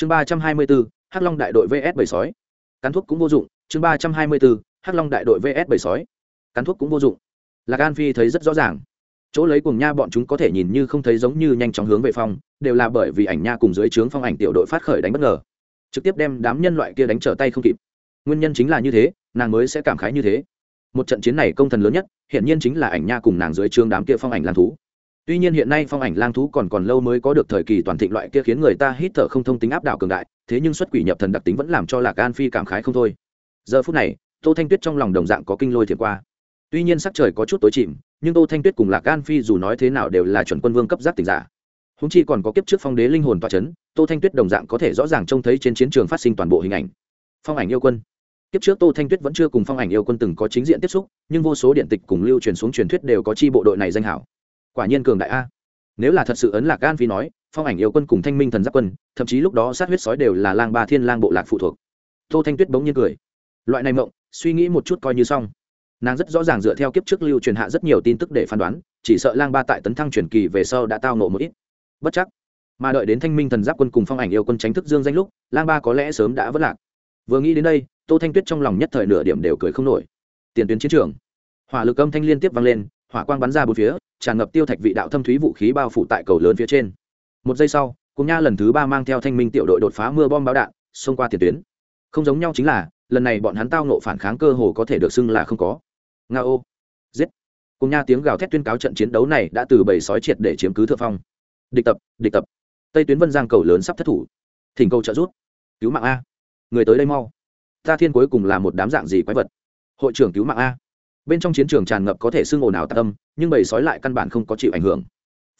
chương ba trăm hai mươi bốn, hắc long đại đội vs bảy sói. Cắn thuốc cũng vô dụng. Chương ba trăm hai mươi bốn, hắc long đại đội vs bảy sói. Cắn thuốc cũng vô dụng. Lạc an phi thấy rất rõ ràng. Chỗ lấy cùng nha bọn chúng có thể nhìn như không thấy giống như nhanh chóng hướng về phong đều là bởi vì ảnh nha cùng dưới trướng phong ảnh tiểu đội phát khởi đánh bất ngờ. Trực tiếp đem đám nhân loại kia đánh trở tay không kịp. Nguyên nhân chính là như thế, nàng mới sẽ cảm khái như thế. Một trận chiến này công thần lớn nhất hiện nhiên chính là ảnh nha cùng nàng dưới trướng đám kia phong ảnh làm thú tuy nhiên hiện nay phong ảnh lang thú còn còn lâu mới có được thời kỳ toàn thịnh loại kia khiến người ta hít thở không thông tính áp đảo cường đại, thế nhưng xuất quỷ nhập thần đặc tính vẫn làm cho lạc an phi cảm khái không thôi. Giờ phút này, tô thanh tuyết trong lòng đồng dạng có kinh lôi thiệt qua. Tuy nhiên sắc trời có chút tối chìm, nhưng tô thanh tuyết cùng lạc an phi dù nói thế nào đều là chuẩn quân vương cấp giác tỉnh giả. Húng chi còn có kiếp trước phong đế linh hồn toa c h ấ n tô thanh tuyết đồng dạng có thể rõ ràng trông thấy trên chiến trường phát sinh toàn bộ hình ảnh. Phong ảnh yêu quân. Kiếp trước tô thanh tuyết vẫn chưa cùng phong ảnh yêu quân từng có chính diện tiếp xúc, nhưng vô số điện tịch cùng lưu truyền xuống truyền thuyết đều có chi bộ đội này danh hảo quả nhiên cường đại a. Nếu là thật sự ấn lạc an phi nói, phong ảnh yêu quân cùng thanh minh thần giáp quân, thậm chí lúc đó sát huyết sói đều là lang ba thiên lang bộ lạc phụ thuộc. Tô thanh tuyết bỗng nhiên cười. Loại này mộng, suy nghĩ một chút coi như xong. Nàng rất rõ ràng dựa theo kiếp trước lưu truyền hạ rất nhiều tin tức để phán đoán, chỉ sợ lang ba tại tấn thăng truyền kỳ về sau đã tao nộ một ít. Bất chắc. Mà đợi đến thanh minh thần giáp quân cùng phong ảnh yêu quân tránh thức dương danh lúc, lang ba có lẽ sớm đã vất lạc. Vừa nghĩ đến đây, tô thanh tuyết trong lòng nhất thời nửa điểm đều cười không nổi. Tiền tuyến chiến trường. Hỏa lực âm thanh liên tiếp vang lên hỏa quang bắn ra bốn phía tràn ngập tiêu thạch vị đạo thâm thúy vũ khí bao phủ tại cầu lớn phía trên. Một giây sau cùng nha lần thứ ba mang theo thanh minh tiểu đội đột phá mưa bom báo đạn xông qua tiền tuyến. Không giống nhau chính là lần này bọn hắn tao nộ phản kháng cơ hồ có thể được xưng là không có. Nga ô. Giết. Cùng nha tiếng gào thét tuyên cáo trận chiến đấu này đã từ bầy sói triệt để chiếm cứ thượng phong. Địch tập địch tập. Tây tuyến vân giang cầu lớn sắp thất thủ. Thỉnh cầu trợ giúp, cứu mạng a. Người tới đây mau. Ta thiên cuối cùng là một đám dạng gì quái vật? Hội trưởng cứu mạng a bên trong chiến trường tràn ngập có thể xưng ồn ào tạ tâm nhưng bầy sói lại căn bản không có chịu ảnh hưởng.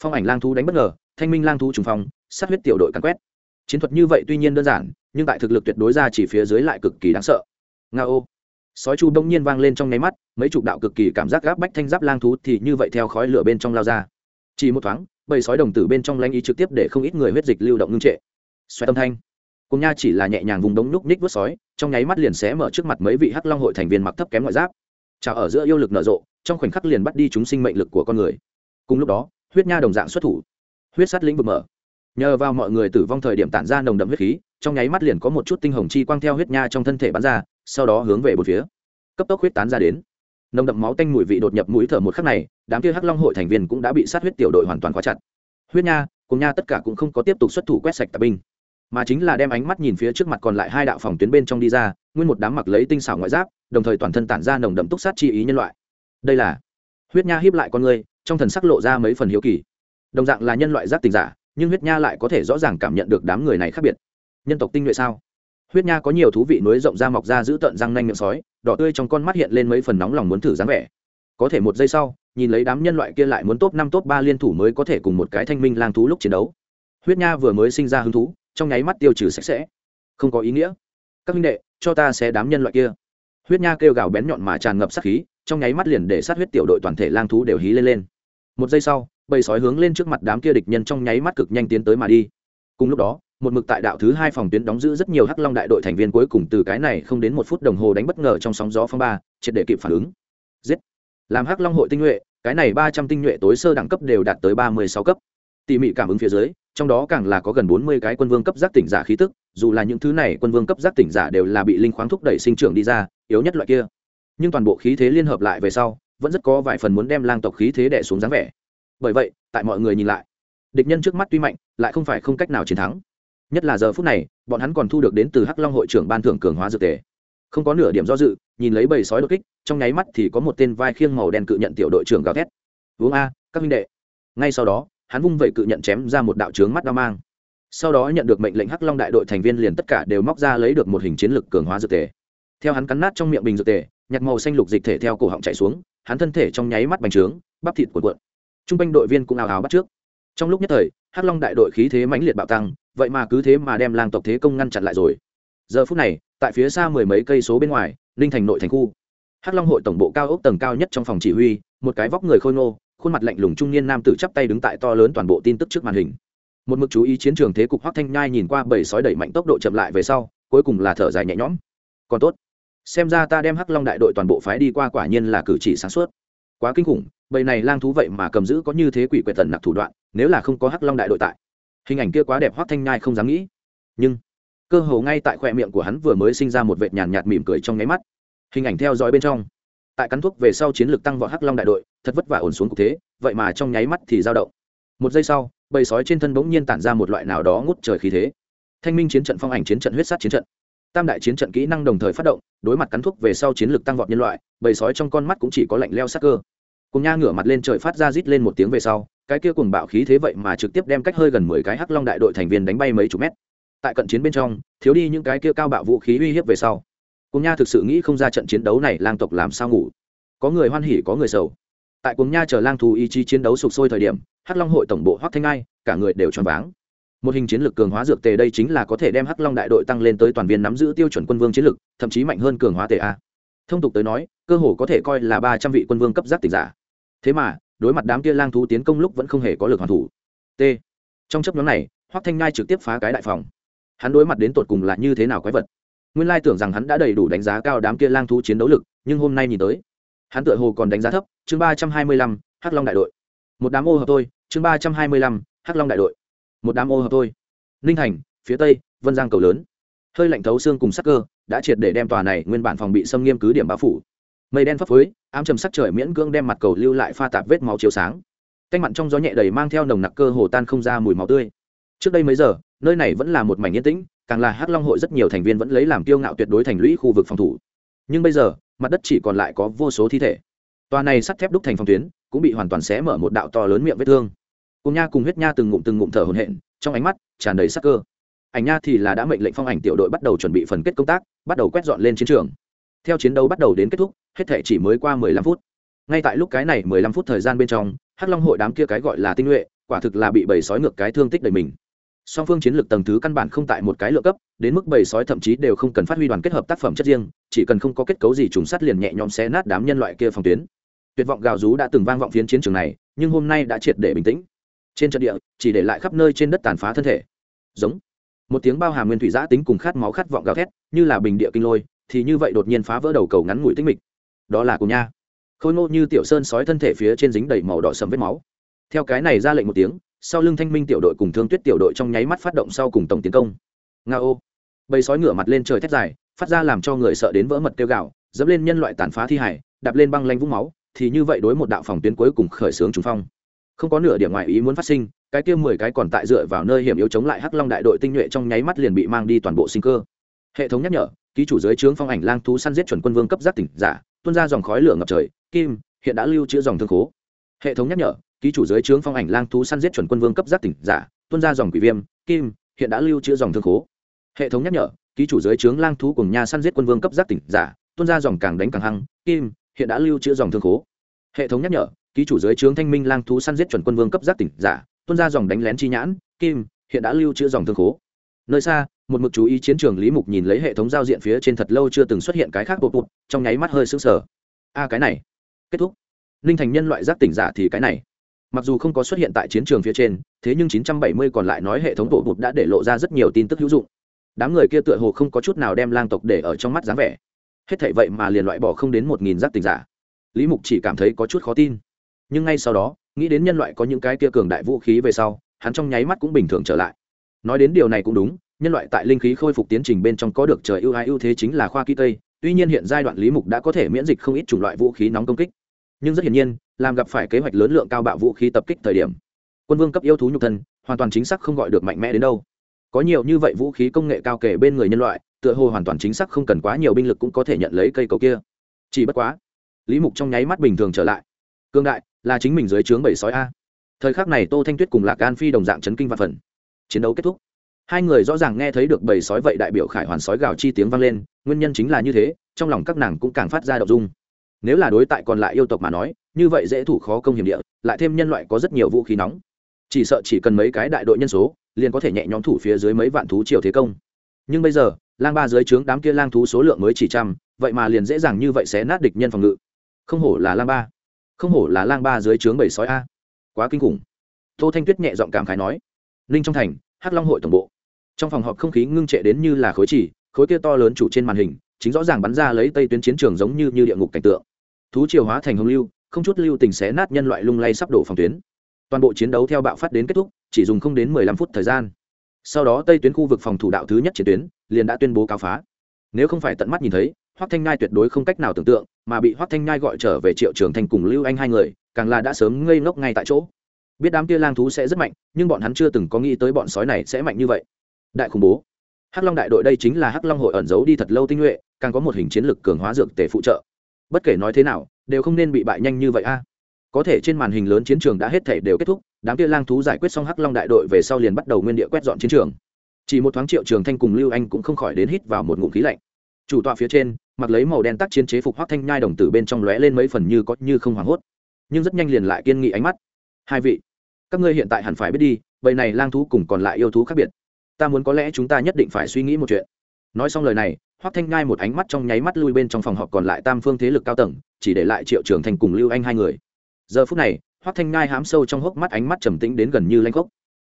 Phong ảnh lang thú đánh bất ngờ, thanh minh lang thú trùng phong, sát huyết tiểu đội cắn quét. Chiến thuật như vậy tuy nhiên đơn giản, nhưng tại thực lực tuyệt đối ra chỉ phía dưới lại cực kỳ đáng sợ. Nga ô. Sói chu đông nhiên vang lên trong nháy mắt, mấy chục đạo cực kỳ cảm giác gáp bách thanh giáp lang thú thì như vậy theo khói lửa bên trong lao ra. Chỉ một thoáng, bầy sói đồng tử bên trong lanh ý trực tiếp để không ít người huyết dịch lưu động ngưng trệ. Xoay tâm thanh. Cùng nha chỉ là nhẹ nhàng vùng đống núc ních vớt sói, trong nháy mắt liền xé mở trước mặt mấy vị hắc long hội thành viên mặc thấp kém ngoại giáp chào ở giữa yêu lực nở rộ, trong khoảnh khắc liền bắt đi chúng sinh mệnh lực của con người. Cùng lúc đó, huyết nha đồng dạng xuất thủ. Huyết sát lĩnh vực mở. Nhờ vào mọi người tử vong thời điểm tản ra nồng đậm huyết khí, trong nháy mắt liền có một chút tinh hồng chi quang theo huyết nha trong thân thể bắn ra, sau đó hướng về một phía. Cấp tốc huyết tán ra đến. Nồng đậm máu tanh mùi vị đột nhập mũi thở một khắc này, đám kia hắc long hội thành viên cũng đã bị sát huyết tiểu đội hoàn toàn khóa chặt. Huyết nha, cùng nha tất cả cũng không có tiếp tục xuất thủ quét sạch tạp binh mà chính là đem ánh mắt nhìn phía trước mặt còn lại hai đạo phòng tuyến bên trong đi ra, nguyên một đám mặc lấy tinh xảo ngoại giáp, đồng thời toàn thân tản ra nồng đậm túc sát chi ý nhân loại. Đây là huyết nha hiếp lại con người, trong thần sắc lộ ra mấy phần hiếu kỳ. Đồng dạng là nhân loại giáp tình giả, nhưng huyết nha lại có thể rõ ràng cảm nhận được đám người này khác biệt. Nhân tộc tinh nhuệ sao? Huyết nha có nhiều thú vị núi rộng ra mọc ra giữ tận răng nanh miệng sói, đỏ tươi trong con mắt hiện lên mấy phần nóng lòng muốn thử dáng vẻ. Có thể một giây sau, nhìn lấy đám nhân loại kia lại muốn top năm top ba liên thủ mới có thể cùng một cái thanh minh lang thú lúc chiến đấu. Huyết nha vừa mới sinh ra hứng thú trong nháy mắt tiêu trừ sạch sẽ. Không có ý nghĩa. Các minh đệ, cho ta sẽ đám nhân loại kia. Huyết nha kêu gào bén nhọn mà tràn ngập sát khí, trong nháy mắt liền để sát huyết tiểu đội toàn thể lang thú đều hí lên lên. Một giây sau, bầy sói hướng lên trước mặt đám kia địch nhân trong nháy mắt cực nhanh tiến tới mà đi. Cùng lúc đó, một mực tại đạo thứ hai phòng tuyến đóng giữ rất nhiều hắc long đại đội thành viên cuối cùng từ cái này không đến một phút đồng hồ đánh bất ngờ trong sóng gió phong ba, triệt để kịp phản ứng. Giết! Làm hắc long hội tinh nhuệ, cái này ba trăm tinh nhuệ tối sơ đẳng cấp đều đạt tới ba mươi sáu cấp. Tỉ mỉ cảm ứng phía dưới trong đó càng là có gần bốn mươi cái quân vương cấp giác tỉnh giả khí tức, dù là những thứ này quân vương cấp giác tỉnh giả đều là bị linh khoáng thúc đẩy sinh trưởng đi ra, yếu nhất loại kia. Nhưng toàn bộ khí thế liên hợp lại về sau, vẫn rất có vài phần muốn đem lang tộc khí thế đè xuống dáng vẻ. Bởi vậy, tại mọi người nhìn lại, địch nhân trước mắt tuy mạnh, lại không phải không cách nào chiến thắng. Nhất là giờ phút này, bọn hắn còn thu được đến từ hắc long hội trưởng ban thưởng cường hóa dược tề. Không có nửa điểm do dự, nhìn lấy bầy sói đột kích, trong nháy mắt thì có một tên vai khiêng màu đen cự nhận tiểu đội trưởng gào thét. Uống a, các minh đệ. Ngay sau đó hắn vung vẩy cự nhận chém ra một đạo trướng mắt đao mang. Sau đó nhận được mệnh lệnh hắc long đại đội thành viên liền tất cả đều móc ra lấy được một hình chiến lực cường hóa dược tề. Theo hắn cắn nát trong miệng bình dược tề nhặt màu xanh lục dịch thể theo cổ họng chạy xuống, hắn thân thể trong nháy mắt bành trướng, bắp thịt cuộn cuộn. Trung quanh đội viên cũng ào ào bắt trước. Trong lúc nhất thời, hắc long đại đội khí thế mãnh liệt bạo tăng, vậy mà cứ thế mà đem lang tộc thế công ngăn chặn lại rồi. Giờ phút này, tại phía xa mười mấy cây số bên ngoài, ninh thành nội thành khu. Hắc long hội tổng bộ cao ốc tầng cao nhất trong phòng chỉ huy, một cái vóc người khôi ngô khuôn mặt lạnh lùng trung niên nam tử chắp tay đứng tại to lớn toàn bộ tin tức trước màn hình. Một mực chú ý chiến trường thế cục hoắc thanh nhai nhìn qua bầy sói đẩy mạnh tốc độ chậm lại về sau, cuối cùng là thở dài nhẹ nhõm. Còn tốt. Xem ra ta đem hắc long đại đội toàn bộ phái đi qua quả nhiên là cử chỉ sáng suốt. Quá kinh khủng, bầy này lang thú vậy mà cầm giữ có như thế quỷ quệ tần nặc thủ đoạn, nếu là không có hắc long đại đội tại, hình ảnh kia quá đẹp hoắc thanh nhai không dám nghĩ. Nhưng, cơ hồ ngay tại khoe miệng của hắn vừa mới sinh ra một vệt nhàn nhạt mỉm cười trong nháy mắt. Hình ảnh theo dõi bên trong tại cắn thuốc về sau chiến lược tăng vọt hắc long đại đội, thật vất vả ổn xuống cục thế, vậy mà trong nháy mắt thì dao động. Một giây sau, bầy sói trên thân bỗng nhiên tản ra một loại nào đó ngút trời khí thế. Thanh minh chiến trận phong ảnh chiến trận huyết sát chiến trận. Tam đại chiến trận kỹ năng đồng thời phát động, đối mặt cắn thuốc về sau chiến lược tăng vọt nhân loại, bầy sói trong con mắt cũng chỉ có lạnh leo sắc cơ. Cùng nha ngửa mặt lên trời phát ra rít lên một tiếng về sau, cái kia cùng bạo khí thế vậy mà trực tiếp đem cách hơi gần mười cái hắc long đại đội thành viên đánh bay mấy chục mét. Tại cận chiến bên trong, thiếu đi những cái kia cao bạo vũ khí uy hiếp về sau cùng nha thực sự nghĩ không ra trận chiến đấu này lang tộc làm sao ngủ. Có người hoan hỉ, có người sầu. Tại cùng nha chờ lang thù ý chí chiến đấu sụp sôi thời điểm, hắc long hội tổng bộ hoắc thanh ai, cả người đều choáng váng. Một hình chiến lược cường hóa dược tề đây chính là có thể đem hắc long đại đội tăng lên tới toàn viên nắm giữ tiêu chuẩn quân vương chiến lược, thậm chí mạnh hơn cường hóa tề a. Thông tục tới nói, cơ hồ có thể coi là ba trăm vị quân vương cấp giác tỉnh giả. Thế mà, đối mặt đám kia lang thú tiến công lúc vẫn không hề có lực hoàn thủ. T. Trong chấp nhóm này, hoắc thanh ngai trực tiếp phá cái đại phòng. Hắn đối mặt đến tột cùng là như thế nào quái vật? Nguyên lai tưởng rằng hắn đã đầy đủ đánh giá cao đám kia lang thú chiến đấu lực, nhưng hôm nay nhìn tới, hắn tựa hồ còn đánh giá thấp, chương ba trăm hai mươi lăm, hắc long đại đội. Một đám ô hợp thôi, chương ba trăm hai mươi lăm, hắc long đại đội. Một đám ô hợp thôi. Ninh thành, phía tây, vân giang cầu lớn. Hơi lạnh thấu xương cùng sắc cơ đã triệt để đem tòa này nguyên bản phòng bị xâm nghiêm cứ điểm báo phủ. Mây đen phấp phới, ám trầm sắc trời miễn cưỡng đem mặt cầu lưu lại pha tạp vết máu chiếu sáng. Canh mặn trong gió nhẹ đầy mang theo nồng nặc cơ hồ tan không ra mùi máu tươi. Trước đây mấy giờ, nơi này vẫn là một mảnh yên tĩnh càng là hắc long hội rất nhiều thành viên vẫn lấy làm kiêu ngạo tuyệt đối thành lũy khu vực phòng thủ. Nhưng bây giờ, mặt đất chỉ còn lại có vô số thi thể. Tòa này sắt thép đúc thành phòng tuyến, cũng bị hoàn toàn xé mở một đạo to lớn miệng vết thương. Cùng nha cùng huyết nha từng ngụm từng ngụm thở hổn hển, trong ánh mắt tràn đầy sắc cơ. Ảnh nha thì là đã mệnh lệnh phong ảnh tiểu đội bắt đầu chuẩn bị phần kết công tác, bắt đầu quét dọn lên chiến trường. Theo chiến đấu bắt đầu đến kết thúc, hết thể chỉ mới qua mười lăm phút. Ngay tại lúc cái này mười lăm phút thời gian bên trong, hắc long hội đám kia cái gọi là tinh nhuệ, quả thực là bị bầy sói ngược cái thương tích đầy mình song phương chiến lược tầng thứ căn bản không tại một cái lựa cấp, đến mức bầy sói thậm chí đều không cần phát huy đoàn kết hợp tác phẩm chất riêng, chỉ cần không có kết cấu gì trùng sắt liền nhẹ nhõm xé nát đám nhân loại kia phòng tuyến. Tuyệt vọng gào rú đã từng vang vọng phiến chiến trường này, nhưng hôm nay đã triệt để bình tĩnh. Trên trận địa, chỉ để lại khắp nơi trên đất tàn phá thân thể. Giống. Một tiếng bao hàm nguyên thủy giã tính cùng khát máu khát vọng gào thét, như là bình địa kinh lôi, thì như vậy đột nhiên phá vỡ đầu cầu ngắn ngủi tinh mịch. Đó là cùng nha. Khôi ngô như tiểu sơn sói thân thể phía trên dính đầy màu đỏ sầm vết máu. Theo cái này ra lệnh một tiếng sau lưng thanh minh tiểu đội cùng thương tuyết tiểu đội trong nháy mắt phát động sau cùng tổng tiến công. Nga ô. Bầy sói ngửa mặt lên trời thét dài, phát ra làm cho người sợ đến vỡ mật kêu gạo dẫm lên nhân loại tàn phá thi hải, đạp lên băng lanh vũng máu, thì như vậy đối một đạo phòng tuyến cuối cùng khởi xướng trùng phong. Không có nửa điểm ngoại ý muốn phát sinh, cái kia mười cái còn tại dựa vào nơi hiểm yếu chống lại hắc long đại đội tinh nhuệ trong nháy mắt liền bị mang đi toàn bộ sinh cơ. Hệ thống nhắc nhở, ký chủ giới trướng phong ảnh lang thú săn giết chuẩn quân vương cấp giác tỉnh giả, tuôn ra dòng khói lửa ngập trời, kim, hiện đã lưu trữ dòng thương khố. Hệ thống nhắc nhở ký chủ giới trướng phong ảnh lang thú săn giết chuẩn quân vương cấp giác tỉnh giả, tuôn ra dòng quỷ viêm, kim, hiện đã lưu trữ dòng thương khố. Hệ thống nhắc nhở, ký chủ giới trướng lang thú cùng nhà săn giết quân vương cấp giác tỉnh giả, tuôn ra dòng càng đánh càng hăng, kim, hiện đã lưu trữ dòng thương khố. Hệ thống nhắc nhở, ký chủ giới trướng thanh minh lang thú săn giết chuẩn quân vương cấp giác tỉnh giả, tuôn ra dòng đánh lén chi nhãn, kim, hiện đã lưu trữ dòng thương khố. Nơi xa, một mực chú ý chiến trường lý mục nhìn lấy hệ thống giao diện phía trên thật lâu chưa từng xuất hiện cái khác bột bột trong nháy mắt hơi sững sờ. A cái này, kết thúc. Ninh thành nhân loại giác tỉnh giả thì cái này mặc dù không có xuất hiện tại chiến trường phía trên, thế nhưng 970 còn lại nói hệ thống bộ bụt đã để lộ ra rất nhiều tin tức hữu dụng. Đám người kia tựa hồ không có chút nào đem lang tộc để ở trong mắt dáng vẻ. Hết thảy vậy mà liền loại bỏ không đến một nghìn giác tình giả. Lý mục chỉ cảm thấy có chút khó tin. Nhưng ngay sau đó, nghĩ đến nhân loại có những cái kia cường đại vũ khí về sau, hắn trong nháy mắt cũng bình thường trở lại. Nói đến điều này cũng đúng, nhân loại tại linh khí khôi phục tiến trình bên trong có được trời ưu ái ưu thế chính là khoa kỹ tây tuy nhiên hiện giai đoạn lý mục đã có thể miễn dịch không ít chủng loại vũ khí nóng công kích nhưng rất hiển nhiên, làm gặp phải kế hoạch lớn lượng cao bạo vũ khí tập kích thời điểm, quân vương cấp yêu thú nhục thân, hoàn toàn chính xác không gọi được mạnh mẽ đến đâu. Có nhiều như vậy vũ khí công nghệ cao kể bên người nhân loại, tựa hồ hoàn toàn chính xác không cần quá nhiều binh lực cũng có thể nhận lấy cây cầu kia. Chỉ bất quá, lý mục trong nháy mắt bình thường trở lại. Cương đại, là chính mình dưới trướng bảy sói a. Thời khắc này tô thanh tuyết cùng lạc an phi đồng dạng chấn kinh và phần. Chiến đấu kết thúc. Hai người rõ ràng nghe thấy được bầy sói vậy đại biểu khải hoàn sói gào chi tiếng vang lên, nguyên nhân chính là như thế, trong lòng các nàng cũng càng phát ra đậu dung nếu là đối tại còn lại yêu tộc mà nói, như vậy dễ thủ khó công hiểm địa, lại thêm nhân loại có rất nhiều vũ khí nóng. Chỉ sợ chỉ cần mấy cái đại đội nhân số, liền có thể nhẹ nhõm thủ phía dưới mấy vạn thú triều thế công. Nhưng bây giờ, lang ba dưới trướng đám kia lang thú số lượng mới chỉ trăm, vậy mà liền dễ dàng như vậy sẽ nát địch nhân phòng ngự. Không hổ là lang ba. Không hổ là lang ba dưới trướng bảy sói a. Quá kinh khủng. Tô thanh tuyết nhẹ giọng cảm khái nói. Ninh trong thành, hắc long hội tổng bộ. Trong phòng họp không khí ngưng trệ đến như là khối chỉ, khối kia to lớn chủ trên màn hình chính rõ ràng bắn ra lấy tây tuyến chiến trường giống như như địa ngục cảnh tượng. Thú triều hóa thành hồng lưu, không chút lưu tình xé nát nhân loại lung lay sắp đổ phòng tuyến. Toàn bộ chiến đấu theo bạo phát đến kết thúc, chỉ dùng không đến mười lăm phút thời gian. Sau đó tây tuyến khu vực phòng thủ đạo thứ nhất chiến tuyến liền đã tuyên bố cáo phá. Nếu không phải tận mắt nhìn thấy hoắc thanh nhai tuyệt đối không cách nào tưởng tượng, mà bị hoắc thanh nhai gọi trở về triệu trường thành cùng lưu anh hai người, càng là đã sớm ngây ngốc ngay tại chỗ. Biết đám kia lang thú sẽ rất mạnh, nhưng bọn hắn chưa từng có nghĩ tới bọn sói này sẽ mạnh như vậy. Đại khủng bố hắc long đại đội đây chính là hắc long hội ẩn giấu đi thật lâu tinh nhuệ, càng có một hình chiến lược cường hóa dược tề phụ trợ. Bất kể nói thế nào, đều không nên bị bại nhanh như vậy a. Có thể trên màn hình lớn chiến trường đã hết thể đều kết thúc, đám kia lang thú giải quyết xong hắc long đại đội về sau liền bắt đầu nguyên địa quét dọn chiến trường. Chỉ một thoáng triệu trường thanh cùng lưu anh cũng không khỏi đến hít vào một ngụm khí lạnh. Chủ tọa phía trên, mặc lấy màu đen tắc chiến chế phục hoác thanh nhai đồng tử bên trong lóe lên mấy phần như có như không hoảng hốt. Nhưng rất nhanh liền lại kiên nghị ánh mắt. Hai vị, các ngươi hiện tại hẳn phải biết đi, bầy này lang thú cùng còn lại yêu thú khác biệt ta muốn có lẽ chúng ta nhất định phải suy nghĩ một chuyện. Nói xong lời này hoác thanh nhai một ánh mắt trong nháy mắt lui bên trong phòng họp còn lại tam phương thế lực cao tầng, chỉ để lại triệu trường thành cùng lưu anh hai người. Giờ phút này hoác thanh nhai hám sâu trong hốc mắt ánh mắt trầm tĩnh đến gần như lanh khốc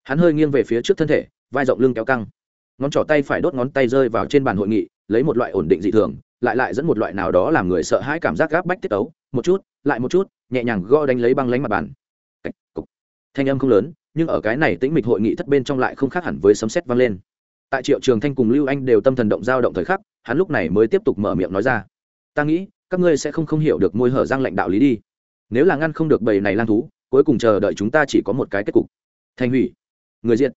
hắn hơi nghiêng về phía trước thân thể, vai rộng lưng kéo căng. Ngón trỏ tay phải đốt ngón tay rơi vào trên bàn hội nghị, lấy một loại ổn định dị thường, lại lại dẫn một loại nào đó làm người sợ hãi cảm giác gáp bách tiết tấu. Một chút, lại một chút, nhẹ nhàng gõ đánh lấy băng lánh mặt bàn. Thanh âm không lớn nhưng ở cái này tĩnh mịch hội nghị thất bên trong lại không khác hẳn với sấm sét vang lên. Tại triệu trường thanh cùng lưu anh đều tâm thần động giao động thời khắc, hắn lúc này mới tiếp tục mở miệng nói ra. Ta nghĩ, các ngươi sẽ không không hiểu được môi hở răng lãnh đạo lý đi. Nếu là ngăn không được bầy này lan thú, cuối cùng chờ đợi chúng ta chỉ có một cái kết cục. Thành hủy. Người diện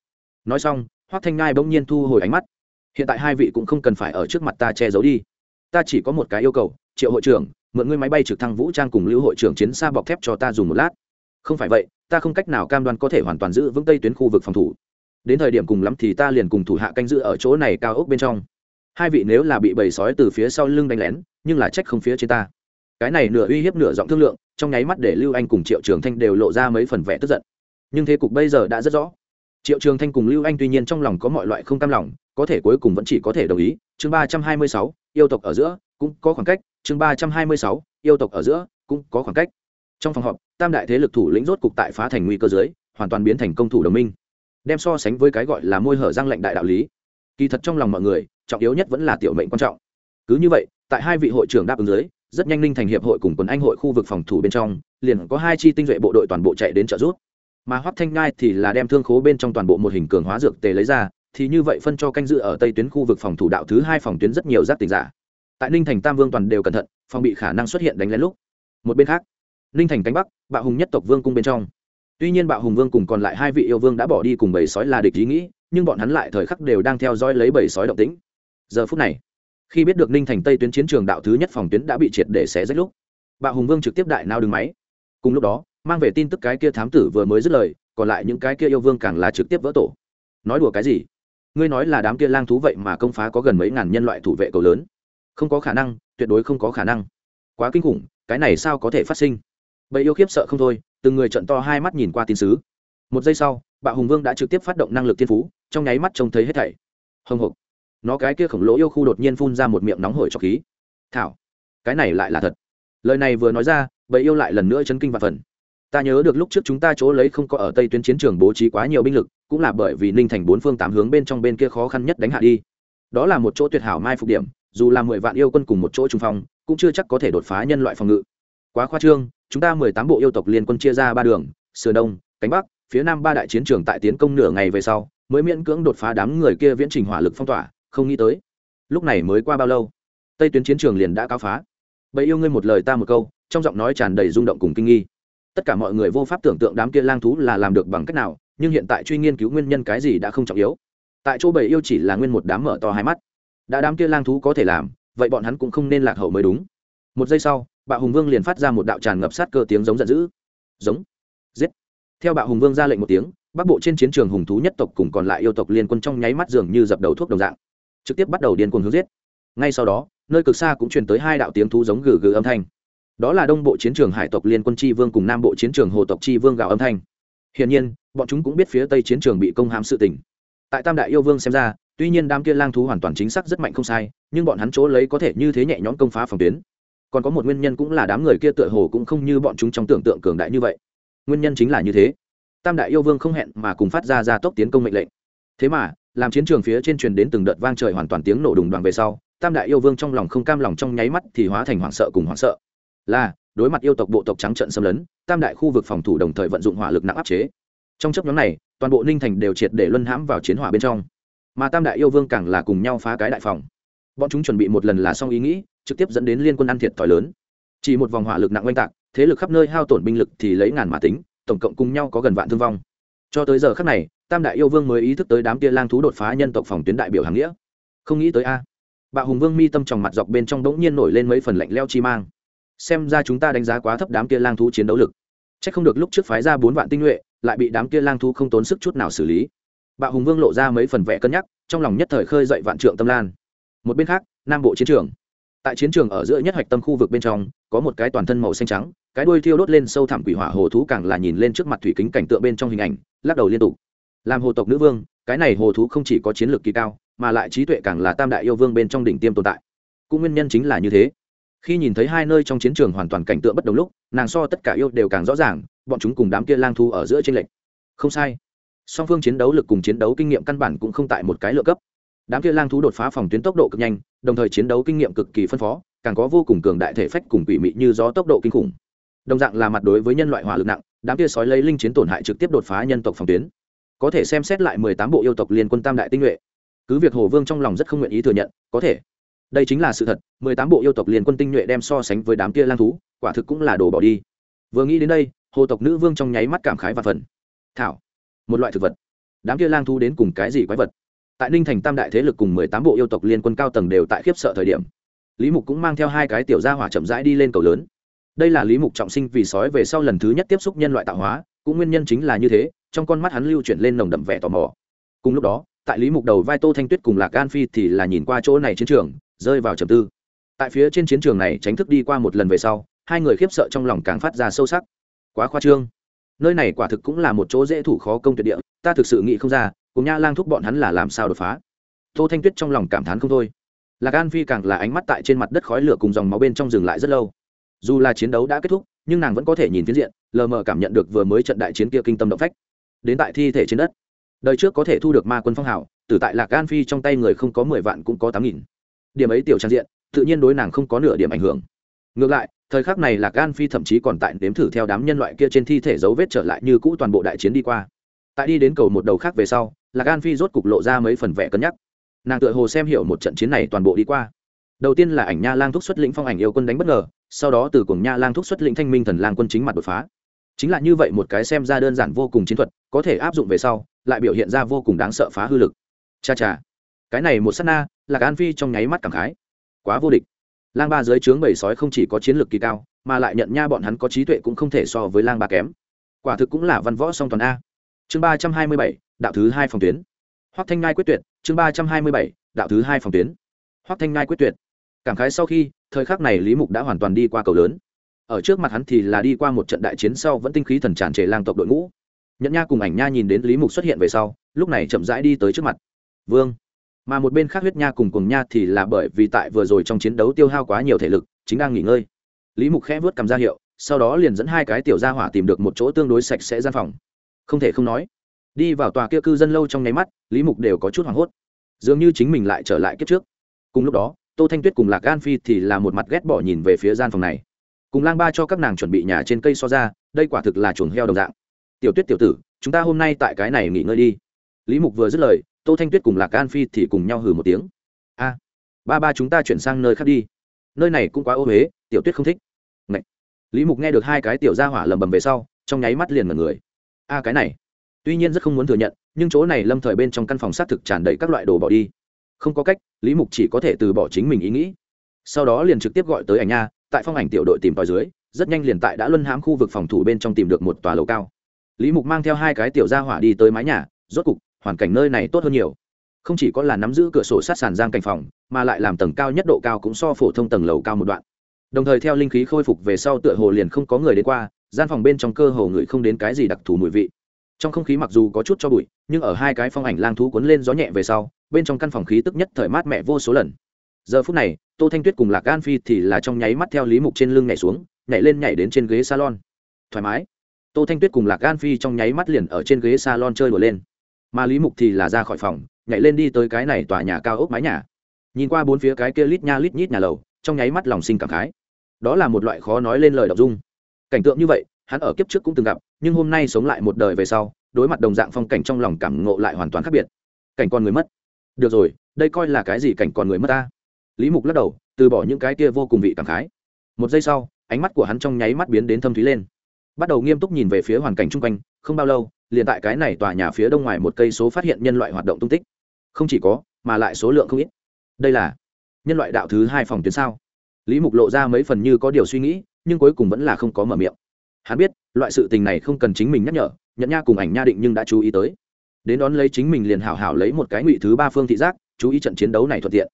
nói xong hoác thanh ngai bỗng nhiên thu hồi ánh mắt. Hiện tại hai vị cũng không cần phải ở trước mặt ta che giấu đi. Ta chỉ có một cái yêu cầu, triệu hội trưởng, mượn ngươi máy bay trực thăng vũ trang cùng lưu hội trưởng chiến xa bọc thép cho ta dùng một lát không phải vậy, ta không cách nào cam đoan có thể hoàn toàn giữ vững tây tuyến khu vực phòng thủ. Đến thời điểm cùng lắm thì ta liền cùng thủ hạ canh giữ ở chỗ này cao ốc bên trong. Hai vị nếu là bị bầy sói từ phía sau lưng đánh lén, nhưng là trách không phía trên ta. Cái này nửa uy hiếp nửa giọng thương lượng, trong nháy mắt để lưu anh cùng triệu trường thanh đều lộ ra mấy phần vẻ tức giận. Nhưng thế cục bây giờ đã rất rõ. Triệu trường thanh cùng lưu anh tuy nhiên trong lòng có mọi loại không cam lòng, có thể cuối cùng vẫn chỉ có thể đồng ý. Chương ba trăm hai mươi sáu, yêu tộc ở giữa, cũng có khoảng cách. Chương ba trăm hai mươi sáu, yêu tộc ở giữa, cũng có khoảng cách trong phòng họp, tam đại thế lực thủ lĩnh rốt cục tại phá thành nguy cơ dưới, hoàn toàn biến thành công thủ đồng minh, đem so sánh với cái gọi là môi hở răng lệnh đại đạo lý. Kỳ thật trong lòng mọi người, trọng yếu nhất vẫn là tiểu mệnh quan trọng. Cứ như vậy, tại hai vị hội trưởng đáp ứng dưới, rất nhanh ninh thành hiệp hội cùng quần anh hội khu vực phòng thủ bên trong, liền có hai chi tinh duệ bộ đội toàn bộ chạy đến trợ giúp. Mà hoắc thanh ngai thì là đem thương khố bên trong toàn bộ một hình cường hóa dược tề lấy ra, thì như vậy phân cho canh dự ở tây tuyến khu vực phòng thủ đạo thứ hai phòng tuyến rất nhiều giác tình giả. Tại ninh thành tam vương toàn đều cẩn thận, phòng bị khả năng xuất hiện đánh lén lúc. Một bên khác ninh thành cánh bắc, bạo hùng nhất tộc vương cung bên trong. Tuy nhiên bạo hùng vương cùng còn lại hai vị yêu vương đã bỏ đi cùng bầy sói là địch ý nghĩ, nhưng bọn hắn lại thời khắc đều đang theo dõi lấy bầy sói động tĩnh. Giờ phút này, khi biết được ninh thành tây tuyến chiến trường đạo thứ nhất phòng tuyến đã bị triệt để xé rách lúc, bạo hùng vương trực tiếp đại nao đứng máy. Cùng lúc đó, mang về tin tức cái kia thám tử vừa mới dứt lời, còn lại những cái kia yêu vương càng là trực tiếp vỡ tổ. Nói đùa cái gì? Ngươi nói là đám kia lang thú vậy mà công phá có gần mấy ngàn nhân loại thủ vệ cầu lớn. Không có khả năng, tuyệt đối không có khả năng. Quá kinh khủng, cái này sao có thể phát sinh? Bầy yêu khiếp sợ không thôi, từng người trận to hai mắt nhìn qua tin sứ. Một giây sau, bạo hùng vương đã trực tiếp phát động năng lực thiên phú, trong nháy mắt trông thấy hết thảy. Hồng hộc nó cái kia khổng lồ yêu khu đột nhiên phun ra một miệng nóng hổi cho khí. Thảo, cái này lại là thật. Lời này vừa nói ra, bầy yêu lại lần nữa chấn kinh và phần. Ta nhớ được lúc trước chúng ta chỗ lấy không có ở tây tuyến chiến trường bố trí quá nhiều binh lực, cũng là bởi vì ninh thành bốn phương tám hướng bên trong bên kia khó khăn nhất đánh hạ đi. Đó là một chỗ tuyệt hảo mai phục điểm, dù là mười vạn yêu quân cùng một chỗ trung phong, cũng chưa chắc có thể đột phá nhân loại phòng ngự. Quá khoa trương chúng ta mười tám bộ yêu tộc liên quân chia ra ba đường, sườn đông, cánh bắc, phía nam ba đại chiến trường tại tiến công nửa ngày về sau, mới miễn cưỡng đột phá đám người kia viễn trình hỏa lực phong tỏa, không nghĩ tới. Lúc này mới qua bao lâu, tây tuyến chiến trường liền đã cáo phá. Bậy yêu ngươi một lời ta một câu, trong giọng nói tràn đầy rung động cùng kinh nghi. Tất cả mọi người vô pháp tưởng tượng đám kia lang thú là làm được bằng cách nào, nhưng hiện tại truy nghiên cứu nguyên nhân cái gì đã không trọng yếu. Tại chỗ bầy yêu chỉ là nguyên một đám mở to hai mắt. Đã đám kia lang thú có thể làm, vậy bọn hắn cũng không nên lạc hậu mới đúng. Một giây sau bạo hùng vương liền phát ra một đạo tràn ngập sát cơ tiếng giống giận dữ. Giống. Giết. Theo bạo hùng vương ra lệnh một tiếng, bắc bộ trên chiến trường hùng thú nhất tộc cùng còn lại yêu tộc liên quân trong nháy mắt dường như dập đầu thuốc đồng dạng. Trực tiếp bắt đầu điên cuồng hướng giết. Ngay sau đó, nơi cực xa cũng truyền tới hai đạo tiếng thú giống gừ gừ âm thanh. Đó là đông bộ chiến trường hải tộc liên quân tri vương cùng nam bộ chiến trường hồ tộc tri vương gào âm thanh. Hiển nhiên, bọn chúng cũng biết phía tây chiến trường bị công hãm sự tỉnh tại tam đại yêu vương xem ra, tuy nhiên đám kia lang thú hoàn toàn chính xác rất mạnh không sai, nhưng bọn hắn chỗ lấy có thể như thế nhẹ nhõm công phá phòng tuyến còn có một nguyên nhân cũng là đám người kia tựa hồ cũng không như bọn chúng trong tưởng tượng cường đại như vậy. Nguyên nhân chính là như thế. Tam đại yêu vương không hẹn mà cùng phát ra ra tốc tiến công mệnh lệnh. Thế mà, làm chiến trường phía trên truyền đến từng đợt vang trời hoàn toàn tiếng nổ đùng đoàn về sau, tam đại yêu vương trong lòng không cam lòng trong nháy mắt thì hóa thành hoảng sợ cùng hoảng sợ. Là, đối mặt yêu tộc bộ tộc trắng trận xâm lấn, tam đại khu vực phòng thủ đồng thời vận dụng hỏa lực nặng áp chế. Trong chấp nhóm này, toàn bộ ninh thành đều triệt để luân hãm vào chiến hỏa bên trong. Mà tam đại yêu vương càng là cùng nhau phá cái đại phòng. Bọn chúng chuẩn bị một lần là xong ý nghĩ trực tiếp dẫn đến liên quân ăn thiệt thòi lớn. Chỉ một vòng hỏa lực nặng oanh tạc, thế lực khắp nơi hao tổn binh lực thì lấy ngàn mà tính, tổng cộng cùng nhau có gần vạn thương vong. Cho tới giờ khắc này, tam đại yêu vương mới ý thức tới đám kia lang thú đột phá nhân tộc phòng tuyến đại biểu hàng nghĩa. Không nghĩ tới a, bạo hùng vương mi tâm tròng mặt dọc bên trong đống nhiên nổi lên mấy phần lạnh leo chi mang. Xem ra chúng ta đánh giá quá thấp đám kia lang thú chiến đấu lực. C h ắ c không được lúc trước phái ra bốn vạn tinh nhuệ, lại bị đám kia lang thú không tốn sức chút nào xử lý. Bạo hùng vương lộ ra mấy phần vẽ cân nhắc, trong lòng nhất thời khơi dậy vạn trượng tâm lan. Một bên khác, nam bộ chiến trường tại chiến trường ở giữa nhất hạch tâm khu vực bên trong, có một cái toàn thân màu xanh trắng, cái đuôi thiêu đốt lên sâu thẳm quỷ hỏa hồ thú càng là nhìn lên trước mặt thủy kính cảnh tượng bên trong hình ảnh, lắc đầu liên tục. Làm hồ tộc nữ vương, cái này hồ thú không chỉ có chiến lược kỳ cao, mà lại trí tuệ càng là tam đại yêu vương bên trong đỉnh tiêm tồn tại. Cũng nguyên nhân chính là như thế. Khi nhìn thấy hai nơi trong chiến trường hoàn toàn cảnh tượng bất đồng lúc, nàng so tất cả yêu đều càng rõ ràng, bọn chúng cùng đám kia lang thu ở giữa tranh lệch. Không sai. Song phương chiến đấu lực cùng chiến đấu kinh nghiệm căn bản cũng không tại một cái lựa cấp. Đám kia lang thú đột phá phòng tuyến tốc độ cực nhanh đồng thời chiến đấu kinh nghiệm cực kỳ phân phó, càng có vô cùng cường đại thể phách cùng quỷ mị như gió tốc độ kinh khủng. Đồng dạng là mặt đối với nhân loại hỏa lực nặng, đám kia sói lấy linh chiến tổn hại trực tiếp đột phá nhân tộc phòng tuyến. Có thể xem xét lại mười tám bộ yêu tộc liên quân tam đại tinh nhuệ. Cứ việc hồ vương trong lòng rất không nguyện ý thừa nhận, có thể. Đây chính là sự thật, mười tám bộ yêu tộc liên quân tinh nhuệ đem so sánh với đám kia lang thú, quả thực cũng là đồ bỏ đi. Vừa nghĩ đến đây, hồ tộc nữ vương trong nháy mắt cảm khái và phần. Thảo, một loại thực vật. Đám kia lang thú đến cùng cái gì quái vật? Tại ninh thành tam đại thế lực cùng mười tám bộ yêu tộc liên quân cao tầng đều tại khiếp sợ thời điểm, lý mục cũng mang theo hai cái tiểu gia hỏa chậm rãi đi lên cầu lớn. Đây là lý mục trọng sinh vì sói về sau lần thứ nhất tiếp xúc nhân loại tạo hóa, cũng nguyên nhân chính là như thế, trong con mắt hắn lưu chuyển lên nồng đậm vẻ tò mò. Cùng lúc đó, tại lý mục đầu vai tô thanh tuyết cùng lạc an phi thì là nhìn qua chỗ này chiến trường, rơi vào trầm tư. Tại phía trên chiến trường này tránh thức đi qua một lần về sau, hai người khiếp sợ trong lòng càng phát ra sâu sắc. Quá khoa trương. Nơi này quả thực cũng là một chỗ dễ thủ khó công tuyệt địa, ta thực sự nghĩ không ra cùng nha lang thúc bọn hắn là làm sao đột phá? Tô thanh tuyết trong lòng cảm thán không thôi. Lạc an phi càng là ánh mắt tại trên mặt đất khói lửa cùng dòng máu bên trong dừng lại rất lâu. Dù là chiến đấu đã kết thúc, nhưng nàng vẫn có thể nhìn phiến diện, lờ mờ cảm nhận được vừa mới trận đại chiến kia kinh tâm động phách. Đến tại thi thể trên đất, đời trước có thể thu được ma quân phong hào tử tại lạc an phi trong tay người không có mười vạn cũng có tám nghìn. Điểm ấy tiểu trang diện, tự nhiên đối nàng không có nửa điểm ảnh hưởng. Ngược lại, thời khắc này lạc an phi thậm chí còn tại nếm thử theo đám nhân loại kia trên thi thể dấu vết trở lại như cũ toàn bộ đại chiến đi qua. Tại đi đến cầu một đầu khác về sau là Gan phi rốt cục lộ ra mấy phần vẻ cân nhắc. Nàng tựa hồ xem hiểu một trận chiến này toàn bộ đi qua. Đầu tiên là ảnh nha lang thúc xuất lĩnh phong ảnh yêu quân đánh bất ngờ, sau đó từ cùng nha lang thúc xuất lĩnh thanh minh thần lang quân chính mặt đột phá. Chính là như vậy một cái xem ra đơn giản vô cùng chiến thuật, có thể áp dụng về sau, lại biểu hiện ra vô cùng đáng sợ phá hư lực. Cha cha. Cái này một s á t na, là an phi trong nháy mắt cảm khái. Quá vô địch. Lang ba dưới trướng bầy sói không chỉ có chiến lược kỳ cao, mà lại nhận nha bọn hắn có trí tuệ cũng không thể so với lang ba kém. Quả thực cũng là văn võ song toàn a chương ba trăm hai mươi bảy, đạo thứ hai phòng tuyến. Hoắc thanh ngai quyết tuyệt, chương ba trăm hai mươi bảy, đạo thứ hai phòng tuyến. Hoắc thanh ngai quyết tuyệt. Cảm khái sau khi, thời khắc này lý mục đã hoàn toàn đi qua cầu lớn. Ở trước mặt hắn thì là đi qua một trận đại chiến sau vẫn tinh khí thần tràn trề lang tộc đội ngũ. Nhận nha cùng ảnh nha nhìn đến lý mục xuất hiện về sau, lúc này chậm rãi đi tới trước mặt. Vương. Mà một bên khác huyết nha cùng cùng nha thì là bởi vì tại vừa rồi trong chiến đấu tiêu hao quá nhiều thể lực, chính đang nghỉ ngơi. Lý mục khẽ vớt cầm ra hiệu, sau đó liền dẫn hai cái tiểu gia hỏa tìm được một chỗ tương đối sạch sẽ gian phòng không thể không nói. Đi vào tòa kia cư dân lâu trong nháy mắt, lý mục đều có chút hoảng hốt. Dường như chính mình lại trở lại kiếp trước. Cùng lúc đó, tô thanh tuyết cùng lạc gan phi thì là một mặt ghét bỏ nhìn về phía gian phòng này. Cùng lang ba cho các nàng chuẩn bị nhà trên cây so ra, đây quả thực là chuồng heo đồng dạng. Tiểu tuyết tiểu tử, chúng ta hôm nay tại cái này nghỉ ngơi đi. Lý mục vừa dứt lời, tô thanh tuyết cùng lạc Gan phi thì cùng nhau hừ một tiếng. A, ba ba chúng ta chuyển sang nơi khác đi. Nơi này cũng quá ô huế tiểu tuyết không thích. Ngậy. lý mục nghe được hai cái tiểu gia hỏa lầm bầm về sau, trong nháy mắt liền mật người a, cái này. Tuy nhiên rất không muốn thừa nhận, nhưng chỗ này lâm thời bên trong căn phòng xác thực tràn đầy các loại đồ bỏ đi. Không có cách, lý mục chỉ có thể từ bỏ chính mình ý nghĩ. Sau đó liền trực tiếp gọi tới ảnh nha, tại phong ảnh tiểu đội tìm tòi dưới, rất nhanh liền tại đã luân hãm khu vực phòng thủ bên trong tìm được một tòa lầu cao. Lý mục mang theo hai cái tiểu gia hỏa đi tới mái nhà, rốt cục, hoàn cảnh nơi này tốt hơn nhiều. Không chỉ có là nắm giữ cửa sổ sát sàn giang cảnh phòng, mà lại làm tầng cao nhất độ cao cũng so phổ thông tầng lầu cao một đoạn. Đồng thời theo linh khí khôi phục về sau tựa hồ liền không có người đến qua gian phòng bên trong cơ hồ người không đến cái gì đặc thù mùi vị. Trong không khí mặc dù có chút cho bụi, nhưng ở hai cái phong ảnh lang thú cuốn lên gió nhẹ về sau, bên trong căn phòng khí tức nhất thời mát mẹ vô số lần. Giờ phút này, tô thanh tuyết cùng lạc an phi thì là trong nháy mắt theo lý mục trên lưng nhảy xuống, nhảy lên nhảy đến trên ghế salon. Thoải mái. Tô thanh tuyết cùng lạc an phi trong nháy mắt liền ở trên ghế salon chơi đùa lên. Mà lý mục thì là ra khỏi phòng, nhảy lên đi tới cái này tòa nhà cao ốc mái nhà. Nhìn qua bốn phía cái kia lít nha lít nhít nhà lầu, trong nháy mắt lòng sinh cảm khái. Đó là một loại khó nói lên lời đọc dung cảnh tượng như vậy, hắn ở kiếp trước cũng từng gặp, nhưng hôm nay sống lại một đời về sau, đối mặt đồng dạng phong cảnh trong lòng cảm ngộ lại hoàn toàn khác biệt. Cảnh con người mất. Được rồi, đây coi là cái gì cảnh con người mất ta? Lý mục lắc đầu, từ bỏ những cái kia vô cùng vị cảm khái. Một giây sau, ánh mắt của hắn trong nháy mắt biến đến thâm thúy lên. Bắt đầu nghiêm túc nhìn về phía hoàn cảnh chung quanh, không bao lâu, liền tại cái này tòa nhà phía đông ngoài một cây số phát hiện nhân loại hoạt động tung tích. Không chỉ có, mà lại số lượng không ít. Đây là nhân loại đạo thứ hai phòng tuyến sao? Lý mục lộ ra mấy phần như có điều suy nghĩ nhưng cuối cùng vẫn là không có mở miệng. Hắn biết, loại sự tình này không cần chính mình nhắc nhở nhận nha cùng ảnh nha định nhưng đã chú ý tới. Đến đón lấy chính mình liền hảo hảo lấy một cái ngụy thứ ba phương thị giác, chú ý trận chiến đấu này thuận tiện.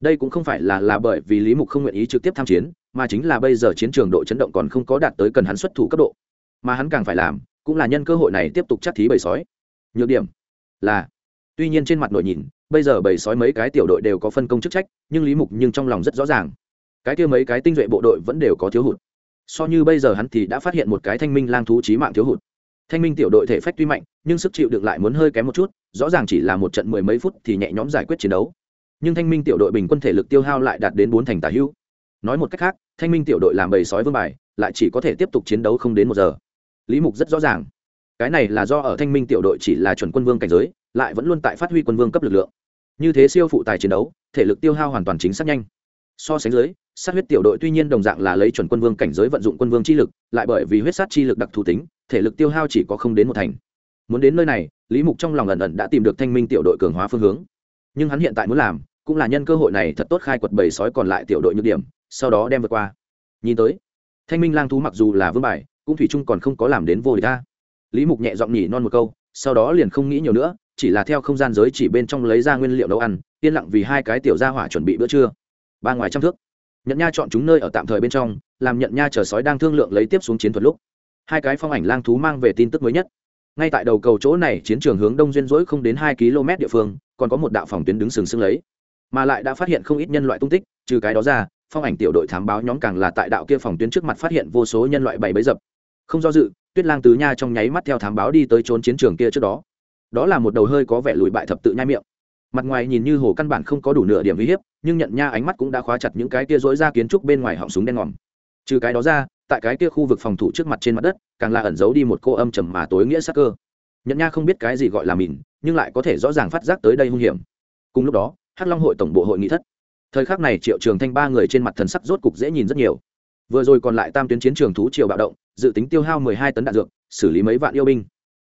Đây cũng không phải là là bởi vì lý mục không nguyện ý trực tiếp tham chiến, mà chính là bây giờ chiến trường độ chấn động còn không có đạt tới cần hắn xuất thủ cấp độ. Mà hắn càng phải làm, cũng là nhân cơ hội này tiếp tục chắc thí bầy sói. Nhược điểm là, tuy nhiên trên mặt nội nhìn, bây giờ bầy sói mấy cái tiểu đội đều có phân công chức trách, nhưng lý mục nhưng trong lòng rất rõ ràng. Cái kia mấy cái tinh duệ bộ đội vẫn đều có thiếu hụt so như bây giờ hắn thì đã phát hiện một cái thanh minh lang thú trí mạng thiếu hụt. Thanh minh tiểu đội thể phách tuy mạnh, nhưng sức chịu đựng lại muốn hơi kém một chút, rõ ràng chỉ là một trận mười mấy phút thì nhẹ nhõm giải quyết chiến đấu. Nhưng thanh minh tiểu đội bình quân thể lực tiêu hao lại đạt đến bốn thành tả hữu. Nói một cách khác, thanh minh tiểu đội làm bầy sói vương bài, lại chỉ có thể tiếp tục chiến đấu không đến một giờ. Lý mục rất rõ ràng, cái này là do ở thanh minh tiểu đội chỉ là chuẩn quân vương cảnh giới, lại vẫn luôn tại phát huy quân vương cấp lực lượng. Như thế siêu phụ tài chiến đấu, thể lực tiêu hao hoàn toàn chính xác nhanh so sánh dưới, sát huyết tiểu đội tuy nhiên đồng dạng là lấy chuẩn quân vương cảnh giới vận dụng quân vương chi lực, lại bởi vì huyết sát chi lực đặc thù tính, thể lực tiêu hao chỉ có không đến một thành. Muốn đến nơi này, lý mục trong lòng ẩn ẩn đã tìm được thanh minh tiểu đội cường hóa phương hướng. Nhưng hắn hiện tại muốn làm, cũng là nhân cơ hội này thật tốt khai quật bầy sói còn lại tiểu đội nhược điểm, sau đó đem vượt qua. Nhìn tới, thanh minh lang thú mặc dù là vương bài, cũng thủy chung còn không có làm đến vô địch ta lý mục nhẹ giọng nhỉ non một câu, sau đó liền không nghĩ nhiều nữa, chỉ là theo không gian giới chỉ bên trong lấy ra nguyên liệu nấu ăn, yên lặng vì hai cái tiểu gia hỏa chuẩn bị bữa trưa ba ngoài trăm thước. Nhận nha chọn chúng nơi ở tạm thời bên trong, làm nhận nha chờ sói đang thương lượng lấy tiếp xuống chiến thuật lúc. Hai cái phong ảnh lang thú mang về tin tức mới nhất. Ngay tại đầu cầu chỗ này, chiến trường hướng đông duyên dỗi không đến hai km địa phương, còn có một đạo phòng tuyến đứng sừng sững lấy. Mà lại đã phát hiện không ít nhân loại tung tích, trừ cái đó ra, phong ảnh tiểu đội thám báo nhóm càng là tại đạo kia phòng tuyến trước mặt phát hiện vô số nhân loại bảy bấy dập. Không do dự, tuyết lang tứ nha trong nháy mắt theo thám báo đi tới trốn chiến trường kia trước đó. Đó là một đầu hơi có vẻ lùi bại thập tự nhai miệng mặt ngoài nhìn như hồ căn bản không có đủ nửa điểm uy hiếp, nhưng nhận nha ánh mắt cũng đã khóa chặt những cái kia dối ra kiến trúc bên ngoài họng súng đen ngòm. Trừ cái đó ra, tại cái kia khu vực phòng thủ trước mặt trên mặt đất, càng là ẩn giấu đi một cô âm trầm mà tối nghĩa sắc cơ. Nhận nha không biết cái gì gọi là mìn, nhưng lại có thể rõ ràng phát giác tới đây hung hiểm. Cùng lúc đó, hắc long hội tổng bộ hội nghị thất. Thời khắc này triệu trường thanh ba người trên mặt thần sắc rốt cục dễ nhìn rất nhiều. Vừa rồi còn lại tam tuyến chiến trường thú triều bạo động, dự tính tiêu hao mười hai tấn đạn dược, xử lý mấy vạn yêu binh.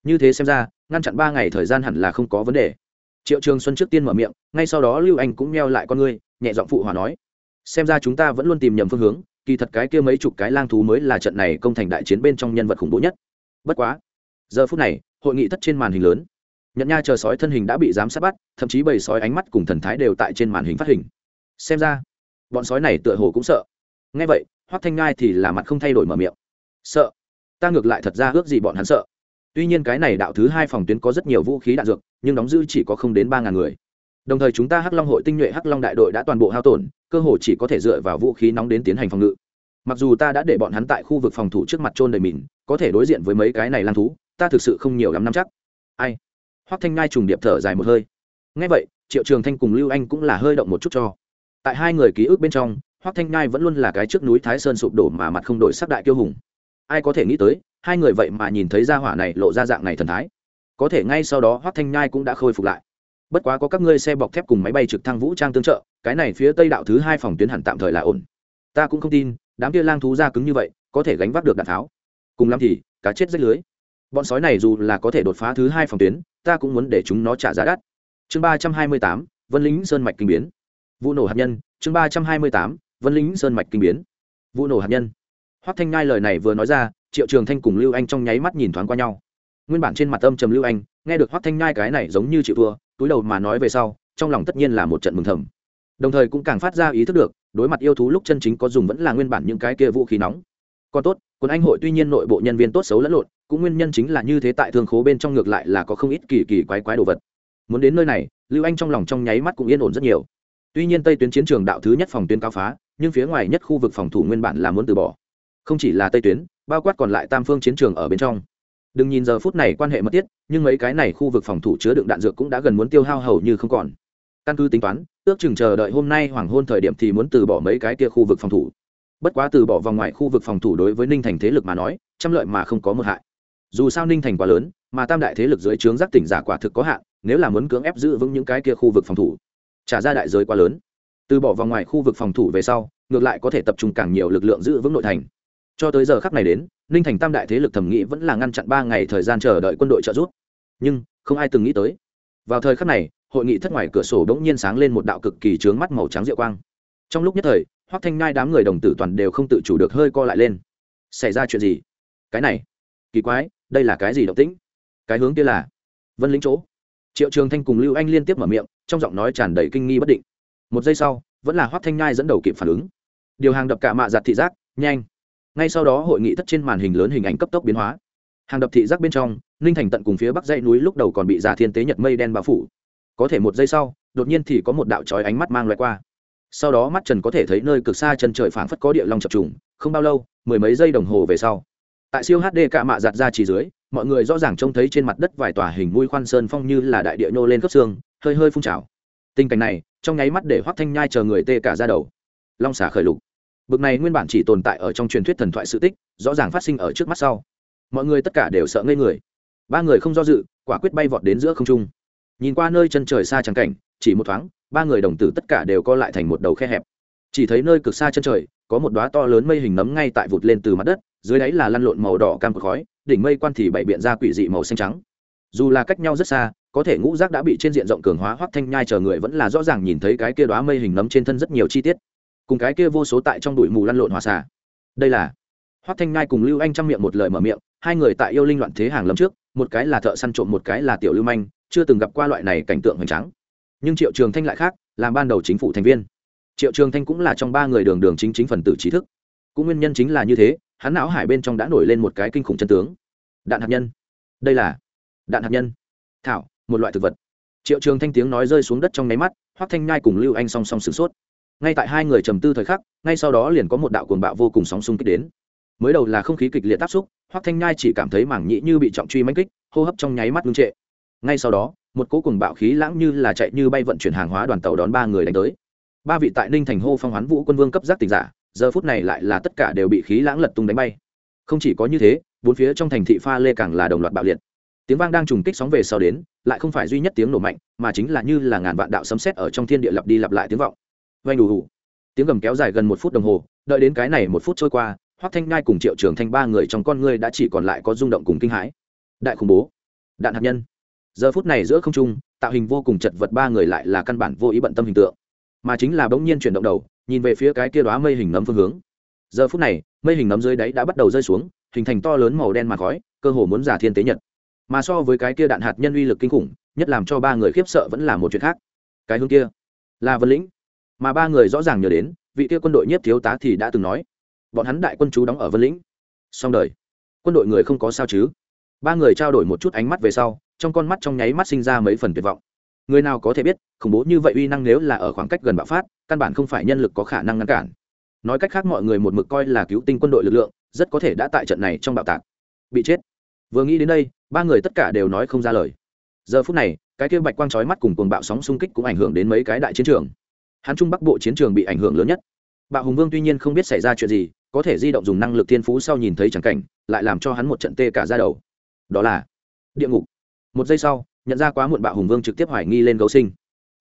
Như thế xem ra, ngăn chặn ba ngày thời gian hẳn là không có vấn đề triệu trường xuân trước tiên mở miệng, ngay sau đó lưu anh cũng meo lại con ngươi, nhẹ giọng phụ hòa nói, xem ra chúng ta vẫn luôn tìm nhầm phương hướng, kỳ thật cái kia mấy chục cái lang thú mới là trận này công thành đại chiến bên trong nhân vật khủng bố nhất. Bất quá, giờ phút này, hội nghị thất trên màn hình lớn. Nhận nha chờ sói thân hình đã bị giám sát bắt, thậm chí bầy sói ánh mắt cùng thần thái đều tại trên màn hình phát hình. Xem ra, bọn sói này tựa hồ cũng sợ. Nghe vậy, hoắc thanh ngai thì là mặt không thay đổi mở miệng. Sợ? Ta ngược lại thật ra ước gì bọn hắn sợ tuy nhiên cái này đạo thứ hai phòng tuyến có rất nhiều vũ khí đạn dược, nhưng đóng giữ chỉ có không đến ba ngàn người. Đồng thời chúng ta hắc long hội tinh nhuệ hắc long đại đội đã toàn bộ hao tổn, cơ hồ chỉ có thể dựa vào vũ khí nóng đến tiến hành phòng ngự. Mặc dù ta đã để bọn hắn tại khu vực phòng thủ trước mặt trôn đầy mìn có thể đối diện với mấy cái này lan thú, ta thực sự không nhiều lắm năm chắc. Ai? Hoắc thanh ngai trùng điệp thở dài một hơi. Ngay vậy, triệu trường thanh cùng lưu anh cũng là hơi động một chút cho. Tại hai người ký ức bên trong, hoắc thanh ngai vẫn luôn là cái trước núi thái sơn sụp đổ mà mặt không đổi sắc đại kiêu hùng. Ai có thể nghĩ tới hai người vậy mà nhìn thấy ra hỏa này lộ ra dạng này thần thái. Có thể ngay sau đó hoắc thanh nhai cũng đã khôi phục lại. Bất quá có các ngươi xe bọc thép cùng máy bay trực thăng vũ trang tương trợ, cái này phía tây đạo thứ hai phòng tuyến hẳn tạm thời là ổn. Ta cũng không tin, đám kia lang thú ra cứng như vậy, có thể gánh vác được đạn tháo. Cùng lắm thì, cá chết rách lưới. Bọn sói này dù là có thể đột phá thứ hai phòng tuyến, ta cũng muốn để chúng nó trả giá đắt. Chương ba trăm hai mươi tám, vân lính sơn mạch kinh biến. Vụ nổ hạt nhân, chương ba trăm hai mươi tám, vân lính sơn mạch kinh biến. Vụ nổ hạt nhân. Hoắc thanh ngai lời này vừa nói ra triệu trường thanh cùng lưu anh trong nháy mắt nhìn thoáng qua nhau. Nguyên bản trên mặt âm trầm lưu anh, nghe được hoắc thanh nhai cái này giống như chịu thua, túi đầu mà nói về sau, trong lòng tất nhiên là một trận mừng thầm. Đồng thời cũng càng phát ra ý thức được, đối mặt yêu thú lúc chân chính có dùng vẫn là nguyên bản những cái kia vũ khí nóng. Còn tốt, quân anh hội tuy nhiên nội bộ nhân viên tốt xấu lẫn lộn, cũng nguyên nhân chính là như thế tại thương khố bên trong ngược lại là có không ít kỳ kỳ quái quái đồ vật. Muốn đến nơi này, lưu anh trong lòng trong nháy mắt cũng yên ổn rất nhiều. Tuy nhiên tây tuyến chiến trường đạo thứ nhất phòng tuyến cao phá, nhưng phía ngoài nhất khu vực phòng thủ nguyên bản là muốn từ bỏ không chỉ là tây tuyến, bao quát còn lại tam phương chiến trường ở bên trong. Đừng nhìn giờ phút này quan hệ mất tiết nhưng mấy cái này khu vực phòng thủ chứa đựng đạn dược cũng đã gần muốn tiêu hao hầu như không còn. Căn cứ tính toán, ước chừng chờ đợi hôm nay hoàng hôn thời điểm thì muốn từ bỏ mấy cái kia khu vực phòng thủ. Bất quá từ bỏ vòng ngoài khu vực phòng thủ đối với ninh thành thế lực mà nói, trăm lợi mà không có một hại. Dù sao ninh thành quá lớn, mà tam đại thế lực dưới trướng giác tỉnh giả quả thực có hạn, nếu là muốn cưỡng ép giữ vững những cái kia khu vực phòng thủ, trả ra đại giới quá lớn. Từ bỏ vào ngoài khu vực phòng thủ về sau, ngược lại có thể tập trung càng nhiều lực lượng giữ vững nội thành cho tới giờ khắc này đến, ninh thành tam đại thế lực thẩm nghĩ vẫn là ngăn chặn ba ngày thời gian chờ đợi quân đội trợ giúp. Nhưng, không ai từng nghĩ tới. Vào thời khắc này, hội nghị thất ngoài cửa sổ đ ỗ n g nhiên sáng lên một đạo cực kỳ trướng mắt màu trắng rượu quang. Trong lúc nhất thời, hoắc thanh ngai đám người đồng tử toàn đều không tự chủ được hơi co lại lên. Xảy ra chuyện gì? Cái này, kỳ quái, đây là cái gì động tĩnh? Cái hướng kia là vân lĩnh chỗ. Triệu trường thanh cùng lưu anh liên tiếp mở miệng, trong giọng nói tràn đầy kinh nghi bất định. Một giây sau, vẫn là hoắc thanh ngai dẫn đầu kịp phản ứng. Điều hàng đập cả mạ giặt thị giác, nhanh ngay sau đó hội nghị thất trên màn hình lớn hình ảnh cấp tốc biến hóa. Hàng đập thị giác bên trong, ninh thành tận cùng phía bắc dãy núi lúc đầu còn bị già thiên tế nhật mây đen bao phủ. Có thể một giây sau, đột nhiên thì có một đạo trói ánh mắt mang loại qua. Sau đó mắt trần có thể thấy nơi cực xa chân trời phảng phất có địa long chập trùng, không bao lâu, mười mấy giây đồng hồ về sau. Tại siêu hd cạ mạ giặt ra chỉ dưới, mọi người rõ ràng trông thấy trên mặt đất vài tòa hình mũi khoan sơn phong như là đại địa nhô lên cấp xương, hơi hơi phun trào. Tình cảnh này, trong nháy mắt để hoắc thanh nhai chờ người tê cả ra đầu. Long xả khởi lục bực này nguyên bản chỉ tồn tại ở trong truyền thuyết thần thoại sự tích, rõ ràng phát sinh ở trước mắt sau. Mọi người tất cả đều sợ ngây người. Ba người không do dự, quả quyết bay vọt đến giữa không trung. Nhìn qua nơi chân trời xa trắng cảnh, chỉ một thoáng, ba người đồng tử tất cả đều co lại thành một đầu khe hẹp. Chỉ thấy nơi cực xa chân trời, có một đóa to lớn mây hình nấm ngay tại vụt lên từ mặt đất, dưới đáy là lăn lộn màu đỏ cam của khói, đỉnh mây quan thì bảy biện ra quỷ dị màu xanh trắng. Dù là cách nhau rất xa, có thể ngũ giác đã bị trên diện rộng cường hóa hoắc thanh nhai chờ người vẫn là rõ ràng nhìn thấy cái kia đóa mây hình nấm trên thân rất nhiều chi tiết cùng cái kia vô số tại trong đuổi mù lăn lộn hòa xả đây là hoắc thanh nhai cùng lưu anh trong miệng một lời mở miệng, hai người tại yêu linh loạn thế hàng lâm trước, một cái là thợ săn trộm, một cái là tiểu lưu manh, chưa từng gặp qua loại này cảnh tượng hoành tráng. Nhưng triệu trường thanh lại khác, làm ban đầu chính phủ thành viên. Triệu trường thanh cũng là trong ba người đường đường chính chính phần tử trí thức. Cũng nguyên nhân chính là như thế, hắn não hải bên trong đã nổi lên một cái kinh khủng chân tướng. Đạn hạt nhân. Đây là đạn hạt nhân. Thảo, một loại thực vật. Triệu trường thanh tiếng nói rơi xuống đất trong nháy mắt, hoắc thanh nhai cùng lưu anh song song sửng sốt ngay tại hai người trầm tư thời khắc, ngay sau đó liền có một đạo cuồng bạo vô cùng sóng xung kích đến. Mới đầu là không khí kịch liệt tác xúc, hoắc thanh nhai chỉ cảm thấy mảng nhĩ như bị trọng truy mánh kích, hô hấp trong nháy mắt ngưng trệ. Ngay sau đó, một cỗ cùng bạo khí lãng như là chạy như bay vận chuyển hàng hóa đoàn tàu đón ba người đánh tới. Ba vị tại ninh thành hô phong hoán vũ quân vương cấp giác tỉnh giả, giờ phút này lại là tất cả đều bị khí lãng lật tung đánh bay. Không chỉ có như thế, bốn phía trong thành thị pha lê càng là đồng loạt bạo liệt. Tiếng vang đang trùng kích sóng về sau đến, lại không phải duy nhất tiếng nổ mạnh, mà chính là như là ngàn vạn đạo sấm sét ở trong thiên địa lặp đi lặp lại tiếng vọng vang đủ đủ tiếng gầm kéo dài gần một phút đồng hồ, đợi đến cái này một phút trôi qua, hoắc thanh ngai cùng triệu trường thanh ba người trong con ngươi đã chỉ còn lại có rung động cùng kinh hãi. Đại khủng bố. Đạn hạt nhân. Giờ phút này giữa không trung, tạo hình vô cùng chật vật ba người lại là căn bản vô ý bận tâm hình tượng. Mà chính là bỗng nhiên chuyển động đầu, nhìn về phía cái kia đó mây hình nấm phương hướng. Giờ phút này, mây hình nấm dưới đáy đã bắt đầu rơi xuống, hình thành to lớn màu đen mà khói, cơ hồ muốn giả thiên tế nhật. Mà so với cái kia đạn hạt nhân uy lực kinh khủng, nhất làm cho ba người khiếp sợ vẫn là một chuyện khác. Cái hướng kia, là vân lĩnh mà ba người rõ ràng nhớ đến, vị kia quân đội nhiếp thiếu tá thì đã từng nói, bọn hắn đại quân chú đóng ở vân lĩnh. Xong đời. Quân đội người không có sao chứ? Ba người trao đổi một chút ánh mắt về sau, trong con mắt trong nháy mắt sinh ra mấy phần tuyệt vọng. Người nào có thể biết, khủng bố như vậy uy năng nếu là ở khoảng cách gần bạo phát, căn bản không phải nhân lực có khả năng ngăn cản. Nói cách khác mọi người một mực coi là cứu tinh quân đội lực lượng, rất có thể đã tại trận này trong bạo tạc, bị chết. Vừa nghĩ đến đây, ba người tất cả đều nói không ra lời. Giờ phút này, cái kia bạch quang trói mắt cùng cuồng bạo sóng xung kích cũng ảnh hưởng đến mấy cái đại chiến trường hắn trung bắc bộ chiến trường bị ảnh hưởng lớn nhất. Bạo hùng vương tuy nhiên không biết xảy ra chuyện gì, có thể di động dùng năng lực thiên phú sau nhìn thấy chẳng cảnh, lại làm cho hắn một trận tê cả ra đầu. Đó là địa ngục. Một giây sau, nhận ra quá muộn bạo hùng vương trực tiếp hoài nghi lên gấu sinh.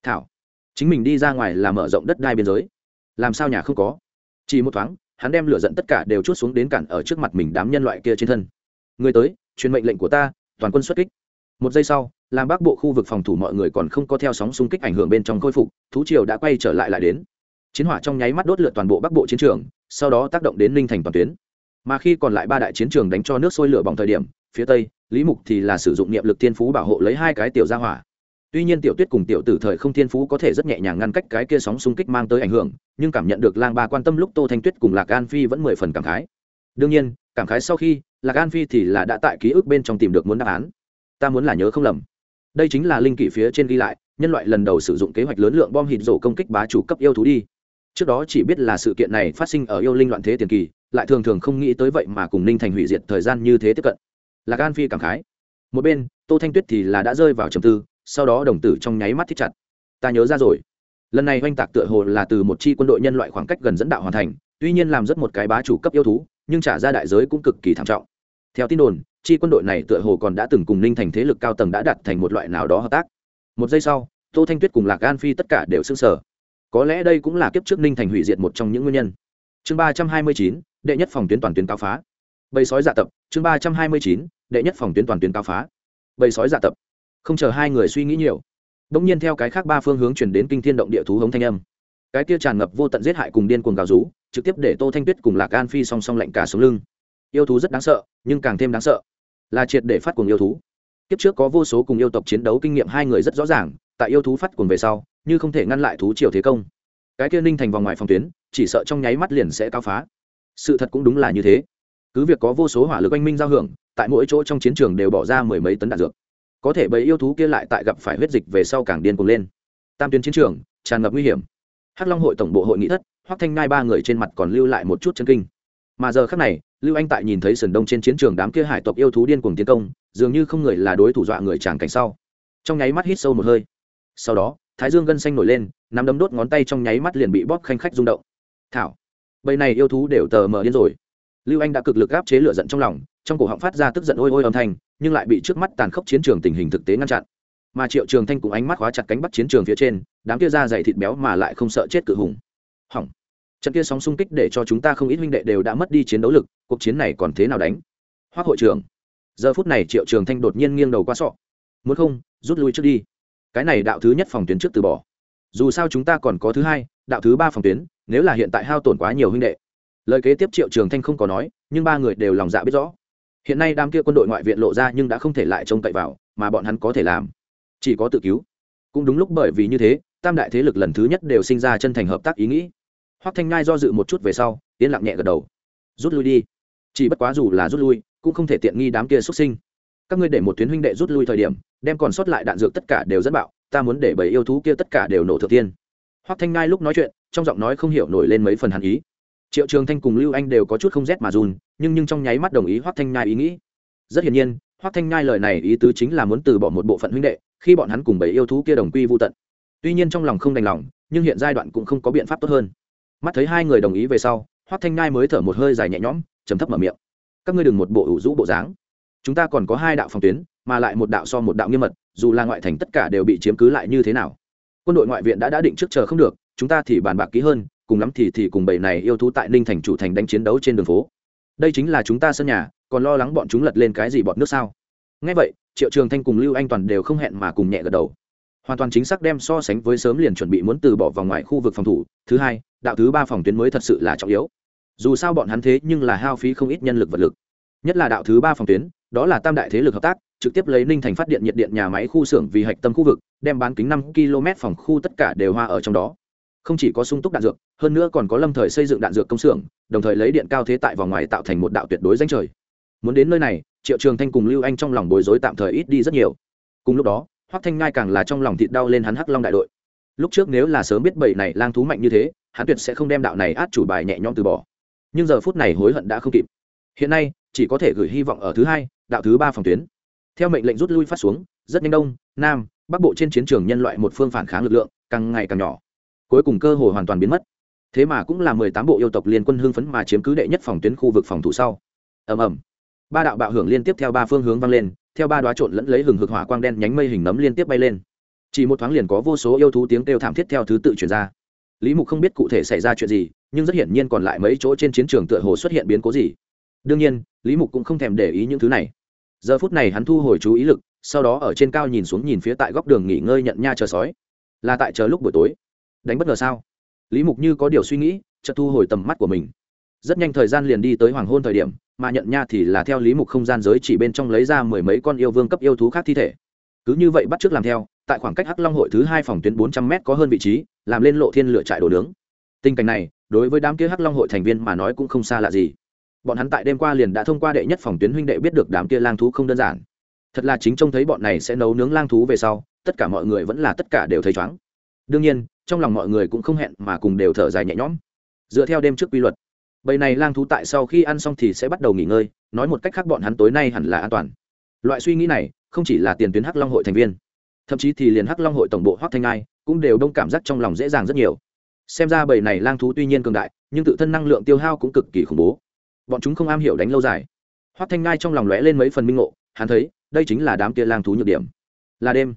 Thảo, chính mình đi ra ngoài là mở rộng đất đai biên giới. Làm sao nhà không có? Chỉ một thoáng, hắn đem lửa giận tất cả đều chút xuống đến cản ở trước mặt mình đám nhân loại kia trên thân. Người tới, truyền mệnh lệnh của ta, toàn quân xuất kích. Một giây sau làm bắc bộ khu vực phòng thủ mọi người còn không có theo sóng xung kích ảnh hưởng bên trong khôi phục, thú triều đã quay trở lại lại đến. Chiến hỏa trong nháy mắt đốt lượt toàn bộ bắc bộ chiến trường, sau đó tác động đến ninh thành toàn tuyến. Mà khi còn lại ba đại chiến trường đánh cho nước sôi lửa bỏng thời điểm, phía tây, lý mục thì là sử dụng niệm lực thiên phú bảo hộ lấy hai cái tiểu gia hỏa. Tuy nhiên tiểu tuyết cùng tiểu tử thời không thiên phú có thể rất nhẹ nhàng ngăn cách cái kia sóng xung kích mang tới ảnh hưởng, nhưng cảm nhận được lang ba quan tâm lúc tô thanh tuyết cùng lạc an phi vẫn mười phần cảm khái. Đương nhiên, cảm khái sau khi, lạc an phi thì là đã tại ký ức bên trong tìm được muốn đáp án. Ta muốn là nhớ không lầm đây chính là linh kỷ phía trên ghi lại, nhân loại lần đầu sử dụng kế hoạch lớn lượng bom hít rổ công kích bá chủ cấp yêu thú đi. Trước đó chỉ biết là sự kiện này phát sinh ở yêu linh loạn thế tiền kỳ, lại thường thường không nghĩ tới vậy mà cùng ninh thành hủy diệt thời gian như thế tiếp cận. Là gan phi cảm khái. Một bên, tô thanh tuyết thì là đã rơi vào trầm tư, sau đó đồng tử trong nháy mắt thích chặt. Ta nhớ ra rồi. Lần này oanh tạc tựa hồ là từ một chi quân đội nhân loại khoảng cách gần dẫn đạo hoàn thành, tuy nhiên làm rất một cái bá chủ cấp yêu thú, nhưng trả ra đại giới cũng cực kỳ thảm trọng. Theo tin đồn chi quân đội này tựa hồ còn đã từng cùng ninh thành thế lực cao tầng đã đặt thành một loại nào đó hợp tác. Một giây sau, tô thanh tuyết cùng lạc an phi tất cả đều s ư n g sở có lẽ đây cũng là kiếp trước ninh thành hủy diệt một trong những nguyên nhân. Chương ba trăm hai mươi chín, đệ nhất phòng tuyến toàn tuyến cao phá. Bầy sói dạ tập, chương ba trăm hai mươi chín, đệ nhất phòng tuyến toàn tuyến cao phá. Bầy sói dạ tập. Không chờ hai người suy nghĩ nhiều đ ỗ n g nhiên theo cái khác ba phương hướng chuyển đến kinh thiên động địa thú hống thanh âm. Cái kia tràn ngập vô tận giết hại cùng điên cuồng gào rú, trực tiếp để tô thanh tuyết cùng lạc an phi song song lạnh cả sống lưng. Yêu thú rất đáng sợ, nhưng càng thêm đáng sợ là triệt để phát cuồng yêu thú. Kiếp trước có vô số cùng yêu tộc chiến đấu kinh nghiệm hai người rất rõ ràng, tại yêu thú phát cuồng về sau, như không thể ngăn lại thú triều thế công. Cái kia ninh thành vòng ngoài phòng tuyến, chỉ sợ trong nháy mắt liền sẽ cao phá. Sự thật cũng đúng là như thế. Cứ việc có vô số hỏa lực oanh minh giao hưởng, tại mỗi chỗ trong chiến trường đều bỏ ra mười mấy tấn đạn dược. Có thể bầy yêu thú kia lại tại gặp phải huyết dịch về sau càng điên cuồng lên. Tam tuyến chiến trường, tràn ngập nguy hiểm. Hắc long hội tổng bộ hội nghị thất, hoắc thanh ngai ba người trên mặt còn lưu lại một chút chân kinh. Mà giờ khắc này lưu anh tại nhìn thấy sườn đông trên chiến trường đám kia hải tộc yêu thú điên cuồng tiến công, dường như không người là đối thủ dọa người tràn cảnh sau. Trong nháy mắt hít sâu một hơi. Sau đó, thái dương gân xanh nổi lên, nắm đấm đốt ngón tay trong nháy mắt liền bị bóp khanh khách rung động. Thảo, bầy này yêu thú đều tờ mờ điên rồi. Lưu anh đã cực lực áp chế lửa giận trong lòng, trong cổ họng phát ra tức giận ôi ôi âm thanh, nhưng lại bị trước mắt tàn khốc chiến trường tình hình thực tế ngăn chặn. Mà triệu trường thanh cùng ánh mắt khóa chặt cánh bắt chiến trường phía trên, đám kia da dày thịt béo mà lại không sợ chết cự hùng. Hỏng trận kia sóng xung kích để cho chúng ta không ít huynh đệ đều đã mất đi chiến đấu lực, cuộc chiến này còn thế nào đánh? Hoác hội trưởng, giờ phút này triệu trường thanh đột nhiên nghiêng đầu qua sọ. Muốn không, rút lui trước đi. Cái này đạo thứ nhất phòng tuyến trước từ bỏ. Dù sao chúng ta còn có thứ hai, đạo thứ ba phòng tuyến, nếu là hiện tại hao tổn quá nhiều huynh đệ. Lời kế tiếp triệu trường thanh không có nói, nhưng ba người đều lòng dạ biết rõ. Hiện nay đám kia quân đội ngoại viện lộ ra nhưng đã không thể lại trông cậy vào, mà bọn hắn có thể làm. Chỉ có tự cứu. Cũng đúng lúc bởi vì như thế, tam đại thế lực lần thứ nhất đều sinh ra chân thành hợp tác ý nghĩ hoắc thanh Nhai do dự một chút về sau, yên lặng nhẹ gật đầu. Rút lui đi. Chỉ bất quá dù là rút lui, cũng không thể tiện nghi đám kia xuất sinh. Các ngươi để một tuyến huynh đệ rút lui thời điểm, đem còn sót lại đạn dược tất cả đều dẫn bạo, ta muốn để bảy yêu thú kia tất cả đều nổ thượng tiên. Hoắc thanh Nhai lúc nói chuyện, trong giọng nói không hiểu nổi lên mấy phần hàn ý. Triệu trường thanh cùng lưu anh đều có chút không rét mà run, nhưng nhưng trong nháy mắt đồng ý hoắc thanh Nhai ý nghĩ. Rất hiển nhiên, hoắc thanh Nhai lời này ý tứ chính là muốn từ bỏ một bộ phận huynh đệ, khi bọn hắn cùng bảy yêu thú kia đồng quy vô tận. Tuy nhiên trong lòng không đành lòng, nhưng hiện giai đoạn cũng không có biện pháp tốt hơn mắt thấy hai người đồng ý về sau, hoắc thanh ngai mới thở một hơi dài nhẹ nhõm chấm thấp mở miệng. Các ngươi đừng một bộ ủ rũ bộ dáng. Chúng ta còn có hai đạo phòng tuyến, mà lại một đạo so một đạo nghiêm mật, dù là ngoại thành tất cả đều bị chiếm cứ lại như thế nào. Quân đội ngoại viện đã đã định trước chờ không được, chúng ta thì bàn bạc kỹ hơn, cùng lắm thì thì cùng bầy này yêu thú tại ninh thành chủ thành đánh chiến đấu trên đường phố. Đây chính là chúng ta sân nhà, còn lo lắng bọn chúng lật lên cái gì bọn nước sao? Ngay vậy, triệu trường thanh cùng lưu anh toàn đều không hẹn mà cùng nhẹ gật đầu hoàn toàn chính xác đem so sánh với sớm liền chuẩn bị muốn từ bỏ vào ngoài khu vực phòng thủ. Thứ hai, đạo thứ ba phòng tuyến mới thật sự là trọng yếu. Dù sao bọn hắn thế nhưng là hao phí không ít nhân lực vật lực. Nhất là đạo thứ ba phòng tuyến, đó là tam đại thế lực hợp tác, trực tiếp lấy ninh thành phát điện nhiệt điện nhà máy khu xưởng vì hạch tâm khu vực, đem bán kính năm km phòng khu tất cả đều hoa ở trong đó. Không chỉ có sung túc đạn dược, hơn nữa còn có lâm thời xây dựng đạn dược công xưởng, đồng thời lấy điện cao thế tại vòng ngoài tạo thành một đạo tuyệt đối danh trời. Muốn đến nơi này, triệu trường thanh cùng lưu anh trong lòng bối rối tạm thời ít đi rất nhiều. Cùng lúc đó hoắc thanh ngai càng là trong lòng thịt đau lên hắn hắc long đại đội lúc trước nếu là sớm biết bầy này lang thú mạnh như thế hắn tuyệt sẽ không đem đạo này át chủ bài nhẹ nhõm từ bỏ nhưng giờ phút này hối hận đã không kịp hiện nay chỉ có thể gửi hy vọng ở thứ hai đạo thứ ba phòng tuyến theo mệnh lệnh rút lui phát xuống rất nhanh đông nam bắc bộ trên chiến trường nhân loại một phương phản kháng lực lượng càng ngày càng nhỏ cuối cùng cơ hội hoàn toàn biến mất thế mà cũng là mười tám bộ yêu tộc liên quân hưng phấn mà chiếm cứ đệ nhất phòng tuyến khu vực phòng thủ sau ầm ầm ba đạo bạo hưởng liên tiếp theo ba phương hướng vang lên theo ba đoá trộn lẫn lấy hừng hực hỏa quang đen nhánh mây hình nấm liên tiếp bay lên. Chỉ một thoáng liền có vô số yêu thú tiếng kêu thảm thiết theo thứ tự chuyển ra. Lý mục không biết cụ thể xảy ra chuyện gì, nhưng rất hiển nhiên còn lại mấy chỗ trên chiến trường tựa hồ xuất hiện biến cố gì. Đương nhiên, lý mục cũng không thèm để ý những thứ này. Giờ phút này hắn thu hồi chú ý lực, sau đó ở trên cao nhìn xuống nhìn phía tại góc đường nghỉ ngơi nhận nha chờ sói. Là tại chờ lúc buổi tối. Đánh bất ngờ sao? Lý mục như có điều suy nghĩ, chợt thu hồi tầm mắt của mình rất nhanh thời gian liền đi tới hoàng hôn thời điểm, mà nhận nha thì là theo lý mục không gian giới chỉ bên trong lấy ra mười mấy con yêu vương cấp yêu thú khác thi thể. Cứ như vậy bắt t r ư ớ c làm theo, tại khoảng cách hắc long hội thứ hai phòng tuyến bốn trăm m có hơn vị trí, làm lên lộ thiên lựa trại đồ nướng. Tình cảnh này, đối với đám kia hắc long hội thành viên mà nói cũng không xa lạ gì. Bọn hắn tại đêm qua liền đã thông qua đệ nhất phòng tuyến huynh đệ biết được đám kia lang thú không đơn giản. Thật là chính trông thấy bọn này sẽ nấu nướng lang thú về sau, tất cả mọi người vẫn là tất cả đều thấy chóng đương nhiên, trong lòng mọi người cũng không hẹn mà cùng đều thở dài nhẹ nhõm. Dựa theo đêm trước quy luật bầy này lang thú tại sau khi ăn xong thì sẽ bắt đầu nghỉ ngơi, nói một cách khác bọn hắn tối nay hẳn là an toàn. Loại suy nghĩ này, không chỉ là tiền tuyến hắc long hội thành viên, thậm chí thì liền hắc long hội tổng bộ hoắc thanh ai cũng đều đông cảm giác trong lòng dễ dàng rất nhiều. Xem ra bầy này lang thú tuy nhiên cường đại, nhưng tự thân năng lượng tiêu hao cũng cực kỳ khủng bố. Bọn chúng không am hiểu đánh lâu dài. Hoắc thanh ngai trong lòng lóe lên mấy phần minh ngộ, hắn thấy, đây chính là đám kia lang thú nhược điểm. Là đêm.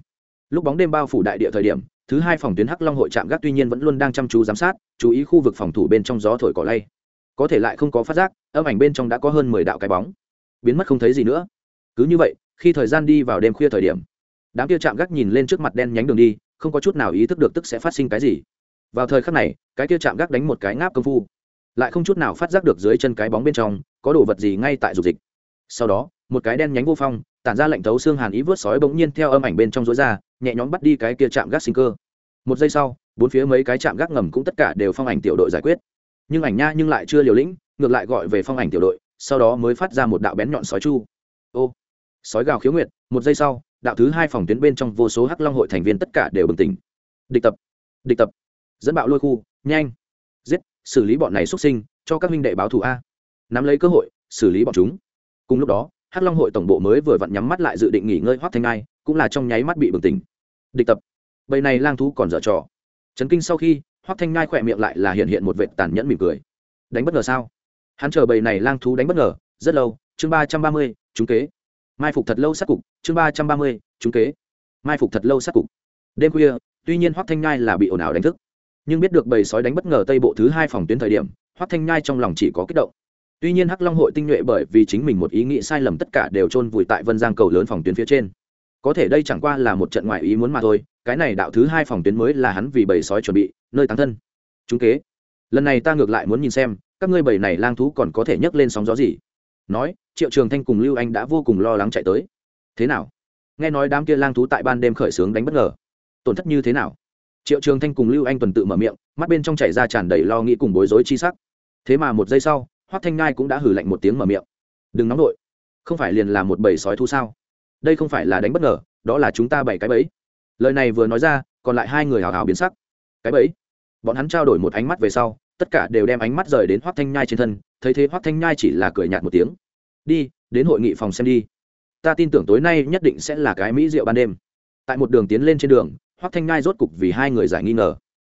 Lúc bóng đêm bao phủ đại địa thời điểm, thứ hai phòng tuyến hắc long hội trạm gác tuy nhiên vẫn luôn đang chăm chú giám sát, chú ý khu vực phòng thủ bên trong gió thổi cỏ lay có thể lại không có phát giác, âm ảnh bên trong đã có hơn mười đạo cái bóng. Biến mất không thấy gì nữa. Cứ như vậy, khi thời gian đi vào đêm khuya thời điểm, đám kia chạm gác nhìn lên trước mặt đen nhánh đường đi, không có chút nào ý thức được tức sẽ phát sinh cái gì. Vào thời khắc này, cái kia chạm gác đánh một cái ngáp công phu, lại không chút nào phát giác được dưới chân cái bóng bên trong có đồ vật gì ngay tại dục dịch. Sau đó, một cái đen nhánh vô phong, tản ra lệnh thấu xương hàn ý vớt sói bỗng nhiên theo âm ảnh bên trong rối ra, nhẹ nhõm bắt đi cái kia chạm gác sinh cơ. Một giây sau, bốn phía mấy cái chạm gác ngầm cũng tất cả đều phong ảnh tiểu đội giải quyết nhưng ảnh nha nhưng lại chưa liều lĩnh, ngược lại gọi về phong ảnh tiểu đội, sau đó mới phát ra một đạo bén nhọn sói chu. Ô, sói gào khiếu nguyệt, một giây sau, đạo thứ hai phòng tuyến bên trong vô số hắc long hội thành viên tất cả đều bừng tỉnh. Địch tập địch tập, dẫn bạo lôi khu, nhanh, giết, xử lý bọn này xuất sinh, cho các minh đệ báo thù a. Nắm lấy cơ hội, xử lý bọn chúng. Cùng lúc đó, hắc long hội tổng bộ mới vừa vặn nhắm mắt lại dự định nghỉ ngơi hoác thanh ai cũng là trong nháy mắt bị bừng tỉnh. Địch tập, bầy này lang thú còn dở trò. Chấn kinh sau khi Hoắc thanh ngai khỏe miệng lại là hiện hiện một vệ tàn nhẫn mỉm cười. Đánh bất ngờ sao? Hắn chờ bầy này lang thú đánh bất ngờ, rất lâu, chương ba trăm ba mươi, trúng kế. Mai phục thật lâu sát cục, chương ba trăm ba mươi, trúng kế. Mai phục thật lâu sát cục. Đêm khuya, tuy nhiên Hoắc thanh ngai là bị ồn ào đánh thức. Nhưng biết được bầy sói đánh bất ngờ tây bộ thứ hai phòng tuyến thời điểm, Hoắc thanh ngai trong lòng chỉ có kích động. Tuy nhiên hắc long hội tinh nhuệ bởi vì chính mình một ý nghĩ sai lầm tất cả đều chôn vùi tại vân giang cầu lớn phòng tuyến phía trên. Có thể đây chẳng qua là một trận ngoại ý muốn mà thôi cái này đạo thứ hai phòng tuyến mới là hắn vì bầy sói chuẩn bị, nơi tăng thân. Chúng kế, lần này ta ngược lại muốn nhìn xem, các ngươi bầy này lang thú còn có thể nhấc lên sóng gió gì? Nói, triệu trường thanh cùng lưu anh đã vô cùng lo lắng chạy tới. Thế nào? Nghe nói đám kia lang thú tại ban đêm khởi xướng đánh bất ngờ. Tổn thất như thế nào? Triệu trường thanh cùng lưu anh tuần tự mở miệng, mắt bên trong chảy ra tràn đầy lo nghĩ cùng bối rối chi sắc. Thế mà một giây sau, hoắc thanh ngai cũng đã hử lạnh một tiếng mở miệng. Đừng nóng nổi không phải liền là một bầy sói thu sao? Đây không phải là đánh bất ngờ, đó là chúng ta bảy cái bẫy lời này vừa nói ra, còn lại hai người hào hào biến sắc. Cái bẫy. Bọn hắn trao đổi một ánh mắt về sau, tất cả đều đem ánh mắt rời đến hoắc thanh nhai trên thân, thấy thế hoắc thanh nhai chỉ là cười nhạt một tiếng. Đi, đến hội nghị phòng xem đi. Ta tin tưởng tối nay nhất định sẽ là cái mỹ rượu ban đêm. Tại một đường tiến lên trên đường, hoắc thanh nhai rốt cục vì hai người giải nghi ngờ.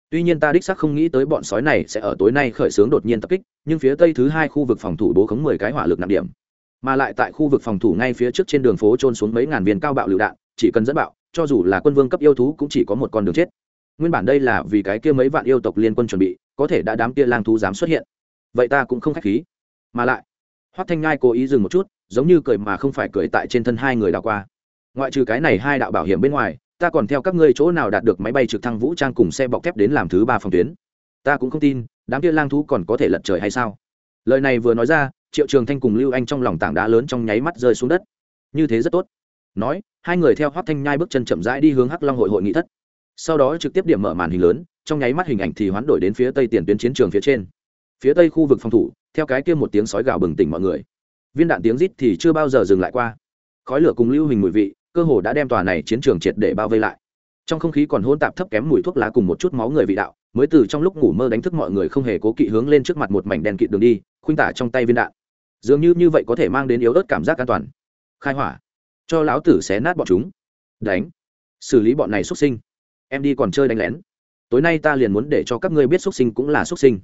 Tuy nhiên ta đích xác không nghĩ tới bọn sói này sẽ ở tối nay khởi xướng đột nhiên tập kích, nhưng phía tây thứ hai khu vực phòng thủ bố khống mười cái hỏa lực nặng điểm. Mà lại tại khu vực phòng thủ ngay phía trước trên đường phố trôn xuống mấy ngàn viên cao bạo lựu đạn, chỉ cần dẫn bạo cho dù là quân vương cấp yêu thú cũng chỉ có một con đường chết. Nguyên bản đây là vì cái kia mấy vạn yêu tộc liên quân chuẩn bị, có thể đã đám kia lang thú dám xuất hiện. Vậy ta cũng không k h á c h khí. Mà lại, hoắc thanh ngai cố ý dừng một chút, giống như cười mà không phải cười tại trên thân hai người đảo qua. Ngoại trừ cái này hai đạo bảo hiểm bên ngoài, ta còn theo các ngươi chỗ nào đạt được máy bay trực thăng vũ trang cùng xe bọc thép đến làm thứ ba phòng tuyến. Ta cũng không tin, đám kia lang thú còn có thể lật trời hay sao? Lời này vừa nói ra, triệu trường thanh cùng lưu anh trong lòng tảng đá lớn trong nháy mắt rơi xuống đất. Như thế rất tốt nói, hai người theo hoác thanh nhai bước chân chậm rãi đi hướng hắc long hội hội nghị thất. Sau đó trực tiếp điểm mở màn hình lớn, trong nháy mắt hình ảnh thì hoán đổi đến phía tây tiền tuyến chiến trường phía trên. Phía tây khu vực phòng thủ, theo cái kia một tiếng sói gào bừng tỉnh mọi người. Viên đạn tiếng rít thì chưa bao giờ dừng lại qua. Khói lửa cùng lưu hình mùi vị, cơ hồ đã đem tòa này chiến trường triệt để bao vây lại. Trong không khí còn hôn tạp thấp kém mùi thuốc lá cùng một chút máu người vị đạo, mới từ trong lúc ngủ mơ đánh thức mọi người không hề cố kỵ hướng lên trước mặt một mảnh đèn kịt đường đi, khuynh tả trong tay viên đạn. Dường như như vậy có thể mang đến yếu ớt cảm giác an toàn. Khai hỏa cho lão tử xé nát bọn chúng. Đánh. Xử lý bọn này xuất sinh. Em đi còn chơi đánh lén. Tối nay ta liền muốn để cho các ngươi biết xuất sinh cũng là xuất sinh.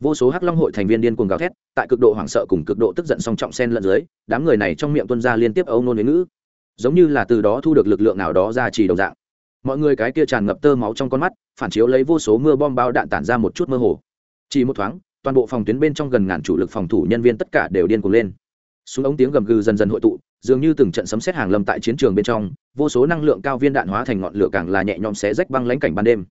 Vô số hắc long hội thành viên điên cuồng gào thét, tại cực độ hoảng sợ cùng cực độ tức giận song trọng sen lẫn dưới, đám người này trong miệng tuân ra liên tiếp âu nôn với ngữ. Giống như là từ đó thu được lực lượng nào đó ra chỉ đồng dạng. Mọi người cái kia tràn ngập tơ máu trong con mắt, phản chiếu lấy vô số mưa bom bao đạn tản ra một chút mơ hồ. Chỉ một thoáng, toàn bộ phòng tuyến bên trong gần ngàn chủ lực phòng thủ nhân viên tất cả đều điên cuồng lên. Súng ống tiếng gầm gừ dần dần hội tụ dường như từng trận sấm xét hàng lâm tại chiến trường bên trong, vô số năng lượng cao viên đạn hóa thành ngọn lửa càng là nhẹ nhõm xé rách băng lãnh cảnh ban đêm.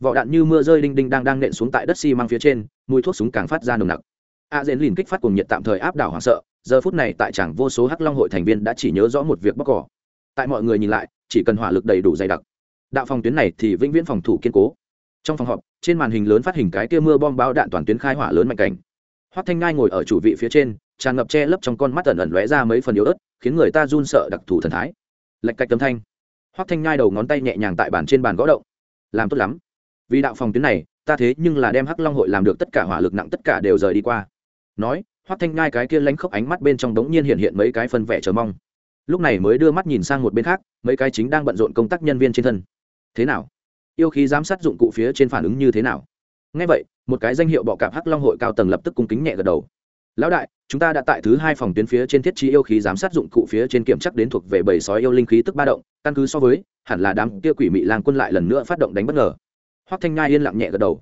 Vỏ đạn như mưa rơi đinh đinh đang đang nện xuống tại đất xi măng phía trên, mùi thuốc súng càng phát ra nồng nặc. A dễn lìn kích phát cùng nhiệt tạm thời áp đảo hoảng sợ, giờ phút này tại chẳng vô số hắc long hội thành viên đã chỉ nhớ rõ một việc bóc cỏ. Tại mọi người nhìn lại, chỉ cần hỏa lực đầy đủ dày đặc. Đạo phòng tuyến này thì vĩnh viễn phòng thủ kiên cố. Trong phòng họp, trên màn hình lớn phát hình cái kia mưa bom bao đạn toàn tuyến khai hỏa lớn mạnh cảnh. Hoắc thanh ngai ngồi ở chủ vị phía trên, tràn ngập che lấp trong con mắt ẩn ẩn lóe ra mấy phần yếu ớt khiến người ta run sợ đặc thù thần thái. Lệch cạch tấm thanh. Hoắc thanh nhai đầu ngón tay nhẹ nhàng tại bàn trên bàn gõ động. Làm tốt lắm. Vì đạo phòng tuyến này, ta thế nhưng là đem hắc long hội làm được tất cả hỏa lực nặng tất cả đều rời đi qua. Nói, hoắc thanh nhai cái kia lánh khóc ánh mắt bên trong đống nhiên hiện hiện mấy cái phân vẻ chờ mong. Lúc này mới đưa mắt nhìn sang một bên khác, mấy cái chính đang bận rộn công tác nhân viên trên thân. Thế nào? Yêu khí giám sát dụng cụ phía trên phản ứng như thế nào? Ngay vậy, một cái danh hiệu bọ cạp hắc long hội cao tầng lập tức cung kính nhẹ gật đầu lão đại, chúng ta đã tại thứ hai phòng tuyến phía trên thiết trí yêu khí giám sát dụng cụ phía trên kiểm chắc đến thuộc về bầy sói yêu linh khí tức ba động, căn cứ so với, hẳn là đám kia quỷ mị lang quân lại lần nữa phát động đánh bất ngờ. Hoắc thanh Nhai yên lặng nhẹ gật đầu.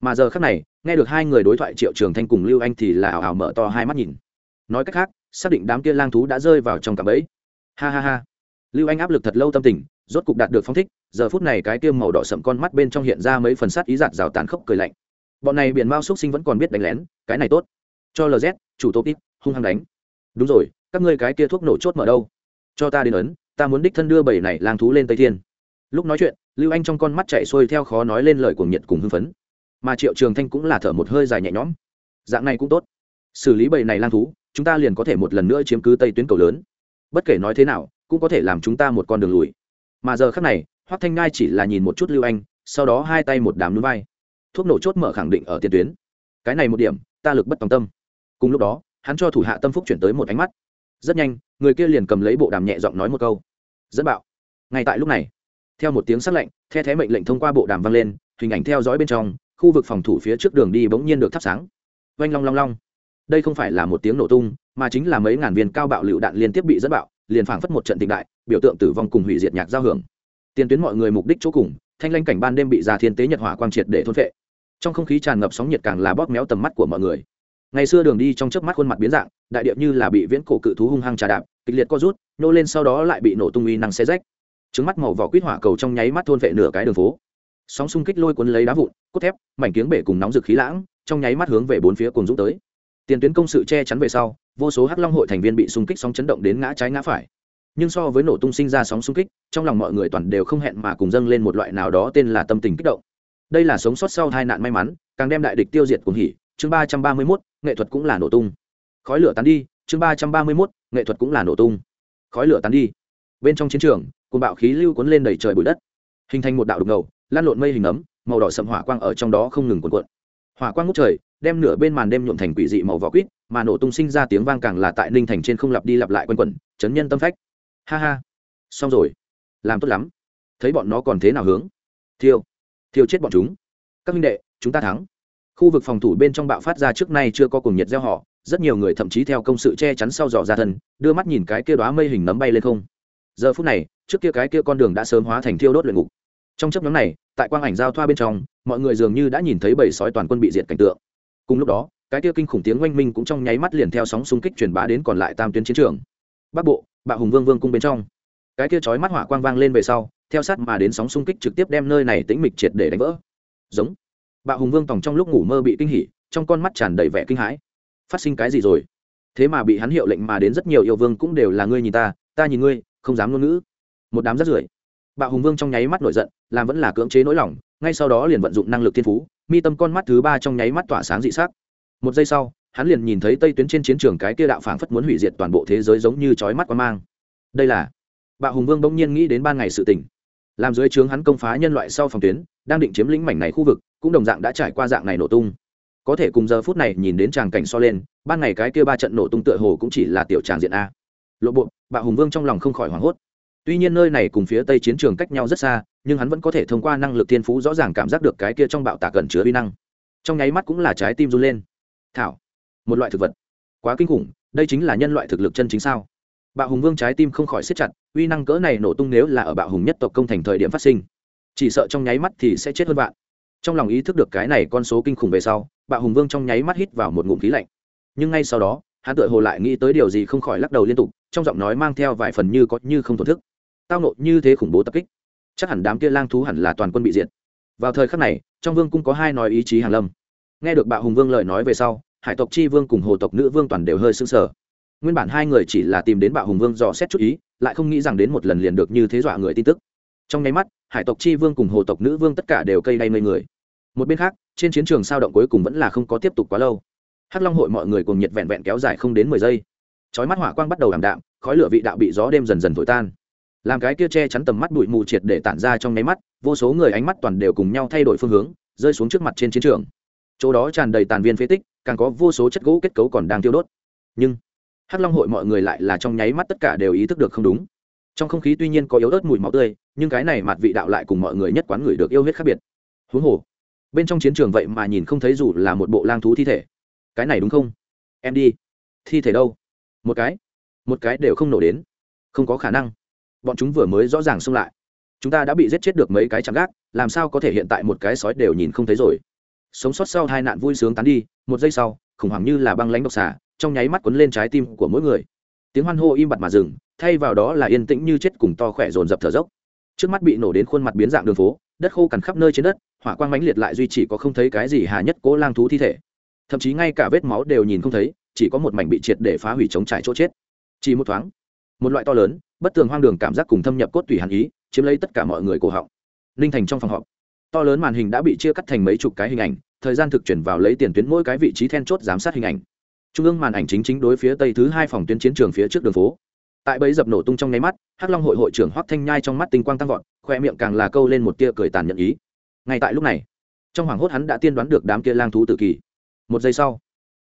Mà giờ khác này, nghe được hai người đối thoại triệu trường thanh cùng lưu anh thì là ảo ảo mở to hai mắt nhìn. Nói cách khác, xác định đám kia lang thú đã rơi vào trong cạm bẫy. Ha ha ha. Lưu anh áp lực thật lâu tâm tình, rốt cục đạt được phong thích, giờ phút này cái kia màu đỏ sậm con mắt bên trong hiện ra mấy phần sắt ý giạt rào tàn khốc cười lạnh. Bọn này biển mao xúc sinh vẫn còn biết đánh lén, cái này tốt cho lz chủ tô tít, hung hăng đánh. Đúng rồi, các ngươi cái kia thuốc nổ chốt mở đâu? Cho ta đến ấn, ta muốn đích thân đưa bảy này lang thú lên tây thiên. Lúc nói chuyện, lưu anh trong con mắt chạy xuôi theo khó nói lên lời của nhiệt cùng hưng phấn. Mà triệu trường thanh cũng là thở một hơi dài nhẹ nhõm. Dạng này cũng tốt. Xử lý bầy này lang thú, chúng ta liền có thể một lần nữa chiếm cứ tây tuyến cầu lớn. Bất kể nói thế nào, cũng có thể làm chúng ta một con đường lùi. Mà giờ khác này, hoắc thanh ngai chỉ là nhìn một chút lưu anh, sau đó hai tay một đám núi vai thuốc nổ chốt mở khẳng định ở tiền tuyến. Cái này một điểm, ta lực bất tòng tâm cùng lúc đó, hắn cho thủ hạ tâm phúc chuyển tới một ánh mắt. Rất nhanh, người kia liền cầm lấy bộ đàm nhẹ giọng nói một câu. Dẫn bạo. Ngay tại lúc này, theo một tiếng sắc lệnh the thế mệnh lệnh thông qua bộ đàm vang lên, hình ảnh theo dõi bên trong, khu vực phòng thủ phía trước đường đi bỗng nhiên được thắp sáng. Oanh long long long. Đây không phải là một tiếng nổ tung, mà chính là mấy ngàn viên cao bạo lựu đạn liên tiếp bị dẫn bạo, liền phảng phất một trận tịnh đại, biểu tượng tử vong cùng hủy diệt nhạc giao hưởng. Tiền tuyến mọi người mục đích chỗ cùng, thanh lanh cảnh ban đêm bị già thiên tế nhật hỏa quang triệt để thôn phệ. Trong không khí tràn ngập sóng nhiệt càng là bóp méo tầm mắt của mọi người ngày xưa đường đi trong chớp mắt khuôn mặt biến dạng, đại điệp như là bị viễn cổ cự thú hung hăng trà đạp, kịch liệt co rút nô lên sau đó lại bị nổ tung uy năng xe rách. Trứng mắt màu vỏ quýt hỏa cầu trong nháy mắt thôn vệ nửa cái đường phố. Sóng xung kích lôi cuốn lấy đá vụn, cốt thép, mảnh kiếng bể cùng nóng rực khí lãng, trong nháy mắt hướng về bốn phía cùng dũng tới. Tiền tuyến công sự che chắn về sau, vô số hắc long hội thành viên bị xung kích sóng chấn động đến ngã trái ngã phải. Nhưng so với nổ tung sinh ra sóng xung kích, trong lòng mọi người toàn đều không hẹn mà cùng dâng lên một loại nào đó tên là tâm tình kích động. Đây là sống sót sau hai nạn may mắn, càng đem đại địch tiêu diệt cùng hỉ chương ba trăm ba mươi mốt, nghệ thuật cũng là nổ tung. Khói lửa tán đi, chương ba trăm ba mươi mốt, nghệ thuật cũng là nổ tung. Khói lửa tán đi. Bên trong chiến trường cồn bạo khí lưu cuốn lên đầy trời bụi đất. Hình thành một đạo đục ngầu, lan lộn mây hình ấm, màu đỏ sậm hỏa quang ở trong đó không ngừng cuộn cuộn. Hỏa quang ngút trời, đem nửa bên màn đêm nhuộm thành quỷ dị màu vỏ quýt, mà nổ tung sinh ra tiếng vang càng là tại ninh thành trên không lặp đi lặp lại quanh quẩn, chấn nhân tâm phách. Ha ha. Xong rồi. Làm tốt lắm. Thấy bọn nó còn thế nào hướng? Thiêu. Thiêu chết bọn chúng. Các minh đệ, chúng ta thắng khu vực phòng thủ bên trong bạo phát ra trước nay chưa có cùng nhiệt gieo họ, rất nhiều người thậm chí theo công sự che chắn sau dò ra thân, đưa mắt nhìn cái kia đoá mây hình nấm bay lên không. Giờ phút này, trước kia cái kia con đường đã sớm hóa thành thiêu đốt luyện ngục. Trong chấp nhóm này, tại quang ảnh giao thoa bên trong, mọi người dường như đã nhìn thấy bầy sói toàn quân bị diệt cảnh tượng. Cùng lúc đó, cái kia kinh khủng tiếng oanh minh cũng trong nháy mắt liền theo sóng xung kích truyền bá đến còn lại tam tuyến chiến trường. Bắc bộ, bạo hùng vương vương cung bên trong. Cái kia chói mắt hỏa quang vang lên về sau, theo sát mà đến sóng xung kích trực tiếp đem nơi này tĩnh mịch triệt để đánh vỡ. Giống bạo hùng vương tòng trong lúc ngủ mơ bị kinh hỉ, trong con mắt tràn đầy vẻ kinh hãi. Phát sinh cái gì rồi? Thế mà bị hắn hiệu lệnh mà đến rất nhiều yêu vương cũng đều là ngươi nhìn ta ta nhìn ngươi, không dám ngôn ngữ. Một đám rất rưởi. Bạo hùng vương trong nháy mắt nổi giận, làm vẫn là cưỡng chế nỗi lòng, ngay sau đó liền vận dụng năng lực thiên phú, mi tâm con mắt thứ ba trong nháy mắt tỏa sáng dị sắc. Một giây sau, hắn liền nhìn thấy tây tuyến trên chiến trường cái kia đạo phảng phất muốn hủy diệt toàn bộ thế giới giống như chói mắt quá mang. Đây là bạo hùng vương bỗng nhiên nghĩ đến ban ngày sự tỉnh làm dưới trướng hắn công phá nhân loại sau phòng tuyến, đang định chiếm lĩnh mảnh này khu vực cũng đồng dạng đã trải qua dạng này nổ tung. Có thể cùng giờ phút này nhìn đến tràng cảnh so lên, ban ngày cái kia ba trận nổ tung tựa hồ cũng chỉ là tiểu tràng diện a. Lộ bộ bạo hùng vương trong lòng không khỏi hoảng hốt. Tuy nhiên nơi này cùng phía tây chiến trường cách nhau rất xa, nhưng hắn vẫn có thể thông qua năng lực thiên phú rõ ràng cảm giác được cái kia trong bạo tạc gần chứa vi năng. Trong nháy mắt cũng là trái tim run lên. Thảo, một loại thực vật. Quá kinh khủng, đây chính là nhân loại thực lực chân chính sao? Bạo hùng vương trái tim không khỏi siết chặt, uy năng cỡ này nổ tung nếu là ở bạo hùng nhất tộc công thành thời điểm phát sinh, chỉ sợ trong nháy mắt thì sẽ chết hơn bạn trong lòng ý thức được cái này con số kinh khủng về sau, bạo hùng vương trong nháy mắt hít vào một ngụm khí lạnh. Nhưng ngay sau đó, hắn tự hồ lại nghĩ tới điều gì không khỏi lắc đầu liên tục, trong giọng nói mang theo vài phần như có như không thổn thức. Tao nộ như thế khủng bố tập kích. Chắc hẳn đám kia lang thú hẳn là toàn quân bị diệt. Vào thời khắc này, trong vương cung có hai nói ý chí hàn lâm. Nghe được bạo hùng vương lời nói về sau, hải tộc chi vương cùng hồ tộc nữ vương toàn đều hơi sưng sờ. Nguyên bản hai người chỉ là tìm đến bạo hùng vương dò xét chút ý, lại không nghĩ rằng đến một lần liền được như thế dọa người tin tức trong nháy mắt, hải tộc chi vương cùng hồ tộc nữ vương tất cả đều cây đay ngây người. Một bên khác, trên chiến trường sao động cuối cùng vẫn là không có tiếp tục quá lâu. Hắc long hội mọi người cùng nhiệt vẹn vẹn kéo dài không đến mười giây. Chói mắt hỏa quang bắt đầu ảm đạm, khói lửa vị đạo bị gió đêm dần dần thổi tan. Làm cái kia che chắn tầm mắt bụi mù triệt để tản ra trong nháy mắt, vô số người ánh mắt toàn đều cùng nhau thay đổi phương hướng, rơi xuống trước mặt trên chiến trường. Chỗ đó tràn đầy tàn viên phế tích, càng có vô số chất gỗ kết cấu còn đang tiêu đốt. Nhưng, hắc long hội mọi người lại là trong nháy mắt tất cả đều ý thức được không đúng trong không khí tuy nhiên có yếu ớt mùi máu tươi, nhưng cái này mặt vị đạo lại cùng mọi người nhất quán người được yêu huyết khác biệt. Huống hồ, bên trong chiến trường vậy mà nhìn không thấy dù là một bộ lang thú thi thể. Cái này đúng không? Em đi. Thi thể đâu? Một cái. Một cái đều không nổ đến. Không có khả năng. Bọn chúng vừa mới rõ ràng xông lại. Chúng ta đã bị giết chết được mấy cái chạm gác, làm sao có thể hiện tại một cái sói đều nhìn không thấy rồi? Sống sót sau hai nạn vui sướng tán đi, một giây sau, khủng hoảng như là băng lãnh độc xả trong nháy mắt quấn lên trái tim của mỗi người tiếng hoan hô im bặt mà dừng, thay vào đó là yên tĩnh như chết cùng to khỏe dồn dập thở dốc. Trước mắt bị nổ đến khuôn mặt biến dạng đường phố, đất khô cằn khắp nơi trên đất, hỏa quang mãnh liệt lại duy chỉ có không thấy cái gì hà nhất cố lang thú thi thể. Thậm chí ngay cả vết máu đều nhìn không thấy, chỉ có một mảnh bị triệt để phá hủy chống trải chỗ chết. Chỉ một thoáng, một loại to lớn, bất tường hoang đường cảm giác cùng thâm nhập cốt tủy hàn ý, chiếm lấy tất cả mọi người cổ họng. Ninh thành trong phòng họp, to lớn màn hình đã bị chia cắt thành mấy chục cái hình ảnh, thời gian thực chuyển vào lấy tiền tuyến mỗi cái vị trí then chốt giám sát hình ảnh trung ương màn ảnh chính chính đối phía tây thứ hai phòng tuyến chiến trường phía trước đường phố. Tại bấy dập nổ tung trong nháy mắt, hắc long hội hội trưởng hoắc thanh nhai trong mắt tinh quang tăng vọt khoe miệng càng là câu lên một tia cười tàn nhận ý. Ngay tại lúc này, trong hoàng hốt hắn đã tiên đoán được đám kia lang thú tự kỳ. Một giây sau,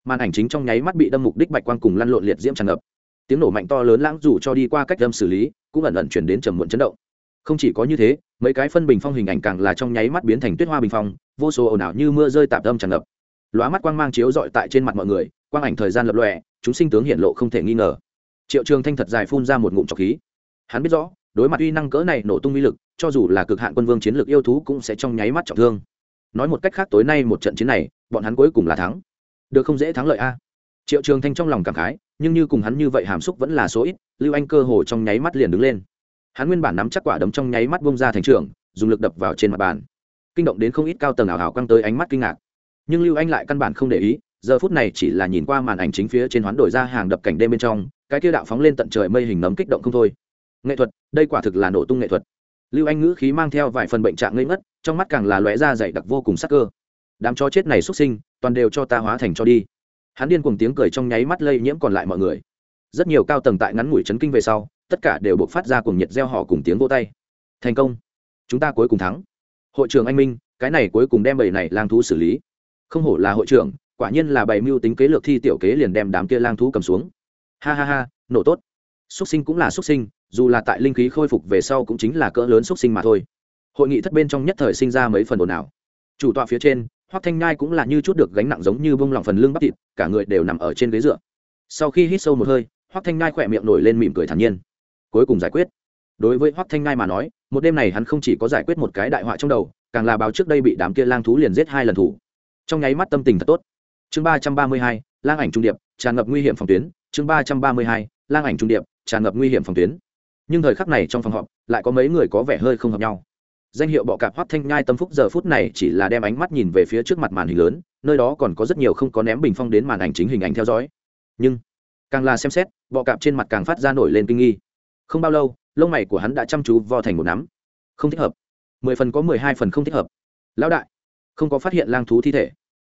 màn ảnh chính trong nháy mắt bị đâm mục đích bạch quang cùng lăn lộn liệt diễm tràn ngập. Tiếng nổ mạnh to lớn lãng dù cho đi qua cách đâm xử lý, cũng ẩn ẩn chuyển đến trầm muộn chấn động. Không chỉ có như thế, mấy cái phân bình phong hình ảnh càng là trong nháy mắt biến thành tuyết hoa bình phong, vô số ồn ào như mưa rơi tạp âm tràn ngập. Lóa mắt quang mang chiếu dọi tại trên mặt mọi người quang ảnh thời gian lập lòe, chúng sinh tướng hiện lộ không thể nghi ngờ. Triệu trường thanh thật dài phun ra một ngụm trọc khí. Hắn biết rõ, đối mặt uy năng cỡ này nổ tung uy lực, cho dù là cực hạn quân vương chiến lược yêu thú cũng sẽ trong nháy mắt trọng thương. Nói một cách khác, tối nay một trận chiến này, bọn hắn cuối cùng là thắng. Được không dễ thắng lợi a? Triệu trường thanh trong lòng cảm khái, nhưng như cùng hắn như vậy hàm xúc vẫn là số ít, lưu anh cơ hồ trong nháy mắt liền đứng lên. Hắn nguyên bản nắm chắc quả đấm trong nháy mắt bông ra thành trường, dùng lực đập vào trên mặt bàn. Kinh động đến không ít cao tầng ảo hảo căng tới ánh mắt kinh ngạc. Nhưng lưu anh lại căn bản không để ý giờ phút này chỉ là nhìn qua màn ảnh chính phía trên hoán đổi ra hàng đập cảnh đêm bên trong, cái kia đạo phóng lên tận trời mây hình nấm kích động không thôi. Nghệ thuật, đây quả thực là nổ tung nghệ thuật. Lưu anh ngữ khí mang theo vài phần bệnh trạng ngây ngất, trong mắt càng là lóe ra dày đặc vô cùng sắc cơ. Đám cho chết này xuất sinh, toàn đều cho ta hóa thành cho đi. Hắn điên cùng tiếng cười trong nháy mắt lây nhiễm còn lại mọi người. Rất nhiều cao tầng tại ngắn ngủi chấn kinh về sau, tất cả đều buộc phát ra cùng nhiệt gieo họ cùng tiếng vô tay. Thành công. Chúng ta cuối cùng thắng. Hội trưởng anh minh, cái này cuối cùng đem bầy này lang thú xử lý. Không hổ là hội trưởng quả nhiên là bày mưu tính kế lược thi tiểu kế liền đem đám kia lang thú cầm xuống. Ha ha ha, nổ tốt. Súc sinh cũng là súc sinh, dù là tại linh khí khôi phục về sau cũng chính là cỡ lớn súc sinh mà thôi. Hội nghị thất bên trong nhất thời sinh ra mấy phần ồn ào. Chủ tọa phía trên, hoắc thanh nhai cũng là như chút được gánh nặng giống như bông lỏng phần lưng bắp thịt, cả người đều nằm ở trên ghế dựa. Sau khi hít sâu một hơi, hoắc thanh nhai khỏe miệng nổi lên mỉm cười thản nhiên. Cuối cùng giải quyết. Đối với hoắc thanh nhai mà nói, một đêm này hắn không chỉ có giải quyết một cái đại họa trong đầu, càng là báo trước đây bị đám kia lang thú liền giết hai lần thủ. Trong nháy mắt tâm tình thật tốt chương ba trăm ba mươi hai, lang ảnh trung điệp, tràn ngập nguy hiểm phòng tuyến. Chương ba trăm ba mươi hai, lang ảnh trung điệp, tràn ngập nguy hiểm phòng tuyến. Nhưng thời khắc này trong phòng họp, lại có mấy người có vẻ hơi không hợp nhau. Danh hiệu bọ cạp hoắt thanh nhai tâm phúc giờ phút này chỉ là đem ánh mắt nhìn về phía trước mặt màn hình lớn, nơi đó còn có rất nhiều không có ném bình phong đến màn ảnh chính hình ảnh theo dõi. Nhưng, càng là xem xét, bọ cạp trên mặt càng phát ra nổi lên kinh nghi. Không bao lâu, lông mày của hắn đã chăm chú vo thành một nắm. Không thích hợp. Mười phần có mười hai phần không thích hợp. Lão đại, không có phát hiện lang thú thi thể.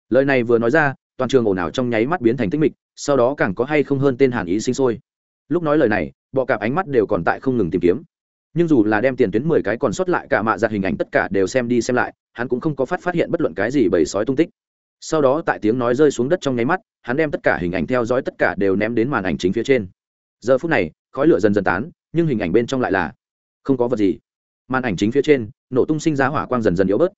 Lời này vừa nói ra toàn trường ồn ào trong nháy mắt biến thành tích mịch, sau đó càng có hay không hơn tên hàn ý sinh sôi. Lúc nói lời này, bọ cạp ánh mắt đều còn tại không ngừng tìm kiếm. Nhưng dù là đem tiền tuyến mười cái còn sót lại cả mạ giặt hình ảnh tất cả đều xem đi xem lại, hắn cũng không có phát phát hiện bất luận cái gì bầy sói tung tích. Sau đó tại tiếng nói rơi xuống đất trong nháy mắt, hắn đem tất cả hình ảnh theo dõi tất cả đều ném đến màn ảnh chính phía trên. Giờ phút này, khói lửa dần dần tán, nhưng hình ảnh bên trong lại là không có vật gì. Màn ảnh chính phía trên, nổ tung sinh ra hỏa quang dần dần yếu bớt.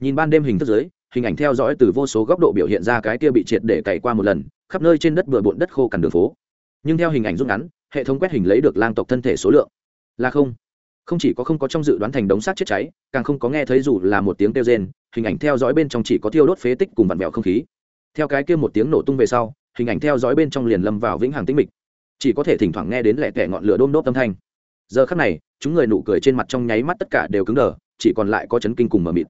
Nhìn ban đêm hình thức dưới hình ảnh theo dõi từ vô số góc độ biểu hiện ra cái kia bị triệt để cày qua một lần, khắp nơi trên đất bừa bộn đất khô cằn đường phố. Nhưng theo hình ảnh rút ngắn, hệ thống quét hình lấy được lang tộc thân thể số lượng. Là không. Không chỉ có không có trong dự đoán thành đống xác chết cháy, càng không có nghe thấy dù là một tiếng kêu rên, hình ảnh theo dõi bên trong chỉ có thiêu đốt phế tích cùng vặn vẹo không khí. Theo cái kia một tiếng nổ tung về sau, hình ảnh theo dõi bên trong liền lâm vào vĩnh hằng tĩnh mịch. Chỉ có thể thỉnh thoảng nghe đến lẹ tẻ ngọn lửa đôm đốt âm thanh. Giờ khắc này, chúng người nụ cười trên mặt trong nháy mắt tất cả đều cứng đờ, chỉ còn lại có chấn kinh cùng mờ mịt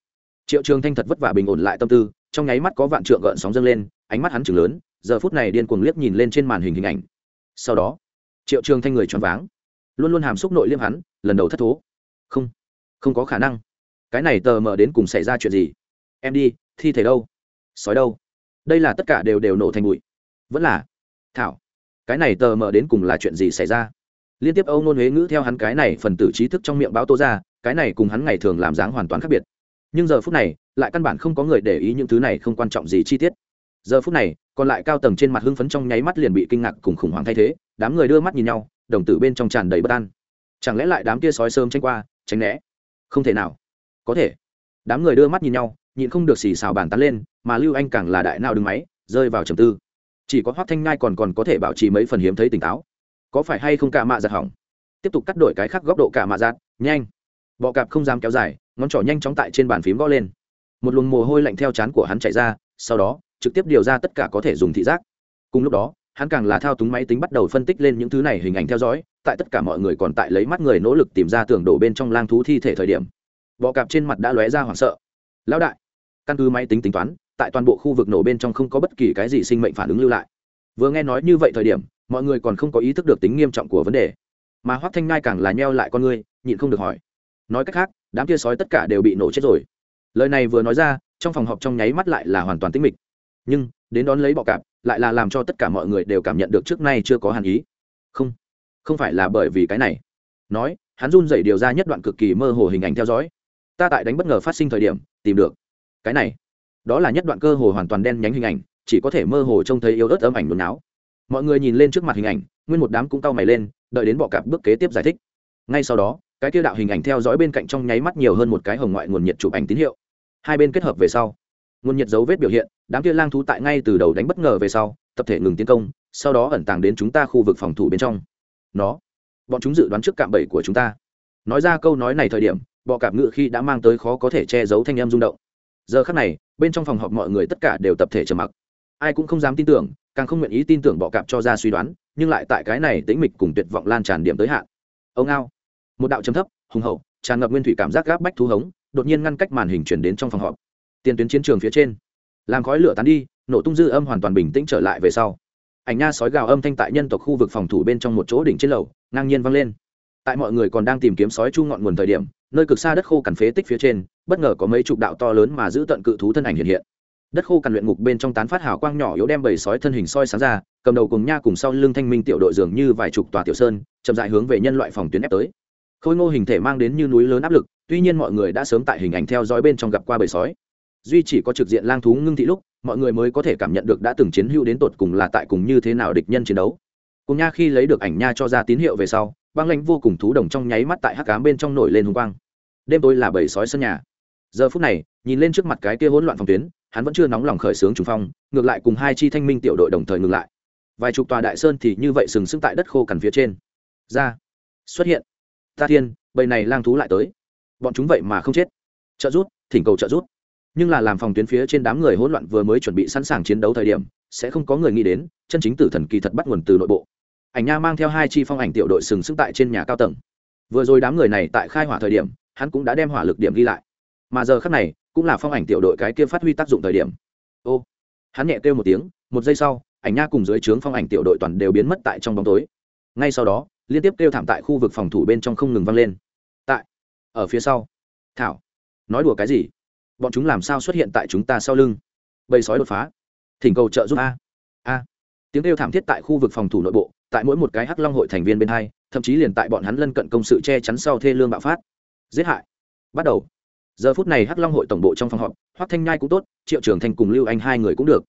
triệu trường thanh thật vất vả bình ổn lại tâm tư, trong nháy mắt có vạn trượng gợn sóng dâng lên, ánh mắt hắn chừng lớn, giờ phút này điên cuồng liếc nhìn lên trên màn hình hình ảnh. Sau đó, triệu trường thanh người choáng váng, luôn luôn hàm xúc nội liêm hắn, lần đầu thất thố. Không không có khả năng. Cái này tờ mờ đến cùng xảy ra chuyện gì? Em đi, thi thể đâu? Sói đâu? Đây là tất cả đều đều nổ thành bụi. Vẫn là, thảo, cái này tờ mờ đến cùng là chuyện gì xảy ra? Liên tiếp âu nôn huế ngữ theo hắn cái này phần tử trí thức trong miệng báo tố ra, cái này cùng hắn ngày thường làm dáng hoàn toàn khác biệt nhưng giờ phút này, lại căn bản không có người để ý những thứ này không quan trọng gì chi tiết. Giờ phút này, còn lại cao tầng trên mặt hưng phấn trong nháy mắt liền bị kinh ngạc cùng khủng hoảng thay thế, đám người đưa mắt nhìn nhau, đồng tử bên trong tràn đầy bất an. Chẳng lẽ lại đám kia sói sơm tranh qua, tránh né? Không thể nào. Có thể. Đám người đưa mắt nhìn nhau, nhịn không được xì xào bàn tán lên, mà lưu anh càng là đại nào đứng máy, rơi vào trầm tư. Chỉ có hoác thanh ngai còn còn có thể bảo trì mấy phần hiếm thấy tỉnh táo. Có phải hay không cả mạ giặt hỏng? Tiếp tục cắt đổi cái khác góc độ cả mạ giặt nhanh bọ cạp không dám kéo dài, ngón trỏ nhanh chóng tại trên bàn phím gõ lên. Một luồng mồ hôi lạnh theo chán của hắn chạy ra, sau đó, trực tiếp điều ra tất cả có thể dùng thị giác. Cùng lúc đó, hắn càng là thao túng máy tính bắt đầu phân tích lên những thứ này hình ảnh theo dõi, tại tất cả mọi người còn tại lấy mắt người nỗ lực tìm ra tường đổ bên trong lang thú thi thể thời điểm. Bọ cạp trên mặt đã lóe ra hoảng sợ. Lão đại! Căn cứ máy tính tính toán, tại toàn bộ khu vực nổ bên trong không có bất kỳ cái gì sinh mệnh phản ứng lưu lại. Vừa nghe nói như vậy thời điểm, mọi người còn không có ý thức được tính nghiêm trọng của vấn đề. Mà hoắc thanh ngai càng là nheo lại con ngươi, nhịn không được hỏi nói cách khác, đám kia sói tất cả đều bị nổ chết rồi. Lời này vừa nói ra, trong phòng họp trong nháy mắt lại là hoàn toàn tĩnh mịch. Nhưng, đến đón lấy bọ cạp, lại là làm cho tất cả mọi người đều cảm nhận được trước nay chưa có hàn ý. Không không phải là bởi vì cái này. Nói, hắn run dậy điều ra nhất đoạn cực kỳ mơ hồ hình ảnh theo dõi. Ta tại đánh bất ngờ phát sinh thời điểm, tìm được cái này. Đó là nhất đoạn cơ hồ hoàn toàn đen nhánh hình ảnh, chỉ có thể mơ hồ trông thấy yếu ớt âm ảnh nôn não mọi người nhìn lên trước mặt hình ảnh, nguyên một đám cũng cau mày lên, đợi đến bọ cạp bước kế tiếp giải thích. Ngay sau đó cái kia đạo hình ảnh theo dõi bên cạnh trong nháy mắt nhiều hơn một cái hồng ngoại nguồn nhiệt chụp ảnh tín hiệu. Hai bên kết hợp về sau, nguồn nhiệt dấu vết biểu hiện, đám kia lang thú tại ngay từ đầu đánh bất ngờ về sau, tập thể ngừng tiến công, sau đó ẩn tàng đến chúng ta khu vực phòng thủ bên trong. Nó, bọn chúng dự đoán trước cạm bẫy của chúng ta. Nói ra câu nói này thời điểm, bọ cạp ngự khi đã mang tới khó có thể che giấu thanh em rung động. Giờ khắc này, bên trong phòng họp mọi người tất cả đều tập thể trầm mặc. Ai cũng không dám tin tưởng, càng không nguyện ý tin tưởng bọ cạp cho ra suy đoán, nhưng lại tại cái này tĩnh mịch cùng tuyệt vọng lan tràn điểm tới hạn. Ông ao một đạo chấm thấp, hùng hậu, tràn ngập nguyên thủy cảm giác gáp bách thú hống, đột nhiên ngăn cách màn hình chuyển đến trong phòng họp. Tiền tuyến chiến trường phía trên, làm khói lửa tán đi, nổ tung dư âm hoàn toàn bình tĩnh trở lại về sau. Ảnh nha sói gào âm thanh tại nhân tộc khu vực phòng thủ bên trong một chỗ đỉnh trên lầu, ngang nhiên vang lên. Tại mọi người còn đang tìm kiếm sói chu ngọn nguồn thời điểm, nơi cực xa đất khô cằn phế tích phía trên, bất ngờ có mấy chục đạo to lớn mà giữ tận cự thú thân ảnh hiện hiện. Đất khô cằn luyện ngục bên trong tán phát hào quang nhỏ yếu đem bầy sói thân hình soi sáng ra, cầm đầu cùng nha cùng sau lưng thanh minh tiểu đội dường như vài chục tòa tiểu sơn, chậm dại hướng về nhân loại phòng tuyến ép tới khôi ngô hình thể mang đến như núi lớn áp lực, tuy nhiên mọi người đã sớm tại hình ảnh theo dõi bên trong gặp qua bầy sói. Duy chỉ có trực diện lang thú ngưng thị lúc, mọi người mới có thể cảm nhận được đã từng chiến hữu đến tột cùng là tại cùng như thế nào địch nhân chiến đấu. Cùng nha khi lấy được ảnh nha cho ra tín hiệu về sau, băng lãnh vô cùng thú đồng trong nháy mắt tại hắc cám bên trong nổi lên hùng quang. Đêm tối là bầy sói sân nhà. Giờ phút này, nhìn lên trước mặt cái kia hỗn loạn phòng tuyến, hắn vẫn chưa nóng lòng khởi xướng trùng phong, ngược lại cùng hai chi thanh minh tiểu đội đồng thời ngừng lại. Vài chục tòa đại sơn thì như vậy sừng sững tại đất khô cằn phía trên. Ra. Xuất hiện ta thiên, bầy này lang thú lại tới. Bọn chúng vậy mà không chết. Trợ rút thỉnh cầu trợ rút nhưng là làm phòng tuyến phía trên đám người hỗn loạn vừa mới chuẩn bị sẵn sàng chiến đấu thời điểm, sẽ không có người nghĩ đến, chân chính tử thần kỳ thật bắt nguồn từ nội bộ. Ảnh nha mang theo hai chi phong ảnh tiểu đội sừng sững tại trên nhà cao tầng. Vừa rồi đám người này tại khai hỏa thời điểm, hắn cũng đã đem hỏa lực điểm ghi lại. Mà giờ khác này, cũng là phong ảnh tiểu đội cái kia phát huy tác dụng thời điểm. Ô, hắn nhẹ kêu một tiếng, một giây sau, ảnh nha cùng dưới trướng phong ảnh tiểu đội toàn đều biến mất tại trong bóng tối. Ngay sau đó liên tiếp kêu thảm tại khu vực phòng thủ bên trong không ngừng vang lên. Tại, ở phía sau. Thảo, nói đùa cái gì? Bọn chúng làm sao xuất hiện tại chúng ta sau lưng? Bầy sói đột phá. Thỉnh cầu trợ giúp a. A. Tiếng kêu thảm thiết tại khu vực phòng thủ nội bộ, tại mỗi một cái hắc long hội thành viên bên hai, thậm chí liền tại bọn hắn lân cận công sự che chắn sau thê lương bạo phát. Giết hại. Bắt đầu. Giờ phút này hắc long hội tổng bộ trong phòng họp, hoắc thanh nhai cũng tốt, triệu trường thanh cùng lưu anh hai người cũng được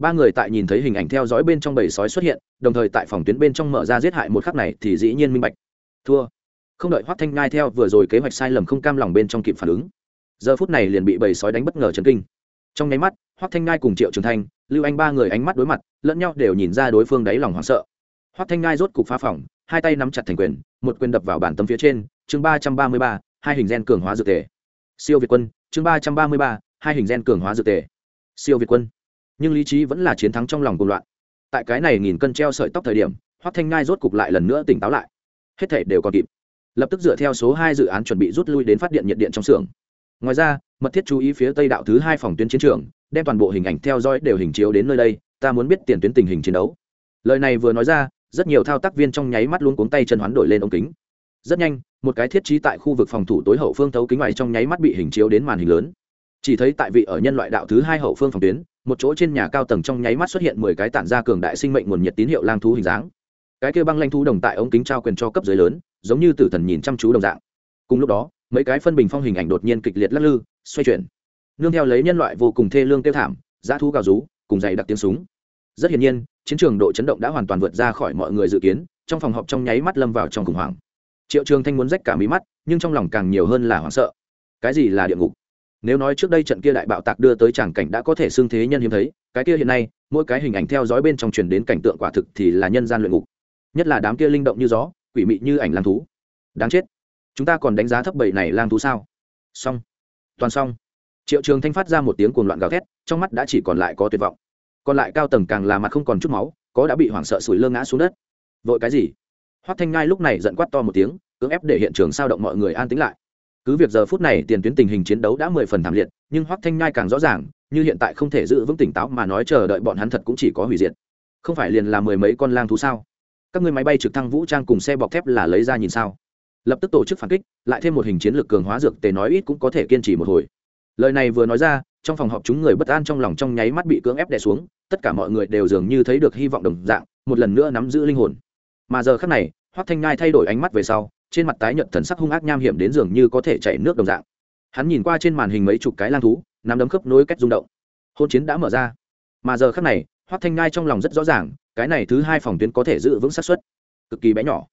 ba người tại nhìn thấy hình ảnh theo dõi bên trong bầy sói xuất hiện, đồng thời tại phòng tuyến bên trong mở ra giết hại một khắc này thì dĩ nhiên minh bạch. Thua. Không đợi hoắc thanh nhai theo vừa rồi kế hoạch sai lầm không cam lòng bên trong kịp phản ứng, giờ phút này liền bị bầy sói đánh bất ngờ chấn kinh. Trong nháy mắt, hoắc thanh ngai cùng triệu trường thanh, lưu anh ba người ánh mắt đối mặt, lẫn nhau đều nhìn ra đối phương đáy lòng hoảng sợ. Hoắc thanh ngai rốt cục phá phòng, hai tay nắm chặt thành quyền, một quyền đập vào bản tâm phía trên, chương ba trăm ba mươi ba, hai hình gen cường hóa dược tề. Siêu việt quân, chương ba trăm ba mươi ba, hai hình gen cường hóa dược tề. Siêu việt quân nhưng lý trí vẫn là chiến thắng trong lòng cuộc loạn. Tại cái này nghìn cân treo sợi tóc thời điểm, hoắc thanh ngai rốt cục lại lần nữa tỉnh táo lại. Hết thể đều còn kịp. Lập tức dựa theo số hai dự án chuẩn bị rút lui đến phát điện nhiệt điện trong xưởng. Ngoài ra, mật thiết chú ý phía tây đạo thứ hai phòng tuyến chiến trường, đem toàn bộ hình ảnh theo dõi đều hình chiếu đến nơi đây, ta muốn biết tiền tuyến tình hình chiến đấu. Lời này vừa nói ra, rất nhiều thao tác viên trong nháy mắt luôn cuống tay chân hoán đổi lên ống kính. Rất nhanh, một cái thiết trí tại khu vực phòng thủ tối hậu phương thấu kính ngoài trong nháy mắt bị hình chiếu đến màn hình lớn. Chỉ thấy tại vị ở nhân loại đạo thứ hai hậu phương phòng tuyến một chỗ trên nhà cao tầng trong nháy mắt xuất hiện mười cái tản ra cường đại sinh mệnh nguồn nhiệt tín hiệu lang thú hình dáng. Cái kia băng lanh thú đồng tại ống kính trao quyền cho cấp dưới lớn, giống như tử thần nhìn chăm chú đồng dạng. Cùng lúc đó, mấy cái phân bình phong hình ảnh đột nhiên kịch liệt lắc lư, xoay chuyển. Nương theo lấy nhân loại vô cùng thê lương tiêu thảm giá thú gào rú, cùng dày đặc tiếng súng. Rất hiển nhiên, chiến trường độ chấn động đã hoàn toàn vượt ra khỏi mọi người dự kiến, trong phòng họp trong nháy mắt lâm vào trong khủng hoảng. Triệu trường thanh muốn rách cả mí mắt, nhưng trong lòng càng nhiều hơn là hoảng sợ. Cái gì là địa ngục? Nếu nói trước đây trận kia đại bạo tạc đưa tới tràng cảnh đã có thể xưng thế nhân hiếm thấy, cái kia hiện nay, mỗi cái hình ảnh theo dõi bên trong truyền đến cảnh tượng quả thực thì là nhân gian luyện ngục. Nhất là đám kia linh động như gió, quỷ mị như ảnh lang thú. Đáng chết. Chúng ta còn đánh giá thấp bầy này lang thú sao? Xong. Toàn xong. Triệu trường thanh phát ra một tiếng cuồng loạn gào thét, trong mắt đã chỉ còn lại có tuyệt vọng. Còn lại cao tầng càng là mặt không còn chút máu, có đã bị hoảng sợ sủi lơ ngã xuống đất. Vội cái gì? Hoắc thanh ngai lúc này giận quát to một tiếng, cưỡng ép để hiện trường sao động mọi người an tĩnh lại cứ việc giờ phút này tiền tuyến tình hình chiến đấu đã mười phần thảm liệt, nhưng hoắc thanh Nhai càng rõ ràng, như hiện tại không thể giữ vững tỉnh táo mà nói chờ đợi bọn hắn thật cũng chỉ có hủy diệt. Không phải liền là mười mấy con lang thú sao? Các ngươi máy bay trực thăng vũ trang cùng xe bọc thép là lấy ra nhìn sao? Lập tức tổ chức phản kích, lại thêm một hình chiến lược cường hóa dược tề nói ít cũng có thể kiên trì một hồi. Lời này vừa nói ra, trong phòng họp chúng người bất an trong lòng trong nháy mắt bị cưỡng ép đè xuống, tất cả mọi người đều dường như thấy được hy vọng đồng dạng, một lần nữa nắm giữ linh hồn. Mà giờ khác này, hoắc thanh ngai thay đổi ánh mắt về sau trên mặt tái nhợt thần sắc hung ác nham hiểm đến dường như có thể chảy nước đồng dạng. Hắn nhìn qua trên màn hình mấy chục cái lang thú, nắm đấm khớp nối cách rung động. Hôn chiến đã mở ra. Mà giờ khắc này, hoắc thanh ngai trong lòng rất rõ ràng, cái này thứ hai phòng tuyến có thể giữ vững xác suất. Cực kỳ bé nhỏ.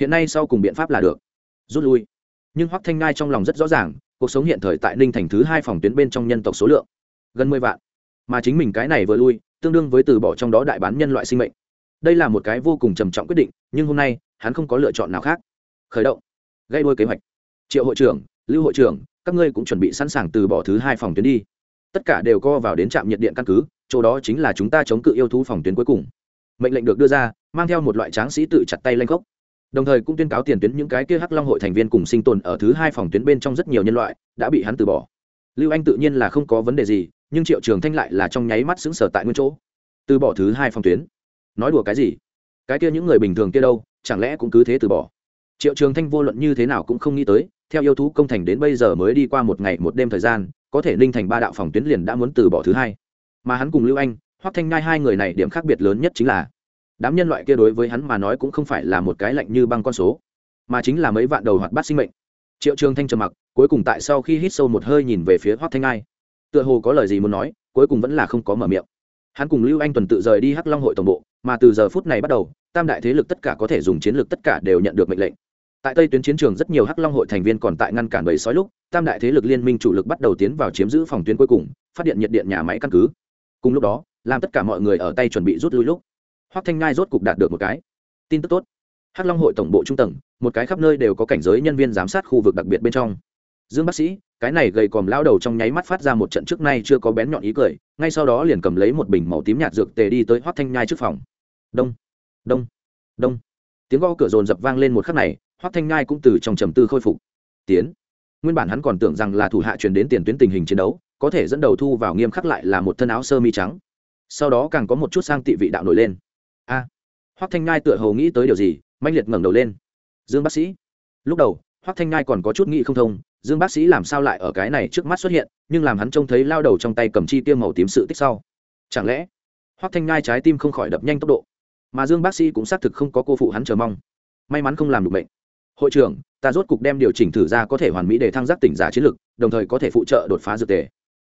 Hiện nay sau cùng biện pháp là được. Rút lui. Nhưng hoắc thanh ngai trong lòng rất rõ ràng, cuộc sống hiện thời tại ninh thành thứ hai phòng tuyến bên trong nhân tộc số lượng, gần mười vạn. Mà chính mình cái này vừa lui, tương đương với từ bỏ trong đó đại bán nhân loại sinh mệnh. Đây là một cái vô cùng trầm trọng quyết định, nhưng hôm nay, hắn không có lựa chọn nào khác khởi động. Gây đôi kế hoạch. Triệu hội trưởng, lưu hội trưởng, các ngươi cũng chuẩn bị sẵn sàng từ bỏ thứ hai phòng tuyến đi. Tất cả đều co vào đến trạm nhiệt điện căn cứ, chỗ đó chính là chúng ta chống cự yêu thú phòng tuyến cuối cùng. Mệnh lệnh được đưa ra, mang theo một loại tráng sĩ tự chặt tay lanh gốc. Đồng thời cũng tuyên cáo tiền tuyến những cái kia hắc long hội thành viên cùng sinh tồn ở thứ hai phòng tuyến bên trong rất nhiều nhân loại, đã bị hắn từ bỏ. Lưu anh tự nhiên là không có vấn đề gì, nhưng triệu trường thanh lại là trong nháy mắt xứng sở tại nguyên chỗ. Từ bỏ thứ hai phòng tuyến. Nói đùa cái gì? Cái kia những người bình thường kia đâu, chẳng lẽ cũng cứ thế từ bỏ? Triệu trường thanh vô luận như thế nào cũng không nghĩ tới, theo yêu thú công thành đến bây giờ mới đi qua một ngày một đêm thời gian, có thể ninh thành ba đạo phòng tuyến liền đã muốn từ bỏ thứ hai. Mà hắn cùng lưu anh, hoắc thanh ngai hai người này điểm khác biệt lớn nhất chính là, đám nhân loại kia đối với hắn mà nói cũng không phải là một cái lạnh như băng con số, mà chính là mấy vạn đầu hoạt bát sinh mệnh. Triệu trường thanh trầm mặc, cuối cùng tại sau khi hít sâu một hơi nhìn về phía hoắc thanh ngai tựa hồ có lời gì muốn nói, cuối cùng vẫn là không có mở miệng. Hắn cùng lưu anh tuần tự rời đi hắc long hội tổng bộ, mà từ giờ phút này bắt đầu, tam đại thế lực tất cả có thể dùng chiến lược tất cả đều nhận được mệnh lệnh tại tây tuyến chiến trường rất nhiều hắc long hội thành viên còn tại ngăn cản bầy sói lúc, tam đại thế lực liên minh chủ lực bắt đầu tiến vào chiếm giữ phòng tuyến cuối cùng, phát điện nhiệt điện nhà máy căn cứ. Cùng lúc đó, làm tất cả mọi người ở tay chuẩn bị rút lui lúc, hoắc thanh ngai rốt cục đạt được một cái. Tin tức tốt. Hắc long hội tổng bộ trung tầng, một cái khắp nơi đều có cảnh giới nhân viên giám sát khu vực đặc biệt bên trong. Dương bác sĩ, cái này gầy còm lao đầu trong nháy mắt phát ra một trận trước nay chưa có bén nhọn ý cười, ngay sau đó liền cầm lấy một bình màu tím nhạt dược tề đi tới hoắc thanh nhai trước phòng. Đông đông đông. Tiếng gõ cửa rồn dập vang lên một khắc này hoắc thanh nhai cũng từ trong trầm tư khôi phục. Tiến. Nguyên bản hắn còn tưởng rằng là thủ hạ truyền đến tiền tuyến tình hình chiến đấu có thể dẫn đầu thu vào nghiêm khắc lại là một thân áo sơ mi trắng. Sau đó càng có một chút sang tị vị đạo nổi lên. A. À, hoắc thanh nhai tựa hồ nghĩ tới điều gì manh liệt ngẩng đầu lên. Dương bác sĩ. Lúc đầu hoắc thanh nhai còn có chút nghĩ không thông dương bác sĩ làm sao lại ở cái này trước mắt xuất hiện nhưng làm hắn trông thấy lao đầu trong tay cầm chi tiêu màu tím sự tích sau. Chẳng lẽ hoắc thanh nhai trái tim không khỏi đập nhanh tốc độ? Mà dương bác sĩ cũng xác thực không có cô phụ hắn chờ mong. May mắn không làm được bệnh hội trưởng, ta rốt cục đem điều chỉnh thử ra có thể hoàn mỹ để thăng giác tỉnh giả chiến lực đồng thời có thể phụ trợ đột phá dược tề.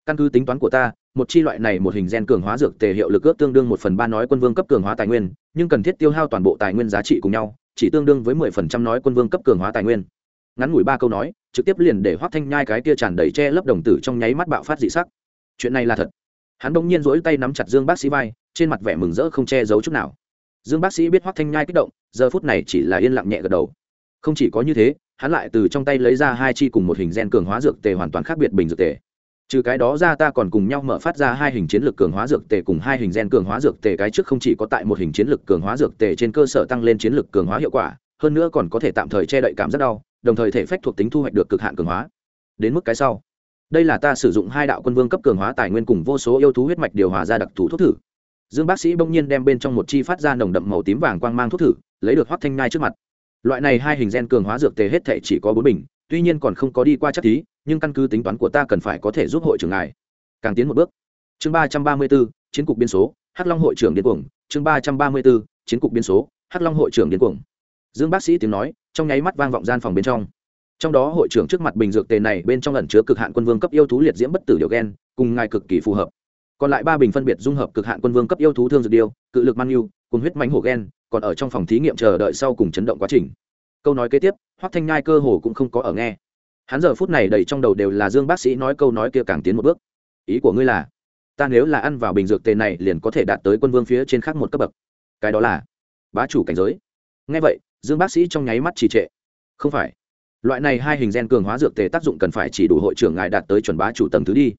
Căn cứ tính toán của ta, một chi loại này một hình gen cường hóa dược tề hiệu lực ước tương đương một phần ba nói quân vương cấp cường hóa tài nguyên, nhưng cần thiết tiêu hao toàn bộ tài nguyên giá trị cùng nhau, chỉ tương đương với mười phần trăm nói quân vương cấp cường hóa tài nguyên. Ngắn ngủi ba câu nói, trực tiếp liền để hoác thanh nhai cái kia tràn đầy che lấp đồng tử trong nháy mắt bạo phát dị sắc. Chuyện này là thật. Hắn bỗng nhiên rỗi tay nắm chặt dương bác sĩ vai, trên mặt vẻ mừng rỡ không che giấu chút nào. Dương bác sĩ biết hoác thanh nhai kích động, giờ phút này chỉ là yên lặng nhẹ gật đầu không chỉ có như thế, hắn lại từ trong tay lấy ra hai chi cùng một hình gen cường hóa dược tề hoàn toàn khác biệt bình dược tề. Trừ cái đó ra ta còn cùng nhau mở phát ra hai hình chiến lược cường hóa dược tề cùng hai hình gen cường hóa dược tề cái trước không chỉ có tại một hình chiến lược cường hóa dược tề trên cơ sở tăng lên chiến lược cường hóa hiệu quả, hơn nữa còn có thể tạm thời che đậy cảm giác đau, đồng thời thể phách thuộc tính thu hoạch được cực hạn cường hóa. Đến mức cái sau. Đây là ta sử dụng hai đạo quân vương cấp cường hóa tài nguyên cùng vô số yêu thú huyết mạch điều hòa ra đặc thù thuốc thử. Dương bác sĩ bỗng nhiên đem bên trong một chi phát ra nồng đậm màu tím vàng quang mang thuốc thử, lấy được hoắt thanh ngai trước mặt loại này hai hình gen cường hóa dược tề hết thể chỉ có bốn bình, tuy nhiên còn không có đi qua chắc thí, nhưng căn cứ tính toán của ta cần phải có thể giúp hội trưởng ngài. Càng tiến một bước. Chương ba trăm ba mươi bốn, chiến cục biên số, hắc long hội trưởng điên cuồng. Chương ba trăm ba mươi bốn, chiến cục biên số, hắc long hội trưởng điên cuồng. Dương bác sĩ tiếng nói, trong nháy mắt vang vọng gian phòng bên trong. Trong đó hội trưởng trước mặt bình dược tề này bên trong lần chứa cực hạn quân vương cấp yêu thú liệt diễm bất tử điều gen, cùng ngài cực kỳ phù hợp. Còn lại ba bình phân biệt dung hợp cực hạn quân vương cấp yêu thú thương dược điêu, cự lực mang yêu cùng huyết mánh hổ gen còn ở trong phòng thí nghiệm chờ đợi sau cùng chấn động quá trình. Câu nói kế tiếp, hoắc thanh nhai cơ hồ cũng không có ở nghe. Hắn giờ phút này đầy trong đầu đều là dương bác sĩ nói câu nói kia càng tiến một bước. Ý của ngươi là, ta nếu là ăn vào bình dược tề này liền có thể đạt tới quân vương phía trên khác một cấp bậc. Cái đó là, bá chủ cảnh giới. Ngay vậy, dương bác sĩ trong nháy mắt trì trệ. Không phải. Loại này hai hình gen cường hóa dược tề tác dụng cần phải chỉ đủ hội trưởng ngài đạt tới chuẩn bá chủ tầng thứ đi.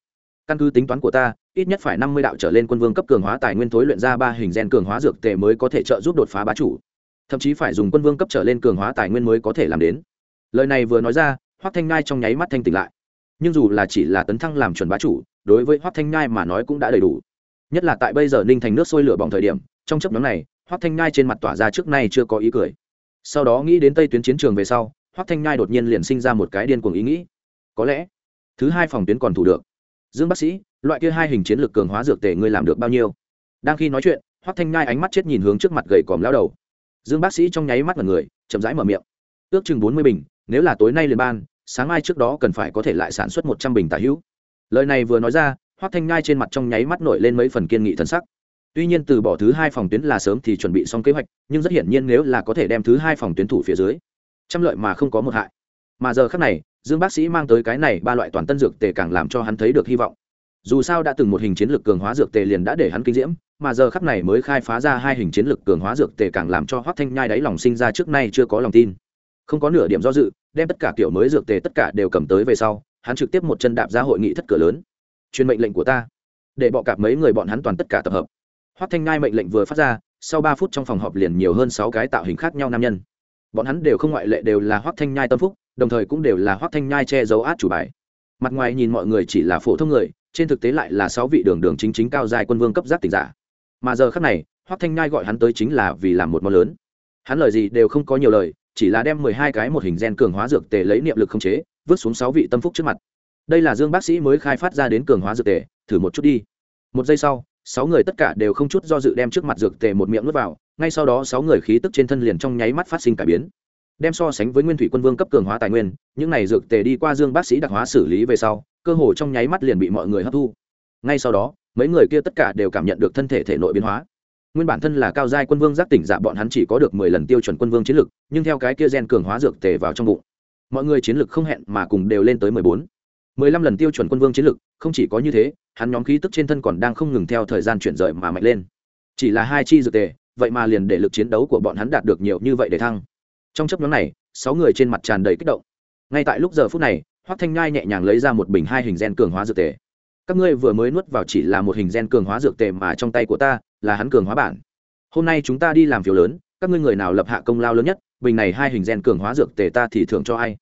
Căn cứ tính toán của ta ít nhất phải năm mươi đạo trở lên quân vương cấp cường hóa tài nguyên thối luyện ra ba hình gen cường hóa dược tề mới có thể trợ giúp đột phá bá chủ. Thậm chí phải dùng quân vương cấp trở lên cường hóa tài nguyên mới có thể làm đến. Lời này vừa nói ra, hoắc thanh ngai trong nháy mắt thanh tỉnh lại. Nhưng dù là chỉ là tấn thăng làm chuẩn bá chủ, đối với hoắc thanh ngai mà nói cũng đã đầy đủ. Nhất là tại bây giờ ninh thành nước sôi lửa bỏng thời điểm, trong chấp nhóm này, hoắc thanh ngai trên mặt tỏa ra trước nay chưa có ý cười. Sau đó nghĩ đến tây tuyến chiến trường về sau, hoắc thanh ngai đột nhiên liền sinh ra một cái điên cuồng ý nghĩ. Có lẽ, thứ hai phòng tuyến còn thủ được dương bác sĩ, loại kia hai hình chiến lược cường hóa dược tề ngươi làm được bao nhiêu? Đang khi nói chuyện, hoắc thanh ngai ánh mắt chết nhìn hướng trước mặt gầy còm lao đầu. Dương bác sĩ trong nháy mắt là người, chậm rãi mở miệng. Ước chừng bốn mươi bình, nếu là tối nay liền ban, sáng mai trước đó cần phải có thể lại sản xuất một trăm bình tả hữu. Lời này vừa nói ra, hoắc thanh ngai trên mặt trong nháy mắt nổi lên mấy phần kiên nghị thân sắc. Tuy nhiên từ bỏ thứ hai phòng tuyến là sớm thì chuẩn bị xong kế hoạch, nhưng rất hiển nhiên nếu là có thể đem thứ hai phòng tuyến thủ phía dưới, trăm lợi mà không có một hại mà giờ khác này, dương bác sĩ mang tới cái này ba loại toàn tân dược tề càng làm cho hắn thấy được hy vọng. Dù sao đã từng một hình chiến lược cường hóa dược tề liền đã để hắn kinh diễm, mà giờ khắp này mới khai phá ra hai hình chiến lược cường hóa dược tề càng làm cho hoác thanh nhai đáy lòng sinh ra trước nay chưa có lòng tin. Không có nửa điểm do dự, đem tất cả kiểu mới dược tề tất cả đều cầm tới về sau, hắn trực tiếp một chân đạp ra hội nghị thất cửa lớn. Truyền mệnh lệnh của ta. Để bọ cạp mấy người bọn hắn toàn tất cả tập hợp. Hoác thanh nhai mệnh lệnh vừa phát ra, sau ba phút trong phòng họp liền nhiều hơn sáu cái tạo hình khác nhau nam nhân. Bọn hắn đều không ngoại lệ đều là hoác thanh nhai tâm phúc đồng thời cũng đều là hoác thanh nhai che giấu át chủ bài. Mặt ngoài nhìn mọi người chỉ là phổ thông người, trên thực tế lại là sáu vị đường đường chính chính cao dài quân vương cấp giác tỉnh giả. Mà giờ khác này, hoác thanh nhai gọi hắn tới chính là vì làm một món lớn. Hắn lời gì đều không có nhiều lời, chỉ là đem mười hai cái một hình gen cường hóa dược tề lấy niệm lực không chế, vứt xuống sáu vị tâm phúc trước mặt. Đây là dương bác sĩ mới khai phát ra đến cường hóa dược tề, thử một chút đi. Một giây sau, sáu người tất cả đều không chút do dự đem trước mặt dược tề một miệng nuốt vào, ngay sau đó sáu người khí tức trên thân liền trong nháy mắt phát sinh cải biến đem so sánh với nguyên thủy quân vương cấp cường hóa tài nguyên, những này dược tề đi qua dương bác sĩ đặc hóa xử lý về sau, cơ hồ trong nháy mắt liền bị mọi người hấp thu. Ngay sau đó, mấy người kia tất cả đều cảm nhận được thân thể thể nội biến hóa. Nguyên bản thân là cao giai quân vương giác tỉnh giả bọn hắn chỉ có được mười lần tiêu chuẩn quân vương chiến lực, nhưng theo cái kia gen cường hóa dược tề vào trong bụng, mọi người chiến lực không hẹn mà cùng đều lên tới mười bốn. Mười lăm lần tiêu chuẩn quân vương chiến lực, không chỉ có như thế, hắn nhóm khí tức trên thân còn đang không ngừng theo thời gian chuyển rời mà mạnh lên. Chỉ là hai chi dược tề, vậy mà liền để lực chiến đấu của bọn hắn đạt được nhiều như vậy để thăng trong chấp nhóm này, sáu người trên mặt tràn đầy kích động. Ngay tại lúc giờ phút này, hoắc thanh nhai nhẹ nhàng lấy ra một bình hai hình gen cường hóa dược tề. Các ngươi vừa mới nuốt vào chỉ là một hình gen cường hóa dược tề mà trong tay của ta là hắn cường hóa bản. Hôm nay chúng ta đi làm phiếu lớn, các ngươi người nào lập hạ công lao lớn nhất, bình này hai hình gen cường hóa dược tề ta thì thưởng cho ai?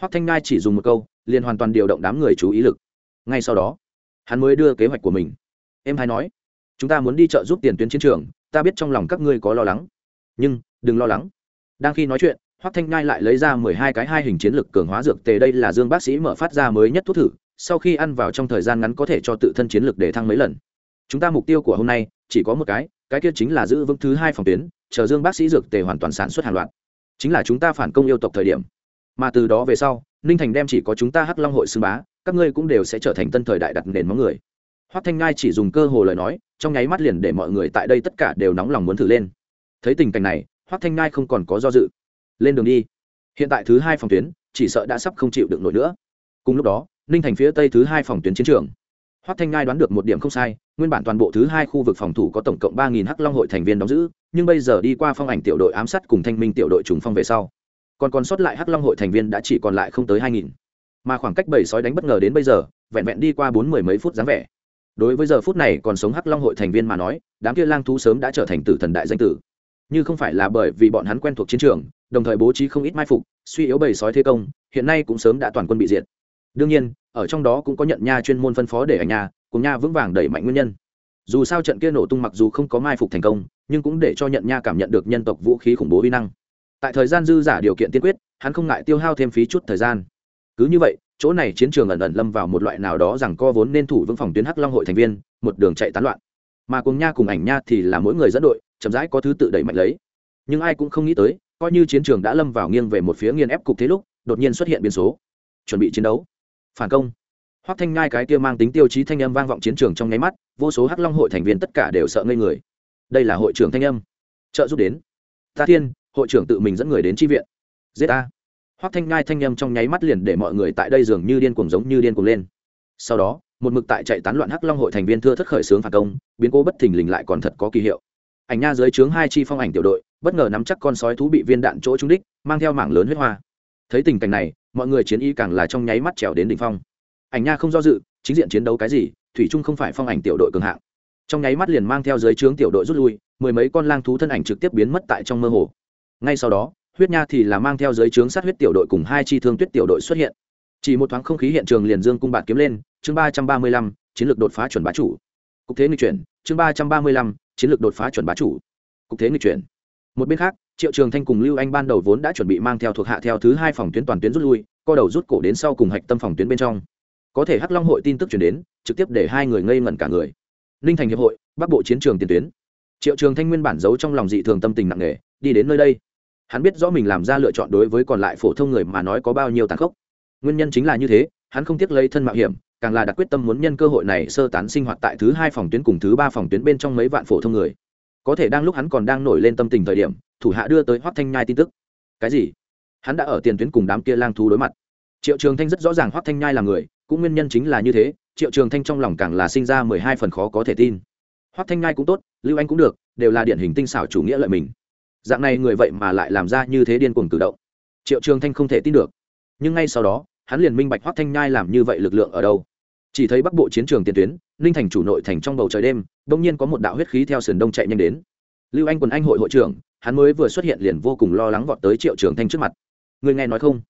Hoắc thanh nhai chỉ dùng một câu, liền hoàn toàn điều động đám người chú ý lực. Ngay sau đó, hắn mới đưa kế hoạch của mình. Em hay nói, chúng ta muốn đi chợ giúp tiền tuyến chiến trường, ta biết trong lòng các ngươi có lo lắng. Nhưng, đừng lo lắng đang khi nói chuyện, hoắc thanh nhai lại lấy ra mười hai cái hai hình chiến lực cường hóa dược tề đây là dương bác sĩ mở phát ra mới nhất thuốc thử, sau khi ăn vào trong thời gian ngắn có thể cho tự thân chiến lực để thăng mấy lần. Chúng ta mục tiêu của hôm nay, chỉ có một cái cái kia chính là giữ vững thứ hai phòng tuyến, chờ dương bác sĩ dược tề hoàn toàn sản xuất hàng loạt. Chính là chúng ta phản công yêu tộc thời điểm. Mà từ đó về sau, ninh thành đem chỉ có chúng ta hắc long hội xưng bá, các ngươi cũng đều sẽ trở thành tân thời đại đặt nền móng người. Hoắc thanh ngai chỉ dùng cơ hồ lời nói, trong nháy mắt liền để mọi người tại đây tất cả đều nóng lòng muốn thử lên. Thấy tình cảnh này hoắc thanh Nai không còn có do dự. Lên đường đi. Hiện tại thứ hai phòng tuyến, chỉ sợ đã sắp không chịu đựng nổi nữa. Cùng lúc đó, ninh thành phía tây thứ hai phòng tuyến chiến trường. Hoắc thanh ngai đoán được một điểm không sai, nguyên bản toàn bộ thứ hai khu vực phòng thủ có tổng cộng ba nghìn hắc long hội thành viên đóng giữ, nhưng bây giờ đi qua phong ảnh tiểu đội ám sát cùng thanh minh tiểu đội trùng phong về sau. Còn còn sót lại hắc long hội thành viên đã chỉ còn lại không tới hai nghìn. Mà khoảng cách bảy sói đánh bất ngờ đến bây giờ, vẹn vẹn đi qua bốn mười mấy phút dáng vẻ. Đối với giờ phút này còn sống hắc long hội thành viên mà nói, đám kia lang thú sớm đã trở thành tử thần đại danh tử như không phải là bởi vì bọn hắn quen thuộc chiến trường, đồng thời bố trí không ít mai phục, suy yếu bầy sói thế công, hiện nay cũng sớm đã toàn quân bị diệt. Đương nhiên, ở trong đó cũng có nhận nha chuyên môn phân phó để ảnh nha cùng nha vững vàng đẩy mạnh nguyên nhân. Dù sao trận kia nổ tung mặc dù không có mai phục thành công, nhưng cũng để cho nhận nha cảm nhận được nhân tộc vũ khí khủng bố vi năng. Tại thời gian dư giả điều kiện tiên quyết, hắn không ngại tiêu hao thêm phí chút thời gian. Cứ như vậy, chỗ này chiến trường ẩn ẩn lâm vào một loại nào đó rằng co vốn nên thủ vững phòng tuyến hắc long hội thành viên, một đường chạy tán loạn. Mà cùng nha cùng ảnh nha thì là mỗi người dẫn đội chậm rãi có thứ tự đẩy mạnh lấy. Nhưng ai cũng không nghĩ tới, coi như chiến trường đã lâm vào nghiêng về một phía nghiên ép cục thế lúc, đột nhiên xuất hiện biến số. Chuẩn bị chiến đấu. Phản công. Hoắc thanh ngai cái kia mang tính tiêu chí thanh âm vang vọng chiến trường trong nháy mắt, vô số hắc long hội thành viên tất cả đều sợ ngây người. Đây là hội trưởng thanh âm. Trợ giúp đến. Ta thiên, hội trưởng tự mình dẫn người đến tri viện. Giết ta hoắc thanh ngai thanh âm trong nháy mắt liền để mọi người tại đây dường như điên cuồng giống như điên cuồng lên. Sau đó, một mực tại chạy tán loạn hắc long hội thành viên thưa thất khởi sướng phản công, biến cố bất thình lình lại còn thật có kỳ hiệu ảnh nha dưới trướng hai chi phong ảnh tiểu đội, bất ngờ nắm chắc con sói thú bị viên đạn chỗ trúng đích, mang theo mảng lớn huyết hoa. Thấy tình cảnh này, mọi người chiến y càng là trong nháy mắt trèo đến đỉnh phong. Ảnh nha không do dự, chính diện chiến đấu cái gì, thủy trung không phải phong ảnh tiểu đội cường hạng. Trong nháy mắt liền mang theo dưới trướng tiểu đội rút lui, mười mấy con lang thú thân ảnh trực tiếp biến mất tại trong mơ hồ. Ngay sau đó, huyết nha thì là mang theo dưới trướng sát huyết tiểu đội cùng hai chi thương tuyết tiểu đội xuất hiện. Chỉ một thoáng không khí hiện trường liền dương cung bạt kiếm lên, chương ba trăm ba mươi lăm, chiến lược đột phá chuẩn bá chủ cục thế nghịch chuyển, chương ba trăm ba mươi lăm, chiến lược đột phá chuẩn bá chủ. Cục thế nghịch chuyển. Một bên khác, triệu trường thanh cùng lưu anh ban đầu vốn đã chuẩn bị mang theo thuộc hạ theo thứ hai phòng tuyến toàn tuyến rút lui, co đầu rút cổ đến sau cùng hạch tâm phòng tuyến bên trong. Có thể hắc long hội tin tức chuyển đến, trực tiếp để hai người ngây ngẩn cả người. Ninh thành hiệp hội, bắc bộ chiến trường tiền tuyến. Triệu trường thanh nguyên bản giấu trong lòng dị thường tâm tình nặng nề, đi đến nơi đây. Hắn biết rõ mình làm ra lựa chọn đối với còn lại phổ thông người mà nói có bao nhiêu tàn khốc. Nguyên nhân chính là như thế, hắn không tiếc lấy thân mạo hiểm càng là đặt quyết tâm muốn nhân cơ hội này sơ tán sinh hoạt tại thứ hai phòng tuyến cùng thứ ba phòng tuyến bên trong mấy vạn phổ thông người. Có thể đang lúc hắn còn đang nổi lên tâm tình thời điểm, thủ hạ đưa tới Hoắc thanh nhai tin tức. Cái gì? Hắn đã ở tiền tuyến cùng đám kia lang thú đối mặt. Triệu trường thanh rất rõ ràng Hoắc thanh nhai là người, cũng nguyên nhân chính là như thế, triệu trường thanh trong lòng càng là sinh ra mười hai phần khó có thể tin. Hoắc thanh nhai cũng tốt, lưu anh cũng được, đều là điển hình tinh xảo chủ nghĩa lợi mình. Dạng này người vậy mà lại làm ra như thế điên cuồng tự động. Triệu trường thanh không thể tin được. Nhưng ngay sau đó, hắn liền minh bạch Hoắc thanh nhai làm như vậy lực lượng ở đâu chỉ thấy bắc bộ chiến trường tiền tuyến, ninh thành chủ nội thành trong bầu trời đêm đông nhiên có một đạo huyết khí theo sườn đông chạy nhanh đến. Lưu anh quần anh hội hội trưởng, hắn mới vừa xuất hiện liền vô cùng lo lắng vọt tới triệu trường thanh trước mặt. Người nghe nói không?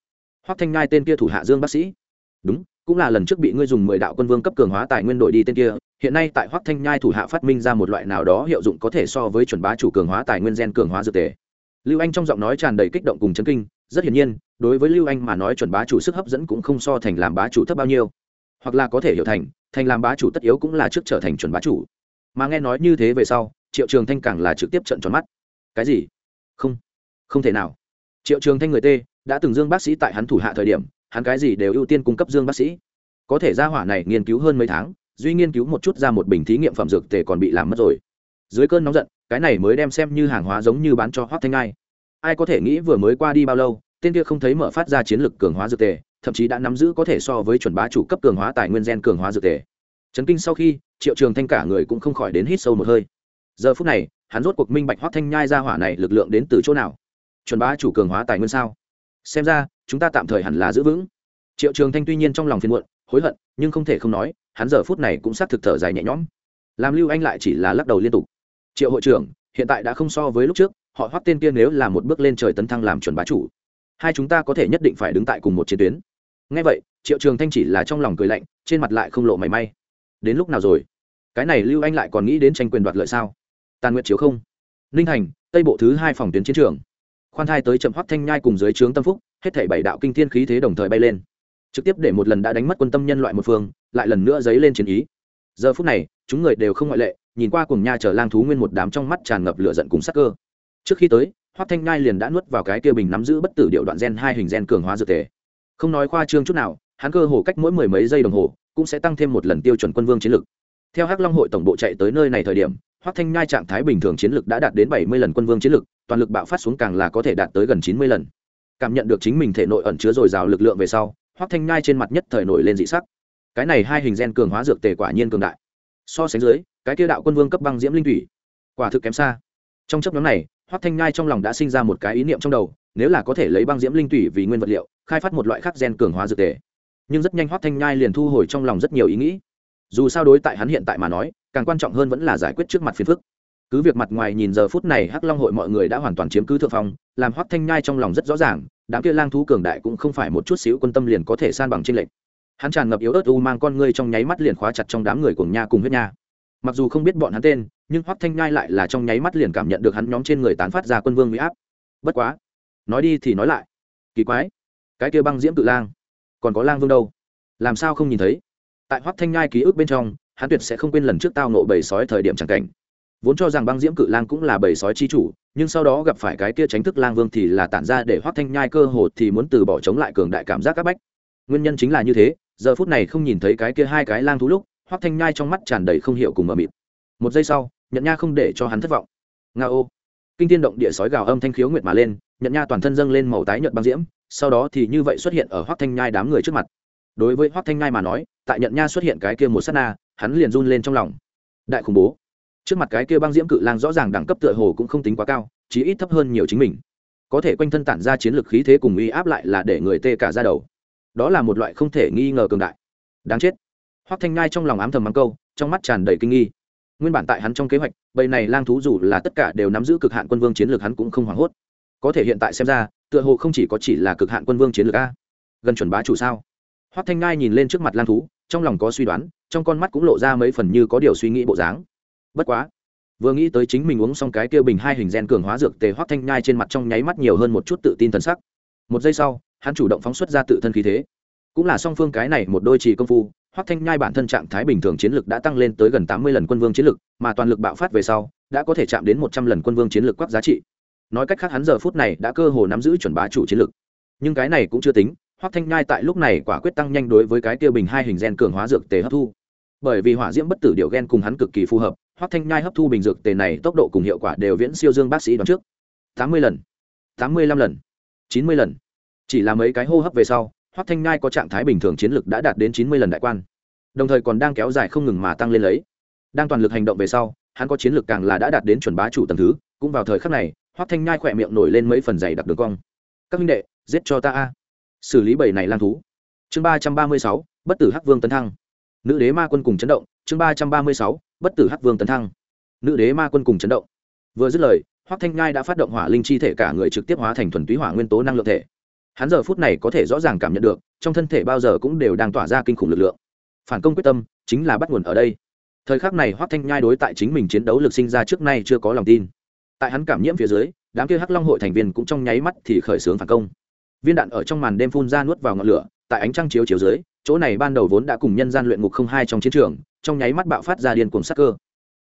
Hoắc thanh nhai tên kia thủ hạ dương bác sĩ. Đúng, cũng là lần trước bị ngươi dùng mười đạo quân vương cấp cường hóa tài nguyên đổi đi tên kia, hiện nay tại Hoắc thanh nhai thủ hạ phát minh ra một loại nào đó hiệu dụng có thể so với chuẩn bá chủ cường hóa tài nguyên gen cường hóa dược tề. Lưu anh trong giọng nói tràn đầy kích động cùng chấn kinh, rất hiển nhiên, đối với lưu anh mà nói chuẩn bá chủ sức hấp dẫn cũng không so thành làm bá chủ thấp bao nhiêu hoặc là có thể hiểu thành thành làm bá chủ tất yếu cũng là trước trở thành chuẩn bá chủ. Mà nghe nói như thế về sau, triệu trường thanh càng là trực tiếp trận tròn mắt. Cái gì? Không không thể nào. Triệu trường thanh người t đã từng dương bác sĩ tại hắn thủ hạ thời điểm, hắn cái gì đều ưu tiên cung cấp dương bác sĩ. Có thể ra hỏa này nghiên cứu hơn mấy tháng, duy nghiên cứu một chút ra một bình thí nghiệm phẩm dược tề còn bị làm mất rồi. Dưới cơn nóng giận, cái này mới đem xem như hàng hóa giống như bán cho hoác thanh ai. Ai có thể nghĩ vừa mới qua đi bao lâu, tên kia không thấy mở phát ra chiến lược cường hóa dược tề thậm chí đã nắm giữ có thể so với chuẩn bá chủ cấp cường hóa tài nguyên gen cường hóa dược thể chấn kinh sau khi, triệu trường thanh cả người cũng không khỏi đến hít sâu một hơi. Giờ phút này, hắn rốt cuộc minh bạch hoác thanh nhai ra hỏa này lực lượng đến từ chỗ nào. Chuẩn bá chủ cường hóa tài nguyên sao? Xem ra, chúng ta tạm thời hẳn là giữ vững. Triệu trường thanh tuy nhiên trong lòng phiền muộn, hối hận, nhưng không thể không nói, hắn giờ phút này cũng xác thực thở dài nhẹ nhõm. Làm lưu anh lại chỉ là lắc đầu liên tục. Triệu hội trưởng, hiện tại đã không so với lúc trước, họ hoắt tên kia nếu là một bước lên trời tấn thăng làm chuẩn bá chủ, hai chúng ta có thể nhất định phải đứng tại cùng một chiến tuyến ngay vậy, triệu trường thanh chỉ là trong lòng cười lạnh, trên mặt lại không lộ mảy may. Đến lúc nào rồi? Cái này lưu anh lại còn nghĩ đến tranh quyền đoạt lợi sao? Tàn nguyện chiếu không? Ninh thành, tây bộ thứ hai phòng tuyến chiến trường. Khoan thai tới chậm hoắt thanh nhai cùng dưới trướng tâm phúc, hết thảy bảy đạo kinh thiên khí thế đồng thời bay lên. Trực tiếp để một lần đã đánh mất quân tâm nhân loại một phương, lại lần nữa dấy lên chiến ý. Giờ phút này, chúng người đều không ngoại lệ, nhìn qua cùng nha chở lang thú nguyên một đám trong mắt tràn ngập lửa giận cùng sắc cơ. Trước khi tới, hoắc thanh nhai liền đã nuốt vào cái kia bình nắm giữ bất tử điệu đoạn gen hai hình gen cường hóa dược thể không nói khoa trương chút nào hắn cơ hồ cách mỗi mười mấy giây đồng hồ cũng sẽ tăng thêm một lần tiêu chuẩn quân vương chiến lược. theo hắc long hội tổng bộ chạy tới nơi này thời điểm hoắc thanh nhai trạng thái bình thường chiến lược đã đạt đến bảy mươi lần quân vương chiến lược, toàn lực bạo phát xuống càng là có thể đạt tới gần chín mươi lần. Cảm nhận được chính mình thể nội ẩn chứa dồi dào lực lượng về sau hoắc thanh nhai trên mặt nhất thời nổi lên dị sắc. Cái này hai hình gen cường hóa dược tề quả nhiên cường đại. So sánh dưới cái tiêu đạo quân vương cấp băng diễm linh thủy quả thực kém xa. Trong chấp nhóm này hoắc thanh nhai trong lòng đã sinh ra một cái ý niệm trong đầu nếu là có thể lấy băng diễm linh thủy vì nguyên vật liệu, khai phát một loại khác gen cường hóa dược tề. Nhưng rất nhanh hoắc thanh nhai liền thu hồi trong lòng rất nhiều ý nghĩ. Dù sao đối tại hắn hiện tại mà nói, càng quan trọng hơn vẫn là giải quyết trước mặt phiền phức. Cứ việc mặt ngoài nhìn giờ phút này hắc long hội mọi người đã hoàn toàn chiếm cứ thượng phong, làm hoắc thanh nhai trong lòng rất rõ ràng, đám kia lang thú cường đại cũng không phải một chút xíu quân tâm liền có thể san bằng trên lệnh hắn tràn ngập yếu ớt u mang con ngươi trong nháy mắt liền khóa chặt trong đám người cùng nha cùng huyết nha. Mặc dù không biết bọn hắn tên, nhưng hoắc thanh nhai lại là trong nháy mắt liền cảm nhận được hắn nhóm trên người tán phát ra quân vương huy áp. Bất quá nói đi thì nói lại. Kỳ quái. Cái kia băng diễm cự lang. Còn có lang vương đâu? Làm sao không nhìn thấy? Tại hoắc thanh nhai ký ức bên trong, hắn tuyệt sẽ không quên lần trước tao nộ bầy sói thời điểm chẳng cảnh. Vốn cho rằng băng diễm cự lang cũng là bầy sói chi chủ, nhưng sau đó gặp phải cái kia tránh thức lang vương thì là tản ra để hoắc thanh nhai cơ hồ thì muốn từ bỏ chống lại cường đại cảm giác các bách. Nguyên nhân chính là như thế, giờ phút này không nhìn thấy cái kia hai cái lang thú lúc, hoắc thanh nhai trong mắt tràn đầy không hiểu cùng mờ mịt. Một giây sau nhận nha không để cho hắn thất vọng. Nga ô. Kinh tiên động địa sói gào âm thanh khiếu nguyệt mà lên nhận nha toàn thân dâng lên màu tái nhợt băng diễm, sau đó thì như vậy xuất hiện ở hoác thanh nhai đám người trước mặt. Đối với hoác thanh nhai mà nói, tại nhận nha xuất hiện cái kia một s á t na, hắn liền run lên trong lòng. Đại khủng bố. Trước mặt cái kia băng diễm cự lang rõ ràng đẳng cấp tựa hồ cũng không tính quá cao, chí ít thấp hơn nhiều chính mình. Có thể quanh thân tản ra chiến lược khí thế cùng uy áp lại là để người tê cả ra đầu. Đó là một loại không thể nghi ngờ cường đại. Đáng chết. Hoắc thanh Nhai trong lòng ám thầm mắng câu, trong mắt tràn đầy kinh nghi. Nguyên bản tại hắn trong kế hoạch, bầy này lang thú dù là tất cả đều nắm giữ cực hạn quân vương chiến lược hắn cũng không hoảng hốt có thể hiện tại xem ra, tựa hồ không chỉ có chỉ là cực hạn quân vương chiến lược a. Gần chuẩn bá chủ sao? Hoắc thanh ngai nhìn lên trước mặt lang thú, trong lòng có suy đoán, trong con mắt cũng lộ ra mấy phần như có điều suy nghĩ bộ dáng. Bất quá, vừa nghĩ tới chính mình uống xong cái kia bình hai hình gen cường hóa dược tề hoắc thanh nhai trên mặt trong nháy mắt nhiều hơn một chút tự tin thần sắc. Một giây sau, hắn chủ động phóng xuất ra tự thân khí thế. Cũng là song phương cái này một đôi trì công phu, hoắc thanh nhai bản thân trạng thái bình thường chiến lực đã tăng lên tới gần tám mươi lần quân vương chiến lực mà toàn lực bạo phát về sau, đã có thể chạm đến một trăm lần quân vương chiến lực quắc giá trị nói cách khác hắn giờ phút này đã cơ hồ nắm giữ chuẩn bá chủ chiến lực nhưng cái này cũng chưa tính, hoắc thanh nhai tại lúc này quả quyết tăng nhanh đối với cái kia bình hai hình gen cường hóa dược tề hấp thu. Bởi vì hỏa diễm bất tử điều gen cùng hắn cực kỳ phù hợp, hoắc thanh nhai hấp thu bình dược tề này tốc độ cùng hiệu quả đều viễn siêu dương bác sĩ đoán trước. Tám mươi lần, tám mươi lăm lần, chín mươi lần. Chỉ là mấy cái hô hấp về sau, hoắc thanh nhai có trạng thái bình thường chiến lực đã đạt đến chín mươi lần đại quan. Đồng thời còn đang kéo dài không ngừng mà tăng lên lấy. Đang toàn lực hành động về sau, hắn có chiến lực càng là đã đạt đến chuẩn bá chủ tầng thứ, cũng vào thời khắc này hoắc thanh nhai khỏe miệng nổi lên mấy phần dày đặc đường cong các huynh đệ giết cho ta a xử lý bảy này lang thú chương ba trăm ba mươi sáu bất tử hắc vương tấn thăng nữ đế ma quân cùng chấn động chương ba trăm ba mươi sáu bất tử hắc vương tấn thăng nữ đế ma quân cùng chấn động vừa dứt lời hoắc thanh Nhai đã phát động hỏa linh chi thể cả người trực tiếp hóa thành thuần túy hỏa nguyên tố năng lượng thể hắn giờ phút này có thể rõ ràng cảm nhận được trong thân thể bao giờ cũng đều đang tỏa ra kinh khủng lực lượng phản công quyết tâm chính là bắt nguồn ở đây thời khắc này hoắc thanh nhai đối tại chính mình chiến đấu lực sinh ra trước nay chưa có lòng tin tại hắn cảm nhiễm phía dưới, đám kia hắc long hội thành viên cũng trong nháy mắt thì khởi xướng phản công. Viên đạn ở trong màn đêm phun ra nuốt vào ngọn lửa, tại ánh trăng chiếu chiếu dưới, chỗ này ban đầu vốn đã cùng nhân gian luyện ngục không hai trong chiến trường, trong nháy mắt bạo phát ra điên cuồng sắc cơ.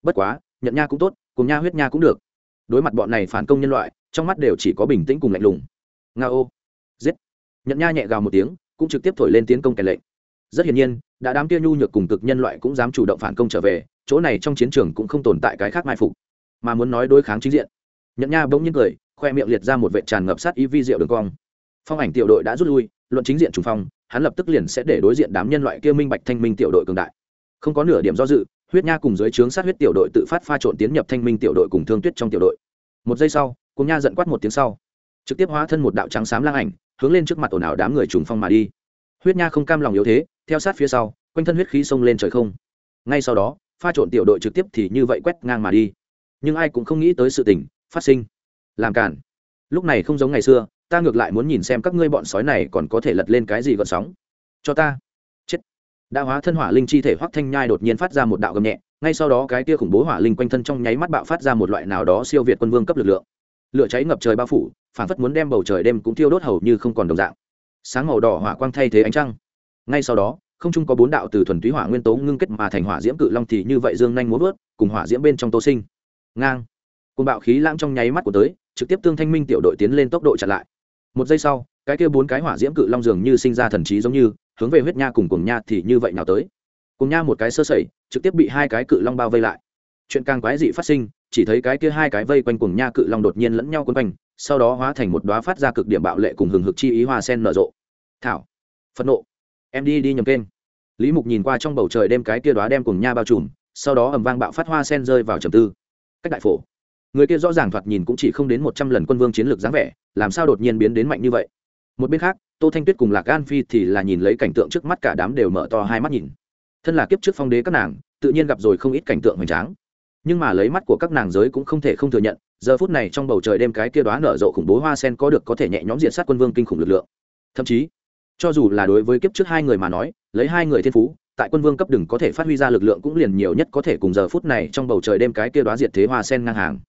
Bất quá, nhận nha cũng tốt, cùng nha huyết nha cũng được. Đối mặt bọn này phản công nhân loại, trong mắt đều chỉ có bình tĩnh cùng lạnh lùng. Nga ô giết. Nhận nha nhẹ gào một tiếng, cũng trực tiếp thổi lên tiến công kẻ lệnh. Rất hiển nhiên, đã đám kia nhu nhược cùng cực nhân loại cũng dám chủ động phản công trở về, chỗ này trong chiến trường cũng không tồn tại cái khác mai phục mà muốn nói đối kháng chính diện. Nhận nha bỗng nhiên cười, khoe miệng liệt ra một vệ tràn ngập sát ý vi diệu đường cong. Phong ảnh tiểu đội đã rút lui, luận chính diện trùng phong, hắn lập tức liền sẽ để đối diện đám nhân loại kia minh bạch thanh minh tiểu đội cường đại. Không có nửa điểm do dự, huyết nha cùng dưới trướng sát huyết tiểu đội tự phát pha trộn tiến nhập thanh minh tiểu đội cùng thương tuyết trong tiểu đội. Một giây sau cùng nha giận quát một tiếng sau, trực tiếp hóa thân một đạo trắng xám lang ảnh, hướng lên trước mặt ồn ào đám người trùng phong mà đi. Huyết nha không cam lòng yếu thế, theo sát phía sau, quanh thân huyết khí xông lên trời không. Ngay sau đó, pha trộn tiểu đội trực tiếp thì như vậy quét ngang mà đi nhưng ai cũng không nghĩ tới sự tình, phát sinh. Làm cản lúc này không giống ngày xưa, ta ngược lại muốn nhìn xem các ngươi bọn sói này còn có thể lật lên cái gì gợn sóng. Cho ta. Chết. Đã hóa thân hỏa linh chi thể hoắc thanh nhai đột nhiên phát ra một đạo gầm nhẹ, ngay sau đó cái kia khủng bố hỏa linh quanh thân trong nháy mắt bạo phát ra một loại nào đó siêu việt quân vương cấp lực lượng. Lửa cháy ngập trời bao phủ phản phất muốn đem bầu trời đêm cũng thiêu đốt hầu như không còn đồng dạng. Sáng màu đỏ hỏa quang thay thế ánh trăng. Ngay sau đó, không chung có bốn đạo từ thuần túy hỏa nguyên tố ngưng kết mà thành hỏa diễm cự long thì như vậy dương nhanh muốn vớt, cùng hỏa diễm bên trong tô sinh ngang. Côn bạo khí lãng trong nháy mắt của tới, trực tiếp tương thanh minh tiểu đội tiến lên tốc độ chặn lại. Một giây sau, cái kia bốn cái hỏa diễm cự long dường như sinh ra thần trí giống như, hướng về huyết nha cùng cùng nha thì như vậy nào tới. Cùng nha một cái sơ sẩy, trực tiếp bị hai cái cự long bao vây lại. Chuyện càng quái dị phát sinh, chỉ thấy cái kia hai cái vây quanh cùng nha cự long đột nhiên lẫn nhau quấn quanh, sau đó hóa thành một đoá phát ra cực điểm bạo lệ cùng hừng hực chi ý hoa sen nở rộ. Thảo phẫn nộ, em đi đi nhầm kênh. Lý mục nhìn qua trong bầu trời đêm cái kia đoá đem cùng nha bao trùm, sau đó ầm vang bạo phát hoa sen rơi vào trầm tư cách đại phổ. Người kia rõ ràng thoạt nhìn cũng chỉ không đến một trăm lần quân vương chiến lược dáng vẻ, làm sao đột nhiên biến đến mạnh như vậy? Một bên khác, tô thanh tuyết cùng lạc an phi thì là nhìn lấy cảnh tượng trước mắt cả đám đều mở to hai mắt nhìn. Thân là kiếp trước phong đế các nàng, tự nhiên gặp rồi không ít cảnh tượng hoành tráng. Nhưng mà lấy mắt của các nàng giới cũng không thể không thừa nhận, giờ phút này trong bầu trời đêm cái kia đoá nở rộ khủng bố hoa sen có được có thể nhẹ nhõm diện sát quân vương kinh khủng lực lượng. Thậm chí, cho dù là đối với kiếp trước hai người mà nói, lấy hai người thiên phú tại quân vương cấp đừng có thể phát huy ra lực lượng cũng liền nhiều nhất có thể cùng giờ phút này trong bầu trời đêm cái kia đoá diệt thế hoa sen ngang hàng.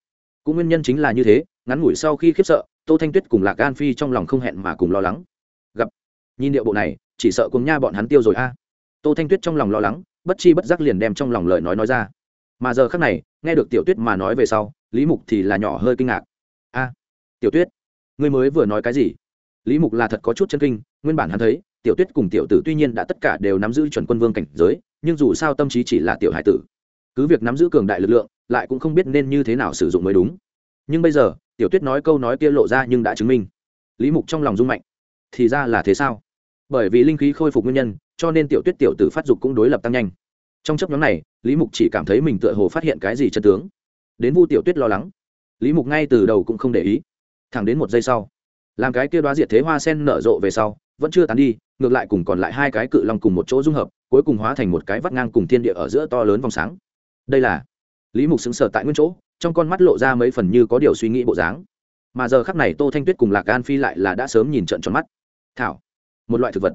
Cũng nguyên nhân chính là như thế, ngắn ngủi sau khi khiếp sợ, tô thanh tuyết cùng lạc an phi trong lòng không hẹn mà cùng lo lắng. Gặp, nhìn điệu bộ này, chỉ sợ cùng nha bọn hắn tiêu rồi a. Tô thanh tuyết trong lòng lo lắng, bất chi bất giác liền đem trong lòng lời nói nói ra. Mà giờ khác này, nghe được tiểu tuyết mà nói về sau, lý mục thì là nhỏ hơi kinh ngạc. A, tiểu tuyết, ngươi mới vừa nói cái gì? Lý mục là thật có chút chân kinh, nguyên bản hắn thấy tiểu tuyết cùng tiểu tử tuy nhiên đã tất cả đều nắm giữ chuẩn quân vương cảnh giới, nhưng dù sao tâm trí chỉ là tiểu hải tử. Cứ việc nắm giữ cường đại lực lượng, lại cũng không biết nên như thế nào sử dụng mới đúng. Nhưng bây giờ, tiểu tuyết nói câu nói kia lộ ra nhưng đã chứng minh. Lý mục trong lòng rung mạnh. Thì ra là thế sao? Bởi vì linh khí khôi phục nguyên nhân, cho nên tiểu tuyết tiểu tử phát dục cũng đối lập tăng nhanh. Trong chấp nhóm này, lý mục chỉ cảm thấy mình tựa hồ phát hiện cái gì chân tướng. Đến vu tiểu tuyết lo lắng. Lý mục ngay từ đầu cũng không để ý. Thẳng đến một giây sau, làm cái kia đoá diệt thế hoa sen nở rộ về sau vẫn chưa tán đi, ngược lại cùng còn lại hai cái cự long cùng một chỗ dung hợp, cuối cùng hóa thành một cái vắt ngang cùng thiên địa ở giữa to lớn vòng sáng. Đây là lý mục xứng sở tại nguyên chỗ, trong con mắt lộ ra mấy phần như có điều suy nghĩ bộ dáng. Mà giờ khắc này tô thanh tuyết cùng lạc an phi lại là đã sớm nhìn trận tròn mắt. Thảo, một loại thực vật.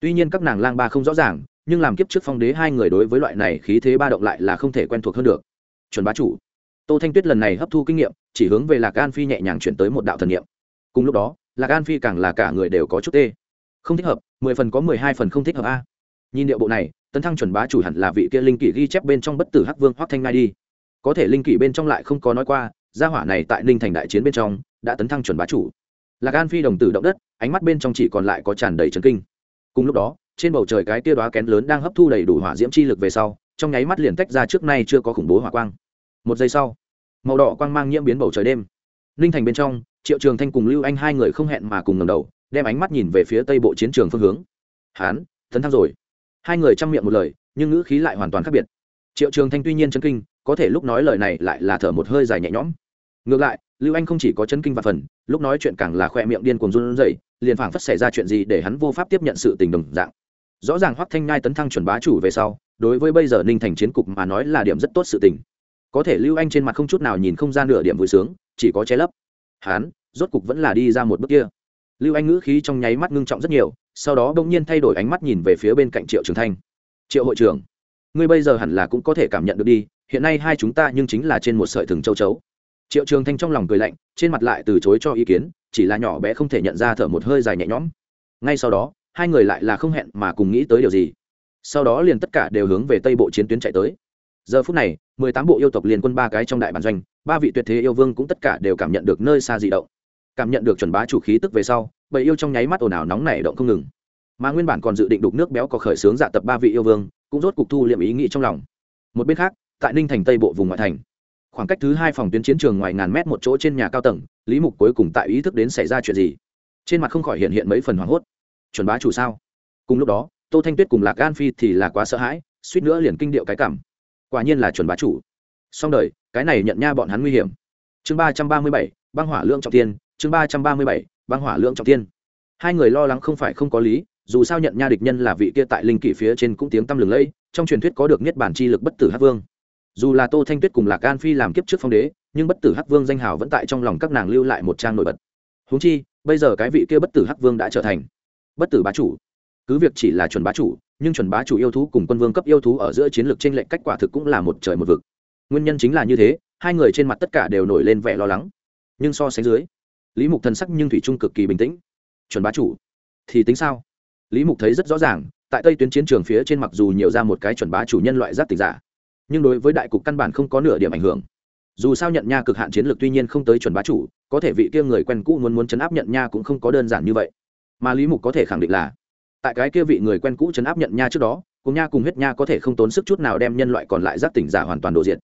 Tuy nhiên các nàng lang ba không rõ ràng, nhưng làm kiếp trước phong đế hai người đối với loại này khí thế ba động lại là không thể quen thuộc hơn được. Chuẩn bá chủ. Tô thanh tuyết lần này hấp thu kinh nghiệm, chỉ hướng về lạc an phi nhẹ nhàng chuyển tới một đạo thần nghiệm cùng lúc đó, lạc an phi càng là cả người đều có chút tê không thích hợp, mười phần có mười hai phần không thích hợp a. Nhìn điệu bộ này, tấn thăng chuẩn bá chủ hẳn là vị kia linh kỷ ghi chép bên trong bất tử hắc vương hoắc thanh ngai đi. Có thể linh kỷ bên trong lại không có nói qua, gia hỏa này tại ninh thành đại chiến bên trong, đã tấn thăng chuẩn bá chủ. Lạc an phi đồng tử động đất, ánh mắt bên trong chỉ còn lại có tràn đầy trấn kinh. Cùng lúc đó, trên bầu trời cái tia đoá kén lớn đang hấp thu đầy đủ hỏa diễm chi lực về sau, trong nháy mắt liền tách ra trước nay chưa có khủng bố hỏa quang. Một giây sau, màu đỏ quang mang nhiễm biến bầu trời đêm. Ninh thành bên trong, triệu trường thanh cùng lưu anh hai người không hẹn mà cùng ngầm đầu đem ánh mắt nhìn về phía tây bộ chiến trường phương hướng. Hán thấn thăng rồi. Hai người chăm miệng một lời, nhưng ngữ khí lại hoàn toàn khác biệt. Triệu trường thanh tuy nhiên chân kinh, có thể lúc nói lời này lại là thở một hơi dài nhẹ nhõm. Ngược lại, lưu anh không chỉ có chân kinh và phần, lúc nói chuyện càng là khoe miệng điên cuồng run rẩy, liền phảng phất xảy ra chuyện gì để hắn vô pháp tiếp nhận sự tình đồng dạng. Rõ ràng hoắc thanh ngai tấn thăng chuẩn bá chủ về sau, đối với bây giờ ninh thành chiến cục mà nói là điểm rất tốt sự tình. Có thể lưu anh trên mặt không chút nào nhìn không ra nửa điểm vui sướng, chỉ có che lấp. Hắn rốt cục vẫn là đi ra một bước kia lưu anh ngữ khí trong nháy mắt ngưng trọng rất nhiều, sau đó bỗng nhiên thay đổi ánh mắt nhìn về phía bên cạnh triệu trường thanh. Triệu hội trưởng, ngươi bây giờ hẳn là cũng có thể cảm nhận được đi, hiện nay hai chúng ta nhưng chính là trên một sợi thừng châu chấu. Triệu trường thanh trong lòng cười lạnh, trên mặt lại từ chối cho ý kiến, chỉ là nhỏ bé không thể nhận ra thở một hơi dài nhẹ nhõm. Ngay sau đó, hai người lại là không hẹn mà cùng nghĩ tới điều gì. Sau đó liền tất cả đều hướng về tây bộ chiến tuyến chạy tới. Giờ phút này, mười tám bộ yêu tộc liền quân ba cái trong đại bản doanh, ba vị tuyệt thế yêu vương cũng tất cả đều cảm nhận được nơi xa dị động cảm nhận được chuẩn bá chủ khí tức về sau, bầy yêu trong nháy mắt ồn ào nóng nảy động không ngừng. Mà nguyên bản còn dự định đục nước béo có khởi xướng dạ tập ba vị yêu vương, cũng rốt cục thu liệm ý nghĩ trong lòng. Một bên khác, tại ninh thành tây bộ vùng ngoại thành, khoảng cách thứ hai phòng tuyến chiến trường ngoài ngàn mét một chỗ trên nhà cao tầng, lý mục cuối cùng tại ý thức đến xảy ra chuyện gì? Trên mặt không khỏi hiện hiện mấy phần hoảng hốt. Chuẩn bá chủ sao? Cùng lúc đó, tô thanh tuyết cùng lạc gan phi thì là quá sợ hãi, suýt nữa liền kinh điệu cái cảm. Quả nhiên là chuẩn bá chủ. Xong đời, cái này nhận nha bọn hắn nguy hiểm. Chương ba trăm ba mươi bảy, băng hỏa lượng trọng tiên chương ba trăm ba mươi bảy, băng hỏa lượng trọng tiên hai người lo lắng không phải không có lý, dù sao nhận nha địch nhân là vị kia tại linh kỷ phía trên cũng tiếng tăm lừng lẫy, trong truyền thuyết có được niết bản chi lực bất tử hắc vương. Dù là tô thanh tuyết cùng lạc an phi làm kiếp trước phong đế, nhưng bất tử hắc vương danh hào vẫn tại trong lòng các nàng lưu lại một trang nổi bật. Húng chi, bây giờ cái vị kia bất tử hắc vương đã trở thành bất tử bá chủ. Cứ việc chỉ là chuẩn bá chủ, nhưng chuẩn bá chủ yêu thú cùng quân vương cấp yêu thú ở giữa chiến lược t r ê n lệch cách quả thực cũng là một trời một vực. Nguyên nhân chính là như thế, hai người trên mặt tất cả đều nổi lên vẻ lo lắng. Nhưng so sánh dưới lý mục thần sắc nhưng thủy trung cực kỳ bình tĩnh. Chuẩn bá chủ, thì tính sao? Lý mục thấy rất rõ ràng, tại tây tuyến chiến trường phía trên mặc dù nhiều ra một cái chuẩn bá chủ nhân loại giác tịch giả, nhưng đối với đại cục căn bản không có nửa điểm ảnh hưởng. Dù sao nhận nha cực hạn chiến lược tuy nhiên không tới chuẩn bá chủ, có thể vị kia người quen cũ muốn muốn chấn áp nhận nha cũng không có đơn giản như vậy. Mà lý mục có thể khẳng định là, tại cái kia vị người quen cũ chấn áp nhận nha trước đó, cùng nha cùng huyết nha có thể không tốn sức chút nào đem nhân loại còn lại giác tỉnh giả hoàn toàn đổ diệt.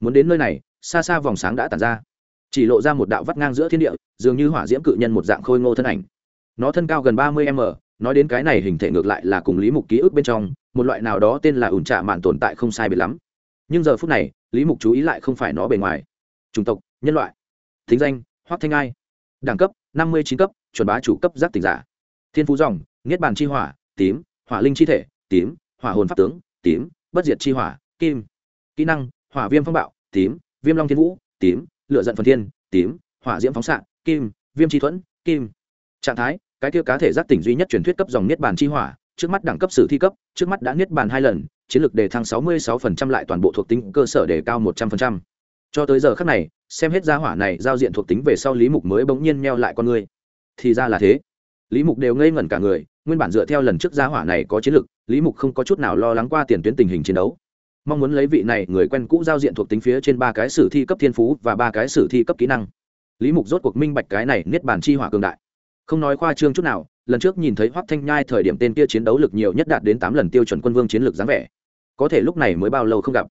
Muốn đến nơi này, xa xa vòng sáng đã tàn ra chỉ lộ ra một đạo vắt ngang giữa thiên địa, dường như hỏa diễm cự nhân một dạng khôi ngô thân ảnh. Nó thân cao gần ba mươi m, nói đến cái này hình thể ngược lại là cùng lý mục ký ức bên trong, một loại nào đó tên là ủn trạ mạn tồn tại không sai biệt lắm. Nhưng giờ phút này, lý mục chú ý lại không phải nó bề ngoài. Chủng tộc, nhân loại, thính danh hoác thanh ai. Đẳng cấp, năm mươi chín cấp, chuẩn bá chủ cấp giác tỉnh giả. Thiên phú dòng nghiết bàn chi hỏa, tím, hỏa linh chi thể, tím, hỏa hồn pháp tướng, tím, bất diệt chi hỏa, kim. Kỹ năng, hỏa viêm phong bạo, tím, viêm long thiên vũ, tím lựa giận phần thiên, tím, hỏa diễm phóng xạ, kim, viêm chi thuẫn, kim. Trạng thái, cái kia cá thể giác tỉnh duy nhất truyền thuyết cấp dòng niết bàn chi hỏa, trước mắt đẳng cấp sử thi cấp, trước mắt đã niết bàn hai lần, chiến lược đề thăng 66% lại toàn bộ thuộc tính cơ sở đề cao 100%. cho tới giờ khắc này, xem hết gia hỏa này giao diện thuộc tính về sau lý mục mới bỗng nhiên meo lại con người. Thì ra là thế. Lý mục đều ngây ngẩn cả người, nguyên bản dựa theo lần trước gia hỏa này có chiến lược, lý mục không có chút nào lo lắng qua tiền tuyến tình hình chiến đấu mong muốn lấy vị này người quen cũ giao diện thuộc tính phía trên ba cái sử thi cấp thiên phú và ba cái sử thi cấp kỹ năng. Lý mục rốt cuộc minh bạch cái này niết bàn chi hỏa cường đại. Không nói khoa trương chút nào, lần trước nhìn thấy hoắc thanh nhai thời điểm tên kia chiến đấu lực nhiều nhất đạt đến tám lần tiêu chuẩn quân vương chiến lược dáng vẻ. Có thể lúc này mới bao lâu không gặp.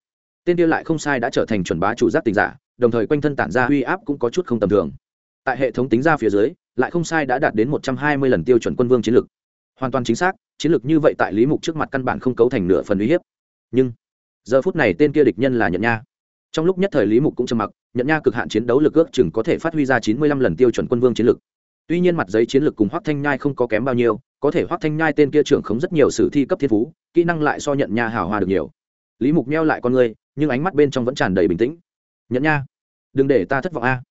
Tên kia lại không sai đã trở thành chuẩn bá chủ giác tình giả, đồng thời quanh thân tản ra uy áp cũng có chút không tầm thường. Tại hệ thống tính ra phía dưới, lại không sai đã đạt đến một trăm hai mươi lần tiêu chuẩn quân vương chiến lược. Hoàn toàn chính xác, chiến lược như vậy tại lý mục trước mặt căn bản không cấu thành nửa phần uy hiếp. Nhưng giờ phút này tên kia địch nhân là nhận nha. Trong lúc nhất thời lý mục cũng trầm mặc nhận nha cực hạn chiến đấu lực ước chừng có thể phát huy ra chín mươi lăm lần tiêu chuẩn quân vương chiến lực. Tuy nhiên mặt giấy chiến lược cùng hoác thanh nhai không có kém bao nhiêu, có thể hoác thanh nhai tên kia trưởng khống rất nhiều sử thi cấp thiên phú, kỹ năng lại so nhận nha hào hoa được nhiều. Lý mục meo lại con người nhưng ánh mắt bên trong vẫn tràn đầy bình tĩnh. Nhận nha, đừng để ta thất vọng a.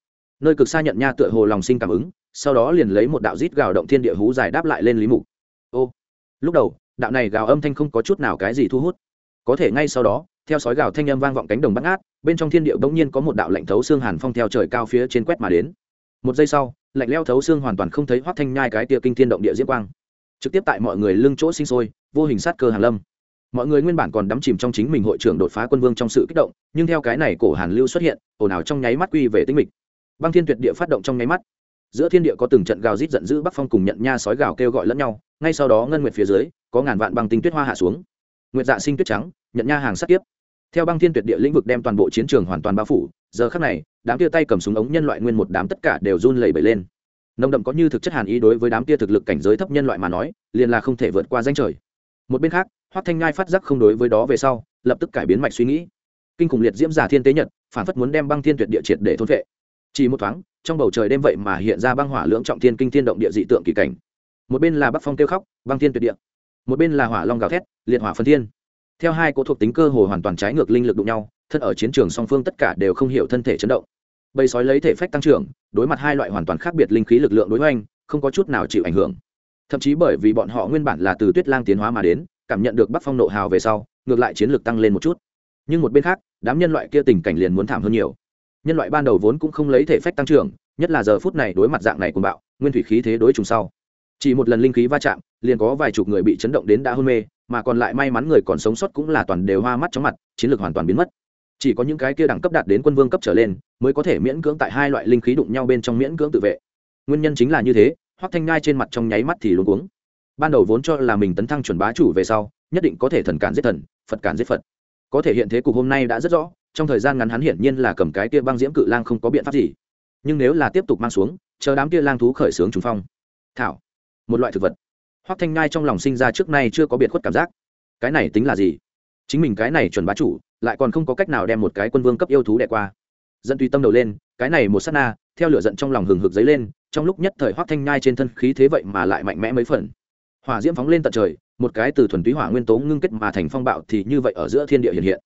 Nơi cực xa nhận nha tựa hồ lòng sinh cảm ứng, sau đó liền lấy một đạo rít gào động thiên địa hú dài đáp lại lên lý mục. Ô, lúc đầu, đạo này gào âm thanh không có chút nào cái gì thu hút có thể ngay sau đó, theo sói gào thanh âm vang vọng cánh đồng bắt ngát, bên trong thiên địa bỗng nhiên có một đạo lạnh thấu xương hàn phong theo trời cao phía trên quét mà đến. Một giây sau, lạnh leo thấu xương hoàn toàn không thấy hoác thanh nhai cái tia kinh thiên động địa diễm quang. Trực tiếp tại mọi người lưng chỗ sinh sôi, vô hình sát cơ hàn lâm. Mọi người nguyên bản còn đắm chìm trong chính mình hội trưởng đột phá quân vương trong sự kích động, nhưng theo cái này cổ hàn lưu xuất hiện, ồn ào trong nháy mắt quy về tinh mịch. Băng thiên tuyệt địa phát động trong nháy mắt. Giữa thiên địa có từng trận gào rít giận dữ bắc phong cùng nhận nha sói gào kêu gọi lẫn nhau, ngay sau đó ngân nguyệt phía dưới, có ngàn vạn băng tinh tuyết hoa hạ xuống nguyệt dạ sinh tuyết trắng, nhận nha hàng sát tiếp theo băng thiên tuyệt địa lĩnh vực đem toàn bộ chiến trường hoàn toàn bao phủ, giờ khắc này, đám tia tay cầm súng ống nhân loại nguyên một đám tất cả đều run lẩy bẩy lên. Nồng đậm có như thực chất hàn ý đối với đám tia thực lực cảnh giới thấp nhân loại mà nói, liền là không thể vượt qua danh trời. Một bên khác, hoắc thanh ngai phát giác không đối với đó về sau, lập tức cải biến mạch suy nghĩ. Kinh khủng liệt diễm giả thiên tế nhật, phản phất muốn đem băng thiên tuyệt địa triệt để thôn vệ. Chỉ một thoáng, trong bầu trời đêm vậy mà hiện ra băng hỏa lưỡng trọng thiên kinh thiên động địa dị tượng kỳ cảnh. Một bên là bắc phong kêu khóc, băng thiên tuyệt địa một bên là hỏa long gào thét, liệt hỏa phân thiên. Theo hai cỗ thuộc tính cơ hồ hoàn toàn trái ngược linh lực đụng nhau, thân ở chiến trường song phương tất cả đều không hiểu thân thể chấn động. Bầy sói lấy thể phách tăng trưởng, đối mặt hai loại hoàn toàn khác biệt linh khí lực lượng đối hoành, không có chút nào chịu ảnh hưởng. Thậm chí bởi vì bọn họ nguyên bản là từ tuyết lang tiến hóa mà đến, cảm nhận được bắc phong nộ hào về sau, ngược lại chiến lược tăng lên một chút. Nhưng một bên khác, đám nhân loại kia tình cảnh liền muốn thảm hơn nhiều. Nhân loại ban đầu vốn cũng không lấy thể phách tăng trưởng, nhất là giờ phút này đối mặt dạng này cùng bạo, nguyên thủy khí thế đối trùng sau chỉ một lần linh khí va chạm, liền có vài chục người bị chấn động đến đã hôn mê, mà còn lại may mắn người còn sống sót cũng là toàn đều hoa mắt chóng mặt, chiến lược hoàn toàn biến mất. Chỉ có những cái kia đẳng cấp đạt đến quân vương cấp trở lên, mới có thể miễn cưỡng tại hai loại linh khí đụng nhau bên trong miễn cưỡng tự vệ. Nguyên nhân chính là như thế, hoắc thanh ngai trên mặt trong nháy mắt thì luôn cuống. ban đầu vốn cho là mình tấn thăng chuẩn bá chủ về sau, nhất định có thể thần cản giết thần, phật cản giết phật. Có thể hiện thế cục hôm nay đã rất rõ, trong thời gian ngắn hắn hiển nhiên là cầm cái kia băng diễm cự lang không có biện pháp gì. Nhưng nếu là tiếp tục mang xuống, chờ đám kia lang thú khởi xướng trùng phong. Thảo một loại thực vật. Hoắc thanh ngai trong lòng sinh ra trước nay chưa có biệt khuất cảm giác. Cái này tính là gì? Chính mình cái này chuẩn bá chủ, lại còn không có cách nào đem một cái quân vương cấp yêu thú đẻ qua. Dẫn tùy tâm đầu lên, cái này một sát na, theo lửa giận trong lòng hừng hực dấy lên, trong lúc nhất thời hoắc thanh nhai trên thân khí thế vậy mà lại mạnh mẽ mấy phần. Hỏa diễm phóng lên tận trời, một cái từ thuần túy hỏa nguyên tố ngưng kết mà thành phong bạo thì như vậy ở giữa thiên địa hiện hiện.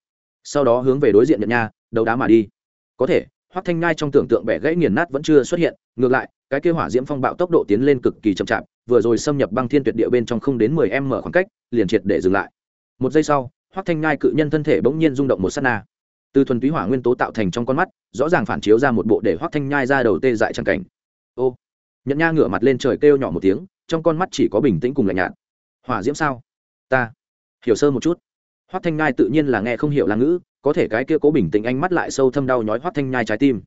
Sau đó hướng về đối diện nhận nha, đấu đá mà đi. Có thể, hoắc thanh nhai trong tưởng tượng bẻ gãy nghiền nát vẫn chưa xuất hiện, ngược lại, cái kia hỏa diễm phong bạo tốc độ tiến lên cực kỳ chậm chạp vừa rồi xâm nhập băng thiên tuyệt địa bên trong không đến mười m khoảng cách, liền triệt để dừng lại. Một giây sau, hoắc thanh ngai cự nhân thân thể bỗng nhiên rung động một sát na. Từ thuần túy hỏa nguyên tố tạo thành trong con mắt, rõ ràng phản chiếu ra một bộ để hoắc thanh nhai ra đầu tê dại trang cảnh. Ô! Nhận nha ngửa mặt lên trời kêu nhỏ một tiếng, trong con mắt chỉ có bình tĩnh cùng lạnh nhạt. Hỏa diễm sao? Ta hiểu sơ một chút. Hoắc thanh nhai tự nhiên là nghe không hiểu là ngữ, có thể cái kia cố bình tĩnh ánh mắt lại sâu thâm đau nhói hoắc thanh nhai trái tim.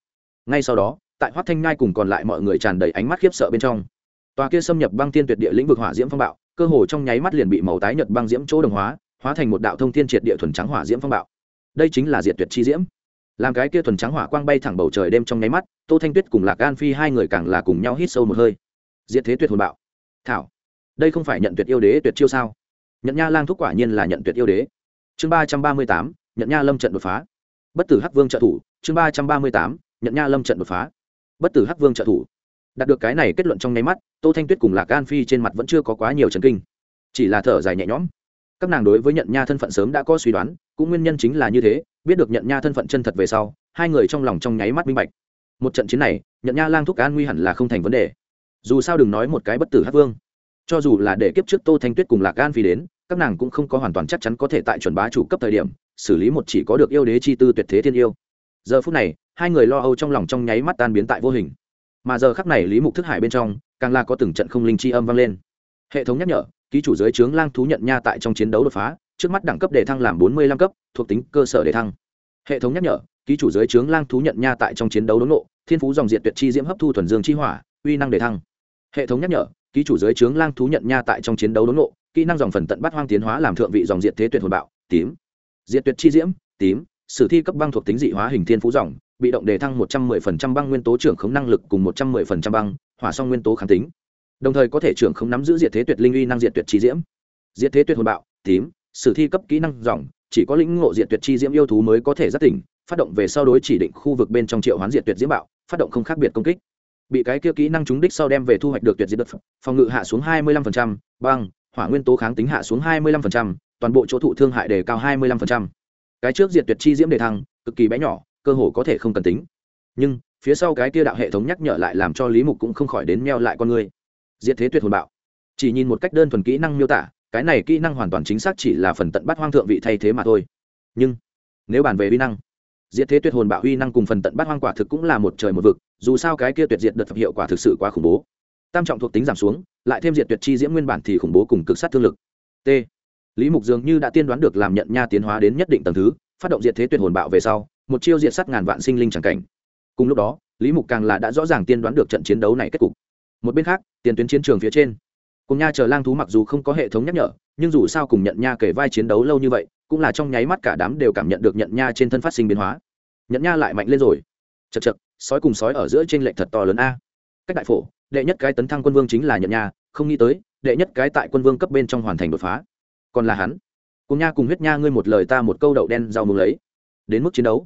Ngay sau đó, tại hoắc thanh nhai cùng còn lại mọi người tràn đầy ánh mắt khiếp sợ bên trong tòa kia xâm nhập băng thiên tuyệt địa lĩnh vực hỏa diễm phong bạo, cơ hồ trong nháy mắt liền bị màu tái nhật băng diễm chỗ đồng hóa hóa thành một đạo thông thiên triệt địa thuần trắng hỏa diễm phong bạo. Đây chính là diệt tuyệt chi diễm. Làm cái kia thuần trắng hỏa quang bay thẳng bầu trời đêm trong nháy mắt, tô thanh tuyết cùng lạc gan phi hai người càng là cùng nhau hít sâu một hơi. Diệt thế tuyệt hồn bạo. Thảo, đây không phải nhận tuyệt yêu đế tuyệt chiêu sao? Nhận nha lang thúc quả nhiên là nhận tuyệt yêu đế. Chương ba trăm ba mươi tám, nhận nha lâm trận đột phá. Bất tử hắc vương trợ thủ, chương ba trăm ba mươi tám, nhận nha lâm trận đột phá. Bất tử hắc vương trợ thủ đạt được cái này kết luận trong nháy mắt, tô thanh tuyết cùng lạc an phi trên mặt vẫn chưa có quá nhiều trần kinh. Chỉ là thở dài nhẹ nhõm. Các nàng đối với nhận nha thân phận sớm đã có suy đoán, cũng nguyên nhân chính là như thế, biết được nhận nha thân phận chân thật về sau, hai người trong lòng trong nháy mắt minh bạch. Một trận chiến này, nhận nha lang thúc an nguy hẳn là không thành vấn đề. Dù sao đừng nói một cái bất tử hát vương. Cho dù là để kiếp trước tô thanh tuyết cùng lạc an phi đến, các nàng cũng không có hoàn toàn chắc chắn có thể tại chuẩn bá chủ cấp thời điểm, xử lý một chỉ có được yêu đế chi tư tuyệt thế thiên yêu. Giờ phút này, hai người lo âu trong lòng trong nháy mắt tan biến tại vô hình mà giờ khắc này lý mục thức hải bên trong, càng là có từng trận không linh chi âm vang lên. Hệ thống nhắc nhở, ký chủ giới trướng lang thú nhận nha tại trong chiến đấu đột phá, trước mắt đẳng cấp đề thăng làm bốn mươi lăm cấp, thuộc tính cơ sở đề thăng. Hệ thống nhắc nhở, ký chủ giới trướng lang thú nhận nha tại trong chiến đấu đốn nộ thiên phú dòng diện tuyệt chi diễm hấp thu thuần dương chi hỏa, uy năng đề thăng. Hệ thống nhắc nhở, ký chủ giới trướng lang thú nhận nha tại trong chiến đấu đốn nộ kỹ năng dòng phần tận bắt hoang tiến hóa làm thượng vị dòng diện thế tuyệt hồn bạo, tím. Diện tuyệt chi diễm, tím, sử thi cấp băng thuộc tính dị hóa hình thiên phú dòng bị động đề thăng một trăm mười phần trăm băng nguyên tố trưởng khống năng lực cùng một trăm mười phần trăm băng hỏa song nguyên tố kháng tính. Đồng thời có thể trưởng không nắm giữ diệt thế tuyệt linh uy năng diệt tuyệt chi diễm. Diệt thế tuyệt hồn bạo tím sử thi cấp kỹ năng dòng chỉ có lĩnh ngộ diệt tuyệt chi diễm yêu thú mới có thể giác tỉnh phát động về sau đối chỉ định khu vực bên trong triệu hoán diệt tuyệt diễm bạo phát động không khác biệt công kích. Bị cái kia kỹ năng trúng đích sau đem về thu hoạch được tuyệt diệt đất phòng ngự hạ xuống 25%, băng hỏa nguyên tố kháng tính hạ xuống 25%, toàn bộ chỗ thụ thương hại đề cao 25%. cái trước diệt tuyệt chi diễm đề thăng cực kỳ bé nhỏ cơ hồ có thể không cần tính. Nhưng, phía sau cái kia đạo hệ thống nhắc nhở lại làm cho lý mục cũng không khỏi đến meo lại con người. Diệt thế tuyệt hồn bạo. Chỉ nhìn một cách đơn thuần kỹ năng miêu tả, cái này kỹ năng hoàn toàn chính xác chỉ là phần tận bắt hoang thượng vị thay thế mà thôi. Nhưng, nếu bàn về uy năng, diệt thế tuyệt hồn bạo uy năng cùng phần tận bắt hoang quả thực cũng là một trời một vực, dù sao cái kia tuyệt diệt đợt hiệu quả thực sự quá khủng bố. Tam trọng thuộc tính giảm xuống, lại thêm diệt tuyệt chi diễm nguyên bản thì khủng bố cùng cực sát thương lực. T. Lý mục dường như đã tiên đoán được làm nhận nha tiến hóa đến nhất định tầng thứ, phát động diệt thế tuyệt hồn bạo về sau một chiêu diệt sát ngàn vạn sinh linh chẳng cảnh. Cùng lúc đó, lý mục càng là đã rõ ràng tiên đoán được trận chiến đấu này kết cục. Một bên khác, tiền tuyến chiến trường phía trên, cùng nha chờ lang thú mặc dù không có hệ thống nhắc nhở, nhưng dù sao cùng nhận nha kể vai chiến đấu lâu như vậy, cũng là trong nháy mắt cả đám đều cảm nhận được nhận nha trên thân phát sinh biến hóa. Nhận nha lại mạnh lên rồi. Chật chật sói cùng sói ở giữa t r ê n lệch thật to lớn a. Cách đại phổ, đệ nhất cái tấn thăng quân vương chính là nhận nha, không nghĩ tới, đệ nhất cái tại quân vương cấp bên trong hoàn thành đột phá. Còn là hắn. Cùng nha cùng huyết nha ngươi một lời ta một câu đậu đen rau mừng lấy. Đến mức chiến đấu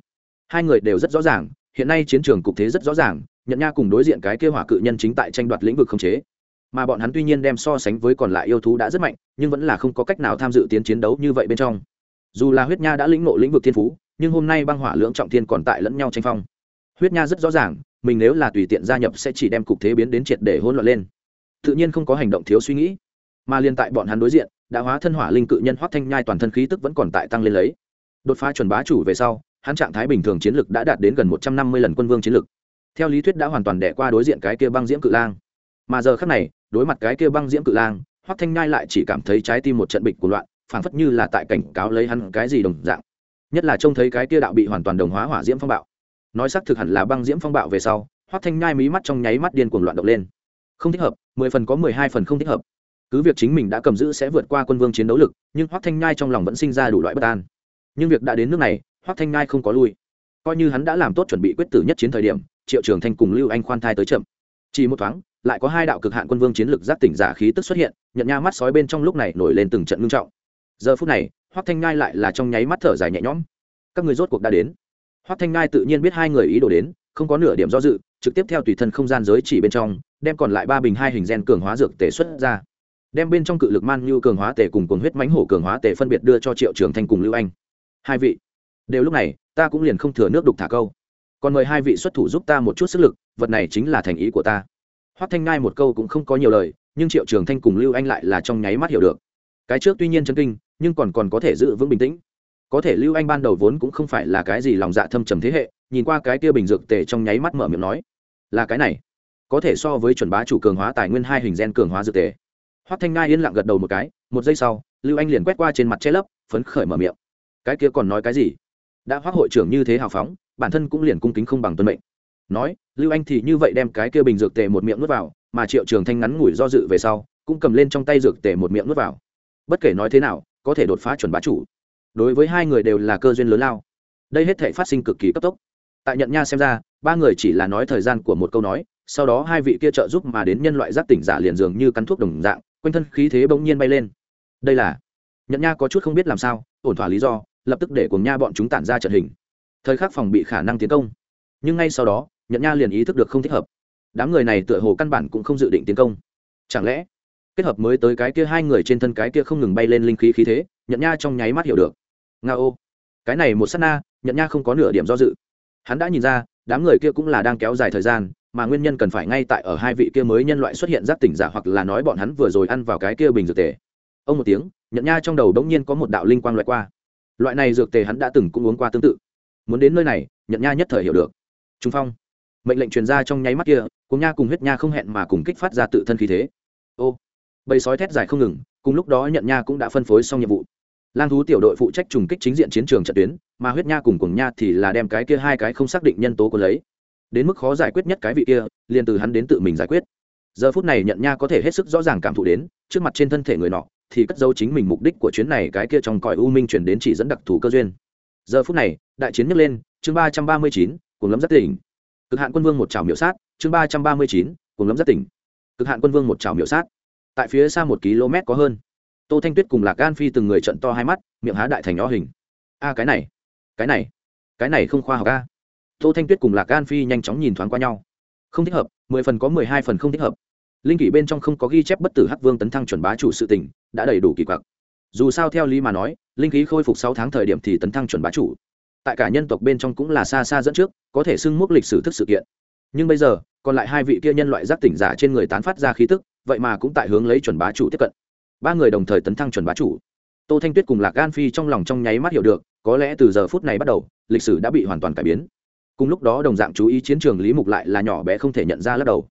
hai người đều rất rõ ràng, hiện nay chiến trường cục thế rất rõ ràng nhận nha cùng đối diện cái kêu hỏa cự nhân chính tại tranh đoạt lĩnh vực không chế. Mà bọn hắn tuy nhiên đem so sánh với còn lại yêu thú đã rất mạnh, nhưng vẫn là không có cách nào tham dự tiến chiến đấu như vậy bên trong. Dù là huyết nha đã lĩnh nộ lĩnh vực thiên phú, nhưng hôm nay băng hỏa lưỡng trọng thiên còn tại lẫn nhau tranh phong. Huyết nha rất rõ ràng, mình nếu là tùy tiện gia nhập sẽ chỉ đem cục thế biến đến triệt để hỗn loạn lên. Tự nhiên không có hành động thiếu suy nghĩ. Mà liên tại bọn hắn đối diện, đã hóa thân hỏa linh cự nhân hoắc thanh nhai toàn thân khí tức vẫn còn tại tăng lên lấy. Đột phá chuẩn bá chủ về sau hắn trạng thái bình thường chiến lực đã đạt đến gần một trăm năm mươi lần quân vương chiến lực theo lý thuyết đã hoàn toàn đẻ qua đối diện cái kia băng diễm cự lang. Mà giờ khắc này, đối mặt cái kia băng diễm cự lang, hoắc thanh nhai lại chỉ cảm thấy trái tim một trận bịch của loạn, phảng phất như là tại cảnh cáo lấy hắn cái gì đồng dạng. Nhất là trông thấy cái kia đạo bị hoàn toàn đồng hóa hỏa diễm phong bạo. Nói xác thực hẳn là băng diễm phong bạo về sau, hoắc thanh nhai mí mắt trong nháy mắt điên cuồng loạn động lên. Không thích hợp, mười phần có mười hai phần không thích hợp. Cứ việc chính mình đã cầm giữ sẽ vượt qua quân vương chiến đấu lực, nhưng hoắc thanh nhai trong lòng vẫn sinh ra đủ loại bất an. Nhưng việc đã đến nước này hoắc thanh nhai không có lui. Coi như hắn đã làm tốt chuẩn bị quyết tử nhất chiến thời điểm, triệu trường thanh cùng lưu anh khoan thai tới chậm. Chỉ một thoáng, lại có hai đạo cực hạn quân vương chiến lực giác tỉnh giả khí tức xuất hiện, nhận nha mắt sói bên trong lúc này nổi lên từng trận ngưng trọng. Giờ phút này hoắc thanh ngai lại là trong nháy mắt thở dài nhẹ nhõm. Các người rốt cuộc đã đến. Hoắc thanh ngai tự nhiên biết hai người ý đồ đến, không có nửa điểm do dự, trực tiếp theo tùy thân không gian giới chỉ bên trong, đem còn lại ba bình hai hình gen cường hóa dược tể xuất ra. Đem bên trong cự lực man như cường hóa tể cùng cuồng huyết mãnh hổ cường hóa tể phân biệt đưa cho triệu trường thanh cùng lưu anh. Hai vị đều lúc này, ta cũng liền không thừa nước đục thả câu. Còn mời hai vị xuất thủ giúp ta một chút sức lực, vật này chính là thành ý của ta. Hoắc thanh ngai một câu cũng không có nhiều lời, nhưng triệu trường thanh cùng lưu anh lại là trong nháy mắt hiểu được. Cái trước tuy nhiên chân kinh, nhưng còn còn có thể giữ vững bình tĩnh. Có thể lưu anh ban đầu vốn cũng không phải là cái gì lòng dạ thâm trầm thế hệ, nhìn qua cái kia bình dược tề trong nháy mắt mở miệng nói, là cái này, có thể so với chuẩn bá chủ cường hóa tài nguyên hai hình gen cường hóa dược tề. Hoắc thanh ngai yên lặng gật đầu một cái, một giây sau, lưu anh liền quét qua trên mặt che lấp, phấn khởi mở miệng. Cái kia còn nói cái gì? Đã hoác hội trưởng như thế hào phóng, bản thân cũng liền cung kính không bằng tuân mệnh. Nói, lưu anh thì như vậy đem cái kia bình dược tề một miệng nuốt vào, mà triệu trường thanh ngắn ngủi do dự về sau, cũng cầm lên trong tay dược tề một miệng nuốt vào. Bất kể nói thế nào, có thể đột phá chuẩn bá chủ. Đối với hai người đều là cơ duyên lớn lao. Đây hết thể phát sinh cực kỳ cấp tốc. Tại nhận nha xem ra, ba người chỉ là nói thời gian của một câu nói, sau đó hai vị kia trợ giúp mà đến nhân loại giác tỉnh giả liền dường như cắn thuốc đồng dạng, quanh thân khí thế bỗng nhiên bay lên. Đây là, nhận nha có chút không biết làm sao, ổn thỏa lý do lập tức để cùng nha bọn chúng tản ra trận hình. Thời khắc phòng bị khả năng tiến công. Nhưng ngay sau đó nhận nha liền ý thức được không thích hợp. Đám người này tựa hồ căn bản cũng không dự định tiến công. Chẳng lẽ, kết hợp mới tới cái kia hai người trên thân cái kia không ngừng bay lên linh khí khí thế nhận nha trong nháy mắt hiểu được. Nga ô, cái này một s á t na nhận nha không có nửa điểm do dự. Hắn đã nhìn ra, đám người kia cũng là đang kéo dài thời gian, mà nguyên nhân cần phải ngay tại ở hai vị kia mới nhân loại xuất hiện giác tỉnh giả hoặc là nói bọn hắn vừa rồi ăn vào cái kia bình dược tề. Ông một tiếng nhận nha trong đầu đống nhiên có một đạo linh quang loại qua loại này dược tề hắn đã từng cũng uống qua tương tự. Muốn đến nơi này nhận nha nhất thời hiểu được. Trung phong, mệnh lệnh truyền ra trong nháy mắt kia, cùng nha cùng huyết nha không hẹn mà cùng kích phát ra tự thân khí thế. Ô, bầy sói thét dài không ngừng, cùng lúc đó nhận nha cũng đã phân phối xong nhiệm vụ. Lang thú tiểu đội phụ trách trùng kích chính diện chiến trường trận tuyến, mà huyết nha cùng cùng nha thì là đem cái kia hai cái không xác định nhân tố của lấy. Đến mức khó giải quyết nhất cái vị kia, liền từ hắn đến tự mình giải quyết. Giờ phút này nhận nha có thể hết sức rõ ràng cảm thụ đến, trước mặt trên thân thể người nọ thì cất dấu chính mình mục đích của chuyến này cái kia trong cõi u minh chuyển đến chỉ dẫn đặc thù cơ duyên. Giờ phút này, đại chiến nhấc lên, chương ba trăm ba mươi chín cùng lấm rất tỉnh. Cực hạn quân vương một trào miểu sát, chương ba trăm ba mươi chín cùng lấm rất tỉnh. Cực hạn quân vương một trào miểu sát. Tại phía xa một km có hơn. Tô thanh tuyết cùng lạc gan phi từng người trận to hai mắt, miệng há đại thành nhỏ hình. A, cái này cái này cái này không khoa học a. Tô thanh tuyết cùng lạc gan phi nhanh chóng nhìn thoáng qua nhau. Không thích hợp, mười phần có mười hai phần không thích hợp linh kỷ bên trong không có ghi chép bất tử hắc vương tấn thăng chuẩn bá chủ sự tình, đã đầy đủ kỳ quặc. Dù sao theo lý mà nói, linh khí khôi phục sáu tháng thời điểm thì tấn thăng chuẩn bá chủ. Tại cả nhân tộc bên trong cũng là xa xa dẫn trước, có thể xưng mốc lịch sử thức sự kiện. Nhưng bây giờ, còn lại hai vị kia nhân loại giác tỉnh giả trên người tán phát ra khí tức, vậy mà cũng tại hướng lấy chuẩn bá chủ tiếp cận. Ba người đồng thời tấn thăng chuẩn bá chủ. Tô thanh tuyết cùng lạc gan phi trong lòng trong nháy mắt hiểu được, có lẽ từ giờ phút này bắt đầu, lịch sử đã bị hoàn toàn cải biến. Cùng lúc đó đồng dạng chú ý chiến trường lý mục lại là nhỏ bé không thể nhận ra lắc đầu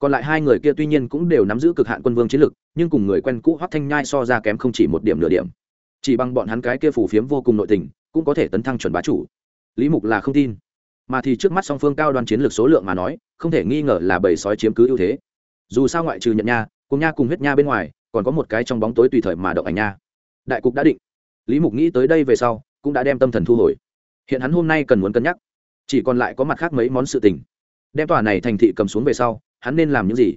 còn lại hai người kia tuy nhiên cũng đều nắm giữ cực hạn quân vương chiến lực, nhưng cùng người quen cũ hoắc thanh nhai so ra kém không chỉ một điểm nửa điểm. Chỉ bằng bọn hắn cái kia phủ phiếm vô cùng nội tình, cũng có thể tấn thăng chuẩn bá chủ. Lý mục là không tin. Mà thì trước mắt song phương cao đoan chiến lược số lượng mà nói, không thể nghi ngờ là bầy sói chiếm cứ ưu thế. Dù sao ngoại trừ nhận nha, cùng nha cùng huyết nha bên ngoài, còn có một cái trong bóng tối tùy thời mà động ảnh nha. Đại cục đã định. Lý mục nghĩ tới đây về sau, cũng đã đem tâm thần thu hồi. Hiện hắn hôm nay cần muốn cân nhắc. Chỉ còn lại có mặt khác mấy món sự tình. Đem tòa này thành thị cầm xuống về sau hắn nên làm những gì?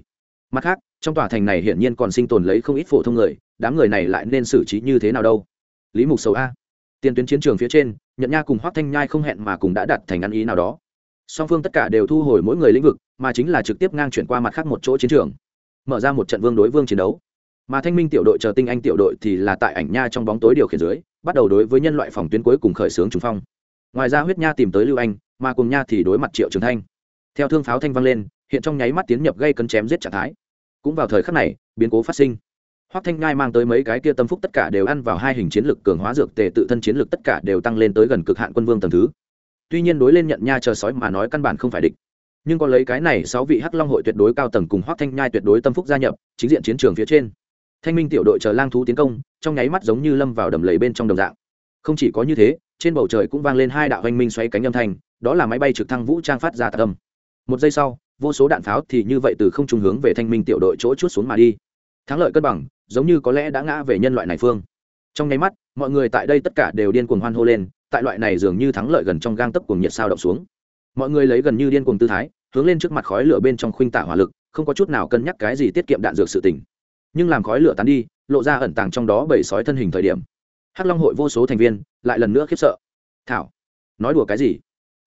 Mặt khác, trong tòa thành này hiển nhiên còn sinh tồn lấy không ít phổ thông người, đám người này lại nên xử trí như thế nào đâu? Lý mục sầu a. Tiền tuyến chiến trường phía trên nhận nha cùng hoác thanh nhai không hẹn mà cùng đã đặt thành ăn ý nào đó. Song phương tất cả đều thu hồi mỗi người lĩnh vực, mà chính là trực tiếp ngang chuyển qua mặt khác một chỗ chiến trường. Mở ra một trận vương đối vương chiến đấu. Mà thanh minh tiểu đội chờ tinh anh tiểu đội thì là tại ảnh nha trong bóng tối điều khiển dưới, bắt đầu đối với nhân loại phòng tuyến cuối cùng khởi xướng trùng phong. Ngoài ra huyết nha tìm tới lưu anh, mà cùng nha thì đối mặt triệu trường thanh. Theo thương pháo thanh vang lên hiện trong nháy mắt tiến nhập gây cấn chém giết trạng thái. Cũng vào thời khắc này, biến cố phát sinh. Hoắc thanh ngai mang tới mấy cái kia tâm phúc tất cả đều ăn vào hai hình chiến lực cường hóa dược tề tự thân chiến lực tất cả đều tăng lên tới gần cực hạn quân vương tầng thứ. Tuy nhiên đối lên nhận nha chờ sói mà nói căn bản không phải địch. Nhưng có lấy cái này sáu vị hắc long hội tuyệt đối cao tầng cùng hoắc thanh nhai tuyệt đối tâm phúc gia nhập, chính diện chiến trường phía trên. Thanh minh tiểu đội chờ lang thú tiến công, trong nháy mắt giống như lâm vào đầm lầy bên trong đồng dạng. Không chỉ có như thế, trên bầu trời cũng vang lên hai đạo oanh minh xoay cánh âm thanh, đó là máy bay trực thăng vũ trang phát ra tạc âm. Một giây sau vô số đạn pháo thì như vậy từ không trung hướng về thanh minh tiểu đội chỗ chút xuống mà đi. Thắng lợi cân bằng, giống như có lẽ đã ngã về nhân loại này phương. Trong nháy mắt, mọi người tại đây tất cả đều điên cuồng hoan hô lên, tại loại này dường như thắng lợi gần trong gang tấc cuồng nhiệt sao động xuống. Mọi người lấy gần như điên cuồng tư thái, hướng lên trước mặt khói lửa bên trong khuynh tả hỏa lực, không có chút nào cân nhắc cái gì tiết kiệm đạn dược sự tỉnh. nhưng làm khói lửa tán đi, lộ ra ẩn tàng trong đó bảy sói thân hình thời điểm. Hắc long hội vô số thành viên, lại lần nữa khiếp sợ. Thảo, nói đùa cái gì?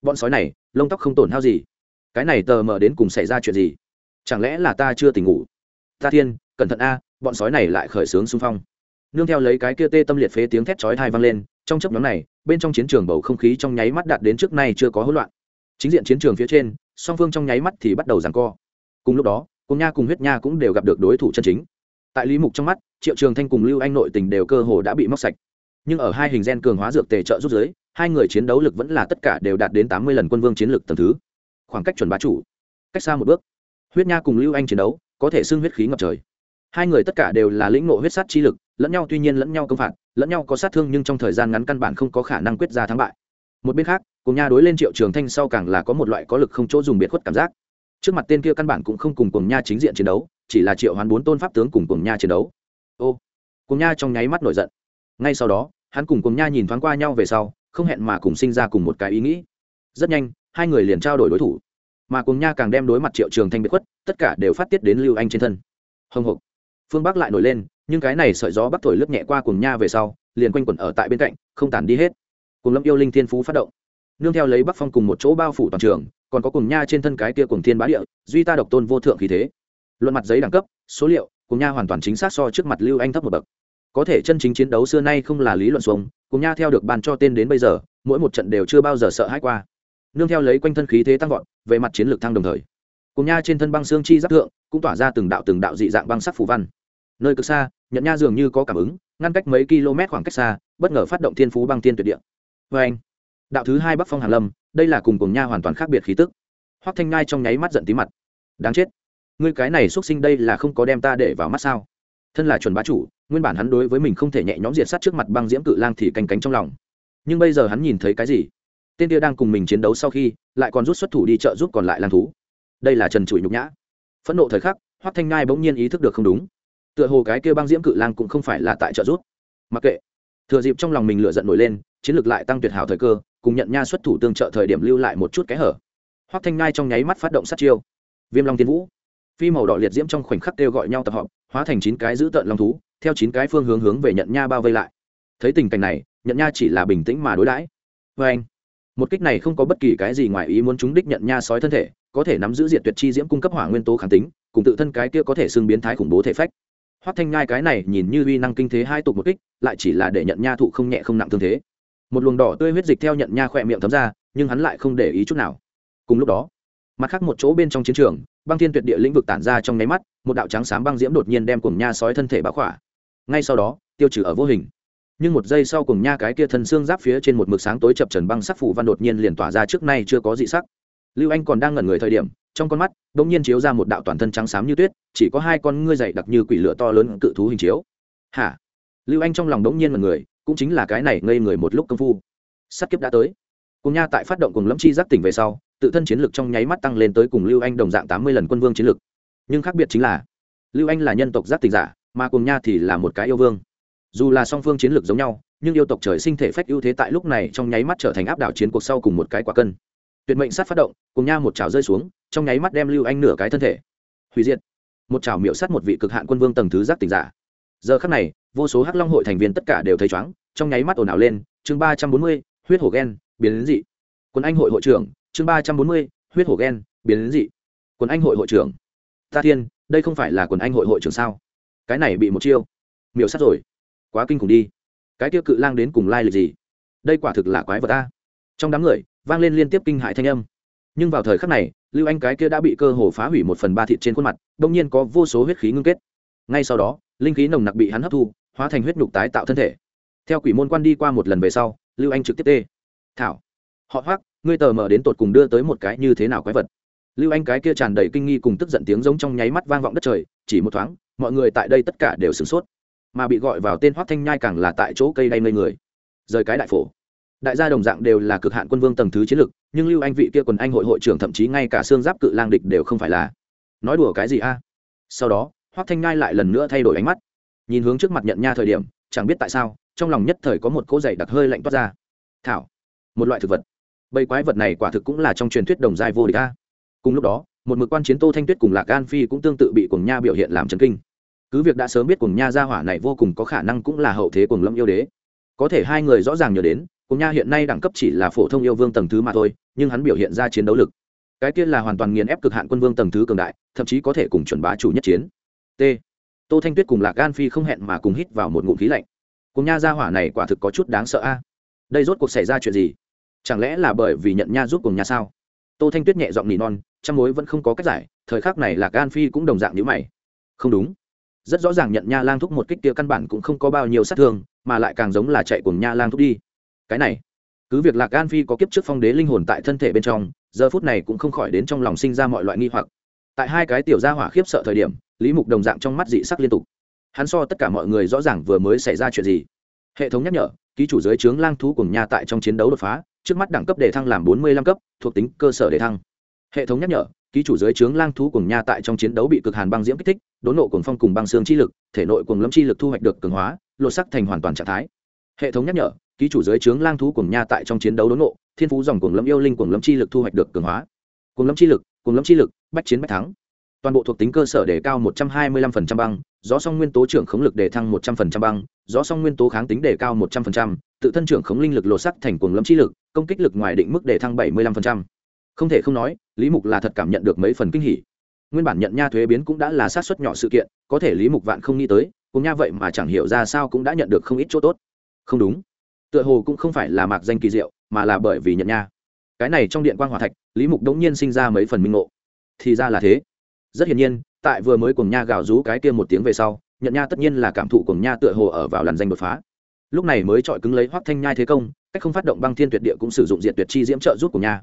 Bọn sói này, lông tóc không tổn hao gì cái này tờ mờ đến cùng xảy ra chuyện gì? Chẳng lẽ là ta chưa tỉnh ngủ? Ta thiên, cẩn thận a, bọn sói này lại khởi xướng xung phong. Nương theo lấy cái kia tê tâm liệt phế tiếng thét chói thai vang lên, trong chấp nhóm này, bên trong chiến trường bầu không khí trong nháy mắt đạt đến trước nay chưa có hỗn loạn. Chính diện chiến trường phía trên, song phương trong nháy mắt thì bắt đầu giằng co. Cùng lúc đó cùng nha cùng huyết nha cũng đều gặp được đối thủ chân chính. Tại lý mục trong mắt, triệu trường thanh cùng lưu anh nội tình đều cơ hồ đã bị móc sạch. Nhưng ở hai hình gen cường hóa dược tề trợ rút giới, hai người chiến đấu lực vẫn là tất cả đều đạt đến tám mươi lần quân vương chiến lực tầm thứ khoảng cách chuẩn bá chủ, cách xa một bước. Huyết nha cùng lưu anh chiến đấu, có thể xưng huyết khí ngập trời. Hai người tất cả đều là lĩnh ngộ huyết sát chi lực, lẫn nhau tuy nhiên lẫn nhau công phạt, lẫn nhau có sát thương nhưng trong thời gian ngắn căn bản không có khả năng quyết ra thắng bại. Một bên khác, cùng nha đối lên triệu trường thanh sau càng là có một loại có lực không chỗ dùng biệt khuất cảm giác. Trước mặt tên kia căn bản cũng không cùng cùng nha chính diện chiến đấu, chỉ là triệu hoán bốn tôn pháp tướng cùng cùng nha chiến đấu. Ô, cùng nha trong nháy mắt nổi giận. Ngay sau đó, hắn cùng cùng nha nhìn thoáng qua nhau về sau, không hẹn mà cùng sinh ra cùng một cái ý nghĩ. Rất nhanh hai người liền trao đổi đối thủ. Mà cùng nha càng đem đối mặt triệu trường thanh biệt khuất, tất cả đều phát tiết đến lưu anh trên thân. Hồng hộc. Phương bắc lại nổi lên, nhưng cái này sợi gió bắc thổi lướt nhẹ qua cùng nha về sau, liền quanh quẩn ở tại bên cạnh, không tản đi hết. Cùng lâm yêu linh thiên phú phát động. Nương theo lấy bắc phong cùng một chỗ bao phủ toàn trường, còn có cùng nha trên thân cái kia cùng thiên bá địa, duy ta độc tôn vô thượng khí thế. Luận mặt giấy đẳng cấp, số liệu cùng nha hoàn toàn chính xác so trước mặt lưu anh thấp một bậc. Có thể chân chính chiến đấu xưa nay không là lý luận xuống cùng nha theo được bàn cho tên đến bây giờ, mỗi một trận đều chưa bao giờ sợ hãi qua nương theo lấy quanh thân khí thế tăng vọt, về mặt chiến lược thăng đồng thời. Cùng nha trên thân băng xương chi giáp thượng, cũng tỏa ra từng đạo từng đạo dị dạng băng sắc phù văn. Nơi cực xa, nhận nha dường như có cảm ứng, ngăn cách mấy km khoảng cách xa, bất ngờ phát động thiên phú băng tiên tuyệt địa. Vê anh, đạo thứ hai bắc phong hàn lâm, đây là cùng cùng nha hoàn toàn khác biệt khí tức. Hoắc thanh ngai trong nháy mắt giận tí mặt. Đáng chết. Ngươi cái này xuất sinh đây là không có đem ta để vào mắt sao? Thân là chuẩn bá chủ, nguyên bản hắn đối với mình không thể nhẹ nhõm diệt sát trước mặt băng diễm cự lang thì canh cánh trong lòng. Nhưng bây giờ hắn nhìn thấy cái gì? Tên kia đang cùng mình chiến đấu sau khi, lại còn rút xuất thủ đi trợ giúp còn lại lang thú. Đây là trần trụi nhục nhã. Phẫn nộ thời khắc, hoắc thanh ngai bỗng nhiên ý thức được không đúng. Tựa hồ cái kia băng diễm cự lang cũng không phải là tại trợ giúp. Mặc kệ. Thừa dịp trong lòng mình lựa giận nổi lên, chiến lược lại tăng tuyệt hảo thời cơ, cùng nhận nha xuất thủ tương trợ thời điểm lưu lại một chút cái hở. Hoắc thanh ngai trong nháy mắt phát động sát chiêu. Viêm long tiên vũ. Phi màu đỏ liệt diễm trong khoảnh khắc kêu gọi nhau tập họp hóa thành chín cái giữ tợn long thú, theo chín cái phương hướng hướng về nhận nha bao vây lại. Thấy tình cảnh này, nhận nha chỉ là bình tĩnh mà đối đãi. Vê anh một kích này không có bất kỳ cái gì ngoài ý muốn chúng đích nhận nha sói thân thể, có thể nắm giữ diệt tuyệt chi diễm cung cấp hỏa nguyên tố kháng tính, cùng tự thân cái kia có thể xương biến thái khủng bố thể phách. Hoắc thanh nhai cái này nhìn như uy năng kinh thế hai tục một kích, lại chỉ là để nhận nha thụ không nhẹ không nặng thương thế. Một luồng đỏ tươi huyết dịch theo nhận nha khỏe miệng thấm ra, nhưng hắn lại không để ý chút nào. Cùng lúc đó, mặt khác một chỗ bên trong chiến trường, băng thiên tuyệt địa lĩnh vực tản ra trong nháy mắt, một đạo trắng xám băng diễm đột nhiên đem cùng nha sói thân thể bá khỏa. Ngay sau đó, tiêu trừ ở vô hình nhưng một giây sau cùng nha cái kia thân xương giáp phía trên một mực sáng tối chập trần băng sắc phủ văn đột nhiên liền tỏa ra trước nay chưa có dị sắc. Lưu anh còn đang ngẩn người thời điểm, trong con mắt đ ỗ n g nhiên chiếu ra một đạo toàn thân trắng xám như tuyết, chỉ có hai con ngươi dày đặc như quỷ lửa to lớn cự thú hình chiếu. Hả? Lưu anh trong lòng đ ỗ n g nhiên mật người, cũng chính là cái này ngây người một lúc công phu. Sắt kiếp đã tới. Cùng nha tại phát động cùng lâm chi giác tỉnh về sau, tự thân chiến lực trong nháy mắt tăng lên tới cùng lưu anh đồng dạng tám mươi lần quân vương chiến lực. Nhưng khác biệt chính là, lưu anh là nhân tộc giác tỉnh giả, mà cùng nha thì là một cái yêu vương dù là song phương chiến lược giống nhau, nhưng yêu tộc trời sinh thể phách ưu thế tại lúc này trong nháy mắt trở thành áp đảo chiến cuộc sau cùng một cái quả cân. Tuyệt mệnh sát phát động, cùng nha một chảo rơi xuống, trong nháy mắt đem lưu anh nửa cái thân thể. Hủy diệt. Một chảo miệu sát một vị cực hạn quân vương tầng thứ giác tỉnh giả. Giờ khắc này, vô số hắc long hội thành viên tất cả đều thấy chóng, trong nháy mắt ồn ào lên, chương ba trăm bốn mươi, huyết hổ ghen biến đến dị. Quân anh hội hội trưởng, chương ba trăm bốn mươi, huyết hổ ghen biến đến dị. Quân anh hội hội trưởng. Ta thiên, đây không phải là quần anh hội hội trưởng sao? Cái này bị một chiêu. Miểu sát rồi quá kinh khủng đi. Cái tiêu cự lang đến cùng lai lịch gì? Đây quả thực là quái vật ta trong đám người, vang lên liên tiếp kinh hại thanh âm. Nhưng vào thời khắc này, lưu anh cái kia đã bị cơ hồ phá hủy một phần ba thịt trên khuôn mặt đông nhiên có vô số huyết khí ngưng kết. Ngay sau đó, linh khí nồng nặc bị hắn hấp thu, hóa thành huyết nhục tái tạo thân thể. Theo quỷ môn quan đi qua một lần về sau, lưu anh trực tiếp tê. Thảo, họ hoác ngươi tờ mở đến tột cùng đưa tới một cái như thế nào quái vật? Lưu anh cái kia tràn đầy kinh nghi cùng tức giận tiếng giống trong nháy mắt vang vọng đất trời, chỉ một thoáng, mọi người tại đây tất cả đều sửng sốt mà bị gọi vào tên Hoắc thanh nhai càng là tại chỗ cây đay ngây người. Rời cái đại phổ. Đại gia đồng dạng đều là cực hạn quân vương tầng thứ chiến lực, nhưng lưu anh vị kia quần anh hội hội trưởng thậm chí ngay cả xương giáp cự lang địch đều không phải là. Nói đùa cái gì a? Sau đó Hoắc thanh Nhai lại lần nữa thay đổi ánh mắt. Nhìn hướng trước mặt nhận nha thời điểm, chẳng biết tại sao, trong lòng nhất thời có một cỗ dày đặc hơi lạnh toát ra. Thảo, một loại thực vật. Bầy quái vật này quả thực cũng là trong truyền thuyết đồng giai vô địch a. Cùng lúc đó, một mực quan chiến tô thanh tuyết cùng lạc an phi cũng tương tự bị cuồng nha biểu hiện làm chấn kinh cứ việc đã sớm biết cùng nha gia hỏa này vô cùng có khả năng cũng là hậu thế cùng lâm yêu đế. Có thể hai người rõ ràng nhớ đến cùng nha hiện nay đẳng cấp chỉ là phổ thông yêu vương tầng thứ mà thôi, nhưng hắn biểu hiện ra chiến đấu lực. Cái kia là hoàn toàn nghiền ép cực hạn quân vương tầng thứ cường đại, thậm chí có thể cùng chuẩn bá chủ nhất chiến. T. Tô thanh tuyết cùng lạc gan phi không hẹn mà cùng hít vào một ngụm khí lạnh. Cùng nha gia hỏa này quả thực có chút đáng sợ a. Đây rốt cuộc xảy ra chuyện gì? Chẳng lẽ là bởi vì nhận nha giúp cùng nha sao? Tô thanh tuyết nhẹ giọng nỉ non chăm mối vẫn không có cách giải, thời khắc này lạc gan phi cũng đồng dạng như mày. Không đúng rất rõ ràng nhận nha lang thúc một kích kia căn bản cũng không có bao nhiêu sát thương, mà lại càng giống là chạy cùng nha lang thúc đi. Cái này, cứ việc lạc gan phi có kiếp trước phong đế linh hồn tại thân thể bên trong, giờ phút này cũng không khỏi đến trong lòng sinh ra mọi loại nghi hoặc. Tại hai cái tiểu gia hỏa khiếp sợ thời điểm, lý mục đồng dạng trong mắt dị sắc liên tục. Hắn so tất cả mọi người rõ ràng vừa mới xảy ra chuyện gì. Hệ thống nhắc nhở, ký chủ giới trướng lang thú cùng nha tại trong chiến đấu đột phá, trước mắt đẳng cấp đề thăng làm bốn mươi lăm cấp, thuộc tính cơ sở đề thăng. Hệ thống nhắc nhở ký chủ dưới trướng lang thú cùng nha tại trong chiến đấu bị cực hàn băng diễm kích thích đốn nộ cùng phong cùng băng xương chi lực thể nội cùng lâm chi lực thu hoạch được cường hóa lột sắc thành hoàn toàn trạng thái. Hệ thống nhắc nhở ký chủ dưới trướng lang thú cùng nha tại trong chiến đấu đốn nộ thiên phú dòng cùng lâm yêu linh cùng lâm chi lực thu hoạch được cường hóa. Cùng lâm chi lực cùng lâm chi lực bách chiến bách thắng. Toàn bộ thuộc tính cơ sở đề cao 125% băng gió song nguyên tố trưởng khống lực đề thăng 100% băng gió song nguyên tố kháng tính đề cao 100%, tự thân trưởng khống linh lực lột sắc thành cuồng lâm chi lực công kích lực ngoài định mức đề thăng 75% không thể không nói, lý mục là thật cảm nhận được mấy phần kinh hỉ. Nguyên bản nhận nha thuế biến cũng đã là sát xuất nhỏ sự kiện, có thể lý mục vạn không nghĩ tới, cùng nha vậy mà chẳng hiểu ra sao cũng đã nhận được không ít chỗ tốt. Không đúng. Tựa hồ cũng không phải là mạc danh kỳ diệu, mà là bởi vì nhận nha. Cái này trong điện quan hòa thạch, lý mục đống nhiên sinh ra mấy phần minh ngộ. Thì ra là thế. Rất hiển nhiên, tại vừa mới cùng nha gào rú cái kia một tiếng về sau, nhận nha tất nhiên là cảm thụ cùng nha tựa hồ ở vào làn danh đột phá. Lúc này mới chọi cứng lấy hoắc thanh nhai thế công, cách không phát động băng thiên tuyệt địa cũng sử dụng diện tuyệt chi diễm trợ giúp của nha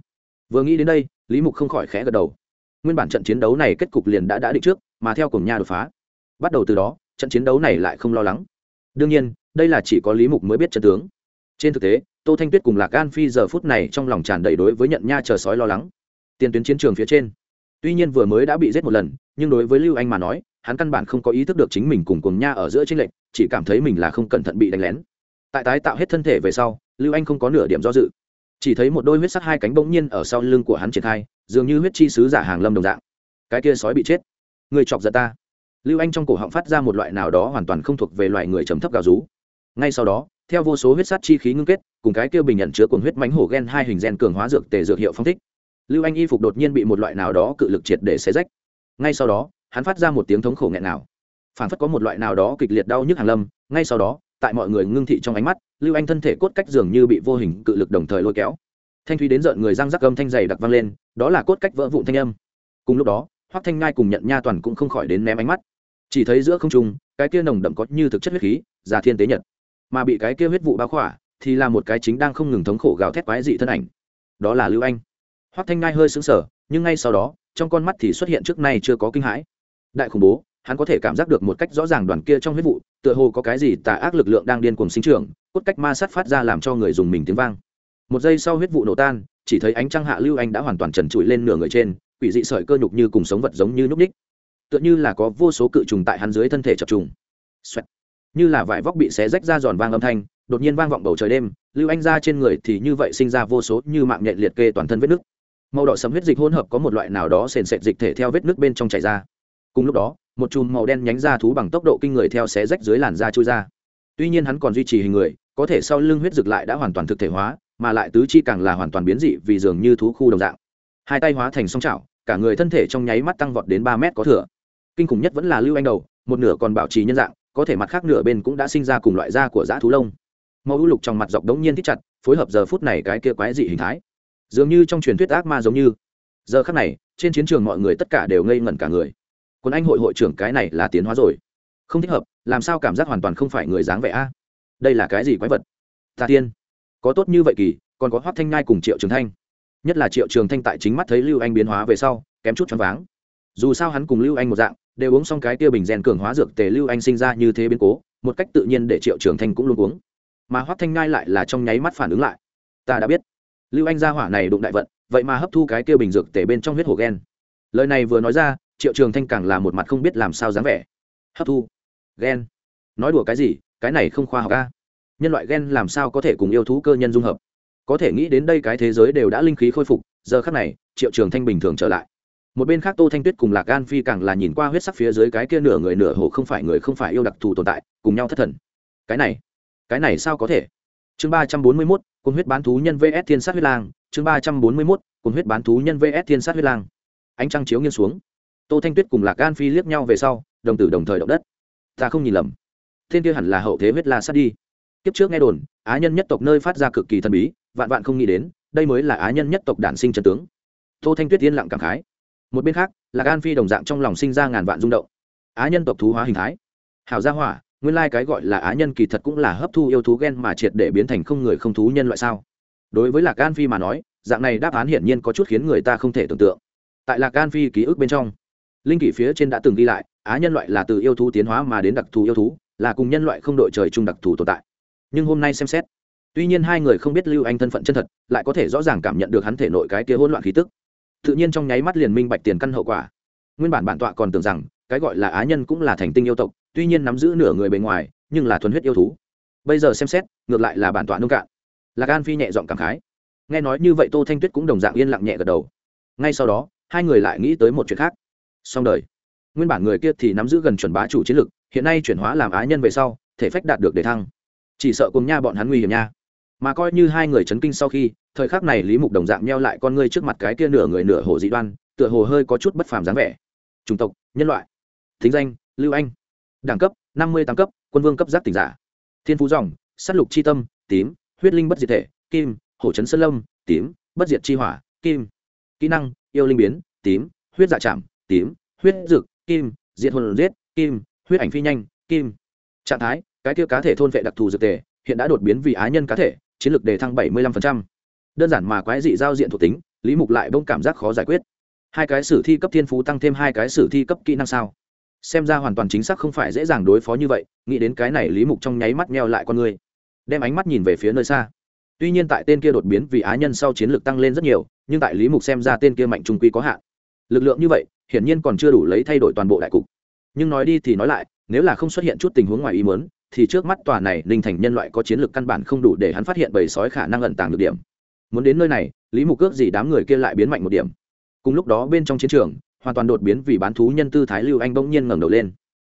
vừa nghĩ đến đây, lý mục không khỏi khẽ gật đầu. Nguyên bản trận chiến đấu này kết cục liền đã đã định trước, mà theo cùng nha đột phá. Bắt đầu từ đó, trận chiến đấu này lại không lo lắng. Đương nhiên, đây là chỉ có lý mục mới biết trận tướng. Trên thực tế, tô thanh tuyết cùng lạc an phi giờ phút này trong lòng tràn đầy đối với nhận nha chờ sói lo lắng. Tiền tuyến chiến trường phía trên. Tuy nhiên vừa mới đã bị giết một lần, nhưng đối với lưu anh mà nói, hắn căn bản không có ý thức được chính mình cùng cùng nha ở giữa tranh lệch, chỉ cảm thấy mình là không cẩn thận bị đánh lén. Tại tái tạo hết thân thể về sau, lưu anh không có nửa điểm do dự chỉ thấy một đôi huyết sắc hai cánh bỗng nhiên ở sau lưng của hắn triển khai, dường như huyết chi sứ giả hàng lâm đồng dạng. Cái kia sói bị chết. Người chọc giận ta. Lưu anh trong cổ họng phát ra một loại nào đó hoàn toàn không thuộc về loài người chấm thấp gào rú. Ngay sau đó, theo vô số huyết sát chi khí ngưng kết, cùng cái kia bình nhận chứa cuồng huyết mánh hổ gen hai hình gen cường hóa dược tề dược hiệu phong thích. Lưu anh y phục đột nhiên bị một loại nào đó cự lực triệt để xé rách. Ngay sau đó, hắn phát ra một tiếng thống khổ nghẹn nào phản phất có một loại nào đó kịch liệt đau nhức hàng lâm, ngay sau đó tại mọi người ngưng thị trong ánh mắt, lưu anh thân thể cốt cách dường như bị vô hình cự lực đồng thời lôi kéo. Thanh thúy đến rợn người răng rắc âm thanh dày đặc vang lên, đó là cốt cách vỡ vụn thanh âm. Cùng lúc đó, hoắc thanh ngai cùng nhận nha toàn cũng không khỏi đến ném ánh mắt. Chỉ thấy giữa không trung, cái kia nồng đậm có như thực chất huyết khí già thiên tế nhật. Mà bị cái kia huyết vụ bao khỏa, thì là một cái chính đang không ngừng thống khổ gào thét quái dị thân ảnh. Đó là lưu anh. Hoắc thanh ngai hơi sững sờ, nhưng ngay sau đó, trong con mắt thì xuất hiện trước nay chưa có kinh hãi. Đại khủng bố hắn có thể cảm giác được một cách rõ ràng đoàn kia trong huyết vụ, tựa hồ có cái gì tà ác lực lượng đang điên cuồng sinh trưởng, cốt cách ma sát phát ra làm cho người dùng mình tiếng vang. Một giây sau huyết vụ nổ tan, chỉ thấy ánh trăng hạ lưu anh đã hoàn toàn trần trụi lên nửa người trên, quỷ dị sợi cơ nhục như cùng sống vật giống như núp ních tựa như là có vô số cự trùng tại hắn dưới thân thể chập trùng. Xoẹt. như là vải vóc bị xé rách ra giòn vang âm thanh, đột nhiên vang vọng bầu trời đêm, lưu anh ra trên người thì như vậy sinh ra vô số như mạng nhện liệt kê toàn thân vết nước màu đỏ sấm huyết dịch hỗn hợp có một loại nào đó sền sệt dịch thể theo vết nước bên trong chảy ra cùng lúc đó, một chùm màu đen nhánh ra thú bằng tốc độ kinh người theo xé rách dưới làn da trôi ra. Tuy nhiên hắn còn duy trì hình người, có thể sau lưng huyết rực lại đã hoàn toàn thực thể hóa, mà lại tứ chi càng là hoàn toàn biến dị vì dường như thú khu đồng dạng. Hai tay hóa thành song chảo, cả người thân thể trong nháy mắt tăng vọt đến ba mét có thừa. Kinh khủng nhất vẫn là lưu anh đầu, một nửa còn bảo trì nhân dạng, có thể mặt khác nửa bên cũng đã sinh ra cùng loại da của dã thú lông. Màu ưu lục trong mặt dọc đống nhiên thích chặt, phối hợp giờ phút này cái kia quái dị hình thái. Dường như trong truyền thuyết ác ma giống như. Giờ khắc này, trên chiến trường mọi người tất cả đều ngây ngẩn cả người quân anh hội hội trưởng cái này là tiến hóa rồi. Không thích hợp, làm sao cảm giác hoàn toàn không phải người dáng vẻ a? Đây là cái gì quái vật? Tà tiên. Có tốt như vậy kỳ, còn có hoác thanh ngai cùng triệu trường thanh. Nhất là triệu trường thanh tại chính mắt thấy lưu anh biến hóa về sau, kém chút choáng váng. Dù sao hắn cùng lưu anh một dạng, đều uống xong cái tia bình rèn cường hóa dược tề lưu anh sinh ra như thế biến cố, một cách tự nhiên để triệu trường thanh cũng luôn uống. Mà hoác thanh ngai lại là trong nháy mắt phản ứng lại. Ta đã biết. Lưu anh gia hỏa này đụng đại vận, vậy mà hấp thu cái kia bình dược tề bên trong huyết hồ ghen lời này vừa nói ra triệu trường thanh càng là một mặt không biết làm sao dáng vẻ. Hấp thu. Ghen nói đùa cái gì, cái này không khoa học ca nhân loại ghen làm sao có thể cùng yêu thú cơ nhân dung hợp? Có thể nghĩ đến đây cái thế giới đều đã linh khí khôi phục, giờ khác này, triệu trường thanh bình thường trở lại. Một bên khác tô thanh tuyết cùng lạc gan phi càng là nhìn qua huyết sắc phía dưới cái kia nửa người nửa hồ không phải người không phải yêu đặc thù tồn tại, cùng nhau thất thần. Cái này cái này sao có thể? Chương ba trăm bốn mươi mốt cuốn huyết bán thú nhân vs thiên sát huyết lang. Chương ba trăm bốn mươi mốt cuốn huyết bán thú nhân vs thiên sát huyết lang. Ánh trăng chiếu nghiêng xuống tô thanh tuyết cùng lạc gan phi liếc nhau về sau, đồng tử đồng thời động đất. Ta không nhìn lầm. Thiên kia hẳn là hậu thế huyết la sát đi. Kiếp trước nghe đồn, á nhân nhất tộc nơi phát ra cực kỳ thần bí, vạn vạn không nghĩ đến, đây mới là á nhân nhất tộc đản sinh chân tướng. Tô thanh tuyết yên lặng cảm khái. Một bên khác là gan phi đồng dạng trong lòng sinh ra ngàn vạn rung động. Á nhân tộc thú hóa hình thái. Hảo gia hỏa, nguyên lai cái gọi là á nhân kỳ thật cũng là hấp thu yêu thú ghen mà triệt để biến thành không người không thú nhân loại sao? Đối với lạc gan phi mà nói, dạng này đáp án hiển nhiên có chút khiến người ta không thể tưởng tượng. Tại lạc gan phi ký ức bên trong linh kỷ phía trên đã từng ghi lại, á nhân loại là từ yêu thú tiến hóa mà đến đặc thù yêu thú, là cùng nhân loại không đội trời chung đặc thù tồn tại. Nhưng hôm nay xem xét, tuy nhiên hai người không biết lưu anh thân phận chân thật, lại có thể rõ ràng cảm nhận được hắn thể nội cái kia hỗn loạn khí tức. Tự nhiên trong nháy mắt liền minh bạch tiền căn hậu quả. Nguyên bản bản tọa còn tưởng rằng, cái gọi là á nhân cũng là thành tinh yêu tộc, tuy nhiên nắm giữ nửa người bề ngoài, nhưng là thuần huyết yêu thú. Bây giờ xem xét, ngược lại là bản tọa nông cạn. Lạc an phi nhẹ giọng cảm khái. Nghe nói như vậy tô thanh tuyết cũng đồng dạng yên lặng nhẹ gật đầu. Ngay sau đó, hai người lại nghĩ tới một chuyện khác xong đời. Nguyên bản người kia thì nắm giữ gần chuẩn bá chủ chiến lực, hiện nay chuyển hóa làm á nhân về sau, thể phách đạt được đề thăng. Chỉ sợ cùng nha bọn hắn nguy hiểm nha. Mà coi như hai người chấn kinh sau khi, thời khắc này lý mục đồng dạng meo lại con ngươi trước mặt cái kia nửa người nửa hồ dị đoan, tựa hồ hơi có chút bất phàm dáng vẻ. Chủng tộc, nhân loại. Thính danh, lưu anh. Đẳng cấp, năm mươi tám cấp, quân vương cấp giác tỉnh giả. Thiên phú dòng s á t lục c h i tâm, tím, huyết linh bất diệt thể, kim, hổ trấn sơn lâm, tím, bất diệt chi hỏa, kim. Kỹ năng, yêu linh biến, tím, huyết dạ chạm tím, huyết dực, kim diện hồn giết, kim, huyết ảnh phi nhanh, kim. Trạng thái, cái kia cá thể thôn vệ đặc thù dược tề, hiện đã đột biến vì á nhân cá thể, chiến lược đề thăng bảy mươi lăm đơn giản mà quái dị giao diện thuộc tính, lý mục lại bông cảm giác khó giải quyết. Hai cái sử thi cấp thiên phú tăng thêm hai cái sử thi cấp kỹ năng sao? Xem ra hoàn toàn chính xác không phải dễ dàng đối phó như vậy, nghĩ đến cái này lý mục trong nháy mắt meo lại con người. Đem ánh mắt nhìn về phía nơi xa. Tuy nhiên tại tên kia đột biến vì á nhân sau chiến lược tăng lên rất nhiều, nhưng tại lý mục xem ra tên kia mạnh trung quy có hạn. Lực lượng như vậy hiển nhiên còn chưa đủ lấy thay đổi toàn bộ đại cục. Nhưng nói đi thì nói lại nếu là không xuất hiện chút tình huống ngoài ý muốn thì trước mắt tòa này linh thành nhân loại có chiến lược căn bản không đủ để hắn phát hiện bầy sói khả năng ẩn tàng được điểm. Muốn đến nơi này lý mục cước gì đám người kia lại biến mạnh một điểm. Cùng lúc đó bên trong chiến trường hoàn toàn đột biến vì bán thú nhân tư thái lưu anh bỗng nhiên ngẩng đầu lên.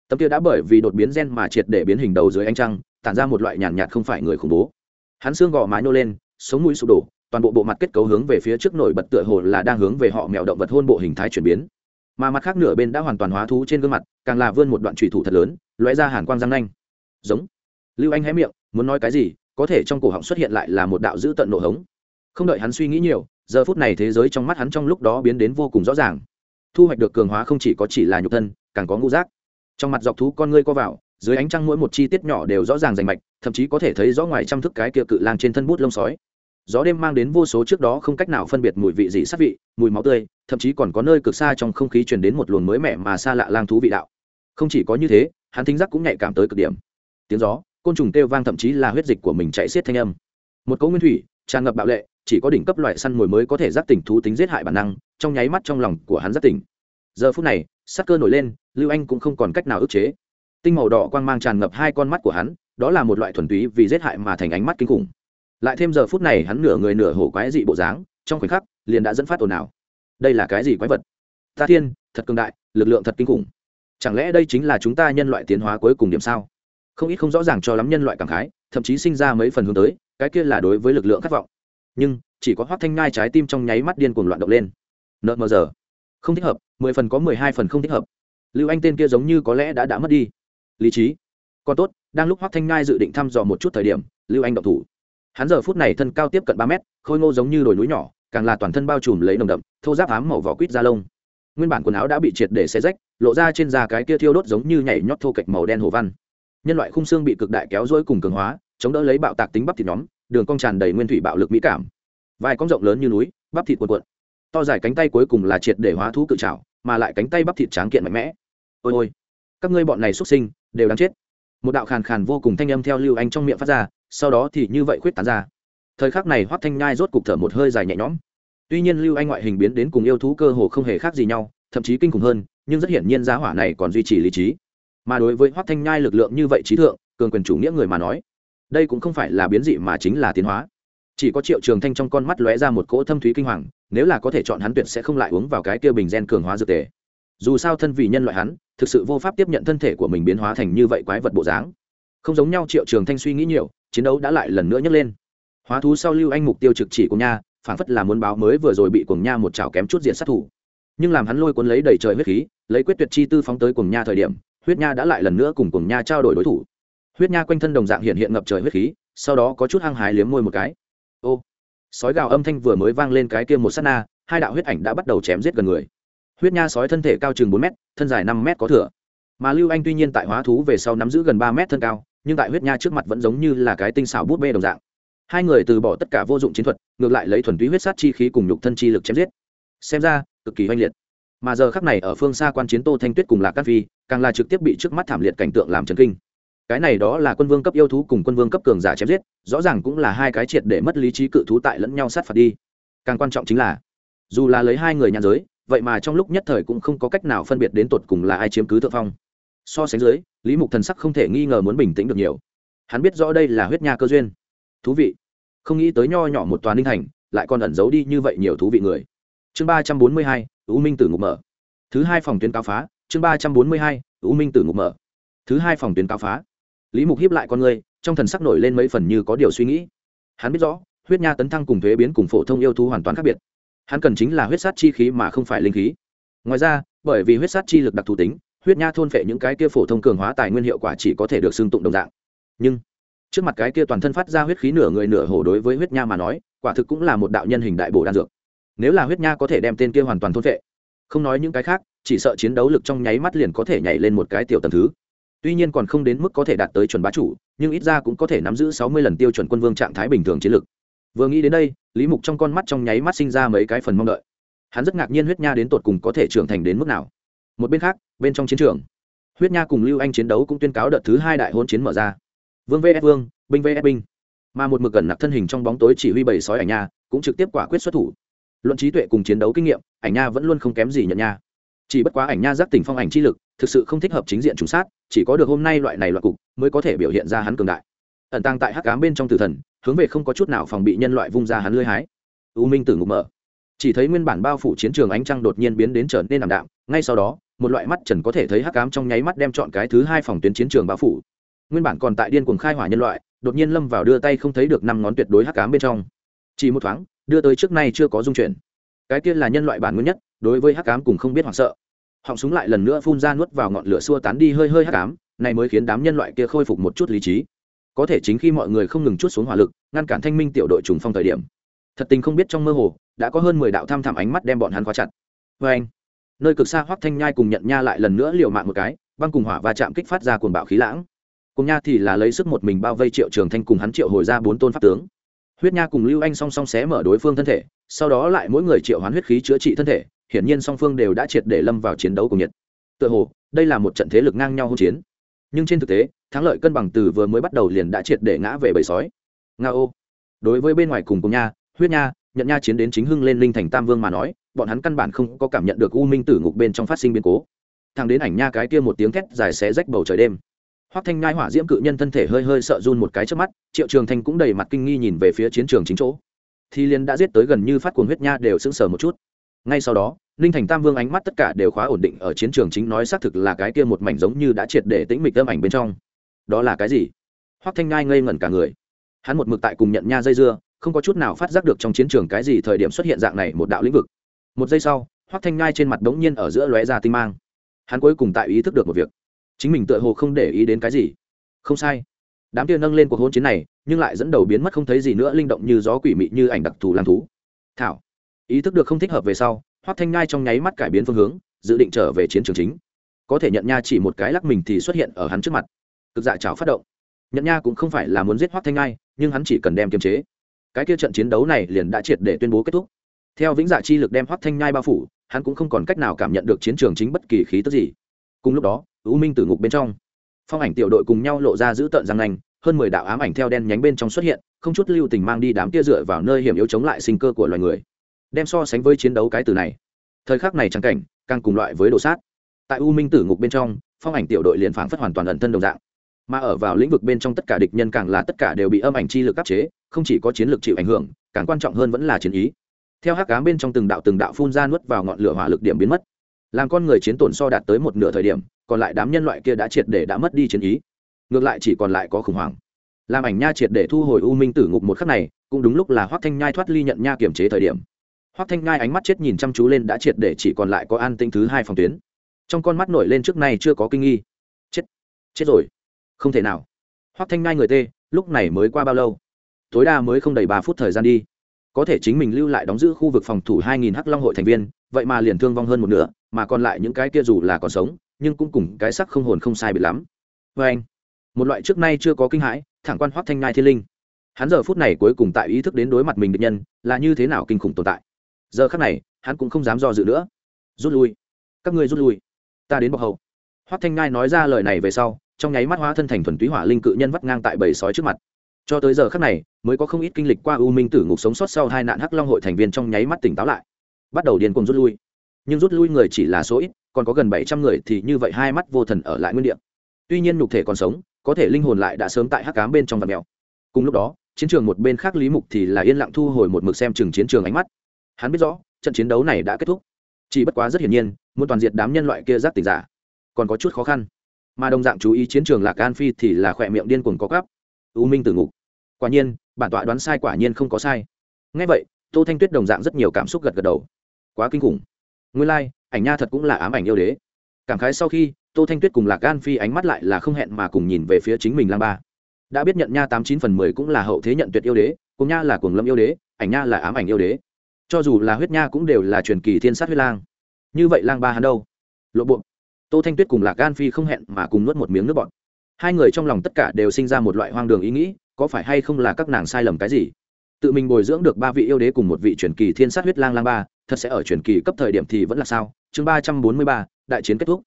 Tấm kia đã bởi vì đột biến gen mà triệt để biến hình đầu dưới ánh trăng tản ra một loại nhàn nhạt, nhạt không phải người khủng bố. Hắn xương gò mái nô lên sống mũi sụp đổ toàn bộ bộ mặt kết cấu hướng về phía trước nổi bật tựa hồ là đang hướng về họ mèo động vật hôn bộ hình thái chuyển biến mà mặt khác nửa bên đã hoàn toàn hóa thú trên gương mặt, càng là vươn một đoạn trùy thủ thật lớn, lóe ra hàn quang răng nanh. Giống. Lưu anh hé miệng, muốn nói cái gì, có thể trong cổ họng xuất hiện lại là một đạo dữ tận nổ hống. Không đợi hắn suy nghĩ nhiều, giờ phút này thế giới trong mắt hắn trong lúc đó biến đến vô cùng rõ ràng. Thu hoạch được cường hóa không chỉ có chỉ là nhục thân, càng có ngũ giác. Trong mặt dọc thú con ngươi co vào, dưới ánh trăng mỗi một chi tiết nhỏ đều rõ ràng rành mạch, thậm chí có thể thấy rõ ngoài trăm thức cái kia cự lang trên thân bút lông sói gió đêm mang đến vô số trước đó không cách nào phân biệt mùi vị gì sát vị, mùi máu tươi, thậm chí còn có nơi cực xa trong không khí truyền đến một luồng mới mẻ mà xa lạ lang thú vị đạo. Không chỉ có như thế, hắn thính giác cũng nhạy cảm tới cực điểm. Tiếng gió, côn trùng kêu vang thậm chí là huyết dịch của mình chạy xiết thanh âm. Một cấu nguyên thủy, tràn ngập bạo lệ, chỉ có đỉnh cấp loại săn mồi mới có thể giác tỉnh thú tính giết hại bản năng, trong nháy mắt trong lòng của hắn giác tỉnh. Giờ phút này, sắc cơ nổi lên, lưu anh cũng không còn cách nào ức chế. Tinh màu đỏ quang mang tràn ngập hai con mắt của hắn, đó là một loại thuần túy vì giết hại mà thành ánh mắt kinh khủng lại thêm giờ phút này hắn nửa người nửa hổ quái dị bộ dáng, trong khoảnh khắc, liền đã dẫn phát ồn ào. Đây là cái gì quái vật? Ta thiên, thật cường đại, lực lượng thật kinh khủng. Chẳng lẽ đây chính là chúng ta nhân loại tiến hóa cuối cùng điểm sao? Không ít không rõ ràng cho lắm nhân loại cảm khái, thậm chí sinh ra mấy phần hướng tới, cái kia là đối với lực lượng khát vọng. Nhưng, chỉ có hoác thanh ngai trái tim trong nháy mắt điên cuồng loạn động lên. Nợ mờ giờ. Không thích hợp, mười phần có mười hai phần không thích hợp. Lưu anh tên kia giống như có lẽ đã đã mất đi. Lý trí. Còn tốt, đang lúc hoác thanh ngai dự định thăm dò một chút thời điểm, lưu anh động thủ hắn giờ phút này thân cao tiếp cận ba mét, khôi ngô giống như đồi núi nhỏ, càng là toàn thân bao trùm lấy nồng đậm, thô giáp ám màu vỏ quýt da lông. Nguyên bản quần áo đã bị triệt để xe rách, lộ ra trên da cái kia thiêu đốt giống như nhảy nhót thô kệch màu đen hồ văn. Nhân loại khung xương bị cực đại kéo dối cùng cường hóa, chống đỡ lấy bạo tạc tính bắp thịt nhóm, đường cong tràn đầy nguyên thủy bạo lực mỹ cảm. Vài con rộng lớn như núi, bắp thịt cuộn cuộn. To dài cánh tay cuối cùng là triệt để hóa thú cự trào mà lại cánh tay bắp thịt tráng kiện mạnh mẽ. Ôi ôi, các ngươi bọn này xuất sinh, đều đáng chết một đạo khàn khàn vô cùng thanh âm theo lưu anh trong miệng phát ra, sau đó thì như vậy khuyết tán ra. Thời khắc này hoắc thanh nhai rốt cục thở một hơi dài nhẹ nhõm. Tuy nhiên lưu anh ngoại hình biến đến cùng yêu thú cơ hồ không hề khác gì nhau, thậm chí kinh khủng hơn, nhưng rất hiển nhiên giá hỏa này còn duy trì lý trí. Mà đối với hoắc thanh nhai lực lượng như vậy trí thượng, cường quyền chủ nghĩa người mà nói, đây cũng không phải là biến dị mà chính là tiến hóa. Chỉ có triệu trường thanh trong con mắt lóe ra một cỗ thâm thúy kinh hoàng, nếu là có thể chọn hắn tuyệt sẽ không lại uống vào cái kia bình gen cường hóa dược tề dù sao thân vì nhân loại hắn, thực sự vô pháp tiếp nhận thân thể của mình biến hóa thành như vậy quái vật bộ dáng. Không giống nhau triệu trường thanh suy nghĩ nhiều, chiến đấu đã lại lần nữa nhấc lên. Hóa thú sau lưu anh mục tiêu trực chỉ của nha phản phất là muốn báo mới vừa rồi bị cuồng nha một chảo kém chút diện sát thủ. Nhưng làm hắn lôi cuốn lấy đầy trời huyết khí, lấy quyết tuyệt chi tư phóng tới cuồng nha thời điểm, huyết nha đã lại lần nữa cùng cuồng nha trao đổi đối thủ. Huyết nha quanh thân đồng dạng hiện hiện ngập trời huyết khí, sau đó có chút hăng hái liếm môi một cái. Ô! Sói gào âm thanh vừa mới vang lên cái kia một sát na, hai đạo huyết ảnh đã bắt đầu chém giết gần người huyết nha sói thân thể cao chừng bốn m thân dài năm m có thừa. Mà lưu anh tuy nhiên tại hóa thú về sau nắm giữ gần ba m thân cao, nhưng tại huyết nha trước mặt vẫn giống như là cái tinh xảo bút bê đồng dạng. Hai người từ bỏ tất cả vô dụng chiến thuật, ngược lại lấy thuần túy huyết sát chi khí cùng nhục thân chi lực chém giết. Xem ra, cực kỳ oanh liệt. Mà giờ khắc này ở phương xa quan chiến tô thanh tuyết cùng lạc cát phi, càng là trực tiếp bị trước mắt thảm liệt cảnh tượng làm chấn kinh. Cái này đó là quân vương cấp yêu thú cùng quân vương cấp cường giả chém giết, rõ ràng cũng là hai cái triệt để mất lý trí cự thú tại lẫn nhau sát phạt đi. Càng quan trọng chính là, dù là lấy hai người nhàn giới vậy mà trong lúc nhất thời cũng không có cách nào phân biệt đến tột cùng là ai chiếm cứ thượng phong. So sánh dưới, lý mục thần sắc không thể nghi ngờ muốn bình tĩnh được nhiều. Hắn biết rõ đây là huyết nha cơ duyên. Thú vị. Không nghĩ tới nho nhỏ một toàn ninh thành, lại còn ẩn giấu đi như vậy nhiều thú vị người. Chương ba trăm bốn mươi hai, u minh tử ngục mở. Thứ hai phòng tuyến cao phá, chương ba trăm bốn mươi hai, u minh tử ngục mở. Thứ hai phòng tuyến cao phá. Lý mục hiếp lại con người, trong thần sắc nổi lên mấy phần như có điều suy nghĩ. Hắn biết rõ, huyết nha tấn thăng cùng thuế biến cùng phổ thông yêu thú hoàn toàn khác biệt hắn cần chính là huyết sát chi khí mà không phải linh khí. Ngoài ra, bởi vì huyết sát chi lực đặc thù tính, huyết nha thôn phệ những cái kia phổ thông cường hóa tài nguyên hiệu quả chỉ có thể được xưng tụng đồng dạng. Nhưng, trước mặt cái kia toàn thân phát ra huyết khí nửa người nửa hổ đối với huyết nha mà nói, quả thực cũng là một đạo nhân hình đại bổ đan dược. Nếu là huyết nha có thể đem tên kia hoàn toàn thôn phệ, không nói những cái khác, chỉ sợ chiến đấu lực trong nháy mắt liền có thể nhảy lên một cái tiểu tầm thứ. Tuy nhiên còn không đến mức có thể đạt tới chuẩn bá chủ, nhưng ít ra cũng có thể nắm giữ sáu mươi lần tiêu chuẩn quân vương trạng thái bình thường chiến lực. Vừa nghĩ đến đây lý mục trong con mắt trong nháy mắt sinh ra mấy cái phần mong đợi. Hắn rất ngạc nhiên huyết nha đến tột cùng có thể trưởng thành đến mức nào. Một bên khác, bên trong chiến trường, huyết nha cùng lưu anh chiến đấu cũng tuyên cáo đợt thứ hai đại hôn chiến mở ra. Vương vs vương, binh vs binh. Mà một mực gần nặc thân hình trong bóng tối chỉ huy bầy sói ảnh nha cũng trực tiếp quả quyết xuất thủ. Luận trí tuệ cùng chiến đấu kinh nghiệm, ảnh nha vẫn luôn không kém gì nhận nha. Chỉ bất quá ảnh nha giác tỉnh phong ảnh chi lực, thực sự không thích hợp chính diện trùng sát, chỉ có được hôm nay loại này loại cục mới có thể biểu hiện ra hắn cường đại. Ẩn tăng tại hắc cám bên trong tử thần hướng về không có chút nào phòng bị nhân loại vung ra hắn lưới hái. U minh tử ngục mở. Chỉ thấy nguyên bản bao phủ chiến trường ánh trăng đột nhiên biến đến trở nên ảm đạm, ngay sau đó, một loại mắt trần có thể thấy hắc cám trong nháy mắt đem chọn cái thứ hai phòng tuyến chiến trường bao phủ. Nguyên bản còn tại điên cuồng khai hỏa nhân loại, đột nhiên lâm vào đưa tay không thấy được năm ngón tuyệt đối hắc cám bên trong. Chỉ một thoáng, đưa tới trước nay chưa có dung chuyển. Cái kia là nhân loại bản nguyên nhất, đối với hắc cám cùng không biết hoảng sợ. Họng súng lại lần nữa phun ra nuốt vào ngọn lửa xua tán đi hơi hơi hắc cám này mới khiến đám nhân loại kia khôi phục một chút lý trí có thể chính khi mọi người không ngừng chút xuống hỏa lực, ngăn cản thanh minh tiểu đội trùng phong thời điểm. Thật tình không biết trong mơ hồ, đã có hơn mười đạo tham thảm ánh mắt đem bọn hắn khóa chặt. Vê anh, nơi cực xa hoắc thanh nhai cùng nhận nha lại lần nữa liều mạng một cái, băng cùng hỏa và chạm kích phát ra cuồng bạo khí lãng. Cùng nha thì là lấy sức một mình bao vây triệu trường thanh cùng hắn triệu hồi ra bốn tôn pháp tướng. Huyết nha cùng lưu anh song song xé mở đối phương thân thể, sau đó lại mỗi người triệu hoán huyết khí chữa trị thân thể, hiển nhiên song phương đều đã triệt để lâm vào chiến đấu cùng nhiệt. Tựa hồ, đây là một trận thế lực ngang nhau hỗn chiến nhưng trên thực tế, thắng lợi cân bằng từ vừa mới bắt đầu liền đã triệt để ngã về bầy sói. Nga ô. Đối với bên ngoài cùng cùng nha, huyết nha nhận nha chiến đến chính hưng lên linh thành tam vương mà nói, bọn hắn căn bản không có cảm nhận được u minh tử ngục bên trong phát sinh biến cố. Thằng đến ảnh nha cái kia một tiếng thét dài xé rách bầu trời đêm. Hoắc thanh ngai hỏa diễm cự nhân thân thể hơi hơi sợ run một cái trước mắt, triệu trường thanh cũng đầy mặt kinh nghi nhìn về phía chiến trường chính chỗ. Thì liền đã giết tới gần như phát cuồng huyết nha đều sững sờ một chút ngay sau đó, ninh thành tam vương ánh mắt tất cả đều khóa ổn định ở chiến trường chính nói xác thực là cái kia một mảnh giống như đã triệt để tĩnh mịch âm ảnh bên trong. Đó là cái gì? Hoắc thanh ngai ngây ngẩn cả người. Hắn một mực tại cùng nhận nha dây dưa, không có chút nào phát giác được trong chiến trường cái gì thời điểm xuất hiện dạng này một đạo lĩnh vực. Một giây sau, hoắc thanh ngai trên mặt đống nhiên ở giữa lóe ra tinh mang. Hắn cuối cùng tại ý thức được một việc. Chính mình tựa hồ không để ý đến cái gì. Không sai. Đám kia nâng lên cuộc hôn chiến này, nhưng lại dẫn đầu biến mất không thấy gì nữa, linh động như gió quỷ mị như ảnh đặc thù làm thú. Thảo ý thức được không thích hợp về sau, hoắc thanh ngai trong nháy mắt cải biến phương hướng, dự định trở về chiến trường chính. Có thể nhận nha chỉ một cái lắc mình thì xuất hiện ở hắn trước mặt. Cực dạ chảo phát động. Nhận nha cũng không phải là muốn giết hoắc thanh ngai nhưng hắn chỉ cần đem kiềm chế. Cái kia trận chiến đấu này liền đã triệt để tuyên bố kết thúc. Theo vĩnh dạ chi lực đem hoắc thanh nhai bao phủ, hắn cũng không còn cách nào cảm nhận được chiến trường chính bất kỳ khí tức gì. Cùng lúc đó, u minh tử ngục bên trong, phong ảnh tiểu đội cùng nhau lộ ra giữ tợn răng nanh, hơn mười đạo ám ảnh theo đen nhánh bên trong xuất hiện, không chút lưu tình mang đi đám tia dựa vào nơi hiểm yếu chống lại sinh cơ của loài người đem so sánh với chiến đấu cái từ này. Thời khắc này chẳng cảnh, càng cùng loại với đồ sát. Tại u minh tử ngục bên trong, phong ảnh tiểu đội liền phảng phất hoàn toàn ẩn thân đồng dạng. Mà ở vào lĩnh vực bên trong tất cả địch nhân càng là tất cả đều bị âm ảnh chi lực áp chế, không chỉ có chiến lược chịu ảnh hưởng, càng quan trọng hơn vẫn là chiến ý. Theo hắc cá bên trong từng đạo từng đạo phun ra nuốt vào ngọn lửa hỏa lực điểm biến mất. Làm con người chiến tổn so đạt tới một nửa thời điểm, còn lại đám nhân loại kia đã triệt để đã mất đi chiến ý. Ngược lại chỉ còn lại có khủng hoảng. Làm ảnh nha triệt để thu hồi u minh tử ngục một khắc này, cũng đúng lúc là hoác thanh nhai thoát ly nhận nha kiểm chế thời điểm hoắc thanh nhai ánh mắt chết nhìn chăm chú lên đã triệt để chỉ còn lại có an tinh thứ hai phòng tuyến trong con mắt nổi lên trước nay chưa có kinh nghi chết chết rồi không thể nào hoắc thanh nhai người tê lúc này mới qua bao lâu tối đa mới không đầy ba phút thời gian đi có thể chính mình lưu lại đóng giữ khu vực phòng thủ 2000 Hắc Long hội thành viên, vậy mà liền thương vong hơn một nửa, mà còn lại những cái kia dù là còn sống, nhưng cũng cùng cái sắc không hồn không sai biệt lắm. Và anh, một loại trước nay chưa có kinh hãi, thẳng quan Hoắc Thanh Ngai Thiên Linh. Hắn giờ phút này cuối cùng tại ý thức đến đối mặt mình địch nhân, là như thế nào kinh khủng tồn tại. Giờ khắc này, hắn cũng không dám do dự nữa. Rút lui. Các ngươi rút lui. Ta đến bọc hậu. Hoắc Thanh Ngai nói ra lời này về sau, trong nháy mắt hóa thân thành thuần túy hỏa linh cự nhân vắt ngang tại bầy sói trước mặt cho tới giờ khắc này mới có không ít kinh lịch qua u minh tử ngục sống sót sau hai nạn hắc long hội thành viên trong nháy mắt tỉnh táo lại bắt đầu điên cuồng rút lui nhưng rút lui người chỉ là số ít còn có gần bảy trăm người thì như vậy hai mắt vô thần ở lại nguyên địa tuy nhiên nhục thể còn sống có thể linh hồn lại đã sớm tại hắc cám bên trong vật mèo cùng lúc đó chiến trường một bên khác lý mục thì là yên lặng thu hồi một mực xem chừng chiến trường ánh mắt hắn biết rõ trận chiến đấu này đã kết thúc. Chỉ bất quá rất hiển nhiên muốn toàn diệt đám nhân loại kia giác tỉnh giả còn có chút khó khăn. Mà đồng dạng chú ý chiến trường lạc an phi thì là khỏe miệng điên cuồng có gắp u minh tử ngục. Quả nhiên bản tọa đoán sai quả nhiên không có sai. Ngay vậy tô thanh tuyết đồng dạng rất nhiều cảm xúc gật gật đầu. Quá kinh khủng. Nguyên lai、like, ảnh nha thật cũng là ám ảnh yêu đế. Cảm khái sau khi tô thanh tuyết cùng lạc gan phi ánh mắt lại là không hẹn mà cùng nhìn về phía chính mình lang ba. Đã biết nhận nha tám chín phần mười cũng là hậu thế nhận tuyệt yêu đế cùng nha là cuồng lâm yêu đế ảnh nha là ám ảnh yêu đế cho dù là huyết nha cũng đều là truyền kỳ thiên sát huyết lang. Như vậy lang ba hắn đâu? Lộ bộ tô thanh tuyết cùng lạc gan phi không hẹn mà cùng nuốt một miếng nước bọt. Hai người trong lòng tất cả đều sinh ra một loại hoang đường ý nghĩ, có phải hay không là các nàng sai lầm cái gì? Tự mình bồi dưỡng được ba vị yêu đế cùng một vị truyền kỳ thiên sát huyết lang lang ba, thật sẽ ở truyền kỳ cấp thời điểm thì vẫn là sao? Chương ba trăm bốn mươi ba, đại chiến kết thúc.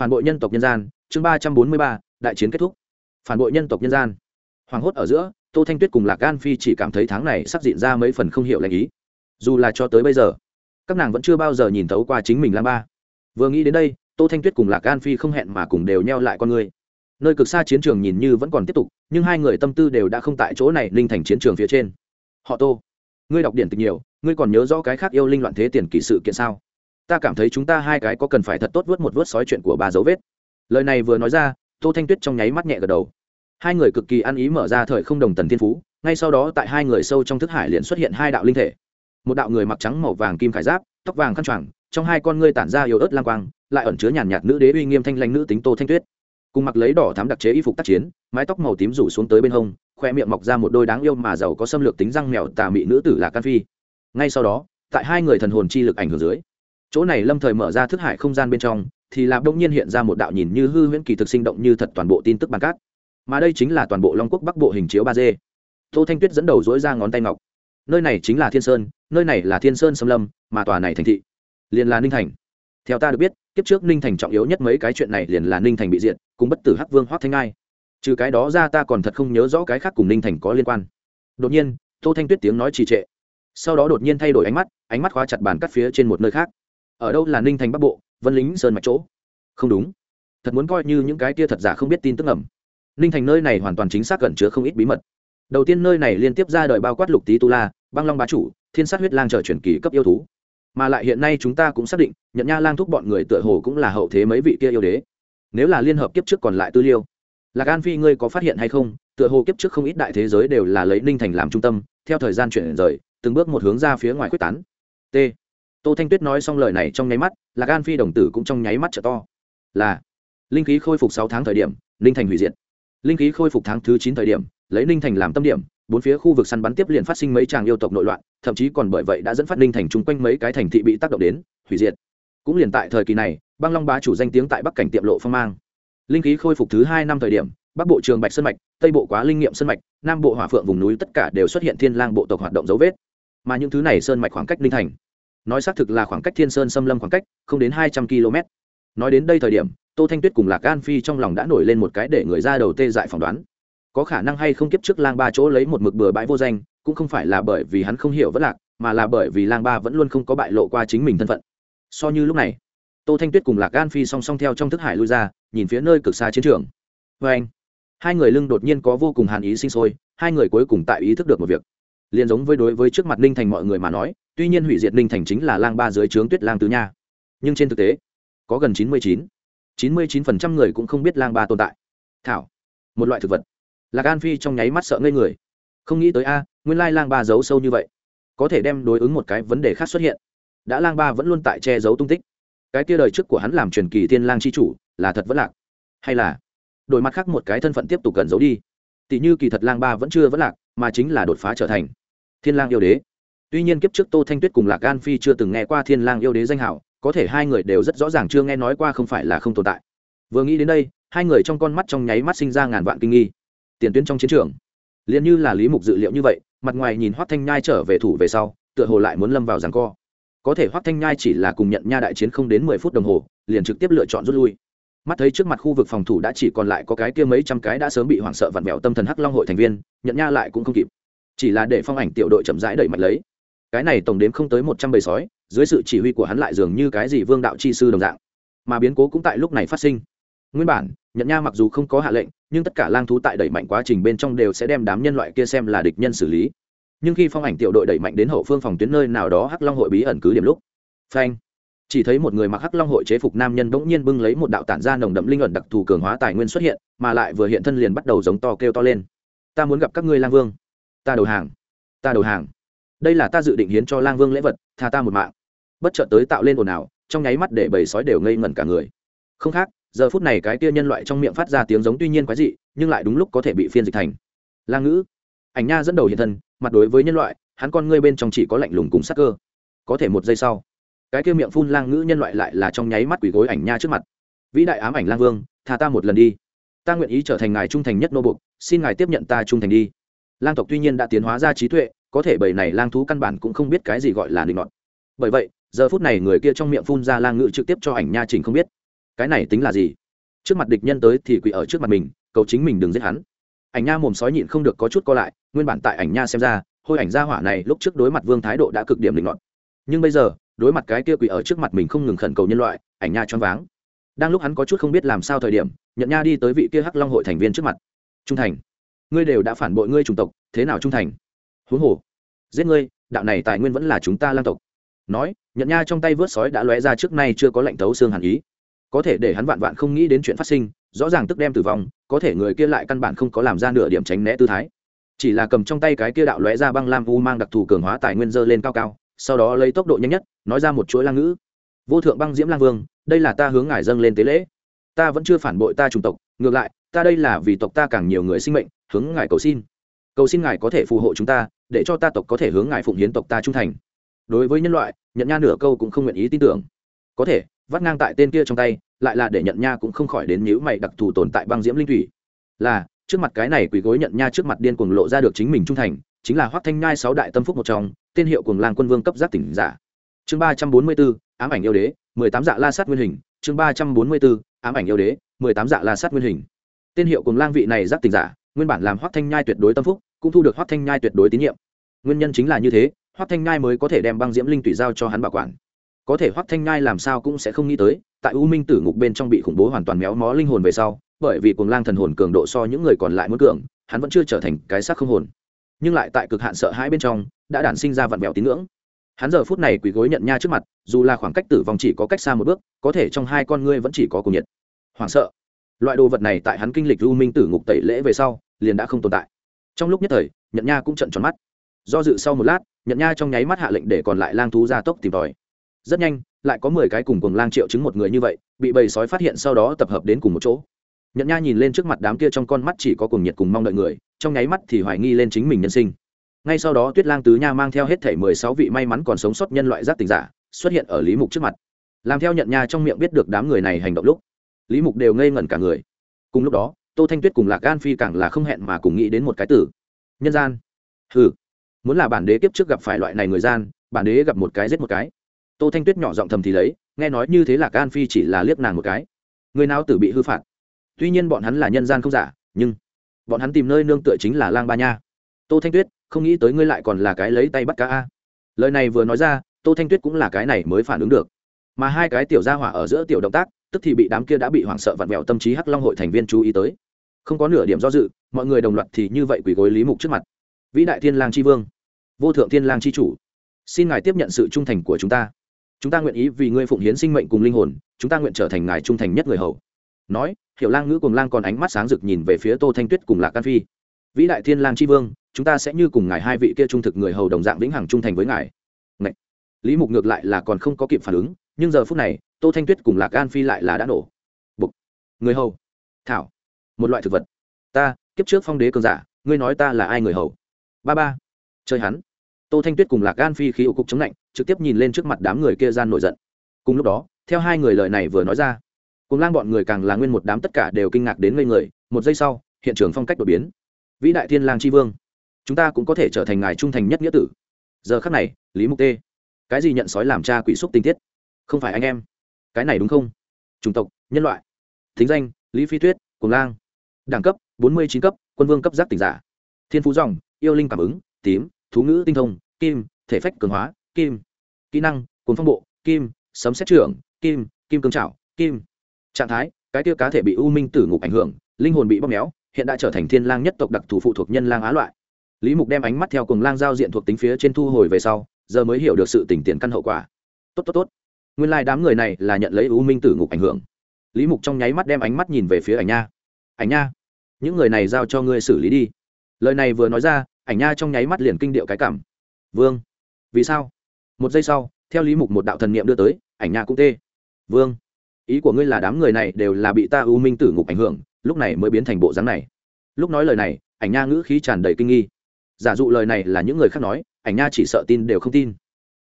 Phản bội nhân tộc nhân gian, chương ba trăm bốn mươi ba, đại chiến kết thúc. Phản bội nhân tộc nhân gian. Hoàng hốt ở giữa, tô thanh tuyết cùng lạc gan phi chỉ cảm thấy tháng này sắp diện ra mấy phần không hiểu lành ý dù là cho tới bây giờ, các nàng vẫn chưa bao giờ nhìn thấu qua chính mình lang ba. Vừa nghĩ đến đây, tô thanh tuyết cùng lạc gan phi không hẹn mà cùng đều neo lại con người. Nơi cực xa chiến trường nhìn như vẫn còn tiếp tục, nhưng hai người tâm tư đều đã không tại chỗ này linh thành chiến trường phía trên. Họ tô, ngươi đọc điển tịch nhiều, ngươi còn nhớ rõ cái khác yêu linh loạn thế tiền kỳ sự kiện sao? Ta cảm thấy chúng ta hai cái có cần phải thật tốt vớt một vớt sói chuyện của bà dấu vết. Lời này vừa nói ra, tô thanh tuyết trong nháy mắt nhẹ gật đầu. Hai người cực kỳ ăn ý mở ra thời không đồng tần thiên phú, ngay sau đó tại hai người sâu trong thức hải liền xuất hiện hai đạo linh thể một đạo người mặc trắng màu vàng kim khải giáp tóc vàng khăn choàng trong hai con ngươi tản ra yếu ớt lang quang lại ẩn chứa nhàn nhạt, nữ đế uy nghiêm thanh lãnh nữ tính tô thanh tuyết. Cùng mặc lấy đỏ thám đặc chế y phục tác chiến mái tóc màu tím rủ xuống tới bên hông khoe miệng mọc ra một đôi đáng yêu mà giàu có xâm lược tính răng mèo tà mị nữ tử là can phi. Ngay sau đó tại hai người thần hồn chi lực ảnh hưởng dưới chỗ này lâm thời mở ra thức hải không gian bên trong thì là đông nhiên hiện ra một đạo nhìn như hư huyễn kỳ thực sinh động như thật toàn bộ tin tức bàn cát. Mà đây chính là toàn bộ long quốc bắc bộ hình chiếu ba d. Tô thanh tuyết dẫn đầu dỗi ra ngón tay ngọc. Nơi này chính là thiên sơn nơi này là thiên sơn xâm lâm, mà tòa này thành thị liền là ninh thành. Theo ta được biết, kiếp trước ninh thành trọng yếu nhất mấy cái chuyện này liền là ninh thành bị diện cùng bất tử hắc vương hoác thanh ai. Trừ cái đó ra ta còn thật không nhớ rõ cái khác cùng ninh thành có liên quan. Đột nhiên, tô thanh tuyết tiếng nói trì trệ. Sau đó đột nhiên thay đổi ánh mắt ánh mắt khóa chặt bàn cắt phía trên một nơi khác. Ở đâu là ninh thành bắc bộ, vân lính sơn mạch chỗ? Không đúng. Thật muốn coi như những cái tia thật giả không biết tin tức ẩm ninh thành nơi này hoàn toàn chính xác gần chứa không ít bí mật. Đầu tiên nơi này liên tiếp ra đời bao quát lục tý tu la, băng long bá chủ thiên sát huyết lang chờ chuyển kỳ cấp yêu thú. Mà lại hiện nay chúng ta cũng xác định nhận nha lang thúc bọn người tựa hồ cũng là hậu thế mấy vị kia yêu đế. Nếu là liên hợp kiếp trước còn lại tư liêu, lạc an phi ngươi có phát hiện hay không? Tựa hồ kiếp trước không ít đại thế giới đều là lấy ninh thành làm trung tâm, theo thời gian chuyển rời, từng bước một hướng ra phía ngoài quyết tán. T. Tô thanh tuyết nói xong lời này trong nháy mắt, lạc an phi đồng tử cũng trong nháy mắt trở to. Là, linh khí khôi phục sáu tháng thời điểm, ninh thành hủy diệt. Linh khí khôi phục tháng thứ chín thời điểm, lấy ninh thành làm tâm điểm bốn phía khu vực săn bắn tiếp liền phát sinh mấy tràng yêu tộc nội loạn, thậm chí còn bởi vậy đã dẫn phát ninh thành chung quanh mấy cái thành thị bị tác động đến, hủy diệt. Cũng liền tại thời kỳ này, băng long bá chủ danh tiếng tại bắc cảnh tiệm lộ phong mang. Linh khí khôi phục thứ hai năm thời điểm, bắc bộ trường bạch sơn mạch, tây bộ quá linh nghiệm sơn mạch, nam bộ hỏa phượng vùng núi tất cả đều xuất hiện thiên lang bộ tộc hoạt động dấu vết. Mà những thứ này sơn mạch khoảng cách ninh thành. Nói xác thực là khoảng cách thiên sơn xâm lâm khoảng cách, không đến hai trăm km nói đến đây thời điểm, tô thanh tuyết cùng lạc an phi trong lòng đã nổi lên một cái để người ra đầu tê dại phỏng đoán có khả năng hay không kiếp trước lang ba chỗ lấy một mực bừa bãi vô danh, cũng không phải là bởi vì hắn không hiểu vẫn lạc, mà là bởi vì lang ba vẫn luôn không có bại lộ qua chính mình thân phận. So như lúc này, tô thanh tuyết cùng lạc gan phi song song theo trong thức hải lui ra, nhìn phía nơi cực xa chiến trường. Vê anh, hai người lưng đột nhiên có vô cùng hàn ý sinh sôi, hai người cuối cùng tại ý thức được một việc. Liền giống với đối với trước mặt ninh thành mọi người mà nói, tuy nhiên hủy diệt ninh thành chính là lang ba dưới trướng tuyết lang tứ nha. Nhưng trên thực tế, có gần chín mươi chín chín mươi chín phần trăm người cũng không biết lang ba tồn tại. Thảo, một loại thực vật lạc an phi trong nháy mắt sợ ngây người. Không nghĩ tới a, nguyên lai lang ba giấu sâu như vậy. Có thể đem đối ứng một cái vấn đề khác xuất hiện. Đã lang ba vẫn luôn tại che giấu tung tích. Cái kia đời trước của hắn làm truyền kỳ thiên lang c h i chủ, là thật vẫn lạc. Hay là, đổi mặt khác một cái thân phận tiếp tục cần giấu đi. Tỷ như kỳ thật lang ba vẫn chưa vẫn lạc, mà chính là đột phá trở thành thiên lang yêu đế. Tuy nhiên kiếp trước tô thanh tuyết cùng lạc an phi chưa từng nghe qua thiên lang yêu đế danh hảo, có thể hai người đều rất rõ ràng chưa nghe nói qua không phải là không tồn tại. Vừa nghĩ đến đây, hai người trong con mắt trong nháy mắt sinh ra ngàn vạn kinh nghi tiền tuyến trong chiến trường. Liền như là lý mục dự liệu như vậy, mặt ngoài nhìn hoắc thanh nhai trở về thủ về sau, tựa hồ lại muốn lâm vào giằng co. Có thể hoắc thanh nhai chỉ là cùng nhận nha đại chiến không đến mười phút đồng hồ, liền trực tiếp lựa chọn rút lui. Mắt thấy trước mặt khu vực phòng thủ đã chỉ còn lại có cái kia mấy trăm cái đã sớm bị hoảng sợ vặn vẹo tâm thần hắc long hội thành viên, nhận nha lại cũng không kịp. Chỉ là để phong ảnh tiểu đội chậm rãi đẩy mạnh lấy. Cái này tổng đếm không tới một trăm bầy sói, dưới sự chỉ huy của hắn lại dường như cái gì vương đạo chi sư đồng dạng. Mà biến cố cũng tại lúc này phát sinh. Nguyên bản, nhận nha mặc dù không có hạ lệnh nhưng tất cả lang thú tại đẩy mạnh quá trình bên trong đều sẽ đem đám nhân loại kia xem là địch nhân xử lý. Nhưng khi phong ảnh tiểu đội đẩy mạnh đến hậu phương phòng tuyến nơi nào đó, hắc long hội bí ẩn cứ điểm lúc. Phanh. Chỉ thấy một người mặc hắc long hội chế phục nam nhân bỗng nhiên bưng lấy một đạo tản ra nồng đậm linh ẩn đặc thù cường hóa tài nguyên xuất hiện, mà lại vừa hiện thân liền bắt đầu giống to kêu to lên. Ta muốn gặp các ngươi lang vương. Ta đầu hàng. Ta đầu hàng. Đây là ta dự định hiến cho lang vương lễ vật, tha ta một mạng. Bất chợt tới tạo lên ồn ào, trong nháy mắt để bầy sói đều ngây ngẩn cả người. Không khác giờ phút này cái kia nhân loại trong miệng phát ra tiếng giống tuy nhiên quái dị, nhưng lại đúng lúc có thể bị phiên dịch thành. Lang ngữ. Ảnh nha dẫn đầu hiện thân, mặt đối với nhân loại, hắn con ngươi bên trong chỉ có lạnh lùng cùng sắc cơ. Có thể một giây sau, cái kia miệng phun lang ngữ nhân loại lại là trong nháy mắt quỷ gối ảnh nha trước mặt. Vĩ đại ám ảnh lang vương, tha ta một lần đi. Ta nguyện ý trở thành ngài trung thành nhất nô bục xin ngài tiếp nhận ta trung thành đi. Lang tộc tuy nhiên đã tiến hóa ra trí tuệ, có thể bầy này lang thú căn bản cũng không biết cái gì gọi là định nọt. Bởi vậy, giờ phút này người kia trong miệng phun ra lang ngữ trực tiếp cho ảnh nha trình không biết cái này tính là gì? Trước mặt địch nhân tới thì quỷ ở trước mặt mình, cầu chính mình đừng giết hắn. Ảnh nha mồm sói nhịn không được có chút co lại, nguyên bản tại ảnh nha xem ra, hôi ảnh gia hỏa này lúc trước đối mặt vương thái độ đã cực điểm định luận nhưng bây giờ, đối mặt cái kia quỷ ở trước mặt mình không ngừng khẩn cầu nhân loại, ảnh nha choáng váng. Đang lúc hắn có chút không biết làm sao thời điểm, nhận nha đi tới vị kia hắc long hội thành viên trước mặt. Trung thành, ngươi đều đã phản bội ngươi chủng tộc, thế nào trung thành? Huống hồ, giết ngươi, đạo này tài nguyên vẫn là chúng ta lang tộc. Nói, nhận nha trong tay vớt sói đã lóe ra trước nay chưa có lệnh tấu xương hàn ý có thể để hắn vạn vạn không nghĩ đến chuyện phát sinh, rõ ràng tức đem tử vong, có thể người kia lại căn bản không có làm ra nửa điểm tránh né tư thái. Chỉ là cầm trong tay cái kia đạo lóe ra băng lam u mang đặc thù cường hóa tài nguyên dơ lên cao cao, sau đó lấy tốc độ nhanh nhất, nói ra một chuỗi lang ngữ. Vô thượng băng diễm lang vương, đây là ta hướng ngài dâng lên tế lễ. Ta vẫn chưa phản bội ta chủng tộc, ngược lại, ta đây là vì tộc ta càng nhiều người sinh mệnh, hướng ngài cầu xin. Cầu xin ngài có thể phù hộ chúng ta, để cho ta tộc có thể hướng ngài phụng hiến tộc ta trung thành. Đối với nhân loại, nhận nha nửa câu cũng không nguyện ý tin tưởng. Có thể vắt ngang tại tên kia trong tay, lại là để nhận nha cũng không khỏi đến nhữ mày đặc thù tồn tại băng diễm linh thủy. Là, trước mặt cái này quỳ gối nhận nha trước mặt điên cuồng lộ ra được chính mình trung thành, chính là hoắc thanh nhai sáu đại tâm phúc một trong, tên hiệu cuồng lang quân vương cấp giác tỉnh giả. Chương ba trăm bốn mươi bốn, ám ảnh yêu đế, mười tám dạ la sát nguyên hình. Chương ba trăm bốn mươi bốn, ám ảnh yêu đế, mười tám dạ la sát nguyên hình. Tên hiệu cuồng lang vị này giác tỉnh giả, nguyên bản làm hoắc thanh nhai tuyệt đối tâm phúc, cũng thu được hoắc thanh nhai tuyệt đối tín nhiệm. Nguyên nhân chính là như thế, hoắc thanh nhai mới có thể đem băng diễm linh tùy giao cho hắn bảo quản có thể hoắc thanh ngai làm sao cũng sẽ không nghĩ tới, tại u minh tử ngục bên trong bị khủng bố hoàn toàn méo mó linh hồn về sau, bởi vì cuồng lang thần hồn cường độ so những người còn lại muốn cường, hắn vẫn chưa trở thành cái xác không hồn. Nhưng lại tại cực hạn sợ hãi bên trong, đã đản sinh ra vặn vẹo tín ngưỡng. Hắn giờ phút này quỳ gối nhận nha trước mặt, dù là khoảng cách tử vong chỉ có cách xa một bước, có thể trong hai con ngươi vẫn chỉ có cùng nhiệt. Hoảng sợ. Loại đồ vật này tại hắn kinh lịch u minh tử ngục tẩy lễ về sau, liền đã không tồn tại. Trong lúc nhất thời, nhận nha cũng trận tròn mắt. Do dự sau một lát, nhận nha trong nháy mắt hạ lệnh để còn lại lang thú ra tốc tìm tòi rất nhanh lại có mười cái cùng cùng lang triệu chứng một người như vậy bị bầy sói phát hiện sau đó tập hợp đến cùng một chỗ. Nhận nha nhìn lên trước mặt đám kia trong con mắt chỉ có cùng nhiệt cùng mong đợi người trong nháy mắt thì hoài nghi lên chính mình nhân sinh. Ngay sau đó tuyết lang tứ nha mang theo hết thể mười sáu vị may mắn còn sống sót nhân loại giác tình giả xuất hiện ở lý mục trước mặt. Làm theo nhận nha trong miệng biết được đám người này hành động lúc lý mục đều ngây ngẩn cả người. Cùng lúc đó tô thanh tuyết cùng lạc gan phi càng là không hẹn mà cùng nghĩ đến một cái tử nhân gian. Hừ, muốn là bản đế kiếp trước gặp phải loại này người gian bản đế gặp một cái giết một cái tô thanh tuyết nhỏ giọng thầm thì lấy, nghe nói như thế là can phi chỉ là liếc nàng một cái. Người nào tử bị hư phạt? Tuy nhiên bọn hắn là nhân gian không giả, nhưng bọn hắn tìm nơi nương tựa chính là lang ba nha. Tô thanh tuyết, không nghĩ tới ngươi lại còn là cái lấy tay bắt cá a. Lời này vừa nói ra, tô thanh tuyết cũng là cái này mới phản ứng được. Mà hai cái tiểu gia hỏa ở giữa tiểu động tác, tức thì bị đám kia đã bị hoảng sợ vặn vẹo tâm trí hắc long hội thành viên chú ý tới. Không có nửa điểm do dự, mọi người đồng loạt thì như vậy quỳ gối lý mục trước mặt. Vĩ đại thiên lang c h i vương, vô thượng thiên lang c h i chủ, xin ngài tiếp nhận sự trung thành của chúng ta chúng ta nguyện ý vì ngươi phụng hiến sinh mệnh cùng linh hồn, chúng ta nguyện trở thành ngài trung thành nhất người hầu. Nói hiệu lang ngữ cùng lang còn ánh mắt sáng rực nhìn về phía tô thanh tuyết cùng lạc can phi. Vĩ đại thiên lang tri vương, chúng ta sẽ như cùng ngài hai vị kia trung thực người hầu đồng dạng vĩnh hằng trung thành với ngài. Ngậy! lý mục ngược lại là còn không có kịp phản ứng, nhưng giờ phút này, tô thanh tuyết cùng lạc an phi lại là đã nổ. Bục. Người hầu. Thảo. Một loại thực vật. Ta, kiếp trước phong đế cường giả, ngươi nói ta là ai người hầu? Ba ba. Chơi hắn tô thanh tuyết cùng lạc gan phi khí ụ cục chống lạnh, trực tiếp nhìn lên trước mặt đám người kia gian nổi giận. Cùng lúc đó, theo hai người lời này vừa nói ra, cùng lang bọn người càng là nguyên một đám tất cả đều kinh ngạc đến ngây người, một giây sau, hiện trường phong cách đột biến. Vĩ đại thiên lang Tri vương, chúng ta cũng có thể trở thành ngài trung thành nhất nghĩa tử. Giờ khắc này, lý mục tê, cái gì nhận sói làm cha quỷ xúc tình tiết? Không phải anh em. Cái này đúng không? Chủng tộc, nhân loại. Thính danh, lý phi tuyết, cùng lang. Đẳng cấp, bốn mươi chín cấp, quân vương cấp giác tỉnh giả. Thiên phú dòng, yêu linh cảm ứng, tím thú ngữ tinh thông, kim, thể phách cường hóa, kim, kỹ năng cồn phong bộ, kim, sấm xét trưởng, kim kim cương trảo, kim. Trạng thái, cái tiêu cá thể bị u minh tử ngục ảnh hưởng, linh hồn bị bóp méo, hiện đã trở thành thiên lang nhất tộc đặc thù phụ thuộc nhân lang á loại. Lý mục đem ánh mắt theo cùng lang giao diện thuộc tính phía trên thu hồi về sau, giờ mới hiểu được sự tỉnh tiền căn hậu quả. Tốt tốt tốt. Nguyên lai、like、đám người này là nhận lấy u minh tử ngục ảnh hưởng. Lý mục trong nháy mắt đem ánh mắt nhìn về phía ảnh nha. Ảnh nha, những người này giao cho ngươi xử lý đi. Lời này vừa nói ra ảnh nha trong nháy mắt liền kinh điệu cái cảm. Vương. Vì sao? Một giây sau, theo lý mục một đạo thần niệm đưa tới, ảnh nha cũng tê. Vương. Ý của ngươi là đám người này đều là bị ta u minh tử ngục ảnh hưởng, lúc này mới biến thành bộ dáng này. Lúc nói lời này, ảnh nha ngữ khí tràn đầy kinh nghi. Giả dụ lời này là những người khác nói, ảnh nha chỉ sợ tin đều không tin.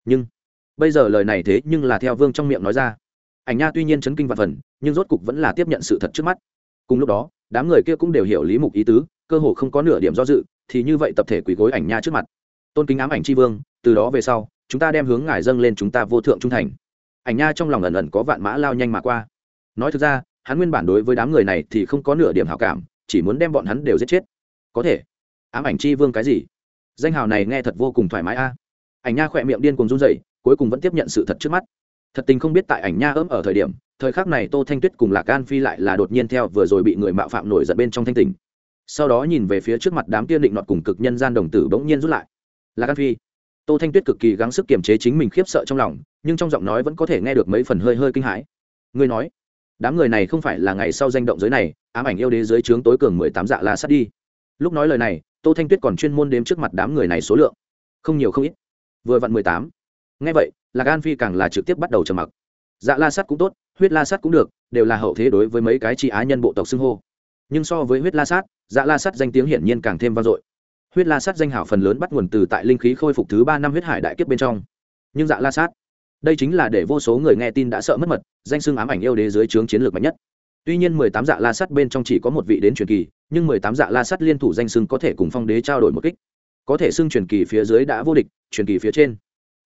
Nhưng, bây giờ lời này thế nhưng là theo vương trong miệng nói ra. Ảnh nha tuy nhiên chấn kinh và phần, nhưng rốt cục vẫn là tiếp nhận sự thật trước mắt. Cùng lúc đó, đám người kia cũng đều hiểu lý mục ý tứ, cơ hồ không có nửa điểm do dự thì như vậy tập thể quỳ gối ảnh nha trước mặt. Tôn kính ám ảnh tri vương, từ đó về sau, chúng ta đem hướng ngài dâng lên chúng ta vô thượng trung thành. Ảnh nha trong lòng ẩn ẩn có vạn mã lao nhanh mà qua. Nói thực ra, hắn nguyên bản đối với đám người này thì không có nửa điểm hảo cảm, chỉ muốn đem bọn hắn đều giết chết. Có thể. Ám ảnh chi vương cái gì? Danh hào này nghe thật vô cùng thoải mái a. Ảnh nha khỏe miệng điên cùng run dậy cuối cùng vẫn tiếp nhận sự thật trước mắt. Thật tình không biết tại ảnh nha ấm ở thời điểm, thời khắc này tô thanh tuyết cùng lạc an phi lại là đột nhiên theo vừa rồi bị người mạo phạm nổi giận bên trong thanh tình sau đó nhìn về phía trước mặt đám kia định nọt cùng cực nhân gian đồng tử bỗng nhiên rút lại. Là gan phi. Tô thanh tuyết cực kỳ gắng sức kiềm chế chính mình khiếp sợ trong lòng, nhưng trong giọng nói vẫn có thể nghe được mấy phần hơi hơi kinh hãi. Ngươi nói, đám người này không phải là ngày sau danh động giới này, ám ảnh yêu đế dưới trướng tối cường mười tám dạ la sát đi. Lúc nói lời này, tô thanh tuyết còn chuyên môn đếm trước mặt đám người này số lượng. Không nhiều không ít. Vừa vặn mười tám. Ngay vậy là gan phi càng là trực tiếp bắt đầu trầm mặc. Dạ la sắt cũng tốt, huyết la sắt cũng được, đều là hậu thế đối với mấy cái tri á nhân bộ tộc xưng hô nhưng so với huyết la sát dạ la sát danh tiếng hiển nhiên càng thêm vang dội. Huyết la sát danh hảo phần lớn bắt nguồn từ tại linh khí khôi phục thứ ba năm huyết hải đại kiếp bên trong. Nhưng dạ la sát, đây chính là để vô số người nghe tin đã sợ mất mật, danh xưng ám ảnh yêu đế dưới trướng chiến lược mạnh nhất. Tuy nhiên mười tám dạ la sát bên trong chỉ có một vị đến truyền kỳ, nhưng mười tám dạ la sát liên thủ danh xưng có thể cùng phong đế trao đổi một kích. Có thể xưng truyền kỳ phía dưới đã vô địch, truyền kỳ phía trên.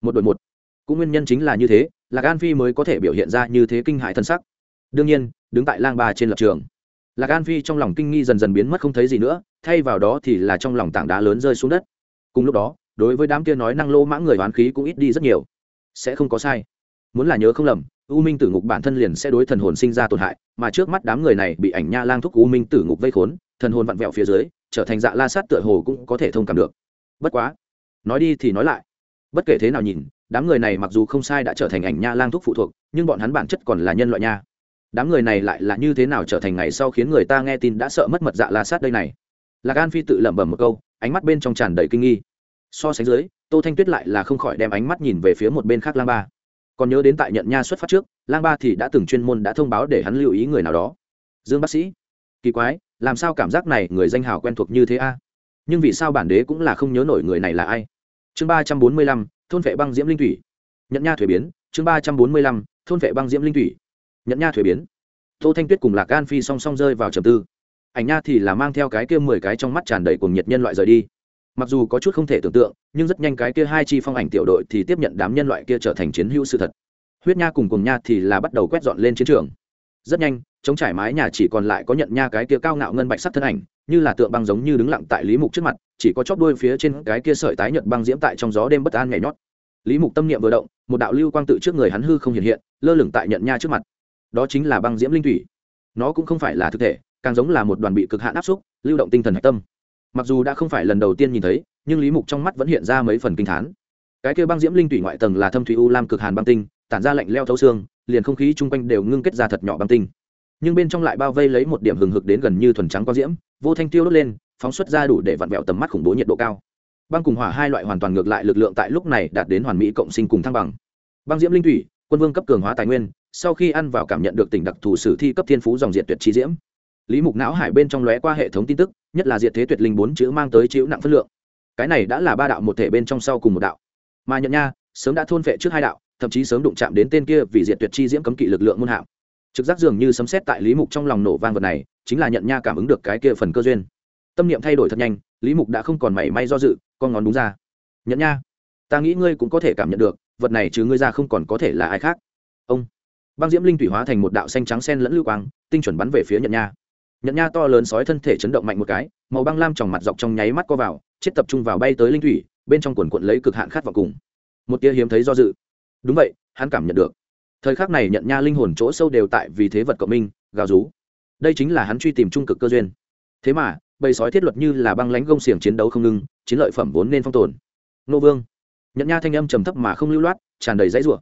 Một đội một. Cũng nguyên nhân chính là như thế là gan phi mới có thể biểu hiện ra như thế kinh hại thân sắc. Đương nhiên, đứng tại lang ba trên lập trường lạc an phi trong lòng kinh nghi dần dần biến mất không thấy gì nữa, thay vào đó thì là trong lòng tảng đá lớn rơi xuống đất. Cùng lúc đó, đối với đám kia nói năng lô mã người hoán khí cũng ít đi rất nhiều. Sẽ không có sai. Muốn là nhớ không lầm, u minh tử ngục bản thân liền sẽ đối thần hồn sinh ra tổn hại, mà trước mắt đám người này bị ảnh nha lang thúc u minh tử ngục vây khốn, thần hồn vặn vẹo phía dưới, trở thành dạ la sát tựa hồ cũng có thể thông cảm được. Bất quá, nói đi thì nói lại. Bất kể thế nào nhìn, đám người này mặc dù không sai đã trở thành ảnh nha lang thúc phụ thuộc, nhưng bọn hắn bản chất còn là nhân loại nha đám người này lại là như thế nào trở thành ngày sau khiến người ta nghe tin đã sợ mất mật dạ la sát đây này? Lạc an phi tự lẩm bẩm một câu, ánh mắt bên trong tràn đầy kinh nghi. So sánh dưới, tô thanh tuyết lại là không khỏi đem ánh mắt nhìn về phía một bên khác lang ba. Còn nhớ đến tại nhận nha xuất phát trước, lang ba thì đã từng chuyên môn đã thông báo để hắn lưu ý người nào đó. Dương bác sĩ, kỳ quái, làm sao cảm giác này người danh hào quen thuộc như thế a? Nhưng vì sao bản đế cũng là không nhớ nổi người này là ai? Chương ba trăm bốn mươi lăm, thôn vệ băng diễm linh thủy. Nhận nha thuế biến, chương ba trăm bốn mươi lăm, thôn vệ băng diễm linh thủy nhận nha thuế biến. Tô thanh tuyết cùng lạc gan phi song song rơi vào trầm tư. Ảnh nha thì là mang theo cái kia mười cái trong mắt tràn đầy cùng nhiệt nhân loại rời đi. Mặc dù có chút không thể tưởng tượng, nhưng rất nhanh cái kia hai chi phong ảnh tiểu đội thì tiếp nhận đám nhân loại kia trở thành chiến hữu sự thật. Huyết nha cùng cùng nha thì là bắt đầu quét dọn lên chiến trường. Rất nhanh, chống trải mái nhà chỉ còn lại có nhận nha cái kia cao ngạo ngân bạch sắc thân ảnh, như là tượng băng giống như đứng lặng tại lý mục trước mặt, chỉ có chóp đuôi phía trên cái kia sợi tái nhợt băng diễm tại trong gió đêm bất an nhảy nhót. Lý mục tâm niệm vừa động, một đạo lưu quang tự trước người hắn hư không hiện hiện, lơ lửng tại nhận nha trước mặt đó chính là băng diễm linh thủy. Nó cũng không phải là thực thể, càng giống là một đoàn bị cực hạn áp xúc, lưu động tinh thần hạch tâm. Mặc dù đã không phải lần đầu tiên nhìn thấy, nhưng lý mục trong mắt vẫn hiện ra mấy phần kinh thán. Cái kia băng diễm linh thủy ngoại tầng là thâm thủy u lam cực hàn băng tinh, tản ra lạnh leo thấu xương, liền không khí chung quanh đều ngưng kết ra thật nhỏ băng tinh. Nhưng bên trong lại bao vây lấy một điểm hừng hực đến gần như thuần trắng quang diễm, vô thanh tiêu đốt lên, phóng xuất ra đủ để vặn vẹo tầm mắt khủng bố nhiệt độ cao. Băng cùng hỏa hai loại hoàn toàn ngược lại lực lượng tại lúc này đạt đến hoàn mỹ cộng sinh cùng thăng bằng. Băng diễm linh thủy, quân vương cấp cường hóa tài nguyên sau khi ăn vào cảm nhận được tỉnh đặc thù sử thi cấp thiên phú dòng diện tuyệt trí diễm, lý mục não hải bên trong lóe qua hệ thống tin tức, nhất là diệt thế tuyệt linh bốn chữ mang tới chữ nặng phân lượng. Cái này đã là ba đạo một thể bên trong sau cùng một đạo. Mà nhận nha, sớm đã thôn phệ trước hai đạo, thậm chí sớm đụng chạm đến tên kia vì diệt tuyệt chi diễm cấm kỵ lực lượng môn hạm. Trực giác dường như sấm xét tại lý mục trong lòng nổ vang vật này, chính là nhận nha cảm ứng được cái kia phần cơ duyên. Tâm niệm thay đổi thật nhanh, lý mục đã không còn mảy may do dự, con ngón đúng ra. Nhận nha, ta nghĩ ngươi cũng có thể cảm nhận được, vật này chứ ngươi ra không còn có thể là ai khác. Ông băng diễm linh thủy hóa thành một đạo xanh trắng sen lẫn lưu quang tinh chuẩn bắn về phía nhận nha. Nhận nha to lớn sói thân thể chấn động mạnh một cái màu băng lam tròng mặt dọc trong nháy mắt co vào chết tập trung vào bay tới linh thủy bên trong quần quận lấy cực hạn khát vào cùng. Một tia hiếm thấy do dự. Đúng vậy hắn cảm nhận được. Thời khắc này nhận nha linh hồn chỗ sâu đều tại vì thế vật cộng minh gào rú. Đây chính là hắn truy tìm trung cực cơ duyên. Thế mà bầy sói thiết luật như là băng lánh gông xiềng chiến đấu không ngưng, chiến lợi phẩm vốn nên phong tồn. Nô vương. Nhận nha thanh âm trầm thấp mà không lưu loát tràn đầy dãy ruộng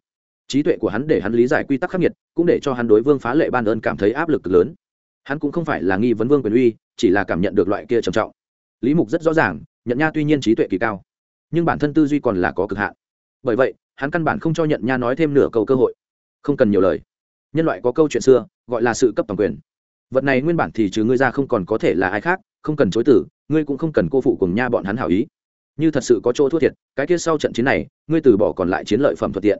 trí tuệ của hắn để hắn lý giải quy tắc khắc nghiệt, cũng để cho hắn đối vương phá lệ ban ơn cảm thấy áp lực lớn. Hắn cũng không phải là nghi vấn vương quyền uy, chỉ là cảm nhận được loại kia trầm trọng. Lý mục rất rõ ràng, nhận nha tuy nhiên trí tuệ kỳ cao, nhưng bản thân tư duy còn là có cực hạn. Bởi vậy, hắn căn bản không cho nhận nha nói thêm nửa câu cơ hội. Không cần nhiều lời. Nhân loại có câu chuyện xưa, gọi là sự cấp toàn quyền. Vật này nguyên bản thì trừ ngươi ra không còn có thể là ai khác, không cần chối tử ngươi cũng không cần cô phụ cùng nha bọn hắn hảo ý. Như thật sự có chỗ thua thiệt, cái kia sau trận chiến này, ngươi từ bỏ còn lại chiến lợi phẩm thuận tiện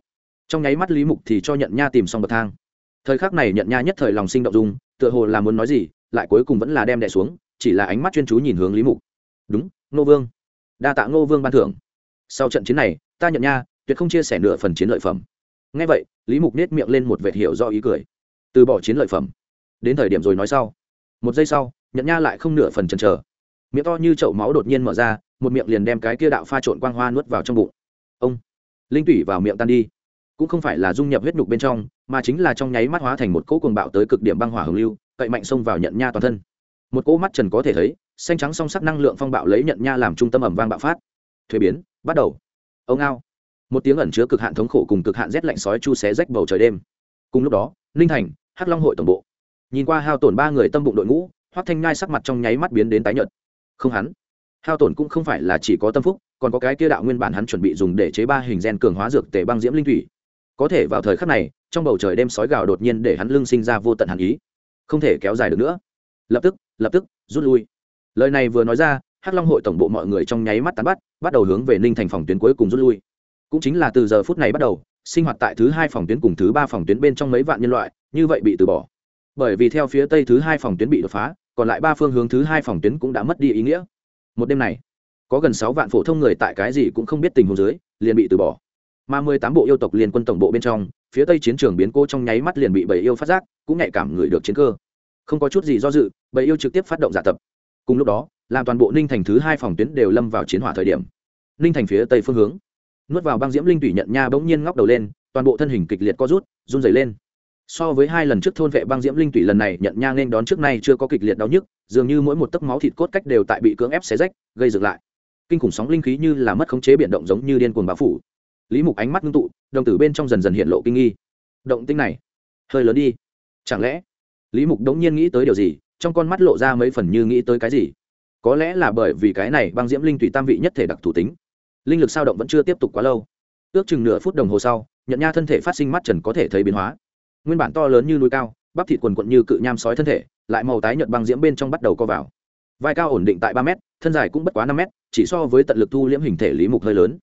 trong nháy mắt lý mục thì cho nhận nha tìm xong bậc thang. Thời khắc này nhận nha nhất thời lòng sinh động dung, tựa hồ là muốn nói gì, lại cuối cùng vẫn là đem đẻ xuống, chỉ là ánh mắt chuyên chú nhìn hướng lý mục. Đúng, Ngô vương. Đa tạ Ngô vương ban thưởng. Sau trận chiến này, ta nhận nha tuyệt không chia sẻ nửa phần chiến lợi phẩm. Ngay vậy, lý mục nết miệng lên một vệt hiểu do ý cười. Từ bỏ chiến lợi phẩm. Đến thời điểm rồi nói sau. Một giây sau, nhận nha lại không nửa phần chần chờ. Miệng to như chậu máu đột nhiên mở ra, một miệng liền đem cái kia đạo pha trộn quang hoa nuốt vào trong bụng. Ông. Linh tủy vào miệng tan đi cũng không phải là dung nhập huyết nhục bên trong, mà chính là trong nháy mắt hóa thành một cỗ cuồng bạo tới cực điểm băng hỏa hồng lưu, cậy mạnh xông vào nhận nha toàn thân. Một cỗ mắt trần có thể thấy, xanh trắng song sắc năng lượng phong bạo lấy nhận nha làm trung tâm ẩm vang bạo phát. Thuế biến, bắt đầu. Ông ao một tiếng ẩn chứa cực hạn thống khổ cùng cực hạn rét lạnh sói chu xé rách bầu trời đêm. Cùng lúc đó, ninh thành, hắc long hội tổng bộ. Nhìn qua hao tổn ba người tâm bụng đội ngũ, hoắc thanh nhai sắc mặt trong nháy mắt biến đến tái nhợt. Không hắn. Hao tổn cũng không phải là chỉ có tâm phúc, còn có cái kia đạo nguyên bản hắn chuẩn bị dùng để chế ba hình gen cường hóa dược tề băng diễm linh thủy có thể vào thời khắc này, trong bầu trời đêm sói gào đột nhiên để hắn lưng sinh ra vô tận hàn ý. Không thể kéo dài được nữa. Lập tức lập tức, rút lui. Lời này vừa nói ra, hắc long hội tổng bộ mọi người trong nháy mắt tán bắt bắt đầu hướng về ninh thành phòng tuyến cuối cùng rút lui. Cũng chính là từ giờ phút này bắt đầu, sinh hoạt tại thứ hai phòng tuyến cùng thứ ba phòng tuyến bên trong mấy vạn nhân loại, như vậy bị từ bỏ. Bởi vì theo phía tây thứ hai phòng tuyến bị đột phá, còn lại ba phương hướng thứ hai phòng tuyến cũng đã mất đi ý nghĩa. Một đêm này, có gần sáu vạn phổ thông người tại cái gì cũng không biết tình huống dưới, liền bị từ bỏ mà mười tám bộ yêu tộc liên quân tổng bộ bên trong, phía tây chiến trường biến cô trong nháy mắt liền bị bầy yêu phát giác, cũng nhạy cảm người được chiến cơ. Không có chút gì do dự bầy yêu trực tiếp phát động giả tập. Cùng lúc đó, làm toàn bộ ninh thành thứ hai phòng tuyến đều lâm vào chiến hỏa thời điểm. Ninh thành phía tây phương hướng, nuốt vào băng diễm linh tủy nhận nha bỗng nhiên ngóc đầu lên, toàn bộ thân hình kịch liệt co rút, run dày lên. So với hai lần trước thôn vệ băng diễm linh tủy lần này, nhận nha nên đón trước nay chưa có kịch liệt đau nhức, dường như mỗi một tấc máu thịt cốt cách đều tại bị cưỡng ép xé rách, gây dựng lại. Kinh khủng sóng linh khí như là mất khống chế biển động giống như điên cuồng bão phủ lý mục ánh mắt ngưng tụ, đồng tử bên trong dần dần hiện lộ kinh nghi. Động tinh này, hơi lớn đi. Chẳng lẽ, lý mục đống nhiên nghĩ tới điều gì, trong con mắt lộ ra mấy phần như nghĩ tới cái gì? Có lẽ là bởi vì cái này băng diễm linh tùy tam vị nhất thể đặc thủ tính. Linh lực sao động vẫn chưa tiếp tục quá lâu. Ước chừng nửa phút đồng hồ sau, nhận nha thân thể phát sinh mắt trần có thể thấy biến hóa. Nguyên bản to lớn như núi cao, bắp thịt quần quận như cự nham sói thân thể, lại màu tái nhợt băng diễm bên trong bắt đầu co vào. Vai cao ổn định tại ba mét, thân dài cũng bất quá năm mét, chỉ so với tận lực thu liễm hình thể lý mục hơi lớn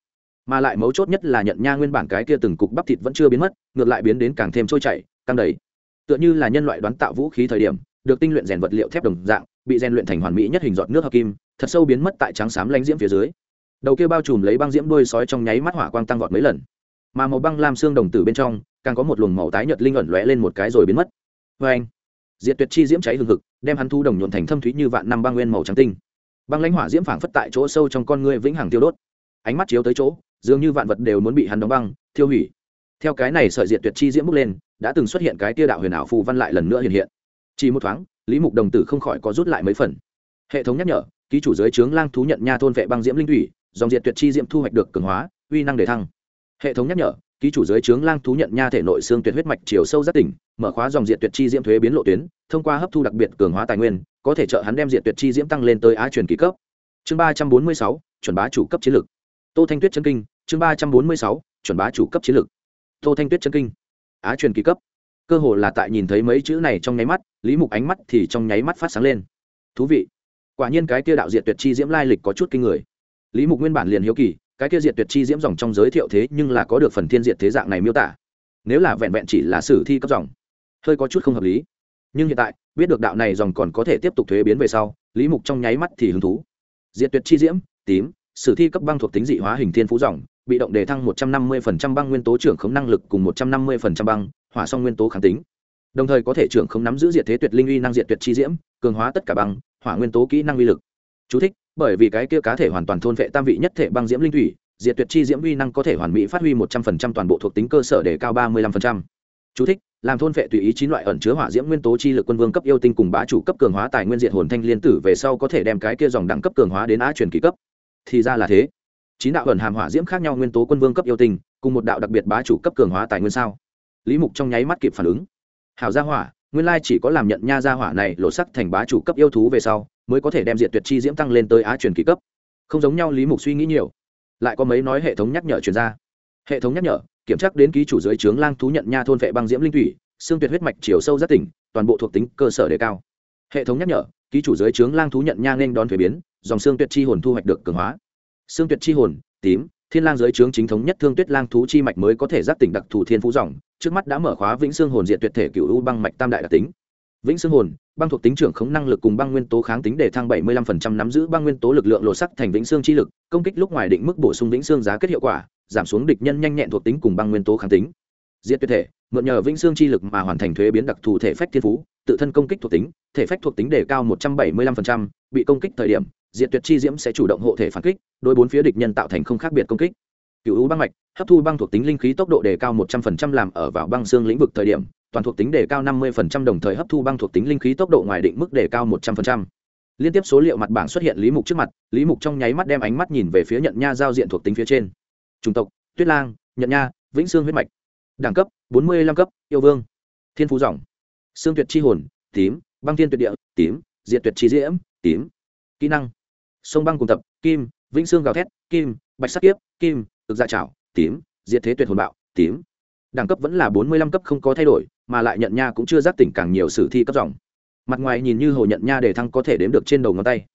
mà lại mấu chốt nhất là nhận nha nguyên bản cái kia từng cục bắp thịt vẫn chưa biến mất, ngược lại biến đến càng thêm trôi chảy, căng đầy. Tựa như là nhân loại đoán tạo vũ khí thời điểm, được tinh luyện rèn vật liệu thép đồng dạng, bị rèn luyện thành hoàn mỹ nhất hình giọt nước hợp kim, thật sâu biến mất tại trắng xám lánh diễm phía dưới. Đầu kia bao trùm lấy băng diễm đôi sói trong nháy mắt hỏa quang tăng vọt mấy lần. Mà màu băng lam xương đồng tử bên trong, càng có một luồng màu tái nhợt linh ẩn lóe lên một cái rồi biến mất. Vê anh diệt tuyệt chi diễm cháy hừng hực, đem hắn thu đồng nhuộn thành thâm thúy như vạn năm băng nguyên màu trắng tinh. Băng lãnh hỏa diễm phảng phất tại chỗ sâu trong con người vĩnh hằng tiêu đốt. Ánh mắt chiếu tới chỗ dường như vạn vật đều muốn bị hắn đóng băng, thiêu hủy. Theo cái này sợi diệt tuyệt chi diễm bốc lên, đã từng xuất hiện cái tia đạo huyền ảo phù văn lại lần nữa hiện hiện. Chỉ một thoáng, lý mục đồng tử không khỏi có rút lại mấy phần. Hệ thống nhắc nhở, ký chủ giới trướng lang thú nhận nha thôn vệ băng diễm linh thủy, dòng diệt tuyệt chi diễm thu hoạch được cường hóa, uy năng để thăng. Hệ thống nhắc nhở, ký chủ giới trướng lang thú nhận nha thể nội xương tuyệt huyết mạch chiều sâu rất tỉnh, mở khóa dòng diệt tuyệt chi diễm thuế biến lộ tuyến, thông qua hấp thu đặc biệt cường hóa tài nguyên, có thể trợ hắn đem diệt tuyệt chi diễm tăng lên tới á truyền kỳ cấp. Chương ba trăm bốn mươi sáu, chuẩn bá chủ cấp chiến lược tô thanh tuyết chân kinh, chương ba trăm bốn mươi sáu, chuẩn bá chủ cấp chiến lược. Tô thanh tuyết chân kinh. Á truyền kỳ cấp. Cơ hồ là tại nhìn thấy mấy chữ này trong nháy mắt, lý mục ánh mắt thì trong nháy mắt phát sáng lên. Thú vị. Quả nhiên cái kia đạo diệt tuyệt chi diễm lai lịch có chút kinh người. Lý mục nguyên bản liền hiếu kỳ, cái kia diệt tuyệt chi diễm dòng trong giới thiệu thế nhưng là có được phần thiên diệt thế dạng này miêu tả. Nếu là vẹn vẹn chỉ là sử thi cấp dòng, hơi có chút không hợp lý. Nhưng hiện tại, biết được đạo này dòng còn có thể tiếp tục thuế biến về sau, lý mục trong nháy mắt thì hứng thú. Diệt tuyệt chi diễm, tím sử thi cấp băng thuộc tính dị hóa hình thiên phú dòng bị động đề thăng 150% băng nguyên tố trưởng khống năng lực cùng 150% băng hỏa song nguyên tố kháng tính. Đồng thời có thể trưởng không nắm giữ diệt thế tuyệt linh uy năng diệt tuyệt chi diễm cường hóa tất cả băng hỏa nguyên tố kỹ năng uy lực. Chú thích, bởi vì cái kia cá thể hoàn toàn thôn vệ tam vị nhất thể băng diễm linh thủy diệt tuyệt chi diễm uy năng có thể hoàn mỹ phát huy 100% toàn bộ thuộc tính cơ sở để cao 35%. Chú thích, làm thôn vệ tùy ý chín loại ẩn chứa hỏa diễm nguyên tố chi lực quân vương cấp yêu tinh cùng bá chủ cấp cường hóa tài nguyên diệt hồn thanh liên tử về sau có thể đem cái kia dòng đẳng cấp cường hóa đến á truyền kỳ cấp thì ra là thế. Chín đạo ẩn hàm hỏa diễm khác nhau nguyên tố quân vương cấp yêu tình, cùng một đạo đặc biệt bá chủ cấp cường hóa tài nguyên sao? Lý mục trong nháy mắt kịp phản ứng. Hảo gia hỏa nguyên lai chỉ có làm nhận nha gia hỏa này lộ sắc thành bá chủ cấp yêu thú về sau mới có thể đem diện tuyệt chi diễm tăng lên tới á truyền kỳ cấp. Không giống nhau lý mục suy nghĩ nhiều. Lại có mấy nói hệ thống nhắc nhở chuyển ra. Hệ thống nhắc nhở kiểm tra đến ký chủ dưới trướng lang thú nhận nha thôn vệ băng diễm linh thủy xương tuyệt huyết mạch chiều sâu rất tỉnh toàn bộ thuộc tính cơ sở đề cao. Hệ thống nhắc nhở ký chủ dưới trướng lang thú nhận nha nên đón thuế biến dòng xương tuyệt chi hồn thu hoạch được cường hóa. Xương tuyệt chi hồn tím thiên lang giới trướng chính thống nhất thương tuyết lang thú chi mạch mới có thể giác tỉnh đặc thù thiên phú dòng trước mắt đã mở khóa vĩnh xương hồn diện tuyệt thể cửu u băng mạch tam đại đặc tính. Vĩnh xương hồn băng thuộc tính trưởng khống năng lực cùng băng nguyên tố kháng tính để thăng 75% nắm giữ băng nguyên tố lực lượng lộ sắc thành vĩnh xương chi lực công kích lúc ngoài định mức bổ sung vĩnh xương giá kết hiệu quả giảm xuống địch nhân nhanh nhẹn thuộc tính cùng băng nguyên tố kháng tính. Diệt tuyệt thể mượn nhờ vĩnh xương chi lực mà hoàn thành thuế biến đặc thù thể phách thiên phú tự thân công kích thuộc tính thể phách thuộc tính đề cao 175%, bị công kích thời điểm diệt tuyệt chi diễm sẽ chủ động hộ thể phản kích đôi bốn phía địch nhân tạo thành không khác biệt công kích. Cựu u băng mạch, hấp thu băng thuộc tính linh khí tốc độ đề cao một trăm phần trăm làm ở vào băng xương lĩnh vực thời điểm, toàn thuộc tính đề cao năm mươi phần trăm đồng thời hấp thu băng thuộc tính linh khí tốc độ ngoài định mức đề cao một trăm phần trăm. Liên tiếp số liệu mặt bảng xuất hiện lý mục trước mặt, lý mục trong nháy mắt đem ánh mắt nhìn về phía nhận nha giao diện thuộc tính phía trên. Chủng tộc, tuyết lang, nhận nha, vĩnh xương huyết mạch. Đẳng cấp, bốn mươi lăm cấp, yêu vương. Thiên phú dòng. Xương tuyệt chi hồn, tím, băng thiên tuyệt địa, tím, diệt tuyệt chi diễm, tím. Kỹ năng sông băng cùng tập, kim, vĩnh xương gào thét, kim, bạch sắc kiếp, kim cực dạ trảo tím, diệt thế tuyệt hồn bạo, tím. Đẳng cấp vẫn là bốn mươi lăm cấp không có thay đổi, mà lại nhận nha cũng chưa giác tỉnh càng nhiều sử thi cấp dòng. Mặt ngoài nhìn như hồ nhận nha để thăng có thể đếm được trên đầu ngón tay.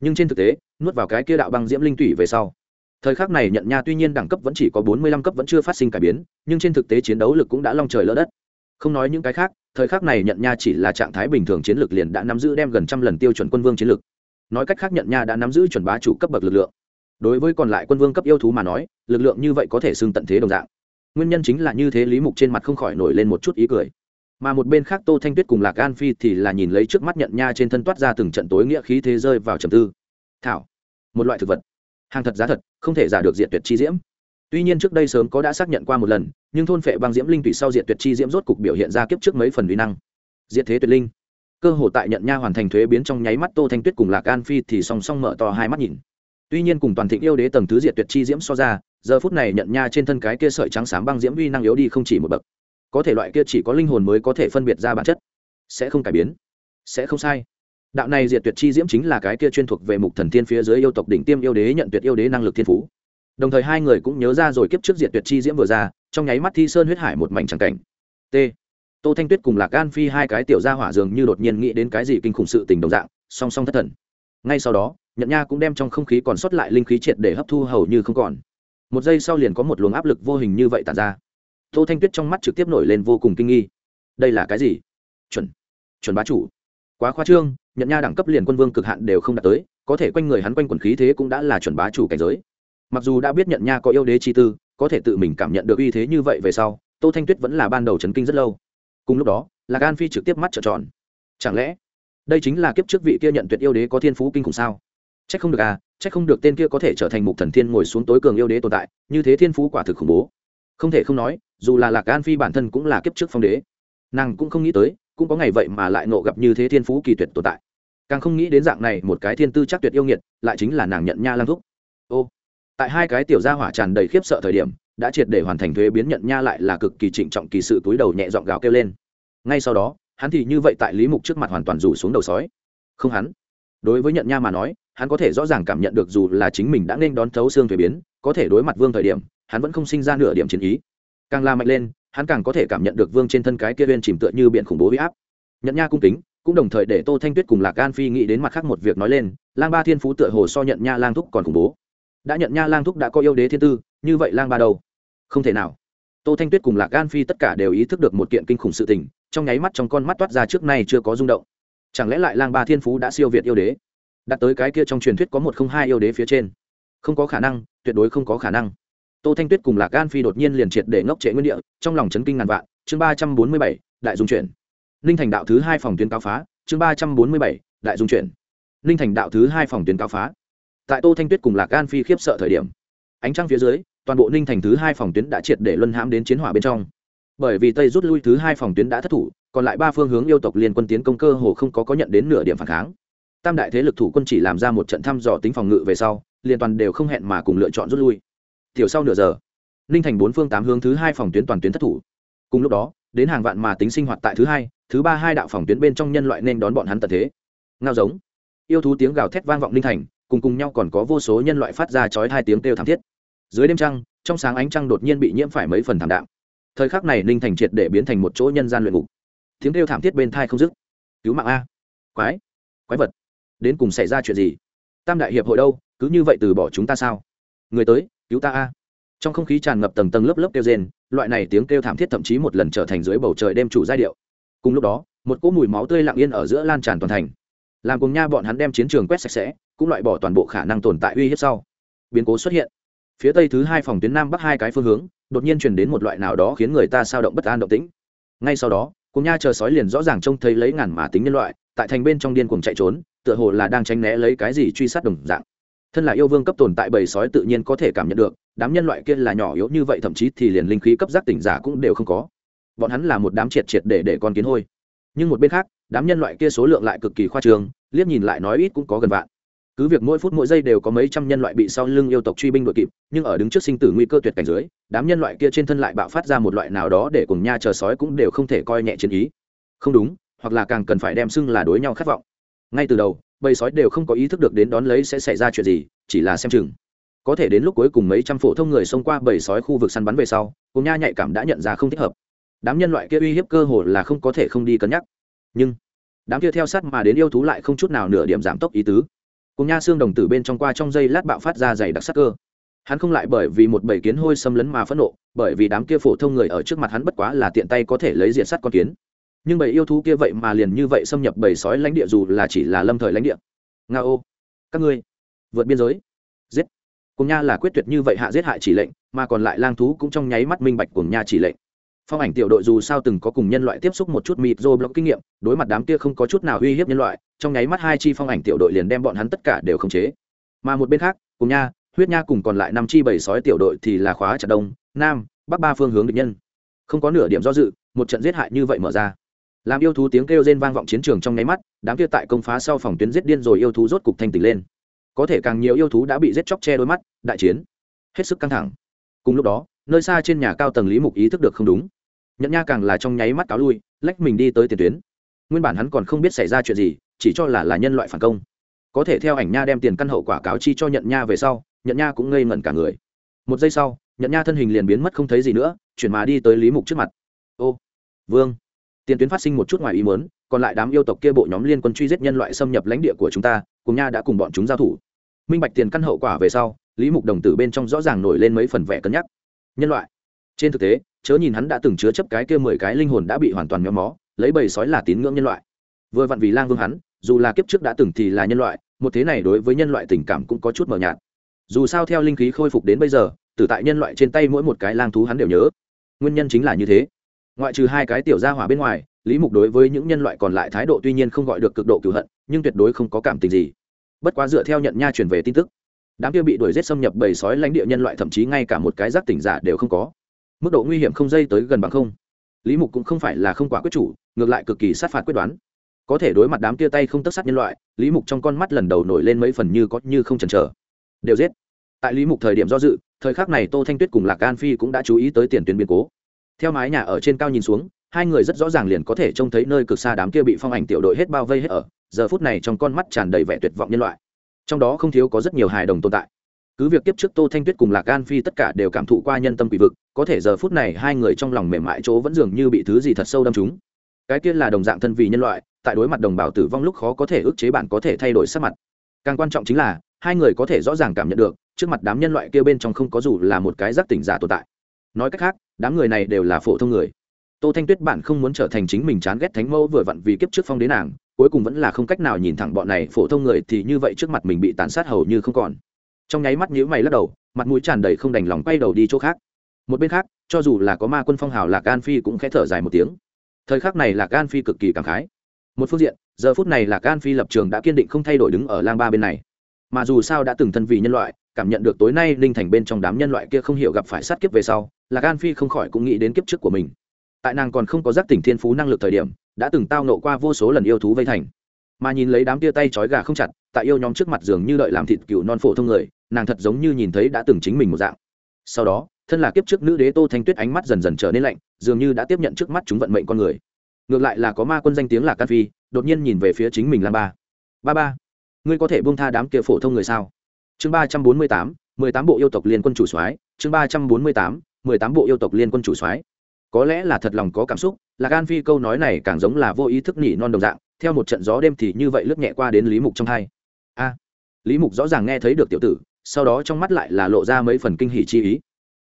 Nhưng trên thực tế, nuốt vào cái kia đạo băng diễm linh tủy về sau, thời khắc này nhận nha tuy nhiên đẳng cấp vẫn chỉ có bốn mươi lăm cấp vẫn chưa phát sinh cải biến, nhưng trên thực tế chiến đấu lực cũng đã long trời lỡ đất. Không nói những cái khác, thời khắc này nhận nha chỉ là trạng thái bình thường chiến lược liền đã nắm giữ đem gần trăm lần tiêu chuẩn quân vương chiến lược nói cách khác nhận nha đã nắm giữ chuẩn bá chủ cấp bậc lực lượng. Đối với còn lại quân vương cấp yêu thú mà nói, lực lượng như vậy có thể xưng tận thế đồng dạng. Nguyên nhân chính là như thế lý mục trên mặt không khỏi nổi lên một chút ý cười. Mà một bên khác tô thanh tuyết cùng lạc an phi thì là nhìn lấy trước mắt nhận nha trên thân toát ra từng trận tối nghĩa khí thế rơi vào trầm tư. Thảo, một loại thực vật. Hàng thật giá thật, không thể giả được diện tuyệt chi diễm. Tuy nhiên trước đây sớm có đã xác nhận qua một lần, nhưng thôn phệ băng diễm linh tùy sau diện tuyệt chi diễm rốt cục biểu hiện ra kiếp trước mấy phần uy năng. Diện thế tuyệt linh cơ hồ tại nhận nha hoàn thành thuế biến trong nháy mắt tô thanh tuyết cùng lạc an phi thì song song mở to hai mắt nhìn. Tuy nhiên cùng toàn thịnh yêu đế tầng thứ diệt tuyệt chi diễm so ra, giờ phút này nhận nha trên thân cái kia sợi trắng xám băng diễm uy năng yếu đi không chỉ một bậc. Có thể loại kia chỉ có linh hồn mới có thể phân biệt ra bản chất. Sẽ không cải biến. Sẽ không sai. Đạo này diệt tuyệt chi diễm chính là cái kia chuyên thuộc về mục thần thiên phía dưới yêu tộc đỉnh tiêm yêu đế nhận tuyệt yêu đế năng lực thiên phú. Đồng thời hai người cũng nhớ ra rồi kiếp trước diệt tuyệt chi diễm vừa ra, trong nháy mắt thi sơn huyết hải một mảnh tràng cảnh. T tô thanh tuyết cùng lạc an phi hai cái tiểu gia hỏa dường như đột nhiên nghĩ đến cái gì kinh khủng sự tình đồng dạng, song song thất thần. Ngay sau đó nhận nha cũng đem trong không khí còn sót lại linh khí triệt để hấp thu hầu như không còn. Một giây sau liền có một luồng áp lực vô hình như vậy tàn ra. Tô thanh tuyết trong mắt trực tiếp nổi lên vô cùng kinh nghi. Đây là cái gì? Chuẩn. Chuẩn bá chủ. Quá khoa trương nhận nha đẳng cấp liền quân vương cực hạn đều không đạt tới, có thể quanh người hắn quanh quần khí thế cũng đã là chuẩn bá chủ cảnh giới. Mặc dù đã biết nhận nha có yêu đế chi tư, có thể tự mình cảm nhận được uy thế như vậy về sau, tô thanh tuyết vẫn là ban đầu chấn kinh rất lâu cùng lúc đó lạc gan phi trực tiếp mắt trợn tròn chẳng lẽ đây chính là kiếp trước vị kia nhận tuyệt yêu đế có thiên phú kinh khủng sao Chắc không được à, chắc không được tên kia có thể trở thành mục thần thiên ngồi xuống tối cường yêu đế tồn tại, như thế thiên phú quả thực khủng bố. Không thể không nói, dù là Lạc An Phi bản thân cũng là kiếp trước phong đế, nàng cũng không nghĩ tới, cũng có ngày vậy mà lại ngộ gặp như thế thiên phú kỳ tuyệt tồn tại. Càng không nghĩ đến dạng này một cái thiên tư chắc tuyệt yêu nghiệt, lại chính là nàng nhận nha lang thúc. Ô, tại hai cái tiểu gia hỏa tràn đầy khiếp sợ thời điểm, đã triệt để hoàn thành thuế biến nhận nha lại là cực kỳ trịnh trọng kỳ sự túi đầu nhẹ giọng gào kêu lên. Ngay sau đó, hắn thì như vậy tại Lý Mục trước mặt hoàn toàn rủ xuống đầu sói. Không hắn, đối với nhận nha mà nói hắn có thể rõ ràng cảm nhận được dù là chính mình đã nên đón thấu xương thuế biến có thể đối mặt vương thời điểm hắn vẫn không sinh ra nửa điểm chiến ý. Càng la mạnh lên hắn càng có thể cảm nhận được vương trên thân cái kia bên chìm tựa như biển khủng bố huy áp. Nhận nha cung kính cũng đồng thời để tô thanh tuyết cùng lạc an phi nghĩ đến mặt khác một việc nói lên lang ba thiên phú tựa hồ so nhận nha lang thúc còn khủng bố. Đã nhận nha lang thúc đã có yêu đế thiên tư như vậy lang ba đầu không thể nào. Tô thanh tuyết cùng lạc Gan phi tất cả đều ý thức được một kiện kinh khủng sự tình, trong nháy mắt trong con mắt toát ra trước nay chưa có rung động. Chẳng lẽ lại lang ba thiên phú đã siêu việt yêu đế? Đặt tới cái kia trong truyền thuyết có một không hai yêu đế phía trên. Không có khả năng, tuyệt đối không có khả năng. Tô thanh tuyết cùng lạc gan phi đột nhiên liền triệt để ngốc trệ nguyên địa, trong lòng chấn kinh ngàn vạn. Chương ba trăm bốn mươi bảy, đại dung chuyển. Ninh thành đạo thứ hai phòng tuyến cao phá. Chương ba trăm bốn mươi bảy, đại dung chuyển. Ninh thành đạo thứ hai phòng tuyến cao phá. Tại tô thanh tuyết cùng lạc gan phi khiếp sợ thời điểm, ánh trăng phía dưới toàn bộ ninh thành thứ hai phòng tuyến đã triệt để luân hãm đến chiến hỏa bên trong. Bởi vì tây rút lui thứ hai phòng tuyến đã thất thủ, còn lại ba phương hướng yêu tộc liên quân tiến công cơ hồ không có có nhận đến nửa điểm phản kháng. Tam đại thế lực thủ quân chỉ làm ra một trận thăm dò tính phòng ngự về sau, liên toàn đều không hẹn mà cùng lựa chọn rút lui. Tiểu sau nửa giờ, ninh thành bốn phương tám hướng thứ hai phòng tuyến toàn tuyến thất thủ. Cùng lúc đó, đến hàng vạn mà tính sinh hoạt tại thứ hai, thứ ba hai đạo phòng tuyến bên trong nhân loại nên đón bọn hắn tận thế. Ngao giống. Yêu thú tiếng gào thét vang vọng ninh thành, cùng cùng nhau còn có vô số nhân loại phát ra chói hai tiếng kêu thảm thiết dưới đêm trăng, trong sáng ánh trăng đột nhiên bị nhiễm phải mấy phần thảm đạm. Thời khắc này ninh thành triệt để biến thành một chỗ nhân gian luyện ngục. Tiếng kêu thảm thiết bên thai không dứt. Cứu mạng a. Quái. Quái vật. Đến cùng xảy ra chuyện gì? Tam đại hiệp hội đâu? Cứ như vậy từ bỏ chúng ta sao? Người tới, cứu ta a. Trong không khí tràn ngập tầng tầng lớp lớp kêu rên, loại này tiếng kêu thảm thiết thậm chí một lần trở thành dưới bầu trời đêm chủ giai điệu. Cùng lúc đó, một cỗ mùi máu tươi lặng yên ở giữa lan tràn toàn thành. Làm cùng nha bọn hắn đem chiến trường quét sạch sẽ, cũng loại bỏ toàn bộ khả năng tồn tại uy hiếp sau. Biến cố xuất hiện phía tây thứ hai phòng tuyến nam bắc hai cái phương hướng, đột nhiên truyền đến một loại nào đó khiến người ta sao động bất an động tĩnh. Ngay sau đó cùng nha chờ sói liền rõ ràng trông thấy lấy ngàn mà tính nhân loại, tại thành bên trong điên cuồng chạy trốn, tựa hồ là đang tránh né lấy cái gì truy sát đồng dạng. Thân là yêu vương cấp tồn tại bầy sói tự nhiên có thể cảm nhận được, đám nhân loại kia là nhỏ yếu như vậy, thậm chí thì liền linh khí cấp giác tỉnh giả cũng đều không có. Bọn hắn là một đám triệt triệt để để con kiến hôi. Nhưng một bên khác, đám nhân loại kia số lượng lại cực kỳ khoa trương, liếc nhìn lại nói ít cũng có gần vạn cứ việc mỗi phút mỗi giây đều có mấy trăm nhân loại bị sau lưng yêu tộc truy binh đội kịp, nhưng ở đứng trước sinh tử nguy cơ tuyệt cảnh dưới, đám nhân loại kia trên thân lại bạo phát ra một loại nào đó để cùng nha chờ sói cũng đều không thể coi nhẹ chiến ý. Không đúng, hoặc là càng cần phải đem xưng là đối nhau khát vọng. Ngay từ đầu, bầy sói đều không có ý thức được đến đón lấy sẽ xảy ra chuyện gì, chỉ là xem chừng. Có thể đến lúc cuối cùng mấy trăm phổ thông người xông qua bầy sói khu vực săn bắn về sau, cùng nha nhạy cảm đã nhận ra không thích hợp. Đám nhân loại kia uy hiếp cơ hồ là không có thể không đi cân nhắc. Nhưng, đám kia theo sát mà đến yêu thú lại không chút nào nửa điểm giảm tốc ý tứ cùng nha xương đồng tử bên trong qua trong dây lát bạo phát ra dày đặc sắc cơ. Hắn không lại bởi vì một bầy kiến hôi xâm lấn mà phẫn nộ, bởi vì đám kia phổ thông người ở trước mặt hắn bất quá là tiện tay có thể lấy diện sắt con kiến. Nhưng bầy yêu thú kia vậy mà liền như vậy xâm nhập bầy sói lãnh địa dù là chỉ là lâm thời lãnh địa. Nga ô, các ngươi, vượt biên giới. Giết. Cùng nha là quyết tuyệt như vậy hạ giết hại chỉ lệnh, mà còn lại lang thú cũng trong nháy mắt minh bạch cùng nha chỉ lệnh. Phong ảnh tiểu đội dù sao từng có cùng nhân loại tiếp xúc một chút mịt rô block kinh nghiệm, đối mặt đám kia không có chút nào uy hiếp nhân loại trong nháy mắt hai chi phong ảnh tiểu đội liền đem bọn hắn tất cả đều khống chế. Mà một bên khác, cùng nha, huyết nha cùng còn lại năm chi bảy sói tiểu đội thì là khóa chặt đông, nam, bắc ba phương hướng địch nhân. Không có nửa điểm do dự, một trận giết hại như vậy mở ra. Làm yêu thú tiếng kêu rên vang vọng chiến trường trong nháy mắt, đám kia tại công phá sau phòng tuyến giết điên rồi yêu thú rốt cục thanh tỉnh lên. Có thể càng nhiều yêu thú đã bị giết chóc che đôi mắt, đại chiến. Hết sức căng thẳng. Cùng lúc đó, nơi xa trên nhà cao tầng lý mục ý thức được không đúng. Nhận nha càng là trong nháy mắt cáo lui, lách mình đi tới tiền tuyến. Nguyên bản hắn còn không biết xảy ra chuyện gì chỉ cho là là nhân loại phản công. Có thể theo ảnh nha đem tiền căn hậu quả cáo chi cho nhận nha về sau, nhận nha cũng ngây ngẩn cả người. Một giây sau, nhận nha thân hình liền biến mất không thấy gì nữa, chuyển mà đi tới lý mục trước mặt. Ô, vương. Tiền tuyến phát sinh một chút ngoài ý muốn, còn lại đám yêu tộc kia bộ nhóm liên quân truy giết nhân loại xâm nhập lãnh địa của chúng ta, cùng nha đã cùng bọn chúng giao thủ. Minh bạch tiền căn hậu quả về sau, lý mục đồng tử bên trong rõ ràng nổi lên mấy phần vẻ cân nhắc. Nhân loại. Trên thực tế, chớ nhìn hắn đã từng chứa chấp cái kia mười cái linh hồn đã bị hoàn toàn méo mó, lấy bầy sói là tín ngưỡng nhân loại. Vừa vặn vì lang vương hắn dù là kiếp trước đã từng thì là nhân loại, một thế này đối với nhân loại tình cảm cũng có chút mờ nhạt. Dù sao theo linh khí khôi phục đến bây giờ, tử tại nhân loại trên tay mỗi một cái lang thú hắn đều nhớ. Nguyên nhân chính là như thế. Ngoại trừ hai cái tiểu gia hỏa bên ngoài, lý mục đối với những nhân loại còn lại thái độ tuy nhiên không gọi được cực độ cựu hận, nhưng tuyệt đối không có cảm tình gì. Bất quá dựa theo nhận nha truyền về tin tức, đám kia bị đuổi g xâm nhập bầy sói lãnh địa nhân loại thậm chí ngay cả một cái giác tỉnh giả đều không có. Mức độ nguy hiểm không dây tới gần bằng không. Lý mục cũng không phải là không quả quyết chủ, ngược lại cực kỳ sát phạt quyết đoán có thể đối mặt đám tia tay không tất sát nhân loại, lý mục trong con mắt lần đầu nổi lên mấy phần như có như không chần chờ. Đều giết. Tại lý mục thời điểm do dự, thời khắc này tô thanh tuyết cùng lạc an phi cũng đã chú ý tới tiền tuyến biến cố. Theo mái nhà ở trên cao nhìn xuống, hai người rất rõ ràng liền có thể trông thấy nơi cực xa đám kia bị phong ảnh tiểu đội hết bao vây hết ở, giờ phút này trong con mắt tràn đầy vẻ tuyệt vọng nhân loại. Trong đó không thiếu có rất nhiều hài đồng tồn tại. Cứ việc tiếp trước tô thanh tuyết cùng lạc an phi tất cả đều cảm thụ qua nhân tâm quỷ vực, có thể giờ phút này hai người trong lòng mềm mại chỗ vẫn dường như bị thứ gì thật sâu đâm chúng cái kia là đồng dạng thân vì nhân loại tại đối mặt đồng bào tử vong lúc khó có thể ức chế bạn có thể thay đổi sắc mặt. Càng quan trọng chính là, hai người có thể rõ ràng cảm nhận được, trước mặt đám nhân loại kia bên trong không có dù là một cái giác tỉnh giả tồn tại. Nói cách khác, đám người này đều là phổ thông người. Tô thanh tuyết bản không muốn trở thành chính mình chán ghét thánh mẫu vừa vặn vì kiếp trước phong đế nàng, cuối cùng vẫn là không cách nào nhìn thẳng bọn này phổ thông người thì như vậy trước mặt mình bị tàn sát hầu như không còn. Trong nháy mắt nhíu mày lắc đầu, mặt mũi tràn đầy không đành lòng quay đầu đi chỗ khác. Một bên khác, cho dù là có ma quân phong hào lạc an phi cũng khẽ thở dài một tiếng. Thời khắc này lạc an phi cực kỳ cảm khái một phương diện, giờ phút này là can phi lập trường đã kiên định không thay đổi đứng ở lang ba bên này. Mà dù sao đã từng thân vì nhân loại, cảm nhận được tối nay linh thành bên trong đám nhân loại kia không hiểu gặp phải sát kiếp về sau là can phi không khỏi cũng nghĩ đến kiếp trước của mình. Tại nàng còn không có giác tỉnh thiên phú năng lực thời điểm, đã từng tao nộ qua vô số lần yêu thú vây thành. Mà nhìn lấy đám tia tay trói gà không chặt, tại yêu nhóm trước mặt giường như đợi làm thịt cựu non phổ thông người, nàng thật giống như nhìn thấy đã từng chính mình một dạng. Sau đó, thân là kiếp trước nữ đế tô thanh tuyết ánh mắt dần dần trở nên lạnh, dường như đã tiếp nhận trước mắt chúng vận mệnh con người ngược lại là có ma quân danh tiếng là can phi, đột nhiên nhìn về phía chính mình lan ba. Ba ba, ngươi có thể buông tha đám kia phổ thông người sao? Chương ba trăm bốn mươi tám, mười tám bộ yêu tộc liên quân chủ soái, chương ba trăm bốn mươi tám, mười tám bộ yêu tộc liên quân chủ soái. Có lẽ là thật lòng có cảm xúc, là gan phi câu nói này càng giống là vô ý thức nỉ non đồng dạng, theo một trận gió đêm thì như vậy lướt nhẹ qua đến lý mục trong hai. A, lý mục rõ ràng nghe thấy được tiểu tử, sau đó trong mắt lại là lộ ra mấy phần kinh hỷ chi ý.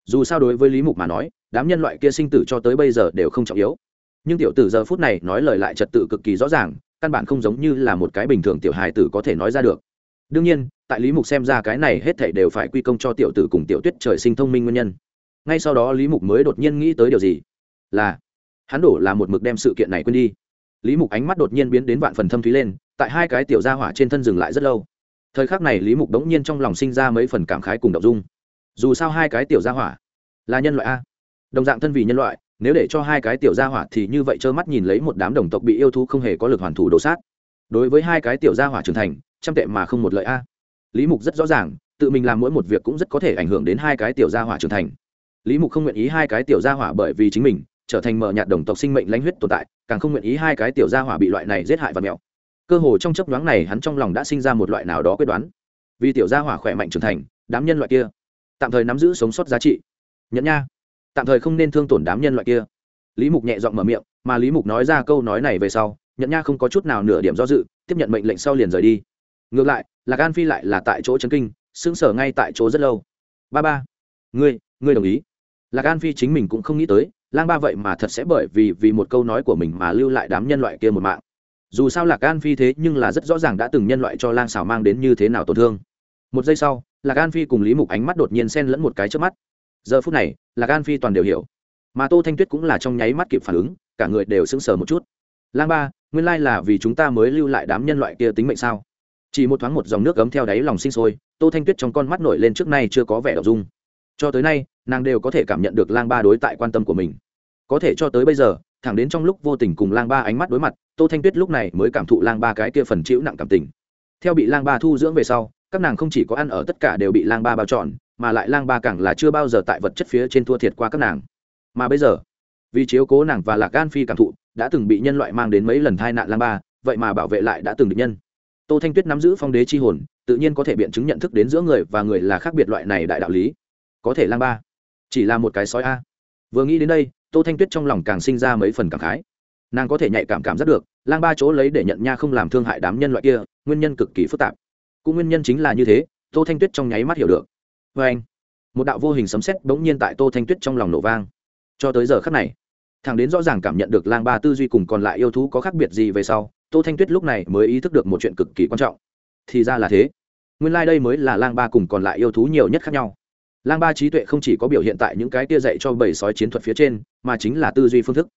Dù sao đối với lý mục mà nói, đám nhân loại kia sinh tử cho tới bây giờ đều không trọng yếu nhưng tiểu tử giờ phút này nói lời lại trật tự cực kỳ rõ ràng, căn bản không giống như là một cái bình thường tiểu hài tử có thể nói ra được. Đương nhiên, tại lý mục xem ra cái này hết thảy đều phải quy công cho tiểu tử cùng tiểu tuyết trời sinh thông minh nguyên nhân. Ngay sau đó lý mục mới đột nhiên nghĩ tới điều gì? Là, hắn đổ là một mực đem sự kiện này quên đi. Lý mục ánh mắt đột nhiên biến đến vạn phần thâm thúy lên, tại hai cái tiểu gia hỏa trên thân dừng lại rất lâu. Thời khắc này lý mục đống nhiên trong lòng sinh ra mấy phần cảm khái cùng đ ộ n g dung. Dù sao hai cái tiểu gia hỏa là nhân loại a. Đồng dạng thân vì nhân loại nếu để cho hai cái tiểu gia hỏa thì như vậy trơ mắt nhìn lấy một đám đồng tộc bị yêu thú không hề có lực hoàn thủ đổ sát. Đối với hai cái tiểu gia hỏa trưởng thành, trăm tệ mà không một lợi a. Lý mục rất rõ ràng, tự mình làm mỗi một việc cũng rất có thể ảnh hưởng đến hai cái tiểu gia hỏa trưởng thành. Lý mục không nguyện ý hai cái tiểu gia hỏa bởi vì chính mình, trở thành mở nhạt đồng tộc sinh mệnh lãnh huyết tồn tại, càng không nguyện ý hai cái tiểu gia hỏa bị loại này giết hại và mèo cơ hồ trong chấp nhoáng này hắn trong lòng đã sinh ra một loại nào đó quyết đoán. Vì tiểu gia hỏa khỏe mạnh trưởng thành, đám nhân loại kia, tạm thời nắm giữ sống sót giá trị. Nhẫn nha tạm thời không nên thương tổn đám nhân loại kia. Lý mục nhẹ giọng mở miệng, mà lý mục nói ra câu nói này về sau nhận nha không có chút nào nửa điểm do dự, tiếp nhận mệnh lệnh sau liền rời đi. Ngược lại là gan phi lại là tại chỗ chấn kinh, sững sờ ngay tại chỗ rất lâu. Ba ba, ngươi ngươi đồng ý. Là Gan phi chính mình cũng không nghĩ tới, lang ba vậy mà thật sẽ bởi vì vì một câu nói của mình mà lưu lại đám nhân loại kia một mạng. Dù sao lạc an phi thế nhưng là rất rõ ràng đã từng nhân loại cho lang xảo mang đến như thế nào tổn thương. Một giây sau, lạc an phi cùng lý mục ánh mắt đột nhiên xen lẫn một cái trước mắt giờ phút này là gan phi toàn đều hiểu. Mà tô thanh tuyết cũng là trong nháy mắt kịp phản ứng, cả người đều sững sờ một chút. Lang ba, nguyên lai là vì chúng ta mới lưu lại đám nhân loại kia tính mệnh sao? Chỉ một thoáng một dòng nước cấm theo đáy lòng sinh sôi, tô thanh tuyết trong con mắt nổi lên trước nay chưa có vẻ đ ộ dung cho tới nay, nàng đều có thể cảm nhận được lang ba đối tại quan tâm của mình. Có thể cho tới bây giờ, thẳng đến trong lúc vô tình cùng lang ba ánh mắt đối mặt, tô thanh tuyết lúc này mới cảm thụ lang ba cái kia phần chịu nặng cảm tình. Theo bị lang ba thu dưỡng về sau, các nàng không chỉ có ăn ở tất cả đều bị lang ba bao trọn mà lại lang ba càng là chưa bao giờ tại vật chất phía trên thua thiệt qua các nàng. Mà bây giờ, vì chiếu cố nàng và lạc gan phi cảm thụ, đã từng bị nhân loại mang đến mấy lần thai nạn lang ba, vậy mà bảo vệ lại đã từng được nhân. Tô thanh tuyết nắm giữ phong đế chi hồn, tự nhiên có thể biện chứng nhận thức đến giữa người và người là khác biệt loại này đại đạo lý. Có thể lang ba, chỉ là một cái sói a. Vừa nghĩ đến đây, tô thanh tuyết trong lòng càng sinh ra mấy phần cảm khái. Nàng có thể nhạy cảm cảm giác được, lang ba chỗ lấy để nhận nha không làm thương hại đám nhân loại kia, nguyên nhân cực kỳ phức tạp. Cũng nguyên nhân chính là như thế, tô thanh tuyết trong nháy mắt hiểu được vê anh, một đạo vô hình sấm sét bỗng nhiên tại tô thanh tuyết trong lòng nổ vang. Cho tới giờ khắc này, thằng đến rõ ràng cảm nhận được lang ba tư duy cùng còn lại yêu thú có khác biệt gì về sau, tô thanh tuyết lúc này mới ý thức được một chuyện cực kỳ quan trọng. Thì ra là thế. Nguyên lai、like、đây mới là lang ba cùng còn lại yêu thú nhiều nhất khác nhau. Lang ba trí tuệ không chỉ có biểu hiện tại những cái tia dạy cho bầy sói chiến thuật phía trên, mà chính là tư duy phương thức.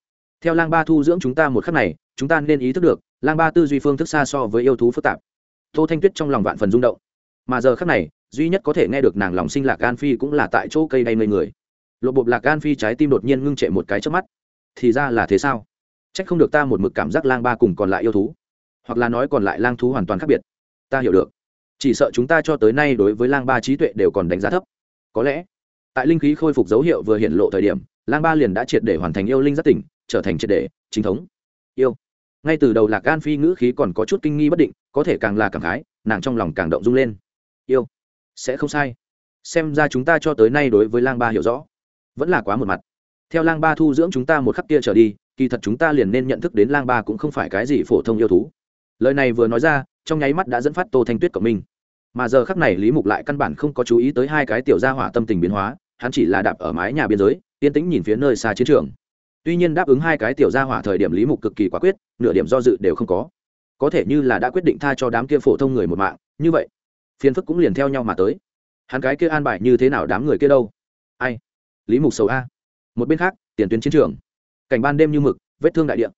Theo lang ba thu dưỡng chúng ta một khắc này, chúng ta nên ý thức được, lang ba tư duy phương thức xa so với yêu thú phức tạp. Tô thanh tuyết trong lòng vạn phần rung động. Mà giờ khắc này duy nhất có thể nghe được nàng lòng sinh lạc gan phi cũng là tại chỗ cây đay ngây người. Lộ bộp lạc gan phi trái tim đột nhiên ngưng trệ một cái trước mắt. Thì ra là thế sao? C h ắ c không được ta một mực cảm giác lang ba cùng còn lại yêu thú. Hoặc là nói còn lại lang thú hoàn toàn khác biệt. Ta hiểu được. Chỉ sợ chúng ta cho tới nay đối với lang ba trí tuệ đều còn đánh giá thấp. Có lẽ, tại linh khí khôi phục dấu hiệu vừa hiện lộ thời điểm, lang ba liền đã triệt để hoàn thành yêu linh giác tỉnh, trở thành triệt để, chính thống. Yêu. Ngay từ đầu lạc gan phi ngữ khí còn có chút kinh nghi bất định, có thể càng là càng khái, nàng trong lòng càng động rung lên. Yêu sẽ không sai. Xem ra chúng ta cho tới nay đối với lang ba hiểu rõ. Vẫn là quá một mặt. Theo lang ba thu dưỡng chúng ta một khắc kia trở đi, kỳ thật chúng ta liền nên nhận thức đến lang ba cũng không phải cái gì phổ thông yêu thú. Lời này vừa nói ra, trong nháy mắt đã dẫn phát tô thanh tuyết của mình mà giờ khắc này lý mục lại căn bản không có chú ý tới hai cái tiểu gia hỏa tâm tình biến hóa, hắn chỉ là đạp ở mái nhà biên giới, yên tĩnh nhìn phía nơi xa chiến trường. Tuy nhiên đáp ứng hai cái tiểu gia hỏa thời điểm lý mục cực kỳ quả quyết, nửa điểm do dự đều không có. Có thể như là đã quyết định tha cho đám kia phổ thông người một mạng, như vậy phiền phức cũng liền theo nhau mà tới. Hắn cái kia an bài như thế nào đám người kia đâu? Ai? Lý mục sầu a. Một bên khác, tiền tuyến chiến trường. Cảnh ban đêm như mực, vết thương đại địa.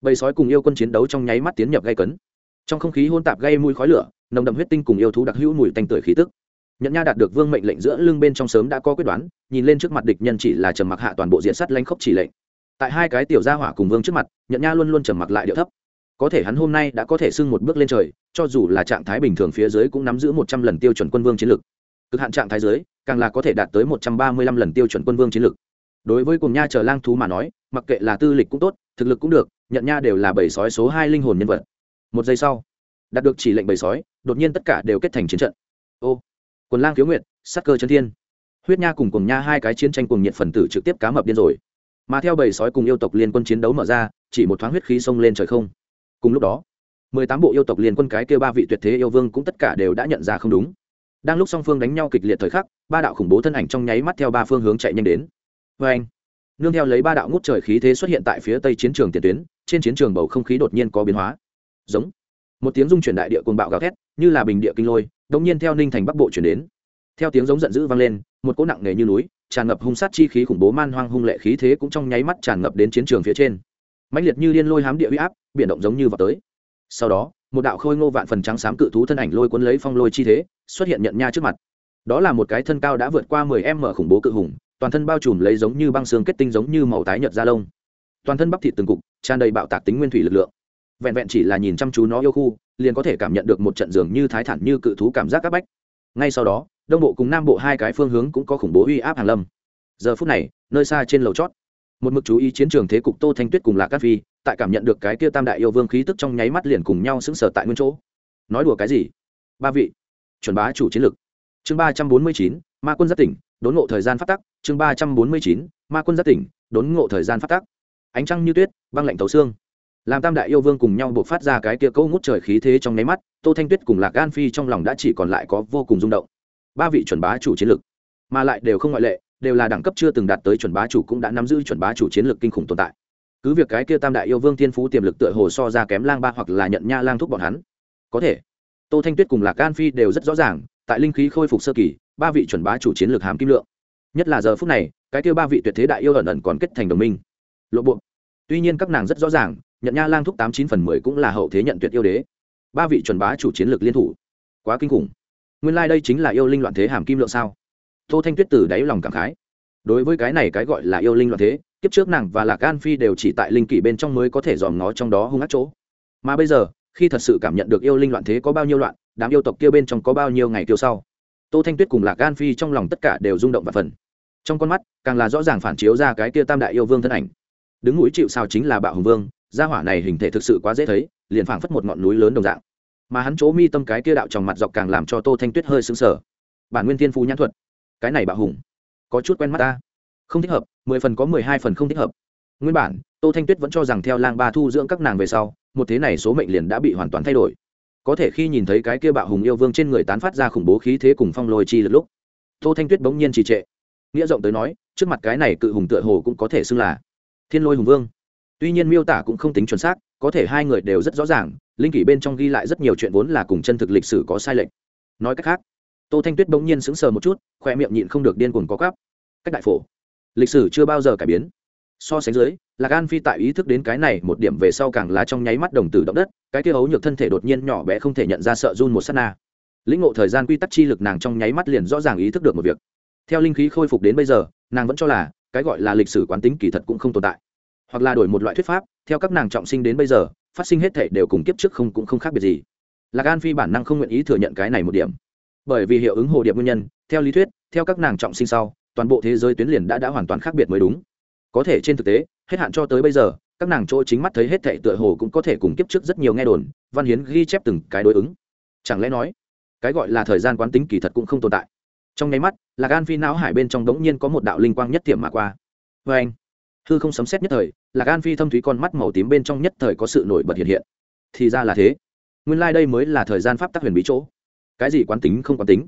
Bầy sói cùng yêu quân chiến đấu trong nháy mắt tiến nhập gây cấn. Trong không khí hôn tạp gây mùi khói lửa, nồng đậm huyết tinh cùng yêu thú đặc hữu mùi tanh tưởi khí tức. Nhận nha đạt được vương mệnh lệnh giữa lưng bên trong sớm đã có quyết đoán, nhìn lên trước mặt địch nhân chỉ là trầm mặc hạ toàn bộ diện sắt lanh khốc chỉ lệnh. Tại hai cái tiểu gia hỏa cùng vương trước mặt nhận nha luôn luôn trầm mặc lại điệu thấp có thể hắn hôm nay đã có thể sưng một bước lên trời, cho dù là trạng thái bình thường phía dưới cũng nắm giữ một trăm lần tiêu chuẩn quân vương chiến lược cực hạn trạng thái dưới, càng là có thể đạt tới một trăm ba mươi lăm lần tiêu chuẩn quân vương chiến lược đối với cùng nha chờ lang thú mà nói, mặc kệ là tư lịch cũng tốt, thực lực cũng được, nhận nha đều là bầy sói số hai linh hồn nhân vật. Một giây sau, đạt được chỉ lệnh bầy sói, đột nhiên tất cả đều kết thành chiến trận. Ô, quần lang khiếu nguyệt sắc cơ chân thiên. Huyết nha cùng cùng nha hai cái chiến tranh cùng nhiệt phần tử trực tiếp cá mập điên rồi. Mà theo bầy sói cùng yêu tộc liên quân chiến đấu mở ra, chỉ một thoáng huyết khí xông lên trời không cùng lúc đó, mười tám bộ yêu tộc liên quân cái kêu ba vị tuyệt thế yêu vương cũng tất cả đều đã nhận ra không đúng. Đang lúc song phương đánh nhau kịch liệt thời khắc, ba đạo khủng bố thân ảnh trong nháy mắt theo ba phương hướng chạy nhanh đến. Vê anh, nương theo lấy ba đạo ngút trời khí thế xuất hiện tại phía tây chiến trường tiền tuyến, trên chiến trường bầu không khí đột nhiên có biến hóa. Giống, một tiếng rung chuyển đại địa cuồng bạo gào thét, như là bình địa kinh lôi đ nhiên theo ninh thành bắc bộ chuyển đến. Theo tiếng giống giận dữ vang lên, một cỗ nặng nề như núi, tràn ngập hung sát chi khí khủng bố man hoang hung lệ khí thế cũng trong nháy mắt tràn ngập đến chiến trường phía trên mãnh liệt như liên lôi hám địa huy áp, biển động giống như vào tới. Sau đó, một đạo khôi ngô vạn phần trắng xám cự thú thân ảnh lôi cuốn lấy phong lôi chi thế, xuất hiện nhận nha trước mặt. Đó là một cái thân cao đã vượt qua mười em khủng bố cự hùng, toàn thân bao trùm lấy giống như băng xương kết tinh giống như màu tái nhợt da lông. Toàn thân bắp thịt từng cục, tràn đầy bạo tạc tính nguyên thủy lực lượng. Vẹn vẹn chỉ là nhìn chăm chú nó yêu khu, liền có thể cảm nhận được một trận giường như thái thản như cự thú cảm giác các bách. Ngay sau đó, đông bộ cùng nam bộ hai cái phương hướng cũng có khủng bố uy áp hàng lâm. Giờ phút này, nơi xa trên lầu chót một mực chú ý chiến trường thế cục tô thanh tuyết cùng lạc cát phi, tại cảm nhận được cái kia tam đại yêu vương khí tức trong nháy mắt liền cùng nhau sững sờ tại nguyên chỗ. Nói đùa cái gì? Ba vị, chuẩn bá chủ chiến lực chương ba trăm bốn mươi chín, ma quân giác tỉnh, đốn ngộ thời gian phát tắc. Chương ba trăm bốn mươi chín, ma quân giác tỉnh, đốn ngộ thời gian phát tắc. Ánh trăng như tuyết, băng lạnh tấu xương. Làm tam đại yêu vương cùng nhau buộc phát ra cái kia câu ngút trời khí thế trong nháy mắt, tô thanh tuyết cùng lạc gan phi trong lòng đã chỉ còn lại có vô cùng rung động. Ba vị chuẩn bá chủ chiến lực mà lại đều không ngoại lệ đều là đẳng cấp chưa từng đạt tới chuẩn bá chủ cũng đã nắm giữ chuẩn bá chủ chiến lược kinh khủng tồn tại. Cứ việc cái kia tam đại yêu vương thiên phú tiềm lực tựa hồ so ra kém lang ba hoặc là nhận nha lang thúc bọn hắn. Có thể, tô thanh tuyết cùng lạc an phi đều rất rõ ràng, tại linh khí khôi phục sơ kỳ, ba vị chuẩn bá chủ chiến lược hàm kim lượng. Nhất là giờ phút này, cái kia ba vị tuyệt thế đại yêu ẩn ẩn còn kết thành đồng minh. Lộ buộc tuy nhiên các nàng rất rõ ràng, nhận nha lang thúc tám chín phần mười cũng là hậu thế nhận tuyệt yêu đế. Ba vị chuẩn bá chủ chiến lược liên thủ. Quá kinh khủng. Nguyên lai、like、đây chính là yêu linh loạn thế hàm kim lượng sao? Tô thanh tuyết từ đáy lòng cảm khái. Đối với cái này cái gọi là yêu linh loạn thế, kiếp trước nàng và lạc an phi đều chỉ tại linh kỷ bên trong mới có thể dòm ngó trong đó hung ác chỗ. Mà bây giờ, khi thật sự cảm nhận được yêu linh loạn thế có bao nhiêu loạn, đám yêu tộc kia bên trong có bao nhiêu ngày tiêu sau, tô thanh tuyết cùng lạc an phi trong lòng tất cả đều rung động và phần trong con mắt, càng là rõ ràng phản chiếu ra cái kia tam đại yêu vương thân ảnh. Đứng núi chịu sao chính là bạo hùng vương, gia hỏa này hình thể thực sự quá dễ thấy, liền phảng phất một ngọn núi lớn đồng dạng. Mà hắn chỗ mi tâm cái kia đạo trong mặt dọc càng làm cho tô thanh tuyết hơi sững sờ. Bản nguyên thiên phú nhãn thuật cái này bạo hùng. Có chút quen mắt ta. Không thích hợp, mười phần có mười hai phần không thích hợp. Nguyên bản, tô thanh tuyết vẫn cho rằng theo lang ba thu dưỡng các nàng về sau, một thế này số mệnh liền đã bị hoàn toàn thay đổi. Có thể khi nhìn thấy cái kia bạo hùng yêu vương trên người tán phát ra khủng bố khí thế cùng phong lôi chi lực lúc, tô thanh tuyết bỗng nhiên trì trệ. Nghĩa rộng tới nói, trước mặt cái này cự hùng tựa hồ cũng có thể xưng là thiên lôi hùng vương. Tuy nhiên miêu tả cũng không tính chuẩn xác, có thể hai người đều rất rõ ràng, linh kỷ bên trong ghi lại rất nhiều chuyện vốn là cùng chân thực lịch sử có sai lệch. Nói cách khác tô thanh tuyết bỗng nhiên sững sờ một chút, khoe miệng nhịn không được điên cuồng có cắp cách đại phổ. Lịch sử chưa bao giờ cải biến. So sánh dưới, lạc an phi tại ý thức đến cái này một điểm về sau càng lá trong nháy mắt đồng tử động đất, cái kia ấu nhược thân thể đột nhiên nhỏ bé không thể nhận ra sợ run một s á t na. Lĩnh ngộ thời gian quy tắc chi lực nàng trong nháy mắt liền rõ ràng ý thức được một việc. Theo linh khí khôi phục đến bây giờ, nàng vẫn cho là, cái gọi là lịch sử quán tính kỳ thật cũng không tồn tại. Hoặc là đổi một loại thuyết pháp, theo các nàng trọng sinh đến bây giờ, phát sinh hết thể đều cùng kiếp trước không cũng không khác biệt gì. Lạc an phi bản năng không nguyện ý thừa nhận cái này một điểm bởi vì hiệu ứng hồ điệp nguyên nhân, theo lý thuyết, theo các nàng trọng sinh sau, toàn bộ thế giới tuyến liền đã đã hoàn toàn khác biệt mới đúng. Có thể trên thực tế, hết hạn cho tới bây giờ, các nàng chỗ chính mắt thấy hết thệ tựa hồ cũng có thể cùng kiếp trước rất nhiều nghe đồn, văn hiến ghi chép từng cái đối ứng. Chẳng lẽ nói, cái gọi là thời gian quán tính kỳ thật cũng không tồn tại. Trong nháy mắt, là gan phi não hải bên trong đống nhiên có một đạo linh quang nhất tiệm mà qua. Vê anh, hư không sấm xét nhất thời, là gan phi thâm thúy con mắt màu tím bên trong nhất thời có sự nổi bật hiện hiện. Thì ra là thế. Nguyên lai、like、đây mới là thời gian pháp tắc huyền bí chỗ cái gì quán tính không quán tính?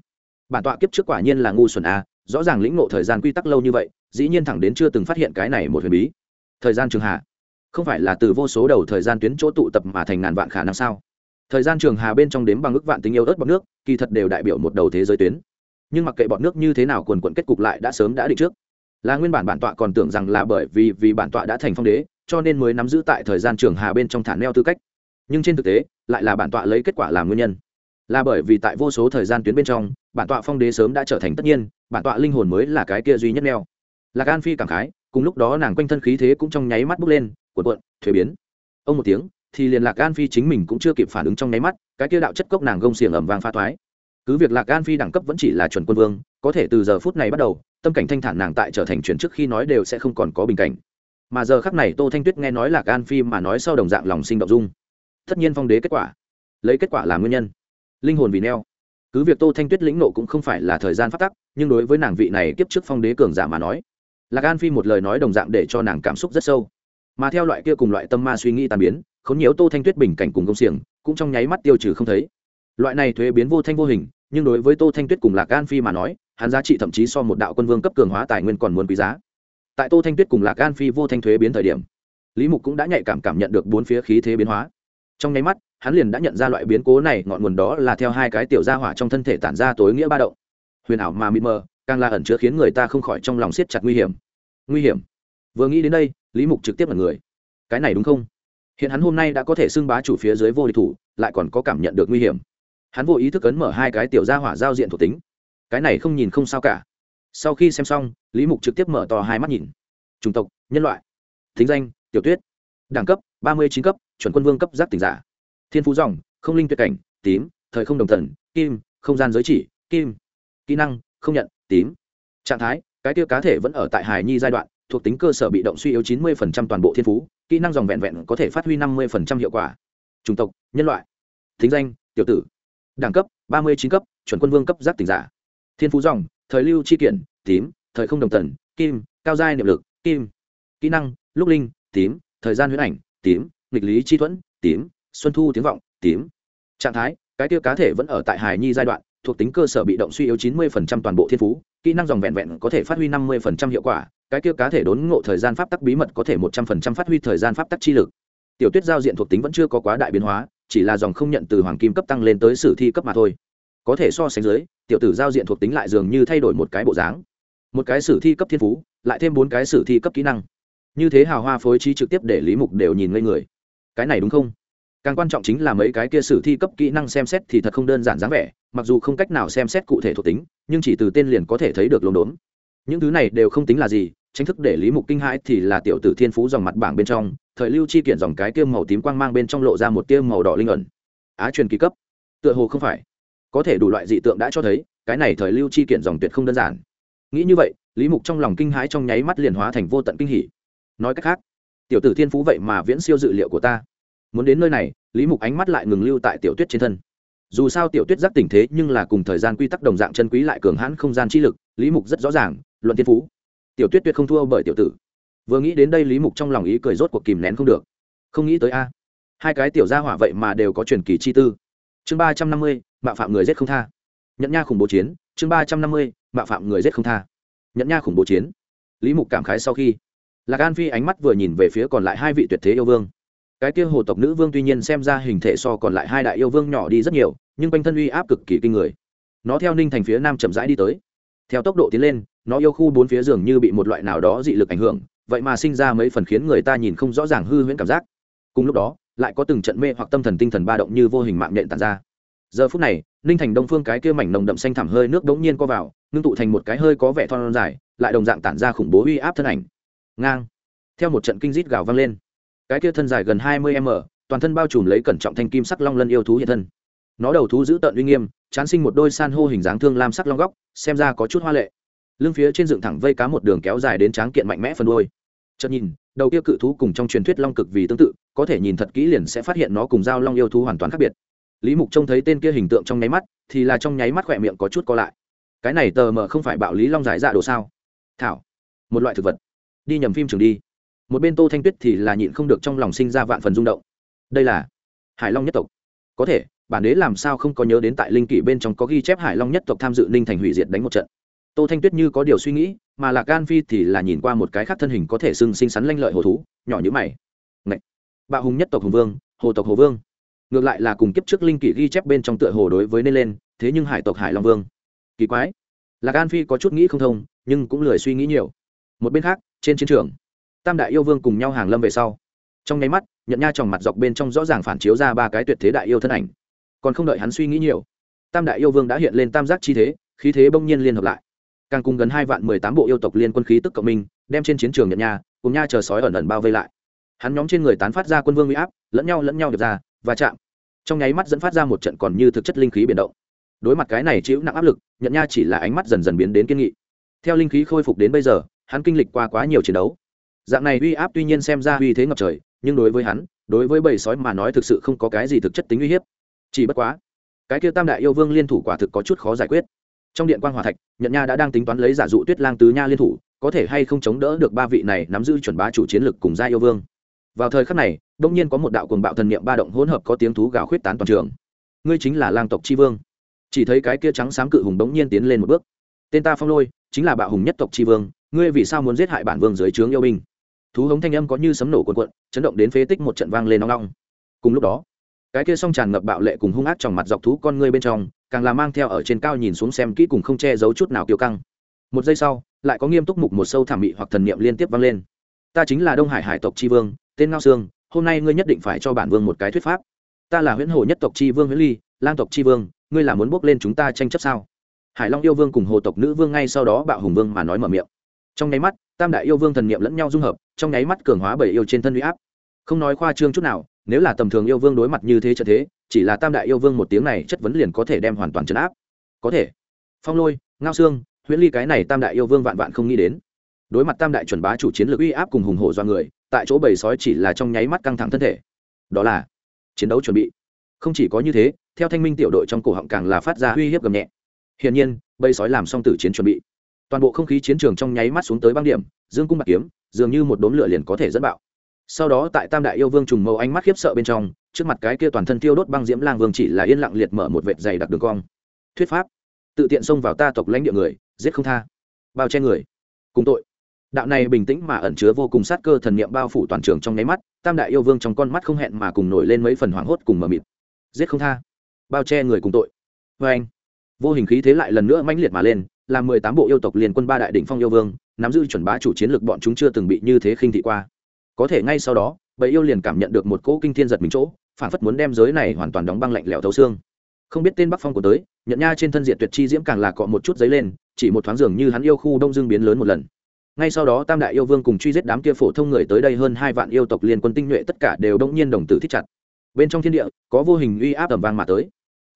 Bản tọa kiếp trước quả nhiên là ngu xuẩn a rõ ràng lĩnh ngộ thời gian quy tắc lâu như vậy, dĩ nhiên thẳng đến chưa từng phát hiện cái này một huyền bí. Thời gian trường hà không phải là từ vô số đầu thời gian tuyến chỗ tụ tập mà thành ngàn vạn khả năng sao? Thời gian trường hà bên trong đếm bằng ước vạn tình yêu ớt bọc nước, kỳ thật đều đại biểu một đầu thế giới tuyến. Nhưng mặc kệ bọn nước như thế nào quần quận kết cục lại đã sớm đã định trước. Là nguyên bản bản tọa còn tưởng rằng là bởi vì vì bản tọa đã thành phong đế, cho nên mới nắm giữ tại thời gian trường hà bên trong thả neo tư cách. Nhưng trên thực tế, lại là bản tọa lấy kết quả làm nguyên nhân là bởi vì tại vô số thời gian tuyến bên trong, bản tọa phong đế sớm đã trở thành tất nhiên, bản tọa linh hồn mới là cái kia duy nhất neo. Lạc an phi cảm khái, cùng lúc đó nàng quanh thân khí thế cũng trong nháy mắt bước lên, cuộn cuộn, thuế biến. Ông một tiếng, thì liền lạc an phi chính mình cũng chưa kịp phản ứng trong nháy mắt, cái kia đạo chất cốc nàng gông xiềng ẩm vàng pha thoái. Cứ việc lạc an phi đẳng cấp vẫn chỉ là chuẩn quân vương, có thể từ giờ phút này bắt đầu, tâm cảnh thanh thản nàng tại trở thành chuyển trước khi nói đều sẽ không còn có bình cảnh. Mà giờ khắc này tô thanh tuyết nghe nói lạc an phi mà nói sau đồng dạng lòng sinh động dung. Tất nhiên phong đế kết quả. Lấy kết quả làm nguyên nhân linh hồn vì neo. Cứ việc tô thanh tuyết lĩnh nộ cũng không phải là thời gian phát tắc, nhưng đối với nàng vị này kiếp trước phong đế cường giả mà nói, lạc an phi một lời nói đồng dạng để cho nàng cảm xúc rất sâu. Mà theo loại kia cùng loại tâm ma suy nghĩ tàn biến k h ố n nhiễu tô thanh tuyết bình cảnh cùng công xiềng, cũng trong nháy mắt tiêu trừ không thấy. Loại này thuế biến vô thanh vô hình, nhưng đối với tô thanh tuyết cùng lạc an phi mà nói, hắn giá trị thậm chí so một đạo quân vương cấp cường hóa tài nguyên còn muốn quý giá. Tại tô thanh tuyết cùng lạc an phi vô thanh thuế biến thời điểm, lý mục cũng đã nhạy cảm cảm nhận được bốn phía khí thế biến hóa. Trong nháy mắt hắn liền đã nhận ra loại biến cố này, ngọn nguồn đó là theo hai cái tiểu gia hỏa trong thân thể tản ra tối nghĩa ba động. Huyền ảo mà mịt mờ, càng là ẩn chứa khiến người ta không khỏi trong lòng siết chặt nguy hiểm. Nguy hiểm? Vừa nghĩ đến đây, lý mục trực tiếp là người. Cái này đúng không? Hiện hắn hôm nay đã có thể xưng bá chủ phía dưới vô địch thủ, lại còn có cảm nhận được nguy hiểm. Hắn vô ý thức ấn mở hai cái tiểu gia hỏa giao diện thuộc tính. Cái này không nhìn không sao cả. Sau khi xem xong, lý mục trực tiếp mở to hai mắt nhìn. Chủng tộc, nhân loại. Thính danh, tiểu tuyết. Đẳng cấp, ba mươi chín cấp, chuẩn quân vương cấp giác tỉnh giả thiên phú dòng, không linh tuyệt cảnh, tím, thời không đồng thần, kim, không gian giới chỉ, kim. Kỹ năng, không nhận, tím. Trạng thái, cái tiêu cá thể vẫn ở tại hài nhi giai đoạn, thuộc tính cơ sở bị động suy yếu chín mươi toàn bộ thiên phú, kỹ năng dòng vẹn vẹn có thể phát huy năm mươi hiệu quả. Chủng tộc, nhân loại. Thính danh, tiểu tử. Đẳng cấp, ba mươi chín cấp, chuẩn quân vương cấp giác tỉnh giả. Thiên phú dòng, thời lưu chi kiện, tím, thời không đồng tần kim, cao giai niệm lực, kim. Kỹ năng, lúc linh, tím, thời gian huyễn ảnh, tím, nghịch lý chi thuẫn, tím xuân thu tiếng vọng, tím. Trạng thái, cái tiêu cá thể vẫn ở tại hài nhi giai đoạn, thuộc tính cơ sở bị động suy yếu chín mươi toàn bộ thiên phú, kỹ năng dòng vẹn vẹn có thể phát huy năm mươi hiệu quả, cái kia cá thể đốn ngộ thời gian pháp tắc bí mật có thể một trăm phần trăm phát huy thời gian pháp tắc chi lực. Tiểu tuyết giao diện thuộc tính vẫn chưa có quá đại biến hóa, chỉ là dòng không nhận từ hoàng kim cấp tăng lên tới sử thi cấp mà thôi. Có thể so sánh dưới, tiểu tử giao diện thuộc tính lại dường như thay đổi một cái bộ dáng. Một cái sử thi cấp thiên phú, lại thêm bốn cái sử thi cấp kỹ năng. Như thế hào hoa phối trí trực tiếp để lý mục đều nhìn ngây người. Cái này đúng không? Càng quan trọng chính là mấy cái kia sử thi cấp kỹ năng xem xét thì thật không đơn giản dáng vẻ, mặc dù không cách nào xem xét cụ thể thuộc tính, nhưng chỉ từ tên liền có thể thấy được lồn đốn những thứ này đều không tính là gì tranh thức để lý mục kinh hãi thì là tiểu tử thiên phú dòng mặt bảng bên trong, thời lưu chi kiện dòng cái tiêm màu tím quang mang bên trong lộ ra một tiêm màu đỏ linh ẩn. Á truyền kỳ cấp. Tựa hồ không phải. Có thể đủ loại dị tượng đã cho thấy, cái này thời lưu chi kiện dòng tuyệt không đơn giản. Nghĩ như vậy, lý mục trong lòng kinh hãi trong nháy mắt liền hóa thành vô tận kinh hỉ. Nói cách khác, tiểu tử thiên phú vậy mà viễn siêu dự liệu của ta muốn đến nơi này, lý mục ánh mắt lại ngừng lưu tại tiểu tuyết trên thân. Dù sao tiểu tuyết giác tỉnh thế nhưng là cùng thời gian quy tắc đồng dạng chân quý lại cường hãn không gian chi lực, lý mục rất rõ ràng, luận thiên phú. Tiểu tuyết tuyệt không thua bởi tiểu tử. Vừa nghĩ đến đây lý mục trong lòng ý cười rốt cuộc kìm nén không được. Không nghĩ tới a, hai cái tiểu gia hỏa vậy mà đều có truyền kỳ chi tư. Chương ba trăm năm mươi mạ phạm người giết không tha. Nhận nha khủng bố chiến, chương ba trăm năm mươi mạ phạm người giết không tha. Nhận nha khủng bố chiến. Lý mục cảm khái sau khi, lạc an phi ánh mắt vừa nhìn về phía còn lại hai vị tuyệt thế yêu vương cái kia hồ tộc nữ vương tuy nhiên xem ra hình thể so còn lại hai đại yêu vương nhỏ đi rất nhiều, nhưng quanh thân uy áp cực kỳ kinh người. Nó theo ninh thành phía nam chậm rãi đi tới. Theo tốc độ tiến lên, nó yêu khu bốn phía giường như bị một loại nào đó dị lực ảnh hưởng, vậy mà sinh ra mấy phần khiến người ta nhìn không rõ ràng hư huyễn cảm giác. Cùng lúc đó, lại có từng trận mê hoặc tâm thần tinh thần ba động như vô hình mạng nhện tàn ra. Giờ phút này, ninh thành đông phương cái kia mảnh nồng đậm xanh thẳm hơi nước đống nhiên co vào, ngưng tụ thành một cái hơi có vẻ thon dài, lại đồng dạng tản ra khủng bố uy áp thân ảnh. Ngang. Theo một trận kinh rít gào vang lên cái kia thân dài gần hai mươi m, toàn thân bao trùm lấy cẩn trọng thanh kim sắc long lân yêu thú hiện thân. Nó đầu thú giữ tợn uy nghiêm, chán sinh một đôi san hô hình dáng thương lam sắc long góc, xem ra có chút hoa lệ. Lưng phía trên dựng thẳng vây cá một đường kéo dài đến tráng kiện mạnh mẽ phần đôi chợt nhìn, đầu kia cự thú cùng trong truyền thuyết long cực vì tương tự, có thể nhìn thật kỹ liền sẽ phát hiện nó cùng dao long yêu thú hoàn toàn khác biệt. Lý mục trông thấy tên kia hình tượng trong nháy mắt, thì là trong nháy mắt khỏe miệng có chút co lại. Cái này tờ mờ không phải bạo lý long giải dạ đồ sao? Thảo, một loại thực vật. Đi nhầm phim trường đi một bên tô thanh tuyết thì là nhịn không được trong lòng sinh ra vạn phần rung động. Đây là hải long nhất tộc. Có thể, bản đế làm sao không có nhớ đến tại linh kỷ bên trong có ghi chép hải long nhất tộc tham dự ninh thành hủy diệt đánh một trận. Tô thanh tuyết như có điều suy nghĩ, mà lạc gan phi thì là nhìn qua một cái khác thân hình có thể xưng xinh xắn lanh lợi hồ thú, nhỏ như mày. Ngậy! bạo hùng nhất tộc hùng vương, hồ tộc hồ vương. Ngược lại là cùng kiếp trước linh kỷ ghi chép bên trong tựa hồ đối với nên lên, thế nhưng hải tộc hải long vương. Kỳ quái! Lạc gan phi có chút nghĩ không thông, nhưng cũng lười suy nghĩ nhiều. Một bên khác, trên chiến trường tam đại yêu vương cùng nhau hàng lâm về sau. Trong nháy mắt nhận nha tròng mặt dọc bên trong rõ ràng phản chiếu ra ba cái tuyệt thế đại yêu thân ảnh. Còn không đợi hắn suy nghĩ nhiều, tam đại yêu vương đã hiện lên tam giác chi thế, khí thế bỗng nhiên liên hợp lại. Càng cùng gần hai vạn mười tám bộ yêu tộc liên quân khí tức cộng minh, đem trên chiến trường nhận nha, cùng nha chờ sói ẩn ẩn bao vây lại. Hắn nhóm trên người tán phát ra quân vương huy áp, lẫn nhau lẫn nhau đập ra và chạm. Trong nháy mắt dẫn phát ra một trận còn như thực chất linh khí biển động. Đối mặt cái này chịu nặng áp lực nhận nha chỉ là ánh mắt dần dần biến đến kiên nghị. Theo linh khí khôi phục đến bây giờ, hắn kinh lịch qua quá nhiều chiến đấu dạng này uy áp tuy nhiên xem ra uy thế ngập trời, nhưng đối với hắn, đối với bầy sói mà nói thực sự không có cái gì thực chất tính uy hiếp. Chỉ bất quá, cái kia tam đại yêu vương liên thủ quả thực có chút khó giải quyết. Trong điện quan hòa thạch nhận nha đã đang tính toán lấy giả dụ tuyết lang tứ nha liên thủ, có thể hay không chống đỡ được ba vị này nắm giữ chuẩn bá chủ chiến lực cùng gia yêu vương. Vào thời khắc này đông nhiên có một đạo cuồng bạo thần niệm ba động hỗn hợp có tiếng thú gào khuyết tán toàn trường. Ngươi chính là lang tộc tri vương. Chỉ thấy cái kia trắng sáng cự hùng đống nhiên tiến lên một bước. Tên ta phong lôi, chính là bạo hùng nhất tộc tri vương, ngươi vì sao muốn giết hại bản vương dưới trướng yêu binh? Thú hống thanh âm có như sấm nổ cuộn cuộn, chấn động đến phế tích một trận vang lên nóng nóng cùng lúc đó, cái kia song tràn ngập bạo lệ cùng hung ác trong mặt dọc thú con ngươi bên trong, càng là mang theo ở trên cao nhìn xuống xem kỹ cùng không che giấu chút nào kiêu căng. Một giây sau, lại có nghiêm túc mục một sâu thảm mị hoặc thần niệm liên tiếp vang lên. Ta chính là đông hải hải tộc tri vương, tên ngao sương, hôm nay ngươi nhất định phải cho bản vương một cái thuyết pháp. Ta là huyễn hồ nhất tộc tri vương huyễn ly, lang tộc tri vương, ngươi là muốn bước lên chúng ta tranh chấp sao? Hải long yêu vương cùng hồ tộc nữ vương ngay sau đó bạo hùng vương mà nói mở miệng. Trong nháy mắt tam đại yêu vương thần niệm lẫn nhau dung hợp, trong nháy mắt cường hóa bảy yêu trên thân huy áp. Không nói khoa trương chút nào, nếu là tầm thường yêu vương đối mặt như thế cho thế, chỉ là tam đại yêu vương một tiếng này chất vấn liền có thể đem hoàn toàn chấn áp. Có thể. Phong lôi, ngao xương huyễn ly cái này tam đại yêu vương vạn vạn không nghĩ đến. Đối mặt tam đại chuẩn bá chủ chiến lược uy áp cùng hùng hổ do người, tại chỗ bầy sói chỉ là trong nháy mắt căng thẳng thân thể. Đó là chiến đấu chuẩn bị. Không chỉ có như thế, theo thanh minh tiểu đội trong cổ họng càng là phát ra uy hiếp gầm nhẹ. Hiển nhiên, bầy sói làm xong tử chiến chuẩn bị toàn bộ không khí chiến trường trong nháy mắt xuống tới băng điểm, dương cung bạc kiếm, dường như một đốm lửa liền có thể dẫn bạo. Sau đó tại tam đại yêu vương trùng mâu ánh mắt khiếp sợ bên trong, trước mặt cái kia toàn thân tiêu đốt băng diễm lang vương chỉ là yên lặng liệt mở một vệt dày đặc đường cong. Thuyết pháp, tự tiện xông vào ta tộc lãnh địa người, giết không tha. Bao che người, cùng tội. Đạo này bình tĩnh mà ẩn chứa vô cùng sát cơ thần niệm bao phủ toàn trường trong nháy mắt, tam đại yêu vương trong con mắt không hẹn mà cùng nổi lên mấy phần hoảng hốt cùng mờ mịt. Giết không tha. Bao che người cùng tội. Vê anh vô hình khí thế lại lần nữa mãnh liệt mà lên làm mười tám bộ yêu tộc liền quân ba đại đỉnh phong yêu vương, nắm giữ chuẩn bá chủ chiến lược bọn chúng chưa từng bị như thế khinh thị qua. Có thể ngay sau đó, bầy yêu liền cảm nhận được một cỗ kinh thiên giật mình chỗ, phản phất muốn đem giới này hoàn toàn đóng băng lạnh lẽo thấu xương. Không biết tên bắc phong của tới, nhận nha trên thân diện tuyệt chi diễm càng là cọ một chút giấy lên, chỉ một thoáng dường như hắn yêu khu đông dương biến lớn một lần. Ngay sau đó, tam đại yêu vương cùng truy giết đám kia phổ thông người tới đây hơn hai vạn yêu tộc liên quân tinh nhuệ tất cả đều đông nhiên đồng tử thích chặt. Bên trong thiên địa, có vô hình uy áp tầm vang mà tới.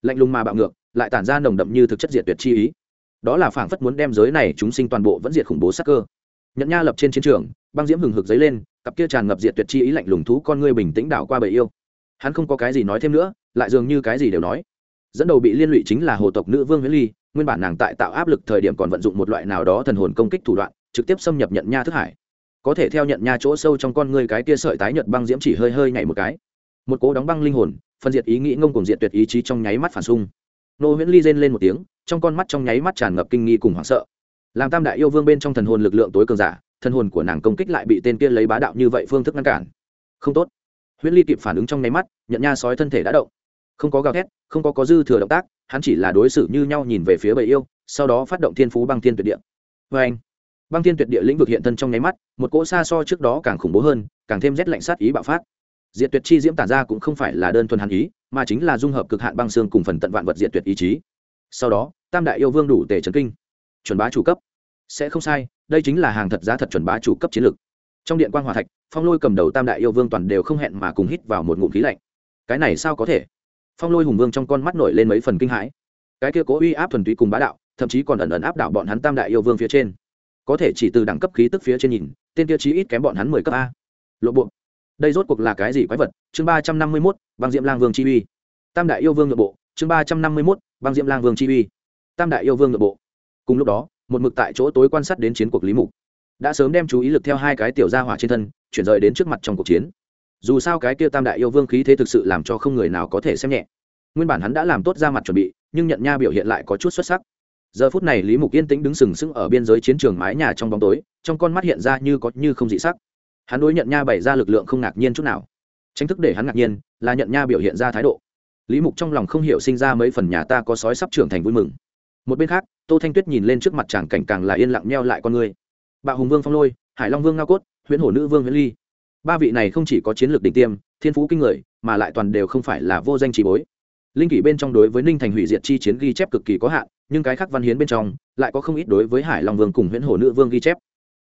Lạnh lùng mà bạo ngược, lại tản ra nồng đậm như thực chất diệt tuyệt chi ý đó là phảng phất muốn đem giới này chúng sinh toàn bộ vẫn diệt khủng bố sắc cơ. Nhận nha lập trên chiến trường, băng diễm hừng hực dấy lên, cặp kia tràn ngập diệt tuyệt chi ý lạnh lùng thú con ngươi bình tĩnh đảo qua bầy yêu. Hắn không có cái gì nói thêm nữa, lại dường như cái gì đều nói. Dẫn đầu bị liên lụy chính là hồ tộc nữ vương huyễn ly, nguyên bản nàng tại tạo áp lực thời điểm còn vận dụng một loại nào đó thần hồn công kích thủ đoạn, trực tiếp xâm nhập nhận nha thức hải. Có thể theo nhận nha chỗ sâu trong con ngươi cái kia sợi tái nhật băng diễm chỉ hơi hơi nhảy một cái. Một cố đóng băng linh hồn, phân diệt ý nghĩ ngông cùng diệt tuyệt ý chí trong nháy mắt phản xung nô huyễn ly rên lên một tiếng, trong con mắt trong nháy mắt tràn ngập kinh nghi cùng hoảng sợ. Làm tam đại yêu vương bên trong thần hồn lực lượng tối cường giả, thần hồn của nàng công kích lại bị tên kia lấy bá đạo như vậy phương thức ngăn cản. Không tốt. Huyễn ly kịp phản ứng trong nháy mắt, nhận nha sói thân thể đã động. Không có gào thét, không có có dư thừa động tác, hắn chỉ là đối xử như nhau nhìn về phía bầy yêu, sau đó phát động thiên phú băng thiên tuyệt địa. Vê anh, băng thiên tuyệt địa lĩnh vực hiện thân trong nháy mắt, một cỗ xa so trước đó càng khủng bố hơn, càng thêm rét lạnh sát ý bạo phát diệt tuyệt chi diễm tản ra cũng không phải là đơn thuần hàn ý, mà chính là dung hợp cực hạn băng xương cùng phần tận vạn vật diệt tuyệt ý chí. Sau đó, tam đại yêu vương đủ tề trấn kinh. Chuẩn bá chủ cấp. Sẽ không sai, đây chính là hàng thật giá thật chuẩn bá chủ cấp chiến lược. Trong điện quan hòa thạch, phong lôi cầm đầu tam đại yêu vương toàn đều không hẹn mà cùng hít vào một ngụm khí lạnh. Cái này sao có thể? Phong lôi hùng vương trong con mắt nổi lên mấy phần kinh hãi. Cái kia cố uy áp thuần túy cùng bá đạo, thậm chí còn ẩn ẩn áp đảo bọn hắn tam đại yêu vương phía trên. Có thể chỉ từ đẳng cấp khí tức phía trên nhìn, tên kia chí ít kém bọn hắn mười cấp a. Lộ bộ đây rốt cuộc là cái gì quái vật? Chương ba trăm năm mươi mốt, băng diệm lang vương chi uy. Tam đại yêu vương nội bộ, chương ba trăm năm mươi mốt, băng diệm lang vương chi uy. Tam đại yêu vương nội bộ. Cùng lúc đó, một mực tại chỗ tối quan sát đến chiến cuộc lý mục. Đã sớm đem chú ý lực theo hai cái tiểu gia hỏa trên thân, chuyển rời đến trước mặt trong cuộc chiến. Dù sao cái kia tam đại yêu vương khí thế thực sự làm cho không người nào có thể xem nhẹ. Nguyên bản hắn đã làm tốt ra mặt chuẩn bị, nhưng nhận nha biểu hiện lại có chút xuất sắc. Giờ phút này lý mục yên tĩnh đứng sừng sững ở biên giới chiến trường mái nhà trong bóng tối, trong con mắt hiện ra như có như không dị sắc hắn đối nhận nha bày ra lực lượng không ngạc nhiên chút nào. Tranh thức để hắn ngạc nhiên là nhận nha biểu hiện ra thái độ. Lý mục trong lòng không hiểu sinh ra mấy phần nhà ta có sói sắp trưởng thành vui mừng. Một bên khác, tô thanh tuyết nhìn lên trước mặt chàng cảnh càng là yên lặng neo lại con người. Bạo hùng vương phong lôi, hải long vương ngao cốt, huyễn hổ nữ vương huyễn ly. Ba vị này không chỉ có chiến lược đỉnh tiêm, thiên phú kinh người, mà lại toàn đều không phải là vô danh trí bối. Linh kỷ bên trong đối với ninh thành hủy diệt chi chiến ghi chép cực kỳ có hạn, nhưng cái khác văn hiến bên trong lại có không ít đối với hải long vương cùng huyễn hổ nữ vương ghi chép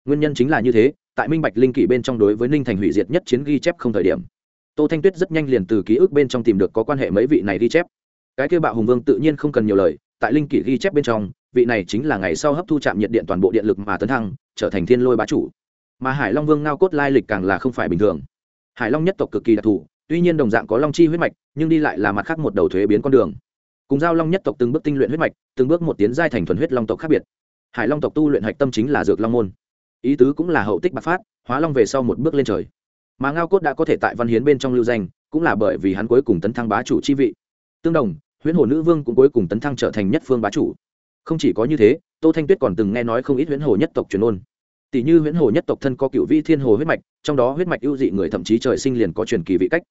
nguyên nhân chính là như thế, tại minh bạch linh kỷ bên trong đối với ninh thành hủy diệt nhất chiến ghi chép không thời điểm, tô thanh tuyết rất nhanh liền từ ký ức bên trong tìm được có quan hệ mấy vị này ghi chép. Cái kêu bạo hùng vương tự nhiên không cần nhiều lời, tại linh kỷ ghi chép bên trong, vị này chính là ngày sau hấp thu chạm nhiệt điện toàn bộ điện lực mà tấn thăng, trở thành thiên lôi bá chủ. Mà hải long vương ngao cốt lai lịch càng là không phải bình thường. Hải long nhất tộc cực kỳ đặc thù, tuy nhiên đồng dạng có long chi huyết mạch, nhưng đi lại là mặt khác một đầu thuế biến con đường. Cùng giao long nhất tộc từng bước tinh luyện huyết mạch, từng bước một tiến giai thành thuần huyết long tộc khác biệt. Hải long tộc tu luyện hạch tâm chính là dược long môn ý tứ cũng là hậu tích bạc phát, hóa long về sau một bước lên trời. Mà ngao cốt đã có thể tại văn hiến bên trong lưu danh, cũng là bởi vì hắn cuối cùng tấn thăng bá chủ chi vị. Tương đồng, huyễn hồ nữ vương cũng cuối cùng tấn thăng trở thành nhất phương bá chủ. Không chỉ có như thế, tô thanh tuyết còn từng nghe nói không ít huyễn hồ nhất tộc truyền ôn. Tỷ như huyễn hồ nhất tộc thân có cựu vi thiên hồ huyết mạch, trong đó huyết mạch ưu dị người thậm chí trời sinh liền có truyền kỳ vị cách.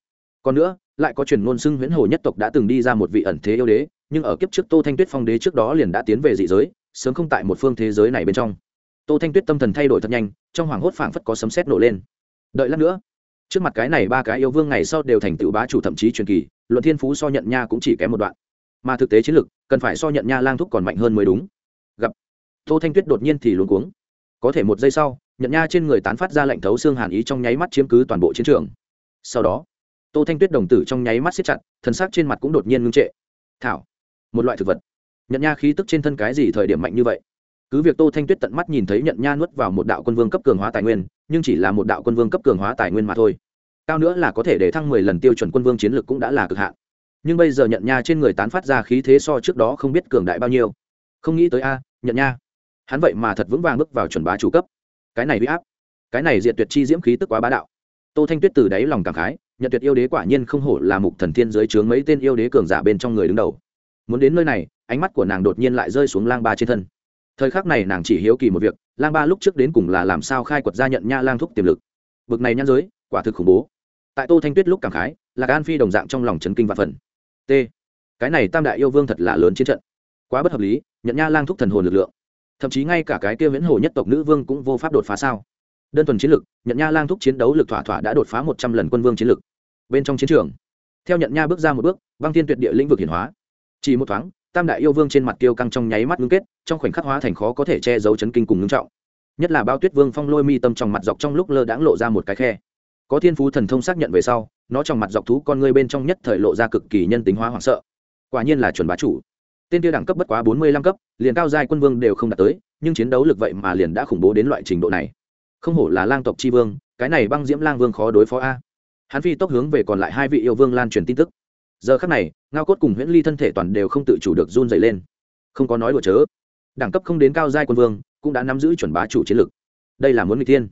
Còn nữa, lại có truyền ngôn xưng huyễn hồ nhất tộc đã từng đi ra một vị ẩn thế yêu đế, nhưng ở kiếp trước tô thanh tuyết phong đế trước đó liền đã tiến về dị giới, sớm không tại một phương thế giới này bên trong tô thanh tuyết tâm thần thay đổi thật nhanh trong hoàng hốt phảng phất có sấm sét nổ lên. Đợi lát nữa trước mặt cái này ba cái yêu vương ngày sau đều thành tựu bá chủ thậm chí truyền kỳ luận thiên phú so nhận nha cũng chỉ kém một đoạn. Mà thực tế chiến lực, cần phải so nhận nha lang thúc còn mạnh hơn mới đúng. Gặp tô thanh tuyết đột nhiên thì luống cuống. Có thể một giây sau nhận nha trên người tán phát ra lệnh thấu xương hàn ý trong nháy mắt chiếm cứ toàn bộ chiến trường. Sau đó tô thanh tuyết đồng tử trong nháy mắt siết chặt thân xác trên mặt cũng đột nhiên ngưng trệ. Thảo một loại thực vật. Nhận nha khí tức trên thân cái gì thời điểm mạnh như vậy? Cứ việc tô thanh tuyết tận mắt nhìn thấy nhận nha nuốt vào một đạo quân vương cấp cường hóa tài nguyên, nhưng chỉ là một đạo quân vương cấp cường hóa tài nguyên mà thôi. Cao nữa là có thể để thăng mười lần tiêu chuẩn quân vương chiến lược cũng đã là cực hạn. Nhưng bây giờ nhận nha trên người tán phát ra khí thế so trước đó không biết cường đại bao nhiêu. Không nghĩ tới a, nhận nha. Hắn vậy mà thật vững vàng bước vào chuẩn bá chủ cấp. Cái này bị áp, cái này diện tuyệt chi diễm khí tức quá bá đạo. Tô thanh tuyết từ đáy lòng cảm khái, nhận tuyệt yêu đế quả nhiên không hổ là mục thần thiên dưới chướng mấy tên yêu đế cường giả bên trong người đứng đầu. Muốn đến nơi này, ánh mắt của nàng đột nhiên lại rơi xuống lang ba trên thân thời khắc này nàng chỉ hiếu kỳ một việc, lang ba lúc trước đến cùng là làm sao khai quật ra nhận nha lang thúc tiềm lực. Bực này nhãn giới, quả thực khủng bố. Tại tô thanh tuyết lúc cảm khái là an phi đồng dạng trong lòng trấn kinh và phần. T. Cái này tam đại yêu vương thật là lớn chiến trận. Quá bất hợp lý, nhận nha lang thúc thần hồn lực lượng. Thậm chí ngay cả cái kia viễn hồ nhất tộc nữ vương cũng vô pháp đột phá sao? Đơn thuần chiến lực, nhận nha lang thúc chiến đấu lực thỏa thỏa đã đột phá một trăm lần quân vương chiến lực. Bên trong chiến trường, theo nhận nha bước ra một bước, băng thiên tuyệt địa lĩnh vực hiển hóa. Chỉ một thoáng tam đại yêu vương trên mặt tiêu căng trong nháy mắt ngưng kết, trong khoảnh khắc hóa thành khó có thể che giấu chấn kinh cùng ngưng trọng. Nhất là bao tuyết vương phong lôi mi tâm trong mặt dọc trong lúc lơ đãng lộ ra một cái khe. Có thiên phú thần thông xác nhận về sau, nó trong mặt dọc thú con ngươi bên trong nhất thời lộ ra cực kỳ nhân tính hóa hoảng sợ. Quả nhiên là chuẩn bá chủ. Tên tiêu đẳng cấp bất quá bốn mươi lăm cấp, liền cao giai quân vương đều không đạt tới, nhưng chiến đấu lực vậy mà liền đã khủng bố đến loại trình độ này. Không hổ là lang tộc tri vương, cái này băng diễm lang vương khó đối phó a. Hắn phi tốc hướng về còn lại hai vị yêu vương lan truyền tin tức giờ khắc này, ngao cốt cùng huyễn ly thân thể toàn đều không tự chủ được run dày lên. Không có nói đùa chớ. Đẳng cấp không đến cao giai quân vương, cũng đã nắm giữ chuẩn bá chủ chiến lực. Đây là muốn người thiên.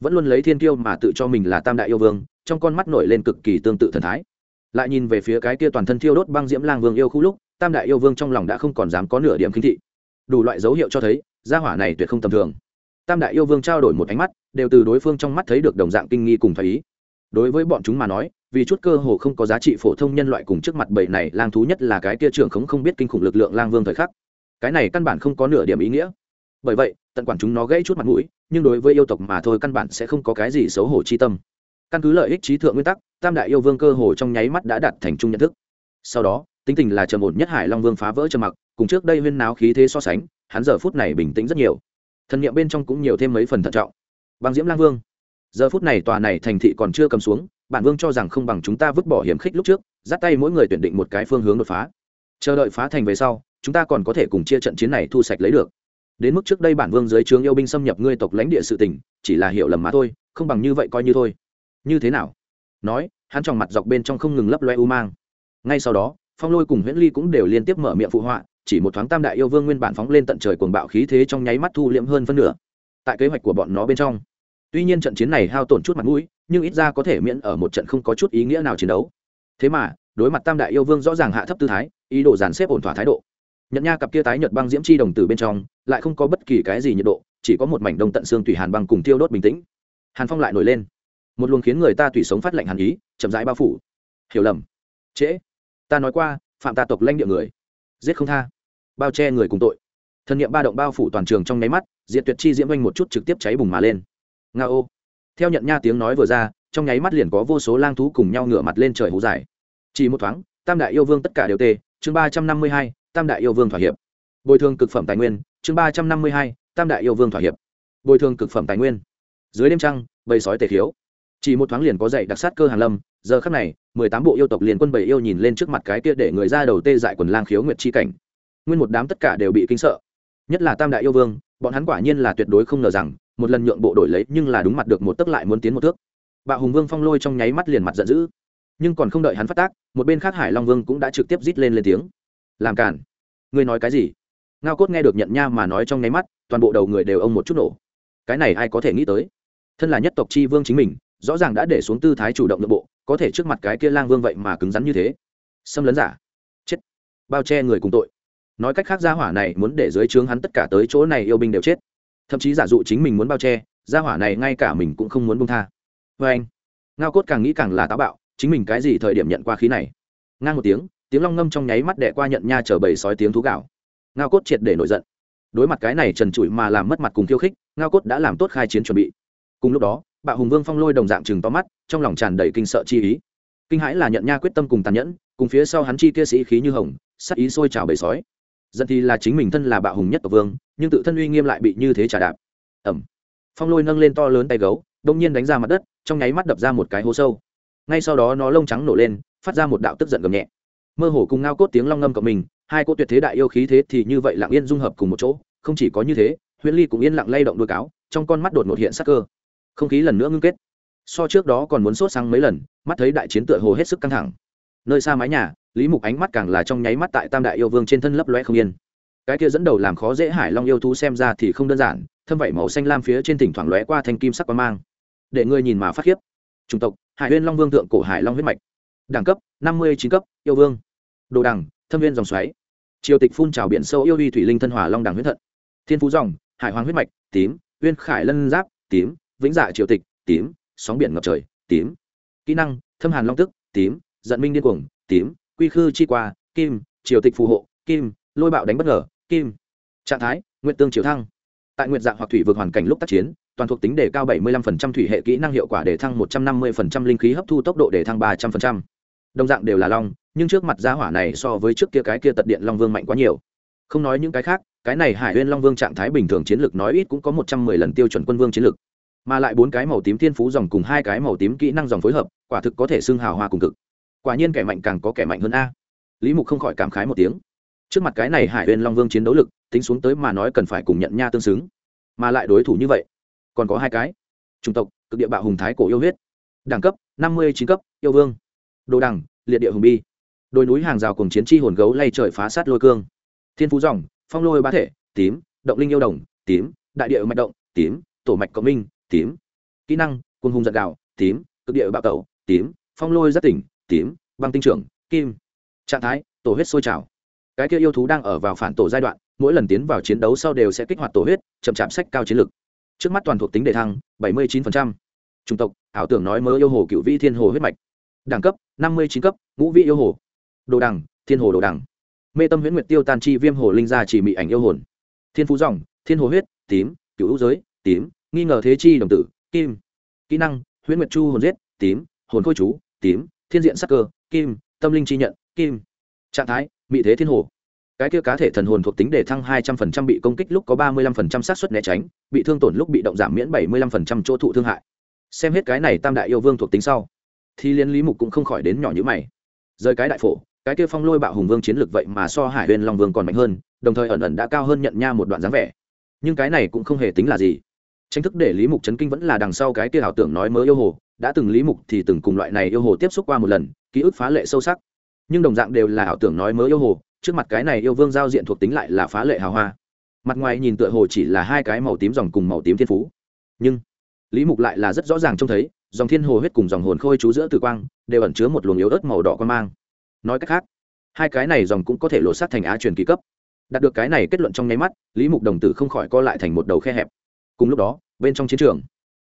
Vẫn luôn lấy thiên tiêu mà tự cho mình là tam đại yêu vương, trong con mắt nổi lên cực kỳ tương tự thần thái. Lại nhìn về phía cái kia toàn thân thiêu đốt băng diễm lang vương yêu khu lúc, tam đại yêu vương trong lòng đã không còn dám có nửa điểm khinh thị. Đủ loại dấu hiệu cho thấy, gia hỏa này tuyệt không tầm thường. Tam đại yêu vương trao đổi một ánh mắt, đều từ đối phương trong mắt thấy được đồng dạng kinh nghi cùng thoái ý. Đối với bọn chúng mà nói vì chút cơ hồ không có giá trị phổ thông nhân loại cùng trước mặt bầy này lang thú nhất là cái kia trưởng khống không biết kinh khủng lực lượng lang vương thời khắc. Cái này căn bản không có nửa điểm ý nghĩa. Bởi vậy, tận quản chúng nó gãy chút mặt mũi, nhưng đối với yêu tộc mà thôi căn bản sẽ không có cái gì xấu hổ chi tâm. Căn cứ lợi ích trí thượng nguyên tắc, tam đại yêu vương cơ hồ trong nháy mắt đã đạt thành chung nhận thức. Sau đó, tính tình là trầm ổn nhất hải long vương phá vỡ trầm mặc, cùng trước đây huyên náo khí thế so sánh, hắn giờ phút này bình tĩnh rất nhiều. Thần nghiệm bên trong cũng nhiều thêm mấy phần thận trọng. Băng diễm lang vương giờ phút này tòa này thành thị còn chưa cầm xuống, bản vương cho rằng không bằng chúng ta vứt bỏ hiểm khích lúc trước, dắt tay mỗi người tuyển định một cái phương hướng đột phá. Chờ đợi phá thành về sau, chúng ta còn có thể cùng chia trận chiến này thu sạch lấy được. Đến mức trước đây bản vương dưới trướng yêu binh xâm nhập ngươi tộc lãnh địa sự tỉnh chỉ là hiểu lầm mà thôi, không bằng như vậy coi như thôi. Như thế nào? Nói, hắn tròng mặt dọc bên trong không ngừng lấp loe u mang. Ngay sau đó, phong lôi cùng huyễn ly cũng đều liên tiếp mở miệng phụ họa, chỉ một thoáng tam đại yêu vương nguyên bản phóng lên tận trời cuồng bạo khí thế trong nháy mắt thu liễm hơn phân nửa. Tại kế hoạch của bọn nó bên trong tuy nhiên trận chiến này hao tổn chút mặt mũi, nhưng ít ra có thể miễn ở một trận không có chút ý nghĩa nào chiến đấu. Thế mà, đối mặt tam đại yêu vương rõ ràng hạ thấp tư thái, ý đồ dàn xếp ổn thỏa thái độ. Nhận nha cặp kia tái nhật băng diễm chi đồng từ bên trong, lại không có bất kỳ cái gì nhiệt độ, chỉ có một mảnh đông tận xương tùy hàn băng cùng tiêu đốt bình tĩnh. Hàn phong lại nổi lên. Một luồng khiến người ta tùy sống phát lạnh hàn ý, chậm rãi bao phủ. Hiểu lầm. Trễ. Ta nói qua, phạm ta tộc lanh địa người. Giết không tha. Bao che người cùng tội. Thân nhiệm ba động bao phủ toàn trường trong nháy mắt diện tuyệt chi diễm oanh một chút trực tiếp cháy bùng mà lên nga ô theo nhận nha tiếng nói vừa ra, trong nháy mắt liền có vô số lang thú cùng nhau ngửa mặt lên trời hú dài. Chỉ một thoáng, tam đại yêu vương tất cả đều tê, chương ba trăm năm mươi hai, tam đại yêu vương thỏa hiệp. Bồi thường cực phẩm tài nguyên, chương ba trăm năm mươi hai, tam đại yêu vương thỏa hiệp. Bồi thường cực phẩm tài nguyên. Dưới đêm trăng, bầy sói tề khiếu chỉ một thoáng liền có dậy đặc sát cơ hàn lâm, giờ khắc này, mười tám bộ yêu tộc liền quân bầy yêu nhìn lên trước mặt cái kia để người ra đầu tê dại quần lang khiếu nguyệt chi cảnh. Nguyên một đám tất cả đều bị kinh sợ. Nhất là tam đại yêu vương, bọn hắn quả nhiên là tuyệt đối không ngờ rằng một lần nhượng bộ đổi lấy nhưng là đúng mặt được một tấc lại muốn tiến một thước. Bạo hùng vương phong lôi trong nháy mắt liền mặt giận dữ. Nhưng còn không đợi hắn phát tác, một bên khác hải long vương cũng đã trực tiếp rít lên lên tiếng. Làm cản ngươi nói cái gì? Ngao cốt nghe được nhận nha mà nói trong nháy mắt, toàn bộ đầu người đều ông một chút nổ. Cái này ai có thể nghĩ tới? Thân là nhất tộc chi vương chính mình, rõ ràng đã để xuống tư thái chủ động nội bộ, có thể trước mặt cái kia lang vương vậy mà cứng rắn như thế. Xâm lấn giả. Chết. Bao che người cùng tội. Nói cách khác, gia hỏa này muốn để dưới trướng hắn tất cả tới chỗ này yêu binh đều chết thậm chí giả dụ chính mình muốn bao che, gia hỏa này ngay cả mình cũng không muốn bông tha. Vê anh, ngao cốt càng nghĩ càng là táo bạo, chính mình cái gì thời điểm nhận qua khí này? Ngang một tiếng tiếng long ngâm trong nháy mắt đẻ qua nhận nha chở bầy sói tiếng thú gạo. Ngao cốt triệt để nổi giận. Đối mặt cái này trần trụi mà làm mất mặt cùng khiêu khích, ngao cốt đã làm tốt khai chiến chuẩn bị. Cùng lúc đó, bạo hùng vương phong lôi đồng dạng chừng to mắt, trong lòng tràn đầy kinh sợ chi ý. Kinh hãi là nhận nha quyết tâm cùng tàn nhẫn, cùng phía sau hắn chi kia sĩ khí như hồng sắc ý sôi trào bầy sói giận thì là chính mình thân là bạo hùng nhất tộc vương, nhưng tự thân uy nghiêm lại bị như thế trả đạp. Ẩm. Phong lôi nâng lên to lớn tay gấu đông nhiên đánh ra mặt đất, trong nháy mắt đập ra một cái hố sâu. Ngay sau đó nó lông trắng nổ lên, phát ra một đạo tức giận gầm nhẹ. Mơ hồ cùng ngao cốt tiếng long ngâm cộng mình, hai cô tuyệt thế đại yêu khí thế thì như vậy lặng yên dung hợp cùng một chỗ, không chỉ có như thế huyễn ly cũng yên lặng lay động đôi cáo, trong con mắt đột ngột hiện sắc cơ. Không khí lần nữa ngưng kết. So trước đó còn muốn sốt sang mấy lần, mắt thấy đại chiến tựa hồ hết sức căng thẳng. Nơi xa mái nhà lý mục ánh mắt càng là trong nháy mắt tại tam đại yêu vương trên thân lấp loe không yên. Cái kia dẫn đầu làm khó dễ hải long yêu thú xem ra thì không đơn giản, thâm vậy màu xanh lam phía trên thỉnh thoảng lóe qua thanh kim sắc quang mang. Để ngươi nhìn mà phát khiếp. Chủng tộc, hải huyên long vương thượng cổ hải long huyết mạch. Đẳng cấp, năm mươi chín cấp, yêu vương. Đồ đằng thâm viên dòng xoáy. Triều tịch phun trào biển sâu yêu uy thủy linh thân hỏa long đằng huyết thận. Thiên phú dòng, hải hoàng huyết mạch, tím, uyên khải lân giáp, tím, vĩnh dạ triều tịch, tím, sóng biển ngập trời, tím. Kỹ năng, thâm hàn long tức, tím, giận minh điên cuồng, tím quy khư chi qua, kim, triều tịch phù hộ, kim, lôi bạo đánh bất ngờ, kim. Trạng thái nguyện tương triều thăng. Tại nguyện dạng hoặc thủy vượt hoàn cảnh lúc tác chiến, toàn thuộc tính đề cao 75% thủy hệ kỹ năng hiệu quả để thăng 150% linh khí hấp thu tốc độ để thăng 300%. đồng dạng đều là long, nhưng trước mặt giá hỏa này so với trước kia cái kia tật điện long vương mạnh quá nhiều. Không nói những cái khác, cái này hải huyên long vương trạng thái bình thường chiến lược nói ít cũng có 110 lần tiêu chuẩn quân vương chiến lược mà lại bốn cái màu tím thiên phú dòng cùng hai cái màu tím kỹ năng dòng phối hợp, quả thực có thể xưng hào hoa cùng cực quả nhiên kẻ mạnh càng có kẻ mạnh hơn a. Lý mục không khỏi cảm khái một tiếng. Trước mặt cái này hải huyền long vương chiến đấu lực, tính xuống tới mà nói cần phải cùng nhận nha tương xứng. Mà lại đối thủ như vậy, còn có hai cái. Chủng tộc, cực địa bạo hùng thái cổ yêu huyết. Đẳng cấp, năm mươi chín cấp, yêu vương. Đồ đẳng, liệt địa hùng bi. Đồi núi hàng rào cùng chiến chi hồn gấu lay trời phá sát lôi cương. Thiên phú dòng, phong lôi bá thể, tím, động linh yêu đồng, tím, đại địa mạch động, tím, tổ mạch cộng minh, tím. Kỹ năng quân hùng giật gạo, tím, cực địa bạo tẩu, tím, phong lôi rất tỉnh tím, băng tinh trưởng, kim. Trạng thái, tổ huyết sôi trào. Cái kia yêu thú đang ở vào phản tổ giai đoạn, mỗi lần tiến vào chiến đấu sau đều sẽ kích hoạt tổ huyết, chậm chạp sách cao chiến lực. Trước mắt toàn thuộc tính đề thăng 79%. chủng tộc, ảo tưởng nói mơ yêu hồ cựu vĩ thiên hồ huyết mạch. Đẳng cấp 59 cấp, ngũ vĩ yêu hồ. Đồ đằng thiên hồ đồ đằng mê tâm huyễn nguyệt tiêu tan chi viêm hồ linh gia chỉ mị ảnh yêu hồn. Thiên phú dòng, thiên hồ huyết, tím, cựu hữu giới, tím, nghi ngờ thế chi đồng tử, kim. Kỹ năng, huyễn nguyệt chu hồn giết, tím, hồn khôi chú, tím thiên diện sắc cơ, kim, tâm linh chi nhận, kim. Trạng thái, mị thế thiên hồ. Cái kia cá thể thần hồn thuộc tính để thăng hai trăm phần trăm bị công kích lúc có ba mươi lăm phần trăm xác suất né tránh, bị thương tổn lúc bị động giảm miễn bảy mươi lăm phần trăm chỗ thụ thương hại. Xem hết cái này tam đại yêu vương thuộc tính sau, thì liên lý mục cũng không khỏi đến nhỏ như mày. Rời cái đại phổ, cái kia phong lôi bạo hùng vương chiến lược vậy mà so hải huyền long vương còn mạnh hơn, đồng thời ẩn ẩn đã cao hơn nhận nha một đoạn dáng vẻ. Nhưng cái này cũng không hề tính là gì tranh thức để lý mục chấn kinh vẫn là đằng sau cái kia ảo tưởng nói mớ yêu hồ, đã từng lý mục thì từng cùng loại này yêu hồ tiếp xúc qua một lần, ký ức phá lệ sâu sắc. Nhưng đồng dạng đều là ảo tưởng nói mớ yêu hồ, trước mặt cái này yêu vương giao diện thuộc tính lại là phá lệ hào hoa. Mặt ngoài nhìn tựa hồ chỉ là hai cái màu tím dòng cùng màu tím thiên phú. Nhưng lý mục lại là rất rõ ràng trông thấy, dòng thiên hồ huyết cùng dòng hồn khôi chú giữa tử quang, đều ẩn chứa một luồng yếu ớt màu đỏ quan mang. Nói cách khác, hai cái này dòng cũng có thể lột xác thành á truyền kỳ cấp. Đạt được cái này kết luận trong nháy mắt, lý mục đồng tử không khỏi co lại thành một đầu khe hẹp cùng lúc đó, bên trong chiến trường,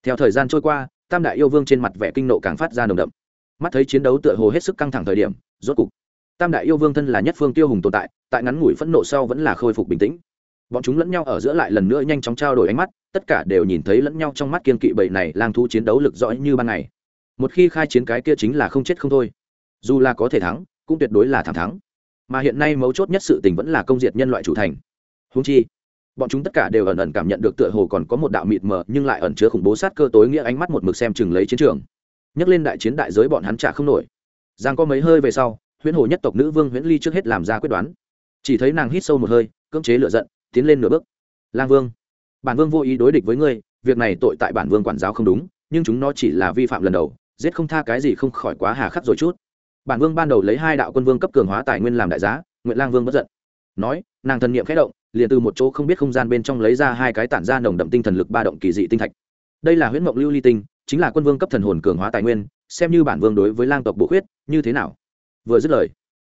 theo thời gian trôi qua, tam đại yêu vương trên mặt vẻ kinh nộ càng phát ra nồng đậm. Mắt thấy chiến đấu tựa hồ hết sức căng thẳng thời điểm, rốt cục, tam đại yêu vương thân là nhất phương tiêu hùng tồn tại tại ngắn ngủi phẫn nộ sau vẫn là khôi phục bình tĩnh. Bọn chúng lẫn nhau ở giữa lại lần nữa nhanh chóng trao đổi ánh mắt, tất cả đều nhìn thấy lẫn nhau trong mắt kiên kỵ bậy này lang thu chiến đấu lực rõ như ban ngày. Một khi khai chiến cái kia chính là không chết không thôi. Dù là có thể thắng, cũng tuyệt đối là thảm thắng. Mà hiện nay mấu chốt nhất sự tình vẫn là công diệt nhân loại chủ thành. Húng chi bọn chúng tất cả đều ẩn ẩn cảm nhận được tựa hồ còn có một đạo mịt mờ, nhưng lại ẩn chứa khủng bố sát cơ tối nghĩa ánh mắt một mực xem chừng lấy chiến trường. Nhắc lên đại chiến đại giới bọn hắn trả không nổi. Giang có mấy hơi về sau, huyễn hồ nhất tộc nữ vương huyễn ly trước hết làm ra quyết đoán. Chỉ thấy nàng hít sâu một hơi, cưỡng chế lựa giận, tiến lên nửa bước. Lang vương, bản vương vô ý đối địch với ngươi, việc này tội tại bản vương quản giáo không đúng, nhưng chúng nó chỉ là vi phạm lần đầu, giết không tha cái gì không khỏi quá hà khắc rồi chút. Bản vương ban đầu lấy hai đạo quân vương cấp cường hóa tài nguyên làm đại giá nguyện lang vương bất giận. Nói nàng thần niệm khẽ động, liền từ một chỗ không biết không gian bên trong lấy ra hai cái tản ra nồng đậm tinh thần lực ba động kỳ dị tinh thạch. Đây là huyễn mộng lưu ly tinh, chính là quân vương cấp thần hồn cường hóa tài nguyên, xem như bản vương đối với lang tộc bộ khuyết, như thế nào? Vừa dứt lời,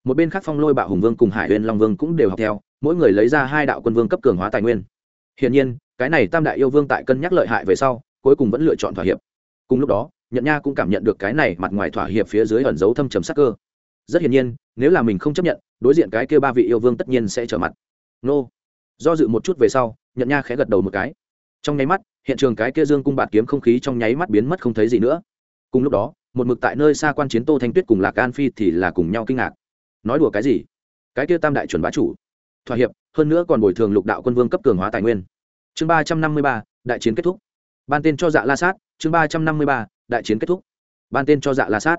một bên khác phong lôi bạo hùng vương cùng hải huyền long vương cũng đều học theo, mỗi người lấy ra hai đạo quân vương cấp cường hóa tài nguyên. Hiển nhiên, cái này tam đại yêu vương tại cân nhắc lợi hại về sau, cuối cùng vẫn lựa chọn thỏa hiệp. Cùng lúc đó nhận nha cũng cảm nhận được cái này mặt ngoài thỏa hiệp phía dưới ẩn dấu thâm trầm sắc cơ. Rất hiển nhiên, nếu là mình không chấp nhận đối diện cái kia ba vị yêu vương tất nhiên sẽ trở mặt. Nô. Do dự một chút về sau nhận nha khẽ gật đầu một cái. Trong nháy mắt, hiện trường cái kia dương cung bạt kiếm không khí trong nháy mắt biến mất không thấy gì nữa. Cùng lúc đó, một mực tại nơi xa quan chiến tô thanh tuyết cùng lạc an phi thì là cùng nhau kinh ngạc. Nói đùa cái gì? Cái kia tam đại chuẩn bá chủ. Thỏa hiệp, hơn nữa còn bồi thường lục đạo quân vương cấp cường hóa tài nguyên. Chương ba trăm năm mươi ba, đại chiến kết thúc. Ban tên cho dạ la sát, chương ba trăm năm mươi ba, đại chiến kết thúc. Ban tên cho dạ la sát.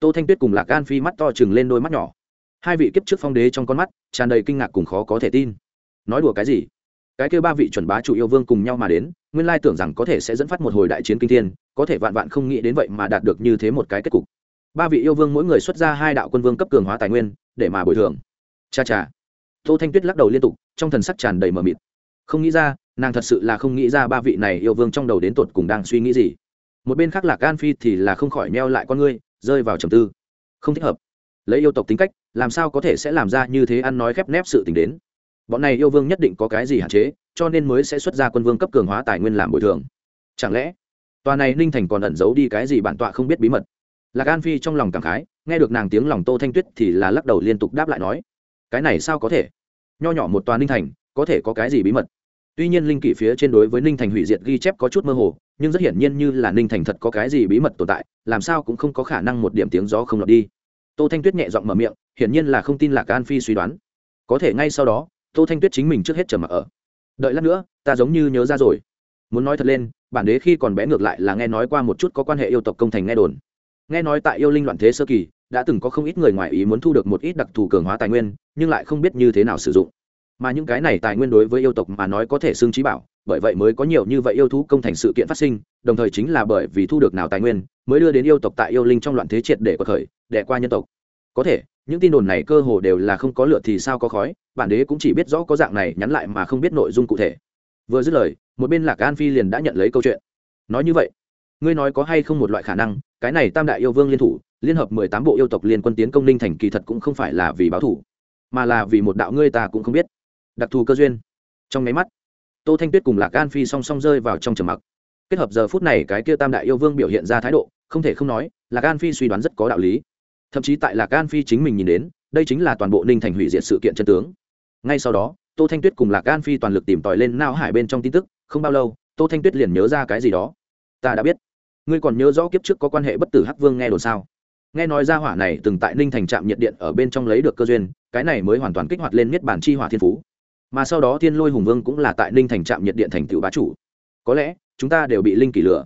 Tô thanh tuyết cùng lạc an phi mắt to chừng lên đôi mắt nhỏ hai vị kiếp trước phong đế trong con mắt, tràn đầy kinh ngạc cùng khó có thể tin. Nói đùa cái gì? Cái kêu ba vị chuẩn bá chủ yêu vương cùng nhau mà đến, nguyên lai tưởng rằng có thể sẽ dẫn phát một hồi đại chiến kinh thiên, có thể vạn vạn không nghĩ đến vậy mà đạt được như thế một cái kết cục. Ba vị yêu vương mỗi người xuất ra hai đạo quân vương cấp cường hóa tài nguyên, để mà bồi thường. Cha cha. Tô thanh tuyết lắc đầu liên tục, trong thần sắc tràn đầy mờ mịt. Không nghĩ ra, nàng thật sự là không nghĩ ra ba vị này yêu vương trong đầu đến tột cùng đang suy nghĩ gì. Một bên khác là gan phi thì là không khỏi neo lại con ngươi, rơi vào trầm tư. Không thích hợp. Lấy yêu tộc tính cách làm sao có thể sẽ làm ra như thế ăn nói khép nép sự t ì n h đến? Bọn này yêu vương nhất định có cái gì hạn chế, cho nên mới sẽ xuất ra quân vương cấp cường hóa tài nguyên làm bồi thường. Chẳng lẽ, tòa này ninh thành còn ẩn giấu đi cái gì bản tọa không biết bí mật? Lạc an phi trong lòng cảm khái, nghe được nàng tiếng lòng tô thanh tuyết thì là lắc đầu liên tục đáp lại nói, cái này sao có thể? Nho nhỏ một tòa ninh thành, có thể có cái gì bí mật? Tuy nhiên linh kỷ phía trên đối với ninh thành hủy diệt ghi chép có chút mơ hồ, nhưng rất hiển nhiên như là ninh thành thật có cái gì bí mật tồn tại, làm sao cũng không có khả năng một điểm tiếng gió không lọt đi tô thanh tuyết nhẹ giọng mở miệng, hiển nhiên là không tin lạc an phi suy đoán. Có thể ngay sau đó, tô thanh tuyết chính mình trước hết trầm mặc ở. Đợi lát nữa, ta giống như nhớ ra rồi. Muốn nói thật lên, bản đế khi còn bé ngược lại là nghe nói qua một chút có quan hệ yêu tộc công thành nghe đồn. Nghe nói tại yêu linh loạn thế sơ kỳ, đã từng có không ít người ngoài ý muốn thu được một ít đặc thù cường hóa tài nguyên, nhưng lại không biết như thế nào sử dụng. Mà những cái này tài nguyên đối với yêu tộc mà nói có thể xương trí bảo, bởi vậy mới có nhiều như vậy yêu thú công thành sự kiện phát sinh đồng thời chính là bởi vì thu được nào tài nguyên, mới đưa đến yêu tộc tại yêu linh trong loạn thế triệt để có khởi đẻ qua nhân tộc. Có thể, những tin đồn này cơ hồ đều là không có lựa thì sao có khói, bản đế cũng chỉ biết rõ có dạng này, nhắn lại mà không biết nội dung cụ thể. Vừa dứt lời, một bên lạc an phi liền đã nhận lấy câu chuyện. Nói như vậy, ngươi nói có hay không một loại khả năng, cái này tam đại yêu vương liên thủ, liên hợp mười tám bộ yêu tộc liên quân tiến công ninh thành kỳ thật cũng không phải là vì báo thủ mà là vì một đạo ngươi ta cũng không biết. Đặc thù cơ duyên. Trong nháy mắt, tô thanh tuyết cùng lạc an phi song song rơi vào trong trầm mặc kết hợp giờ phút này cái kia tam đại yêu vương biểu hiện ra thái độ, không thể không nói là gan phi suy đoán rất có đạo lý. Thậm chí tại là gan phi chính mình nhìn đến, đây chính là toàn bộ ninh thành hủy diệt sự kiện chân tướng. Ngay sau đó, tô thanh tuyết cùng lạc gan phi toàn lực tìm tòi lên nao hải bên trong tin tức, không bao lâu, tô thanh tuyết liền nhớ ra cái gì đó. Ta đã biết. Ngươi còn nhớ rõ kiếp trước có quan hệ bất tử hắc vương nghe đồn sao? Nghe nói ra hỏa này từng tại ninh thành trạm nhiệt điện ở bên trong lấy được cơ duyên, cái này mới hoàn toàn kích hoạt lên miết bản chi hỏa thiên phú. Mà sau đó thiên lôi hùng vương cũng là tại ninh thành trạm nhiệt điện thành tựu bá chủ. Có lẽ chúng ta đều bị linh kỷ lửa.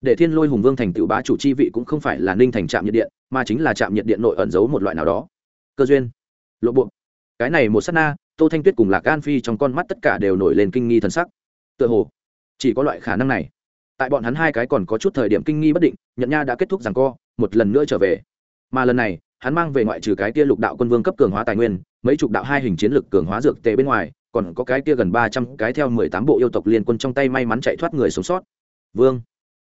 Để thiên lôi hùng vương thành tựu bá chủ chi vị cũng không phải là ninh thành trạm nhiệt điện, mà chính là trạm nhiệt điện nội ẩn giấu một loại nào đó. Cơ duyên. Lộ buộc cái này một s á t na, tô thanh tuyết cùng lạc an phi trong con mắt tất cả đều nổi lên kinh nghi thần sắc. Tựa hồ, chỉ có loại khả năng này. Tại bọn hắn hai cái còn có chút thời điểm kinh nghi bất định nhận nha đã kết thúc rằng co, một lần nữa trở về. Mà lần này, hắn mang về ngoại trừ cái kia lục đạo quân vương cấp cường hóa tài nguyên, mấy chục đạo hai hình chiến lược cường hóa dược tệ bên ngoài còn có cái kia gần ba trăm cái theo mười tám bộ yêu tộc liên quân trong tay may mắn chạy thoát người sống sót. Vương,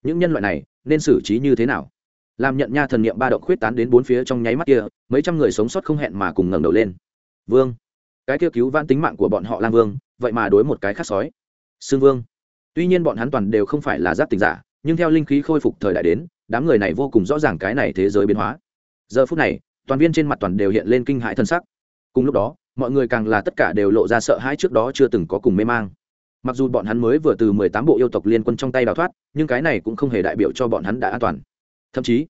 những nhân loại này nên xử trí như thế nào? Làm nhận nha thần niệm ba động khuyết tán đến bốn phía trong nháy mắt kia, mấy trăm người sống sót không hẹn mà cùng ngẩng đầu lên. Vương, cái kia cứu vãn tính mạng của bọn họ lang vương, vậy mà đối một cái khác sói. Xương vương, tuy nhiên bọn hắn toàn đều không phải là giáp tình giả, nhưng theo linh khí khôi phục thời đại đến, đám người này vô cùng rõ ràng cái này thế giới biến hóa. Giờ phút này, toàn viên trên mặt toàn đều hiện lên kinh hãi thân sắc. Cùng lúc đó mọi người càng là tất cả đều lộ ra sợ hãi trước đó chưa từng có cùng mê mang. Mặc dù bọn hắn mới vừa từ mười tám bộ yêu tộc liên quân trong tay đào thoát, nhưng cái này cũng không hề đại biểu cho bọn hắn đã an toàn. Thậm chí,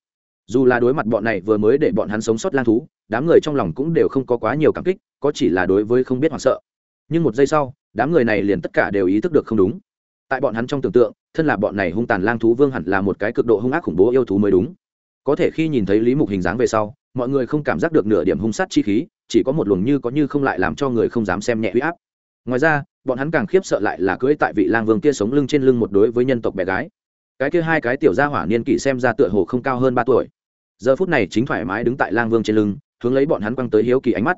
dù là đối mặt bọn này vừa mới để bọn hắn sống sót lang thú, đám người trong lòng cũng đều không có quá nhiều cảm kích, có chỉ là đối với không biết hoảng sợ. Nhưng một giây sau, đám người này liền tất cả đều ý thức được không đúng. Tại bọn hắn trong tưởng tượng, thân là bọn này hung tàn lang thú vương hẳn là một cái cực độ hung ác khủng bố yêu thú mới đúng. Có thể khi nhìn thấy lý mục hình dáng về sau, mọi người không cảm giác được nửa điểm hung sát chi khí chỉ có một luồng như có như không lại làm cho người không dám xem nhẹ huy áp. Ngoài ra, bọn hắn càng khiếp sợ lại là cưỡi tại vị lang vương kia sống lưng trên lưng một đối với nhân tộc bé gái. Cái kia hai cái tiểu gia hỏa niên kỷ xem ra tựa hồ không cao hơn ba tuổi. Giờ phút này chính thoải mái đứng tại lang vương trên lưng, hướng lấy bọn hắn quăng tới hiếu kỳ ánh mắt.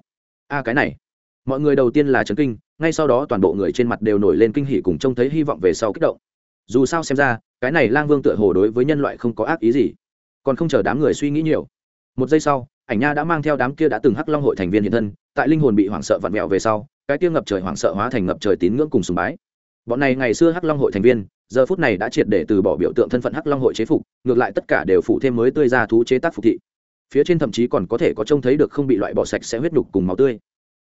A, cái này. Mọi người đầu tiên là chấn kinh, ngay sau đó toàn bộ người trên mặt đều nổi lên kinh hỉ cùng trông thấy hy vọng về sau kích động. Dù sao xem ra, cái này lang vương tựa hồ đối với nhân loại không có ác ý gì. Còn không chờ đám người suy nghĩ nhiều. Một giây sau ảnh nha đã mang theo đám kia đã từng hắc long hội thành viên hiện thân, tại linh hồn bị hoảng sợ vặn vẹo về sau, cái kia ngập trời hoảng sợ hóa thành ngập trời tín ngưỡng cùng sùng bái. Bọn này ngày xưa hắc long hội thành viên, giờ phút này đã triệt để từ bỏ biểu tượng thân phận hắc long hội chế phục, ngược lại tất cả đều phụ thêm mới tươi ra thú chế tác phục thị. Phía trên thậm chí còn có thể có trông thấy được không bị loại bỏ sạch sẽ huyết đục cùng máu tươi.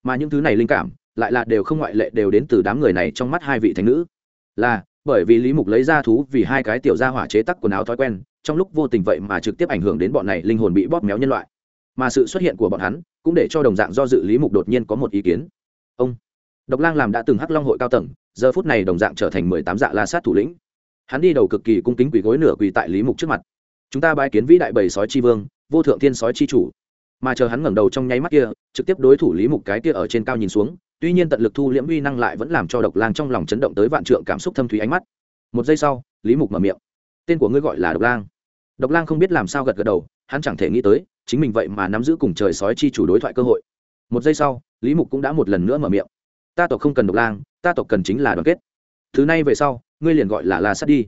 Mà những thứ này linh cảm, lại là đều không ngoại lệ đều đến từ đám người này trong mắt hai vị thành nữ. Là, bởi vì lý mục lấy ra thú vì hai cái tiểu gia hỏa chế tác quần áo thói quen, trong lúc vô tình vậy mà trực tiếp ảnh hưởng đến bọn này linh hồn bị bóp méo nhân loại mà sự xuất hiện của bọn hắn cũng để cho đồng dạng do dự lý mục đột nhiên có một ý kiến. Ông độc lang làm đã từng hắc long hội cao tầng, giờ phút này đồng dạng trở thành mười tám dạ la sát thủ lĩnh. Hắn đi đầu cực kỳ cung kính quỳ gối nửa quỳ tại lý mục trước mặt. Chúng ta bái kiến vĩ đại bầy sói chi vương, vô thượng thiên sói chi chủ. Mà chờ hắn ngẩng đầu trong nháy mắt kia, trực tiếp đối thủ lý mục cái kia ở trên cao nhìn xuống, tuy nhiên tận lực thu liễm uy năng lại vẫn làm cho độc lang trong lòng chấn động tới vạn trượng cảm xúc thâm thúy ánh mắt. Một giây sau, lý mục mở miệng. Tên của ngươi gọi là độc lang. Độc lang không biết làm sao gật gật đầu, hắn chẳng thể nghĩ tới chính mình vậy mà nắm giữ cùng trời sói chi chủ đối thoại cơ hội. Một giây sau, lý mục cũng đã một lần nữa mở miệng. Ta tộc không cần độc lang, ta tộc cần chính là đoàn kết. Thứ này về sau, ngươi liền gọi là la sắt đi.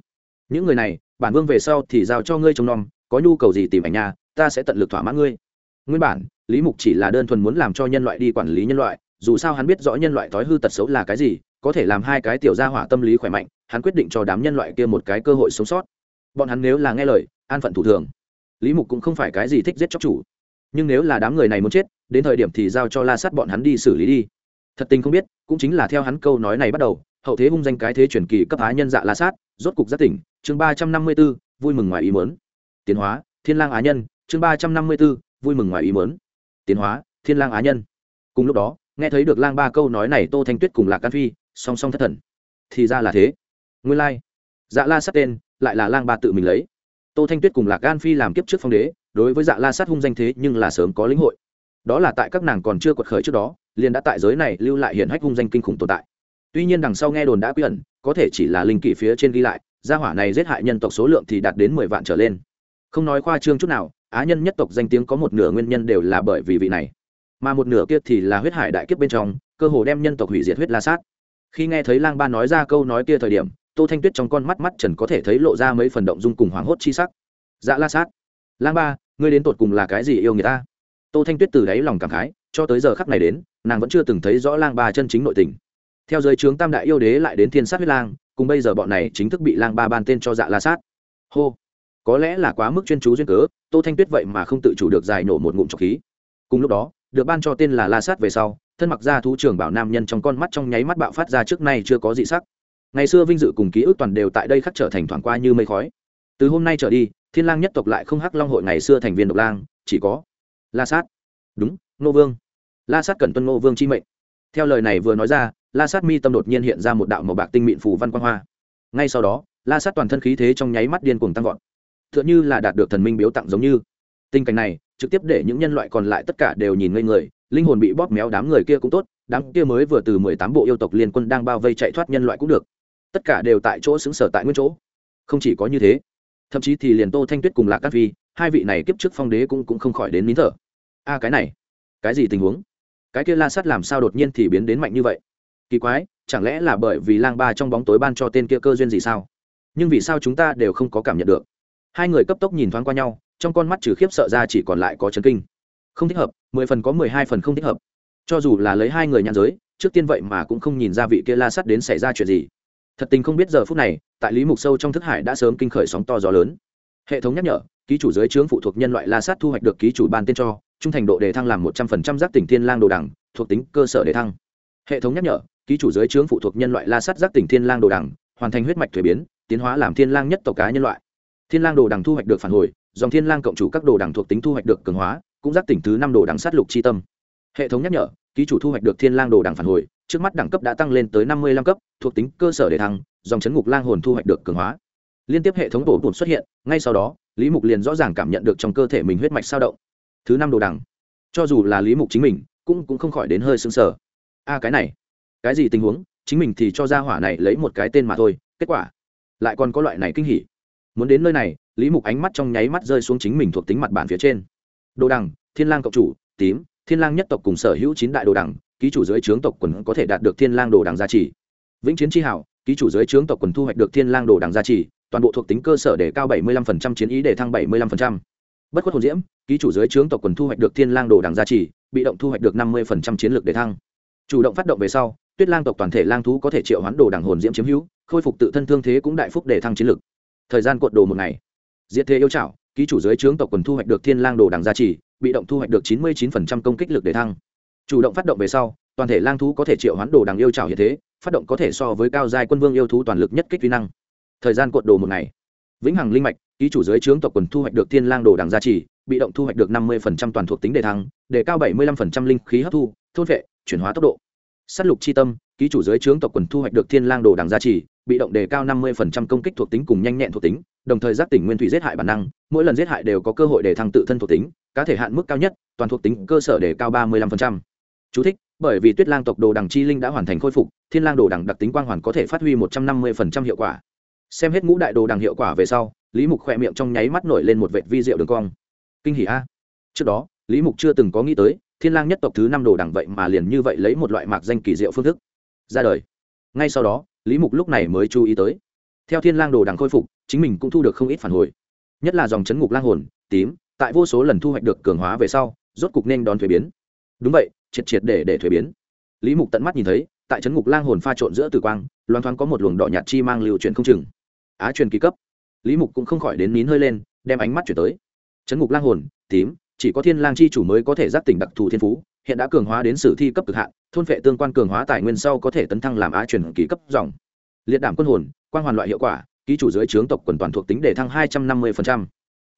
Những người này, bản vương về sau thì giao cho ngươi trông nom, có nhu cầu gì tìm ảnh nhà ta sẽ tận lực thỏa mãn ngươi. Nguyên bản, lý mục chỉ là đơn thuần muốn làm cho nhân loại đi quản lý nhân loại, dù sao hắn biết rõ nhân loại thói hư tật xấu là cái gì, có thể làm hai cái tiểu gia hỏa tâm lý khỏe mạnh, hắn quyết định cho đám nhân loại kia một cái cơ hội sống sót. Bọn hắn nếu là nghe lời, an phận thủ thường lý mục cũng không phải cái gì thích giết chóc chủ. Nhưng nếu là đám người này muốn chết, đến thời điểm thì giao cho la sát bọn hắn đi xử lý đi. Thật tình không biết, cũng chính là theo hắn câu nói này bắt đầu, hậu thế hung danh cái thế truyền kỳ cấp á nhân dạ la sát, rốt cục giác tỉnh. Chương ba trăm năm mươi b ố vui mừng ngoài ý mớn tiến hóa, thiên lang á nhân. Chương ba trăm năm mươi b ố vui mừng ngoài ý mớn tiến hóa, thiên lang á nhân. Cùng lúc đó, nghe thấy được lang ba câu nói này, tô thanh tuyết cùng lạc can phi, song song thất thần. Thì ra là thế. Nguyên lai、like. dạ la sát tên, lại là lang ba tự mình lấy tô thanh tuyết cùng lạc gan phi làm kiếp trước phong đế, đối với dạ la sát hung danh thế nhưng là sớm có lĩnh hội. Đó là tại các nàng còn chưa quật khởi trước đó, liền đã tại giới này lưu lại hiện hách hung danh kinh khủng tồn tại. Tuy nhiên đằng sau nghe đồn đã quy ẩn, có thể chỉ là linh kỷ phía trên ghi lại, gia hỏa này giết hại nhân tộc số lượng thì đạt đến mười vạn trở lên. Không nói khoa trương chút nào, á nhân nhất tộc danh tiếng có một nửa nguyên nhân đều là bởi vì vị này. Mà một nửa kia thì là huyết hải đại kiếp bên trong, cơ hồ đem nhân tộc hủy diệt huyết la sát. Khi nghe thấy lang ba nói ra câu nói kia thời điểm tô thanh tuyết trong con mắt mắt trần có thể thấy lộ ra mấy phần động dung cùng hoảng hốt chi sắc. Dạ la sát, lang ba, ngươi đến tột cùng là cái gì yêu người ta? Tô thanh tuyết từ đáy lòng cảm khái, cho tới giờ khắc này đến, nàng vẫn chưa từng thấy rõ lang ba chân chính nội tình. Theo giới trướng tam đại yêu đế lại đến thiên sát huyết lang, cùng bây giờ bọn này chính thức bị lang ba ban tên cho dạ la sát. Hô, có lẽ là quá mức chuyên chú duyên cớ, tô thanh tuyết vậy mà không tự chủ được dài nổ một ngụm trọc khí. Cùng lúc đó, được ban cho tên là la sát về sau, thân mặc ra thú trường bảo nam nhân trong con mắt trong nháy mắt bạo phát ra trước nay chưa có dị sắc ngày xưa vinh dự cùng ký ức toàn đều tại đây khắc trở thành thoảng qua như mây khói. Từ hôm nay trở đi, thiên lang nhất tộc lại không hắc long hội ngày xưa thành viên độc lang, chỉ có la sát. Đúng nô vương. La sát cần tuân nô vương chi mệnh. Theo lời này vừa nói ra, la sát mi tâm đột nhiên hiện ra một đạo màu bạc tinh mịn phù văn quang hoa. Ngay sau đó, la sát toàn thân khí thế trong nháy mắt điên cuồng tăng vọt. Tựa như là đạt được thần minh biếu tặng giống như. Tình cảnh này, trực tiếp để những nhân loại còn lại tất cả đều nhìn ngây người, linh hồn bị bóp méo đám người kia cũng tốt, đám kia mới vừa từ mười tám bộ yêu tộc liên quân đang bao vây chạy thoát nhân loại cũng được tất cả đều tại chỗ xứng sở tại nguyên chỗ. Không chỉ có như thế thậm chí thì liền tô thanh tuyết cùng lạc cát vi, hai vị này kiếp trước phong đế cũng cũng không khỏi đến nín thở. A cái này cái gì tình huống? Cái kia la sắt làm sao đột nhiên thì biến đến mạnh như vậy? Kỳ quái chẳng lẽ là bởi vì lang ba trong bóng tối ban cho tên kia cơ duyên gì sao? Nhưng vì sao chúng ta đều không có cảm nhận được? Hai người cấp tốc nhìn thoáng qua nhau trong con mắt trừ khiếp sợ ra chỉ còn lại có chấn kinh. Không thích hợp mười phần có mười hai phần không thích hợp. Cho dù là lấy hai người nhãn giới trước tiên vậy mà cũng không nhìn ra vị kia la sắt đến xảy ra chuyện gì thật tình không biết giờ phút này, tại lý mục sâu trong thức hải đã sớm kinh khởi sóng to gió lớn. Hệ thống nhắc nhở, ký chủ dưới trướng phụ thuộc nhân loại la sát thu hoạch được ký chủ ban tên cho, trung thành độ đề thăng làm một trăm phần trăm giác tỉnh thiên lang đồ đẳng, thuộc tính cơ sở đề thăng. Hệ thống nhắc nhở, ký chủ dưới trướng phụ thuộc nhân loại la sát giác tỉnh thiên lang đồ đẳng, hoàn thành huyết mạch thuế biến, tiến hóa làm thiên lang nhất tộc cá nhân loại. Thiên lang đồ đẳng thu hoạch được phản hồi, dòng thiên lang cộng chủ các đồ đẳng thuộc tính thu hoạch được cường hóa, cũng giác tỉnh thứ năm đồ đẳng sát lục chi tâm. Hệ thống nhắc nhở, ký chủ thu hoạch được thiên lang đồ đẳng phản hồi trước mắt đẳng cấp đã tăng lên tới năm mươi lăm cấp, thuộc tính cơ sở để thăng, dòng chấn ngục lang hồn thu hoạch được cường hóa. Liên tiếp hệ thống tổ bổn xuất hiện, ngay sau đó, lý mục liền rõ ràng cảm nhận được trong cơ thể mình huyết mạch sao động. Thứ năm đồ đẳng cho dù là lý mục chính mình, cũng cũng không khỏi đến hơi sững sờ. A cái này, cái gì tình huống? Chính mình thì cho ra hỏa này lấy một cái tên mà thôi, kết quả lại còn có loại này kinh hỉ. Muốn đến nơi này, lý mục ánh mắt trong nháy mắt rơi xuống chính mình thuộc tính mặt bản phía trên. Đồ đằng, thiên lang cộng chủ, tím, thiên lang nhất tộc cùng sở hữu chín đại đồ đằng ký chủ dưới trướng tộc quần có thể đạt được thiên lang đồ đằng gia trì. Vĩnh chiến chi hảo, ký chủ dưới trướng tộc quần thu hoạch được thiên lang đồ đằng gia trì, toàn bộ thuộc tính cơ sở để cao 75% chiến ý để thăng 75%. bất khuất hồn diễm, ký chủ dưới trướng tộc quần thu hoạch được thiên lang đồ đằng gia trì, bị động thu hoạch được 50% chiến lược để thăng. Chủ động phát động về sau, tuyết lang tộc toàn thể lang thú có thể triệu hoán đồ đằng hồn diễm chiếm hữu, khôi phục tự thân thương thế cũng đại phúc để thăng chiến lược. Thời gian cuộn đồ một ngày. Diệt thế yêu chảo ký chủ dưới trướng tộc quần thu hoạch được thiên lang đồ đằng gia trì, bị động thu hoạch được 99% công kích lực để thăng chủ động phát động về sau, toàn thể lang thú có thể triệu hoán đồ đằng yêu trào hiện thế, phát động có thể so với cao giai quân vương yêu thú toàn lực nhất kích vi năng. Thời gian cuộn đồ một ngày. Vĩnh hằng linh mạch, ký chủ dưới trướng tộc quần thu hoạch được thiên lang đồ đằng gia trì, bị động thu hoạch được 50% toàn thuộc tính đề thăng, đề cao 75% linh khí hấp thu, thôn vệ, chuyển hóa tốc độ. Sát lục chi tâm, ký chủ dưới trướng tộc quần thu hoạch được thiên lang đồ đằng gia trì, bị động đề cao 50% công kích thuộc tính cùng nhanh nhẹn thuộc tính, đồng thời giác tỉnh nguyên thủy giết hại bản năng, mỗi lần giết hại đều có cơ hội để thăng tự thân thuộc tính, cá thể hạn mức cao nhất, toàn thuộc tính cơ sở đề cao 35%. Chú thích: bởi vì tuyết lang tộc đồ đằng chi linh đã hoàn thành khôi phục, thiên lang đồ đằng đặc tính quang hoàn có thể phát huy một trăm năm mươi hiệu quả. Xem hết ngũ đại đồ đằng hiệu quả về sau, lý mục khỏe miệng trong nháy mắt nổi lên một vệt vi diệu đường cong. Kinh hỉ a. Trước đó, lý mục chưa từng có nghĩ tới, thiên lang nhất tộc thứ năm đồ đằng vậy mà liền như vậy lấy một loại mạc danh kỳ diệu phương thức ra đời. Ngay sau đó, lý mục lúc này mới chú ý tới. Theo thiên lang đồ đằng khôi phục, chính mình cũng thu được không ít phản hồi. Nhất là dòng chấn ngục lang hồn, tím, tại vô số lần thu hoạch được cường hóa về sau, rốt cục nên đón thuế biến. Đúng vậy triệt triệt để để thuế biến. Lý mục tận mắt nhìn thấy, tại chấn ngục lang hồn pha trộn giữa tử quang loan thoáng có một luồng đỏ nhạt chi mang lưu chuyển không chừng. Á truyền kỳ cấp. Lý mục cũng không khỏi đến nín hơi lên, đem ánh mắt chuyển tới. Chấn ngục lang hồn, tím, chỉ có thiên lang chi chủ mới có thể giác tỉnh đặc thù thiên phú, hiện đã cường hóa đến sử thi cấp cực hạn, thôn vệ tương quan cường hóa tài nguyên sau có thể tấn thăng làm á truyền kỳ cấp dòng. Liệt đảm quân hồn quan hoàn loại hiệu quả, ký chủ dưới trướng tộc quần toàn thuộc tính để thăng hai trăm năm mươi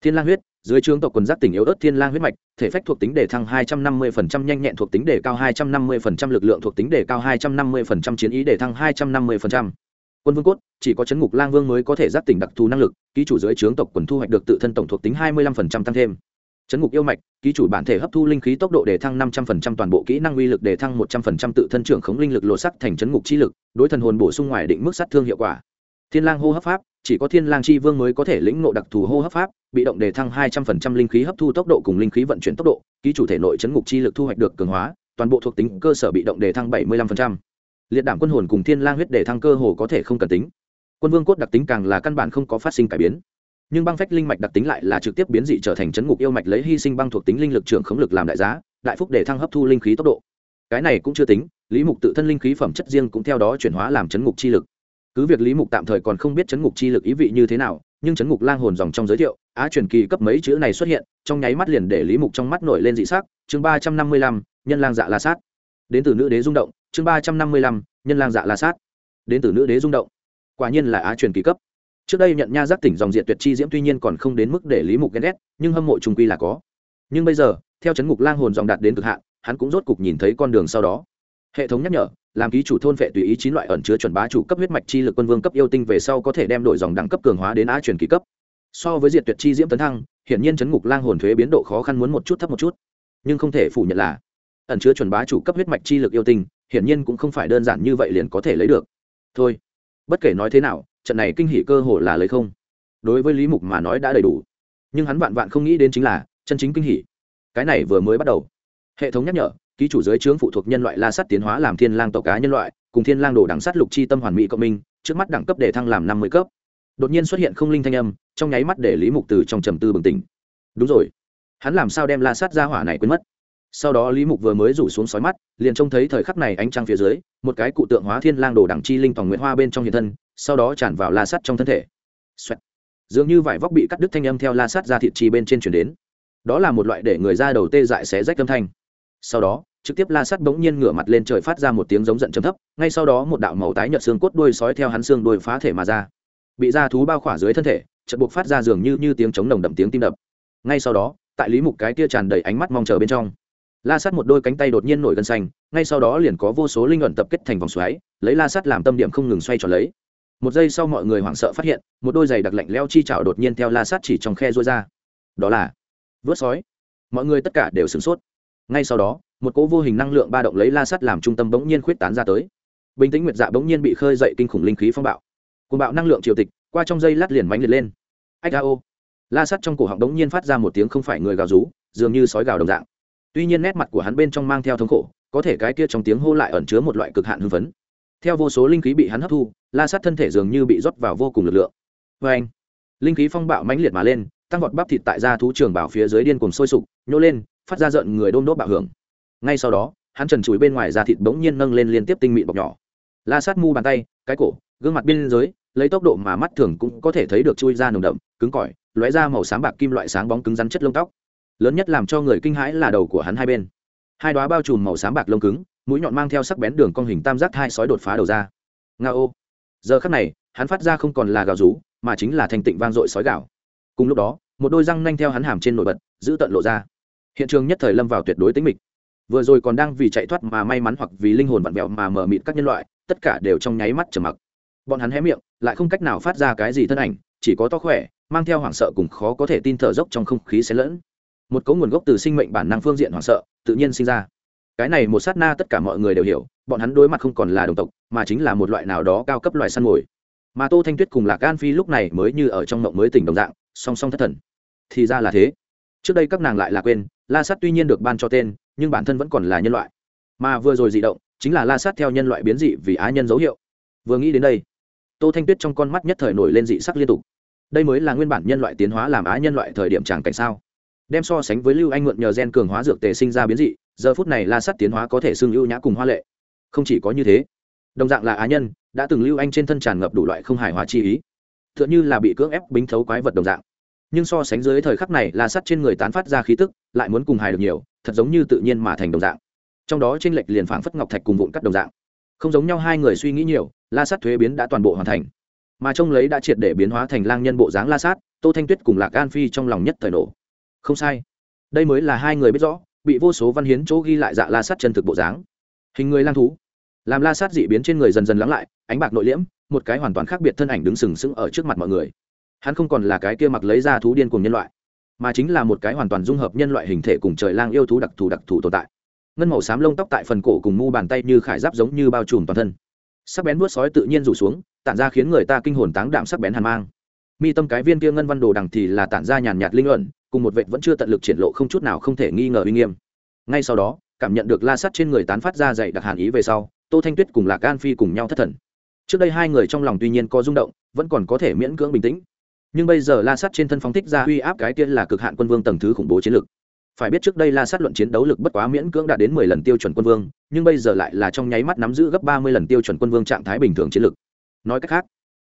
thiên lang huyết dưới trướng tộc quần giác tỉnh yếu ớt thiên lang huyết mạch, thể phách thuộc tính để thăng hai trăm năm mươi nhanh nhẹn thuộc tính để cao hai trăm năm mươi lực lượng thuộc tính để cao hai trăm năm mươi chiến ý để thăng hai trăm năm mươi quân vương cốt, chỉ có chấn ngục lang vương mới có thể giác tỉnh đặc thù năng lực, ký chủ dưới trướng tộc quần thu hoạch được tự thân tổng thuộc tính hai mươi 25% tăng thêm. Chấn ngục yêu mạch, ký chủ bản thể hấp thu linh khí tốc độ để thăng năm trăm phần trăm, toàn bộ kỹ năng uy lực để thăng một trăm phần trăm, tự thân trưởng khống linh lực lộ sắc thành chấn ngục chi lực, đối thần hồn bổ sung ngoài định mức sát thương hiệu quả thiên lang hô hấp pháp, chỉ có thiên lang chi vương mới có thể lĩnh ngộ đặc thù hô hấp pháp, bị động đề thăng hai trăm phần trăm linh khí hấp thu tốc độ cùng linh khí vận chuyển tốc độ, ký chủ thể nội chấn ngục chi lực thu hoạch được cường hóa, toàn bộ thuộc tính cơ sở bị động đề thăng bảy mươi lăm phần trăm. Liệt đảm quân hồn cùng thiên lang huyết đề thăng cơ hồ có thể không cần tính. Quân vương cốt đặc tính càng là căn bản không có phát sinh cải biến. Nhưng băng phách linh mạch đặc tính lại là trực tiếp biến dị trở thành chấn ngục yêu mạch lấy hy sinh băng thuộc tính linh lực trưởng khống lực làm đại giá, đại phúc để thăng hấp thu linh khí tốc độ. Cái này cũng chưa tính, lý mục tự thân linh khí phẩm chất riêng cũng theo đó chuyển hóa làm chấn ngục chi lực cứ việc lý mục tạm thời còn không biết chấn ngục chi lực ý vị như thế nào, nhưng chấn ngục lang hồn dòng trong giới thiệu, á truyền kỳ cấp mấy chữ này xuất hiện, trong nháy mắt liền để lý mục trong mắt nổi lên dị sắc. Chương ba trăm năm mươi lăm, nhân lang dạ la sát. Đến từ nữ đế rung động, chương ba trăm năm mươi lăm, nhân lang dạ la sát. Đến từ nữ đế rung động. Quả nhiên là á truyền kỳ cấp. Trước đây nhận nha giác tỉnh dòng diện tuyệt chi diễm tuy nhiên còn không đến mức để lý mục ghen ghét, nhưng hâm mộ trung quy là có. Nhưng bây giờ, theo chấn ngục lang hồn dòng đạt đến cực hạn, hắn cũng rốt cục nhìn thấy con đường sau đó hệ thống nhắc nhở, làm ký chủ thôn vệ tùy ý chín loại ẩn chứa chuẩn bá chủ cấp huyết mạch chi lực quân vương cấp yêu tinh về sau có thể đem đổi dòng đẳng cấp cường hóa đến á truyền kỳ cấp. So với diệt tuyệt chi diễm tấn thăng, hiển nhiên chấn ngục lang hồn thuế biến độ khó khăn muốn một chút thấp một chút. Nhưng không thể phủ nhận là, ẩn chứa chuẩn bá chủ cấp huyết mạch chi lực yêu tinh, hiển nhiên cũng không phải đơn giản như vậy liền có thể lấy được. Thôi, bất kể nói thế nào, trận này kinh hỉ cơ hồ là lấy không. Đối với lý mục mà nói đã đầy đủ. Nhưng hắn vạn vạn không nghĩ đến chính là, chân chính kinh hỉ. Cái này vừa mới bắt đầu. Hệ thống nhắc nhở ký chủ giới trướng phụ thuộc nhân loại la sắt tiến hóa làm thiên lang tộc cá nhân loại, cùng thiên lang đồ đẳng sắt lục chi tâm hoàn mỹ cộng minh, trước mắt đẳng cấp để thăng làm năm mươi cấp. Đột nhiên xuất hiện không linh thanh âm, trong nháy mắt để lý mục từ trong trầm tư bừng tỉnh. Đúng rồi. Hắn làm sao đem la sắt ra hỏa này quên mất? Sau đó lý mục vừa mới rủ xuống sói mắt, liền trông thấy thời khắc này ánh trăng phía dưới, một cái cụ tượng hóa thiên lang đồ đẳng chi linh tòng nguyễn hoa bên trong hiện thân, sau đó tràn vào la sắt trong thân thể. Xoẹt. dường như vải vóc bị cắt đứt thanh âm theo la sắt ra thịt chi bên trên chuyển đến. Đó là một loại để người ra đầu tê dại xé rách âm thanh sau đó, trực tiếp la sắt bỗng nhiên ngửa mặt lên trời phát ra một tiếng giống giận trầm thấp, ngay sau đó một đạo màu tái nhợt xương cốt đuôi sói theo hắn xương đuôi phá thể mà ra. Bị da thú bao khỏa dưới thân thể, chợt buộc phát ra dường như như tiếng chống nồng đậm tiếng tim đập. Ngay sau đó, tại lý mục cái kia tràn đầy ánh mắt mong chờ bên trong, la sắt một đôi cánh tay đột nhiên nổi gân xanh, ngay sau đó liền có vô số linh luận tập kết thành vòng xoáy, lấy la sắt làm tâm điểm không ngừng xoay tròn lấy. Một giây sau mọi người hoảng sợ phát hiện, một đôi giày đặc lạnh leo chi chảo đột nhiên theo la sắt chỉ trong khe rối ra. Đó là vớt sói. Mọi người tất cả đều sửng sốt ngay sau đó, một cỗ vô hình năng lượng ba động lấy la sắt làm trung tâm bỗng nhiên khuyết tán ra tới. Bình tĩnh nguyệt dạ bỗng nhiên bị khơi dậy kinh khủng linh khí phong bạo. Cùng bạo năng lượng triều tịch, qua trong dây lát liền mánh liệt lên. Ách a ô. La sắt trong cổ họng bỗng nhiên phát ra một tiếng không phải người gào rú, dường như sói gào đồng dạng. Tuy nhiên nét mặt của hắn bên trong mang theo thống khổ, có thể cái kia trong tiếng hô lại ẩn chứa một loại cực hạn hưng phấn. Theo vô số linh khí bị hắn hấp thu, la sắt thân thể dường như bị rót vào vô cùng lực lượng. Vê anh, linh khí phong bạo mãnh liệt mà lên, tăng vọt bắp thịt tại da thú trường bảo phía dưới điên cùng sôi sục, nhô lên phát ra giận người đôm đốt bạo hưởng. Ngay sau đó, hắn trần chùi bên ngoài da thịt bỗng nhiên nâng lên liên tiếp tinh mịn bọc nhỏ. La sát mu bàn tay, cái cổ, gương mặt biên giới, lấy tốc độ mà mắt thường cũng có thể thấy được chui ra nồng đậm, cứng cỏi, lóe ra màu sáng bạc kim loại sáng bóng cứng rắn chất lông tóc. Lớn nhất làm cho người kinh hãi là đầu của hắn hai bên. Hai đoá bao trùm màu sáng bạc lông cứng, mũi nhọn mang theo sắc bén đường cong hình tam giác hai sói đột phá đầu ra. Nga ô. Giờ khắc này, hắn phát ra không còn là gào rú, mà chính là thành tịnh vang dội sói gạo cùng lúc đó, một đôi răng nanh theo hắn hàm trên nổi bật giữ tận lộ ra hiện trường nhất thời lâm vào tuyệt đối tính mịch. Vừa rồi còn đang vì chạy thoát mà may mắn hoặc vì linh hồn vặn vẹo mà mở mịt các nhân loại, tất cả đều trong nháy mắt trầm mặc. Bọn hắn hé miệng, lại không cách nào phát ra cái gì thân ảnh, chỉ có to khỏe, mang theo hoảng sợ cùng khó có thể tin thở dốc trong không khí xé lẫn. Một cấu nguồn gốc từ sinh mệnh bản năng phương diện hoảng sợ, tự nhiên sinh ra. Cái này một sát na tất cả mọi người đều hiểu, bọn hắn đối mặt không còn là đồng tộc, mà chính là một loại nào đó cao cấp loài săn mồi. Mà tô thanh tuyết cùng lạc an phi lúc này mới như ở trong mộng mới tỉnh đồng dạng, song song thất thần. Thì ra là thế. Trước đây các nàng lại là quên la sát tuy nhiên được ban cho tên, nhưng bản thân vẫn còn là nhân loại. Mà vừa rồi dị động, chính là la sát theo nhân loại biến dị vì á nhân dấu hiệu. Vừa nghĩ đến đây, tô thanh tuyết trong con mắt nhất thời nổi lên dị sắc liên tục. Đây mới là nguyên bản nhân loại tiến hóa làm á nhân loại thời điểm tràng cảnh sao? Đem so sánh với lưu anh mượn nhờ gen cường hóa dược tề sinh ra biến dị, giờ phút này la sắt tiến hóa có thể xưng ưu nhã cùng hoa lệ. Không chỉ có như thế, đồng dạng là á nhân, đã từng lưu anh trên thân tràn ngập đủ loại không hài hòa chi ý. T h ư ợ n h ư là bị cưỡng ép bính thấu quái vật đồng dạng nhưng so sánh dưới thời khắc này la sắt trên người tán phát ra khí tức, lại muốn cùng hài được nhiều, thật giống như tự nhiên mà thành đồng dạng. Trong đó t r ê n lệch liền phảng phất ngọc thạch cùng vụn cắt đồng dạng. Không giống nhau hai người suy nghĩ nhiều, la sắt thuế biến đã toàn bộ hoàn thành. Mà trông lấy đã triệt để biến hóa thành lang nhân bộ dáng la sát tô thanh tuyết cùng lạc an phi trong lòng nhất thời nổ. Không sai. Đây mới là hai người biết rõ, bị vô số văn hiến chỗ ghi lại dạ la sát chân thực bộ dáng. Hình người lang thú. Làm la sát dị biến trên người dần dần lắng lại, ánh bạc nội liễm, một cái hoàn toàn khác biệt thân ảnh đứng sừng sững ở trước mặt mọi người hắn không còn là cái kia mặc lấy ra thú điên cùng nhân loại, mà chính là một cái hoàn toàn dung hợp nhân loại hình thể cùng trời lang yêu thú đặc thù đặc thù tồn tại. Ngân màu xám lông tóc tại phần cổ cùng mu bàn tay như khải giáp giống như bao trùm toàn thân. Sắc bén vuốt sói tự nhiên rủ xuống, tản ra khiến người ta kinh hồn táng đạm sắc bén hàn mang. Mi tâm cái viên kia ngân văn đồ đằng thì là tản ra nhàn nhạt linh luận, cùng một vệ vẫn chưa tận lực triển lộ không chút nào không thể nghi ngờ uy nghiêm. Ngay sau đó, cảm nhận được la sắt trên người tán phát ra dày đặc hàn ý về sau, tô thanh tuyết cùng lạc an phi cùng nhau thất thần. Trước đây hai người trong lòng tuy nhiên có rung động, vẫn còn có thể miễn cưỡng bình tĩnh nhưng bây giờ la sắt trên thân phóng thích ra uy áp cái tiên là cực hạn quân vương tầng thứ khủng bố chiến lực. Phải biết trước đây la sắt luận chiến đấu lực bất quá miễn cưỡng đạt đến mười lần tiêu chuẩn quân vương, nhưng bây giờ lại là trong nháy mắt nắm giữ gấp ba mươi lần tiêu chuẩn quân vương trạng thái bình thường chiến lực. Nói cách khác,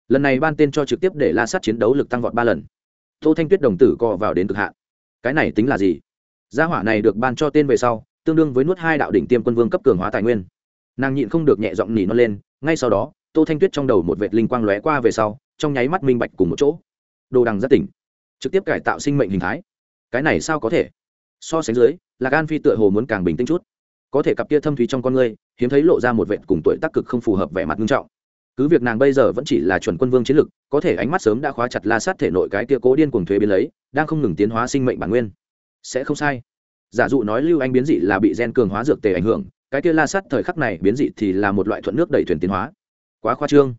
lần này ban tên cho trực tiếp để la sắt chiến đấu lực tăng vọt ba lần. Tô thanh tuyết đồng tử co vào đến cực hạn. Cái này tính là gì? Gia hỏa này được ban cho tên về sau, tương đương với nuốt hai đạo đỉnh tiêm quân vương cấp cường hóa tài nguyên. Nàng nhịn không được nhẹ giọng nỉ nó lên, ngay sau đó, tô thanh tuyết trong đầu một vệt linh quang lóe qua về sau, trong nháy mắt minh bạch cùng một chỗ đồ đằng rất tỉnh, trực tiếp cải tạo sinh mệnh hình thái. Cái này sao có thể? So sánh dưới là gan phi tựa hồ muốn càng bình tĩnh chút. Có thể cặp kia thâm thúy trong con người hiếm thấy lộ ra một vệt cùng tuổi tác cực không phù hợp vẻ mặt nghiêm trọng. Cứ việc nàng bây giờ vẫn chỉ là chuẩn quân vương chiến lực, có thể ánh mắt sớm đã khóa chặt la sát thể nội cái kia cố điên cuồng thuế biến lấy, đang không ngừng tiến hóa sinh mệnh bản nguyên. Sẽ không sai. Giả dụ nói lưu anh biến dị là bị gen cường hóa dược tề ảnh hưởng, cái kia la sát thời khắc này biến dị thì là một loại thuận nước đẩy thuyền tiến hóa. Quá khoa trương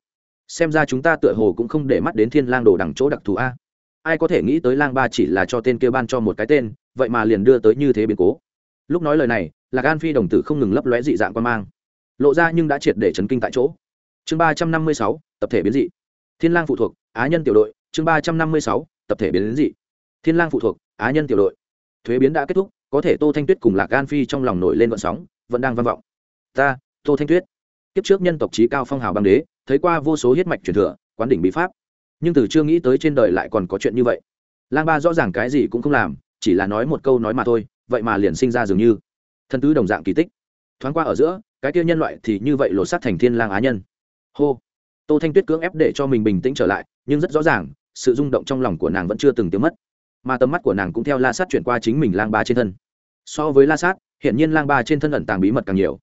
xem ra chúng ta tựa hồ cũng không để mắt đến thiên lang đồ đằng chỗ đặc thù a. Ai có thể nghĩ tới lang ba chỉ là cho tên kia ban cho một cái tên, vậy mà liền đưa tới như thế biến cố. Lúc nói lời này là gan phi đồng tử không ngừng lấp lóe dị dạng quan mang. Lộ ra nhưng đã triệt để chấn kinh tại chỗ. Chương ba trăm năm mươi sáu, tập thể biến dị. Thiên lang phụ thuộc, á nhân tiểu đội. Chương ba trăm năm mươi sáu, tập thể biến dị. Thiên lang phụ thuộc, á nhân tiểu đội. Thuế biến đã kết thúc, có thể tô thanh tuyết cùng lạc gan phi trong lòng nổi lên vận sóng, vẫn đang vang vọng. Ta, tô thanh tuyết. Kiếp trước nhân tộc trí cao phong hào băng đế thấy qua vô số huyết mạch truyền thừa, quán đỉnh bí pháp. Nhưng từ chưa nghĩ tới trên đời lại còn có chuyện như vậy. Lang ba rõ ràng cái gì cũng không làm, chỉ là nói một câu nói mà thôi, vậy mà liền sinh ra dường như. Thân tứ đồng dạng kỳ tích. Thoáng qua ở giữa, cái kia nhân loại thì như vậy lột xác thành thiên lang á nhân. Hô. Tô thanh tuyết cưỡng ép để cho mình bình tĩnh trở lại, nhưng rất rõ ràng, sự rung động trong lòng của nàng vẫn chưa từng tiêu mất. Mà tầm mắt của nàng cũng theo la sát chuyển qua chính mình lang ba trên thân. So với la sát hiện nhiên lang ba trên thân ẩn tàng bí mật càng nhiều.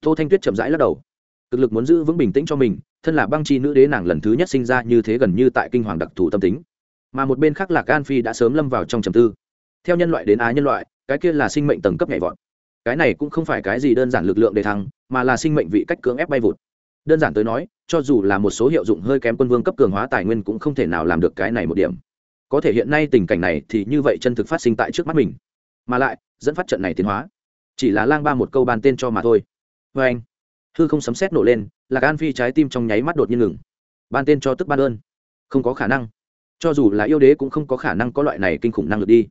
Tô thanh tuyết chậm rãi lắc đầu cực lực muốn giữ vững bình tĩnh cho mình, thân là băng chi nữ đế nàng lần thứ nhất sinh ra như thế gần như tại kinh hoàng đặc thù tâm tính. Mà một bên khác là Gan phi đã sớm lâm vào trong trầm tư. Theo nhân loại đến á nhân loại, cái kia là sinh mệnh tầng cấp nhảy vọt. Cái này cũng không phải cái gì đơn giản lực lượng để thăng, mà là sinh mệnh vị cách cưỡng ép bay vụt. Đơn giản tới nói, cho dù là một số hiệu dụng hơi kém quân vương cấp cường hóa tài nguyên cũng không thể nào làm được cái này một điểm. Có thể hiện nay tình cảnh này thì như vậy chân thực phát sinh tại trước mắt mình. Mà lại, dẫn phát trận này tiến hóa. Chỉ là lang ba một câu bàn tên cho mà thôi. Vê anh hư không sấm sét nổ lên là gan phi trái tim trong nháy mắt đột nhiên ngừng. Ban tên cho tức ban ơn. Không có khả năng. Cho dù là yêu đế cũng không có khả năng có loại này kinh khủng năng lực đi.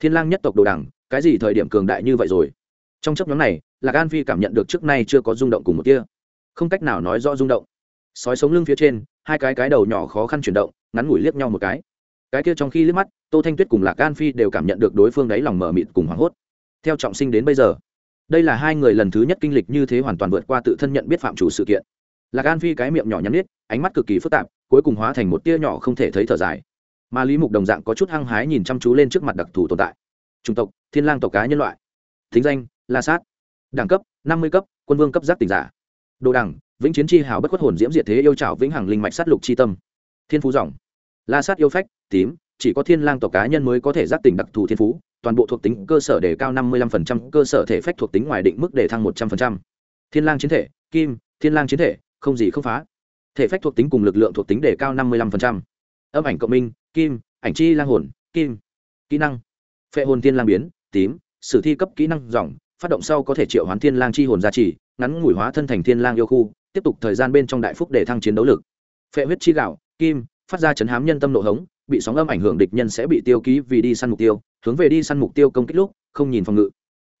Thiên lang nhất tộc đồ đẳng, cái gì thời điểm cường đại như vậy rồi? Trong chấp nhóm này là gan phi cảm nhận được trước nay chưa có rung động cùng một kia không cách nào nói rõ rung động. Sói sống lưng phía trên, hai cái cái đầu nhỏ khó khăn chuyển động, ngắn ngủi liếc nhau một cái. Cái kia trong khi liếc mắt, tô thanh tuyết cùng lạc gan phi đều cảm nhận được đối phương đáy lòng mở mịt cùng hoảng hốt. Theo trọng sinh đến bây giờ đây là hai người lần thứ nhất kinh lịch như thế hoàn toàn vượt qua tự thân nhận biết phạm chủ sự kiện. Lạc gan phi cái miệng nhỏ nhắn nít ánh mắt cực kỳ phức tạp, cuối cùng hóa thành một tia nhỏ không thể thấy thở dài. Mà lý mục đồng dạng có chút hăng hái nhìn chăm chú lên trước mặt đặc thù tồn tại. Chủng tộc, thiên lang tộc cá nhân loại. Thính danh, la sát. Đẳng cấp, năm mươi cấp, quân vương cấp giác tỉnh giả. Đồ đẳng, vĩnh chiến chi hào bất khuất hồn diễm diệt thế yêu trảo vĩnh hằng linh mạch sát lục chi tâm. Thiên phú dòng. La sát yêu phách, tím, chỉ có thiên lang tộc cá nhân mới có thể giác tỉnh đặc thù thiên phú toàn bộ thuộc tính cơ sở đề cao 55%, cơ sở thể phách thuộc tính ngoài định mức đề thăng 100%. thiên lang chiến thể kim thiên lang chiến thể không gì không phá thể phách thuộc tính cùng lực lượng thuộc tính đề cao 55%. âm ảnh cộng minh kim ảnh chi lang hồn kim kỹ năng phệ hồn thiên lang biến tím sử thi cấp kỹ năng dòng phát động sau có thể triệu hoán thiên lang chi hồn gia trì ngắn ngủi hóa thân thành thiên lang yêu khu tiếp tục thời gian bên trong đại phúc để thăng chiến đấu lực phệ huyết chi gạo kim phát ra chấn hám nhân tâm nộ hống bị sóng âm ảnh hưởng địch nhân sẽ bị tiêu ký vì đi săn mục tiêu hướng về đi săn mục tiêu công kích lúc không nhìn phòng ngự.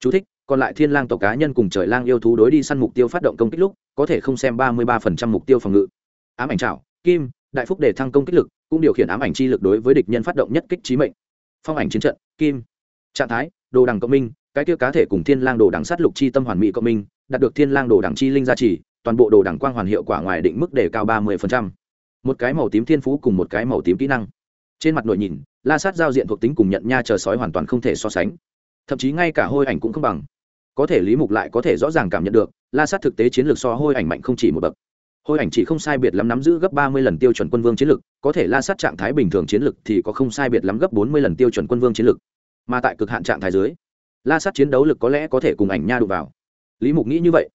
Chú thích, còn lại thiên lang tộc cá nhân cùng trời lang yêu thú đối đi săn mục tiêu phát động công kích lúc có thể không xem ba mươi 33% mục tiêu phòng ngự. Ám ảnh trảo kim đại phúc để thăng công kích lực cũng điều khiển ám ảnh chi lực đối với địch nhân phát động nhất kích trí mệnh. Phong ảnh chiến trận kim. Trạng thái đồ đằng cộng minh cái kia cá thể cùng thiên lang đồ đằng sát lục chi tâm hoàn mỹ cộng minh đạt được thiên lang đồ đằng chi linh gia trì toàn bộ đồ đằng quang hoàn hiệu quả ngoài định mức đề cao ba mươi một cái màu tím thiên phú cùng một cái màu tím kỹ năng trên mặt nội nhìn, la sát giao diện thuộc tính cùng nhận nha chờ sói hoàn toàn không thể so sánh. Thậm chí ngay cả hôi ảnh cũng không bằng. Có thể lý mục lại có thể rõ ràng cảm nhận được, la sát thực tế chiến lược so hôi ảnh mạnh không chỉ một bậc. Hôi ảnh chỉ không sai biệt lắm nắm giữ gấp ba mươi lần tiêu chuẩn quân vương chiến lược, có thể la sát trạng thái bình thường chiến lược thì có không sai biệt lắm gấp bốn mươi lần tiêu chuẩn quân vương chiến lược. Mà tại cực hạn trạng thái dưới, la sát chiến đấu lực có lẽ có thể cùng ảnh nha đụng vào. Lý mục nghĩ như vậy.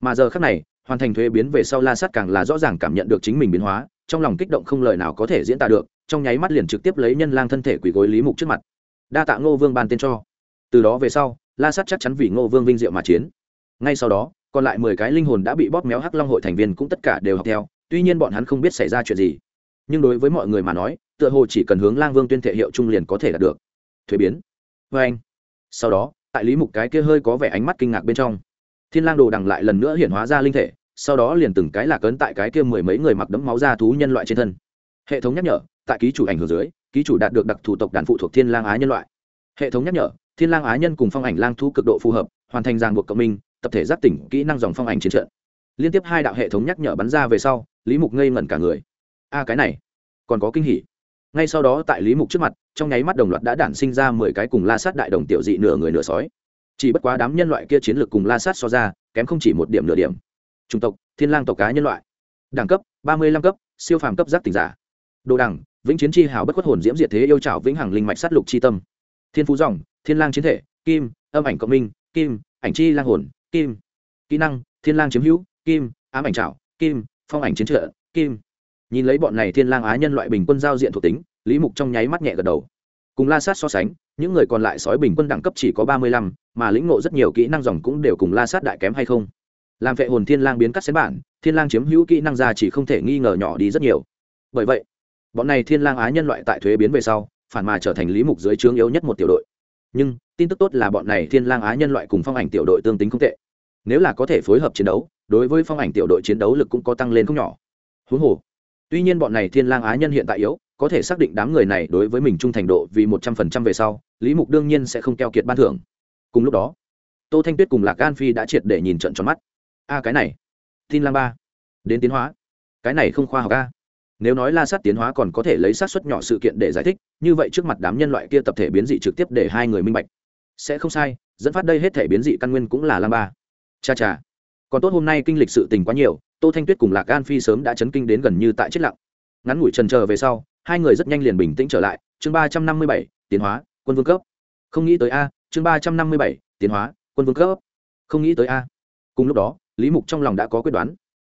Mà giờ khác này, hoàn thành thuế biến về sau la sát càng là rõ ràng cảm nhận được chính mình biến hóa, trong lòng kích động không lời nào có thể diễn tả được trong nháy mắt liền trực tiếp lấy nhân lang thân thể quỷ gối lý mục trước mặt. Đa tạ ngô vương ban tên cho. Từ đó về sau, la sát chắc chắn vì ngô vương vinh diệu mà chiến. Ngay sau đó, còn lại mười cái linh hồn đã bị bóp méo hắc long hội thành viên cũng tất cả đều học theo, tuy nhiên bọn hắn không biết xảy ra chuyện gì. Nhưng đối với mọi người mà nói, tựa hồ chỉ cần hướng lang vương tuyên thệ hiệu trung liền có thể đạt được. Thuế biến. Vê anh. Sau đó, tại lý mục cái kia hơi có vẻ ánh mắt kinh ngạc bên trong, thiên lang đồ đằng lại lần nữa hiện hóa ra linh thể, sau đó liền từng cái lạc ấn tại cái kia mười mấy người mặc đấm máu ra thú nhân loại trên thân. Hệ thống nhắc nhở tại ký chủ ảnh hưởng dưới, ký chủ đạt được đặc thủ tộc đàn phụ thuộc thiên lang á nhân loại. Hệ thống nhắc nhở, thiên lang á nhân cùng phong ảnh lang thu cực độ phù hợp, hoàn thành ràng buộc cộng minh, tập thể giác tỉnh kỹ năng dòng phong ảnh chiến trận. Liên tiếp hai đạo hệ thống nhắc nhở bắn ra về sau, lý mục ngây ngẩn cả người. A, cái này, còn có kinh hỉ. Ngay sau đó tại lý mục trước mặt, trong nháy mắt đồng loạt đã đản sinh ra mười cái cùng la sát đại đồng tiểu dị nửa người nửa sói. Chỉ bất quá đám nhân loại kia chiến lược cùng la sát so ra, kém không chỉ một điểm nửa điểm. Chủng tộc, thiên lang tộc cá nhân loại. Đẳng cấp, ba mươi lăm cấp, siêu phàm cấp giác tỉnh giả. Đồ đẳng vĩnh chiến chi hào bất khuất hồn diễm diệt thế yêu trảo vĩnh hằng linh mạch sát lục chi tâm. Thiên phú dòng, thiên lang chiến thể, kim, âm ảnh cộng minh, kim, ảnh chi lang hồn, kim. Kỹ năng, thiên lang chiếm hữu, kim, ám ảnh trảo, kim, phong ảnh chiến trợ, kim. Nhìn lấy bọn này thiên lang á nhân loại bình quân giao diện thuộc tính, lý mục trong nháy mắt nhẹ gật đầu. Cùng la sát so sánh, những người còn lại sói bình quân đẳng cấp chỉ có ba mươi lăm, mà lĩnh ngộ rất nhiều kỹ năng dòng cũng đều cùng la sát đại kém hay không. Làm vệ hồn thiên lang biến cắt xén bản, thiên lang chiếm hữu kỹ năng ra chỉ không thể nghi ngờ nhỏ đi rất nhiều. Bởi vậy bọn này thiên lang á nhân loại tại thuế biến về sau, phản mà trở thành lý mục dưới trướng yếu nhất một tiểu đội. Nhưng, tin tức tốt là bọn này thiên lang á nhân loại cùng phong ảnh tiểu đội tương tính không tệ. Nếu là có thể phối hợp chiến đấu, đối với phong ảnh tiểu đội chiến đấu lực cũng có tăng lên không nhỏ. Huống hồ, tuy nhiên bọn này thiên lang á nhân hiện tại yếu, có thể xác định đám người này đối với mình trung thành độ vì một trăm phần trăm về sau, lý mục đương nhiên sẽ không keo kiệt ban thưởng. Cùng lúc đó, tô thanh tuyết cùng lạc an phi đã triệt để nhìn trận tròn mắt. A, cái này tin lang ba, đến tiến hóa. Cái này không khoa học a nếu nói la sát tiến hóa còn có thể lấy sát xuất nhỏ sự kiện để giải thích, như vậy trước mặt đám nhân loại kia tập thể biến dị trực tiếp để hai người minh bạch. Sẽ không sai, dẫn phát đây hết thể biến dị căn nguyên cũng là lang ba. Cha cha. Còn tốt hôm nay kinh lịch sự tình quá nhiều, tô thanh tuyết cùng lạc gan phi sớm đã chấn kinh đến gần như tại chết lặng. Ngắn ngủi trần chờ về sau, hai người rất nhanh liền bình tĩnh trở lại. Chương ba trăm năm mươi bảy, tiến hóa, quân vương cấp. Không nghĩ tới a, chương ba trăm năm mươi bảy, tiến hóa, quân vương cấp. Không nghĩ tới a. Cùng lúc đó, lý mục trong lòng đã có quyết đoán.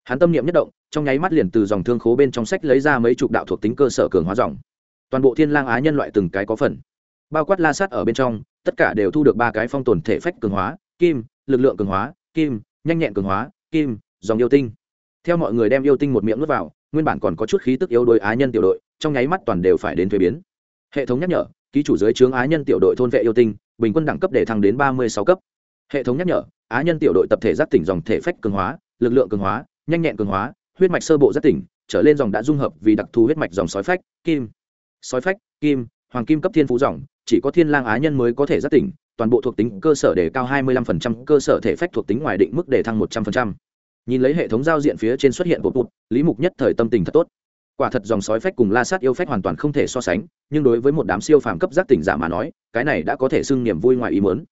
Hắn tâm niệm nhất động trong nháy mắt liền từ dòng thương khố bên trong sách lấy ra mấy chục đạo thuộc tính cơ sở cường hóa dòng. Toàn bộ thiên lang á nhân loại từng cái có phần. Bao quát la sát ở bên trong, tất cả đều thu được ba cái phong tồn thể phách cường hóa, kim, lực lượng cường hóa, kim, nhanh nhẹn cường hóa, kim, dòng yêu tinh. Theo mọi người đem yêu tinh một miệng nuốt vào, nguyên bản còn có chút khí tức yếu đôi á nhân tiểu đội, trong nháy mắt toàn đều phải đến thuế biến. Hệ thống nhắc nhở, ký chủ dưới trướng á nhân tiểu đội thôn vệ yêu tinh, bình quân đẳng cấp để thăng đến ba mươi sáu cấp. Hệ thống nhắc nhở, á nhân tiểu đội tập thể giác tỉnh dòng thể phách cường hóa, lực lượng cường hóa, nhanh nhẹn cường hóa huyết mạch sơ bộ rất tỉnh trở lên dòng đã dung hợp vì đặc thù huyết mạch dòng sói phách kim. Sói phách kim hoàng kim cấp thiên phú dòng chỉ có thiên lang á nhân mới có thể giác tỉnh toàn bộ thuộc tính cơ sở để cao 25%, cơ sở thể phách thuộc tính ngoài định mức để thăng 100%. nhìn lấy hệ thống giao diện phía trên xuất hiện bộ bột, lý mục nhất thời tâm tình thật tốt. Quả thật dòng sói phách cùng la sát yêu phách hoàn toàn không thể so sánh nhưng đối với một đám siêu phàm cấp giác tỉnh giả mà nói cái này đã có thể xưng niềm vui ngoài ý muốn.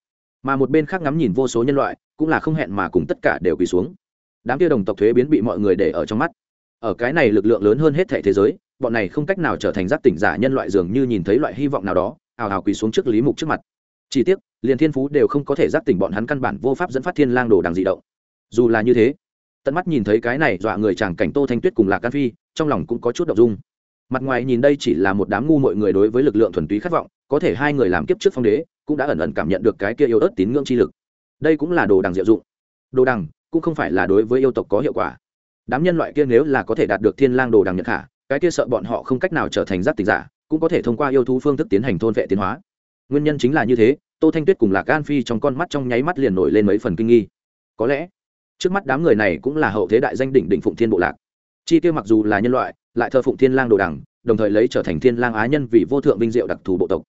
Mà một bên khác ngắm nhìn vô số nhân loại cũng là không hẹn mà cùng tất cả đều quỳ xuống đám kia đồng tộc thuế biến bị mọi người để ở trong mắt. Ở cái này lực lượng lớn hơn hết thể thế giới, bọn này không cách nào trở thành giác tỉnh giả nhân loại dường như nhìn thấy loại hy vọng nào đó, ào ào quỳ xuống trước lý mục trước mặt. Chỉ tiếc, liền thiên phú đều không có thể giác tỉnh bọn hắn căn bản vô pháp dẫn phát thiên lang đồ đằng dị động. Dù là như thế, tận mắt nhìn thấy cái này dọa người chàng cảnh tô thanh tuyết cùng lạc can phi, trong lòng cũng có chút động dung. Mặt ngoài nhìn đây chỉ là một đám ngu mọi người đối với lực lượng thuần túy khát vọng, có thể hai người làm kiếp trước phong đế, cũng đã ẩn ẩn cảm nhận được cái kia yêu ớt tín ngưỡng chi lực. Đây cũng là đồ đằng diệu dụng. Đồ đằng cũng không phải là đối với yêu tộc có hiệu quả. Đám nhân loại kia nếu là có thể đạt được thiên lang đồ đằng nhật khả, cái kia sợ bọn họ không cách nào trở thành giác tỉnh giả, cũng có thể thông qua yêu thú phương thức tiến hành thôn vệ tiến hóa. Nguyên nhân chính là như thế, tô thanh tuyết cùng lạc gan phi trong con mắt trong nháy mắt liền nổi lên mấy phần kinh nghi. Có lẽ, trước mắt đám người này cũng là hậu thế đại danh đỉnh đỉnh phụng thiên bộ lạc. Chi tiêu mặc dù là nhân loại, lại thờ phụng thiên lang đồ đằng, đồng thời lấy trở thành thiên lang á nhân vì vô thượng vinh diệu đặc thù bộ tộc.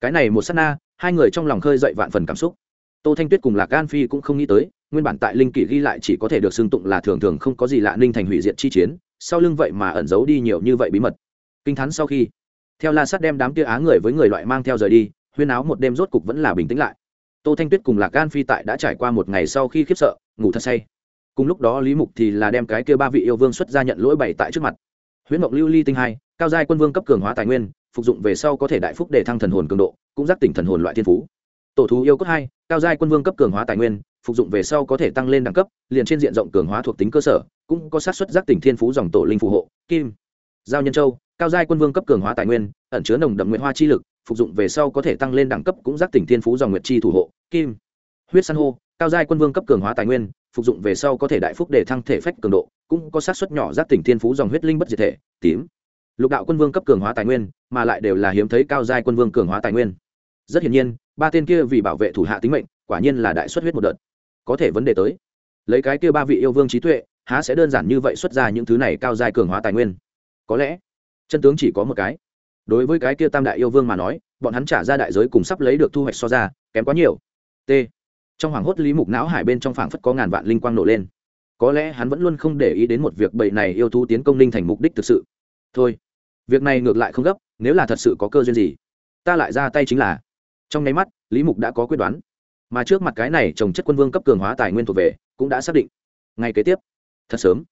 Cái này một sát na, hai người trong lòng khơi dậy vạn phần cảm xúc. Tô thanh tuyết cùng lạc gan phi cũng không nghĩ tới nguyên bản tại linh kỷ ghi lại chỉ có thể được xưng tụng là thường thường không có gì lạ ninh thành hủy diệt chi chiến, sau lưng vậy mà ẩn giấu đi nhiều như vậy bí mật. Kinh thắn sau khi, theo la sắt đem đám kia á người với người loại mang theo rời đi, huyên áo một đêm rốt cục vẫn là bình tĩnh lại. Tô thanh tuyết cùng lạc gan phi tại đã trải qua một ngày sau khi khiếp sợ, ngủ thật say. Cùng lúc đó lý mục thì là đem cái kia ba vị yêu vương xuất ra nhận lỗi bày tại trước mặt. Huyễn mộng lưu ly tinh hai, cao giai quân vương cấp cường hóa tài nguyên, phục dụng về sau có thể đại phúc để thăng thần hồn cường độ, cũng giác tỉnh thần hồn loại thiên phú. Tổ thú yêu cốt hai, cao giai quân vương cấp cường hóa tài nguyên phục dụng về sau có thể tăng lên đẳng cấp, liền trên diện rộng cường hóa thuộc tính cơ sở, cũng có sát xuất giác tỉnh thiên phú dòng tổ linh phù hộ, kim, giao nhân châu, cao giai quân vương cấp cường hóa tài nguyên, ẩn chứa nồng đậm nguyện hoa chi lực, phục dụng về sau có thể tăng lên đẳng cấp cũng giác tỉnh thiên phú dòng nguyệt chi thủ hộ, kim, huyết san hô, cao giai quân vương cấp cường hóa tài nguyên, phục dụng về sau có thể đại phúc để thăng thể phách cường độ, cũng có sát xuất nhỏ giác tỉnh thiên phú dòng huyết linh bất diệt thể, tím. Lục đạo quân vương cấp cường hóa tài nguyên, mà lại đều là hiếm thấy cao giai quân vương cường hóa tài nguyên. Rất hiển nhiên, ba tên kia vì bảo vệ thủ hạ tính mệnh, quả nhiên là đại xuất huyết một đợt có thể vấn đề tới. Lấy cái kia ba vị yêu vương trí tuệ, há sẽ đơn giản như vậy xuất ra những thứ này cao giai cường hóa tài nguyên? Có lẽ, chân tướng chỉ có một cái. Đối với cái kia tam đại yêu vương mà nói, bọn hắn trả ra đại giới cùng sắp lấy được thu hoạch so ra, kém quá nhiều. T. Trong hoàng hốt lý mục não hải bên trong phảng phất có ngàn vạn linh quang nổ lên. Có lẽ hắn vẫn luôn không để ý đến một việc bậy này yêu thú tiến công linh thành mục đích thực sự. Thôi, việc này ngược lại không gấp, nếu là thật sự có cơ duyên gì, ta lại ra tay chính là. Trong nháy mắt, lý mục đã có quyết đoán mà trước mặt cái này trồng chất quân vương cấp cường hóa tài nguyên thuộc về, cũng đã xác định. Ngay kế tiếp, thật sớm.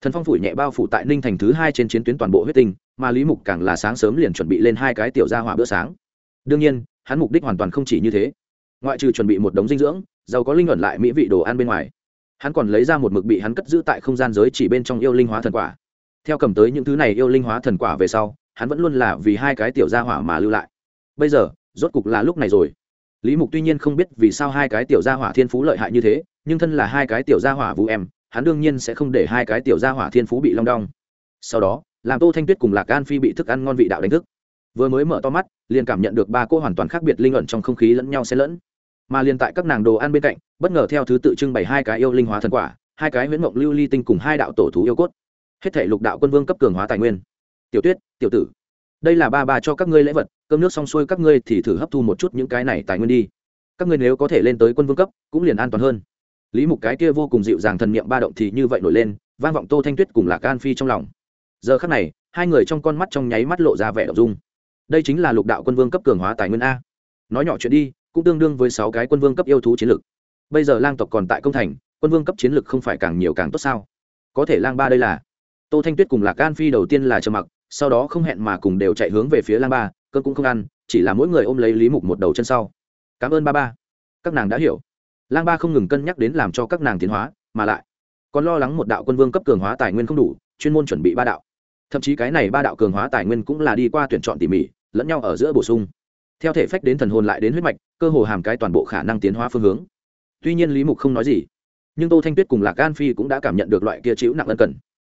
Thần phong phủi nhẹ bao phủ tại ninh thành thứ hai trên chiến tuyến toàn bộ huyết tinh, mà lý mục càng là sáng sớm liền chuẩn bị lên hai cái tiểu gia hỏa bữa sáng. Đương nhiên, hắn mục đích hoàn toàn không chỉ như thế. Ngoại trừ chuẩn bị một đống dinh dưỡng, giàu có linh luận lại mỹ vị đồ ăn bên ngoài, hắn còn lấy ra một mực bị hắn cất giữ tại không gian giới chỉ bên trong yêu linh hóa thần quả. Theo cầm tới những thứ này yêu linh hóa thần quả về sau, hắn vẫn luôn là vì hai cái tiểu gia hỏa mà lưu lại. Bây giờ, rốt cục là lúc này rồi lý mục tuy nhiên không biết vì sao hai cái tiểu gia hỏa thiên phú lợi hại như thế, nhưng thân là hai cái tiểu gia hỏa vũ em, hắn đương nhiên sẽ không để hai cái tiểu gia hỏa thiên phú bị long đong. Sau đó, làm tô thanh tuyết cùng lạc an phi bị thức ăn ngon vị đạo đánh thức. Vừa mới mở to mắt, liền cảm nhận được ba cô hoàn toàn khác biệt linh ẩn trong không khí lẫn nhau xen lẫn. Mà liền tại các nàng đồ ăn bên cạnh, bất ngờ theo thứ tự trưng bày hai cái yêu linh hóa thần quả, hai cái huyễn mộng lưu ly tinh cùng hai đạo tổ thú yêu cốt. Hết thể lục đạo quân vương cấp cường hóa tài nguyên. Tiểu tuyết, tiểu tử, đây là ba ba cho các ngươi lễ vật cơm nước xong xuôi các ngươi thì thử hấp thu một chút những cái này tài nguyên đi. Các ngươi nếu có thể lên tới quân vương cấp, cũng liền an toàn hơn. Lý mục cái kia vô cùng dịu dàng thần niệm ba động thì như vậy nổi lên, vang vọng tô thanh tuyết cùng lạc an phi trong lòng. Giờ khắc này, hai người trong con mắt trong nháy mắt lộ ra vẻ đ dung. Đây chính là lục đạo quân vương cấp cường hóa tài nguyên a. Nói nhỏ chuyện đi, cũng tương đương với sáu cái quân vương cấp yêu thú chiến lược bây giờ lang tộc còn tại công thành, quân vương cấp chiến lược không phải càng nhiều càng tốt sao? Có thể lang ba đây là. Tô thanh tuyết cùng lạc an phi đầu tiên là trầm mặc, sau đó không hẹn mà cùng đều chạy hướng về phía lang ba cơn cũng không ăn, chỉ là mỗi người ôm lấy lý mục một đầu chân sau. Cảm ơn ba ba. Các nàng đã hiểu. Lang ba không ngừng cân nhắc đến làm cho các nàng tiến hóa, mà lại còn lo lắng một đạo quân vương cấp cường hóa tài nguyên không đủ, chuyên môn chuẩn bị ba đạo. Thậm chí cái này ba đạo cường hóa tài nguyên cũng là đi qua tuyển chọn tỉ mỉ, lẫn nhau ở giữa bổ sung. Theo thể phách đến thần hồn lại đến huyết mạch, cơ hồ hàm cái toàn bộ khả năng tiến hóa phương hướng. Tuy nhiên lý mục không nói gì, nhưng tô thanh tuyết cùng lạc gan phi cũng đã cảm nhận được loại kia chịu nặng ân cần.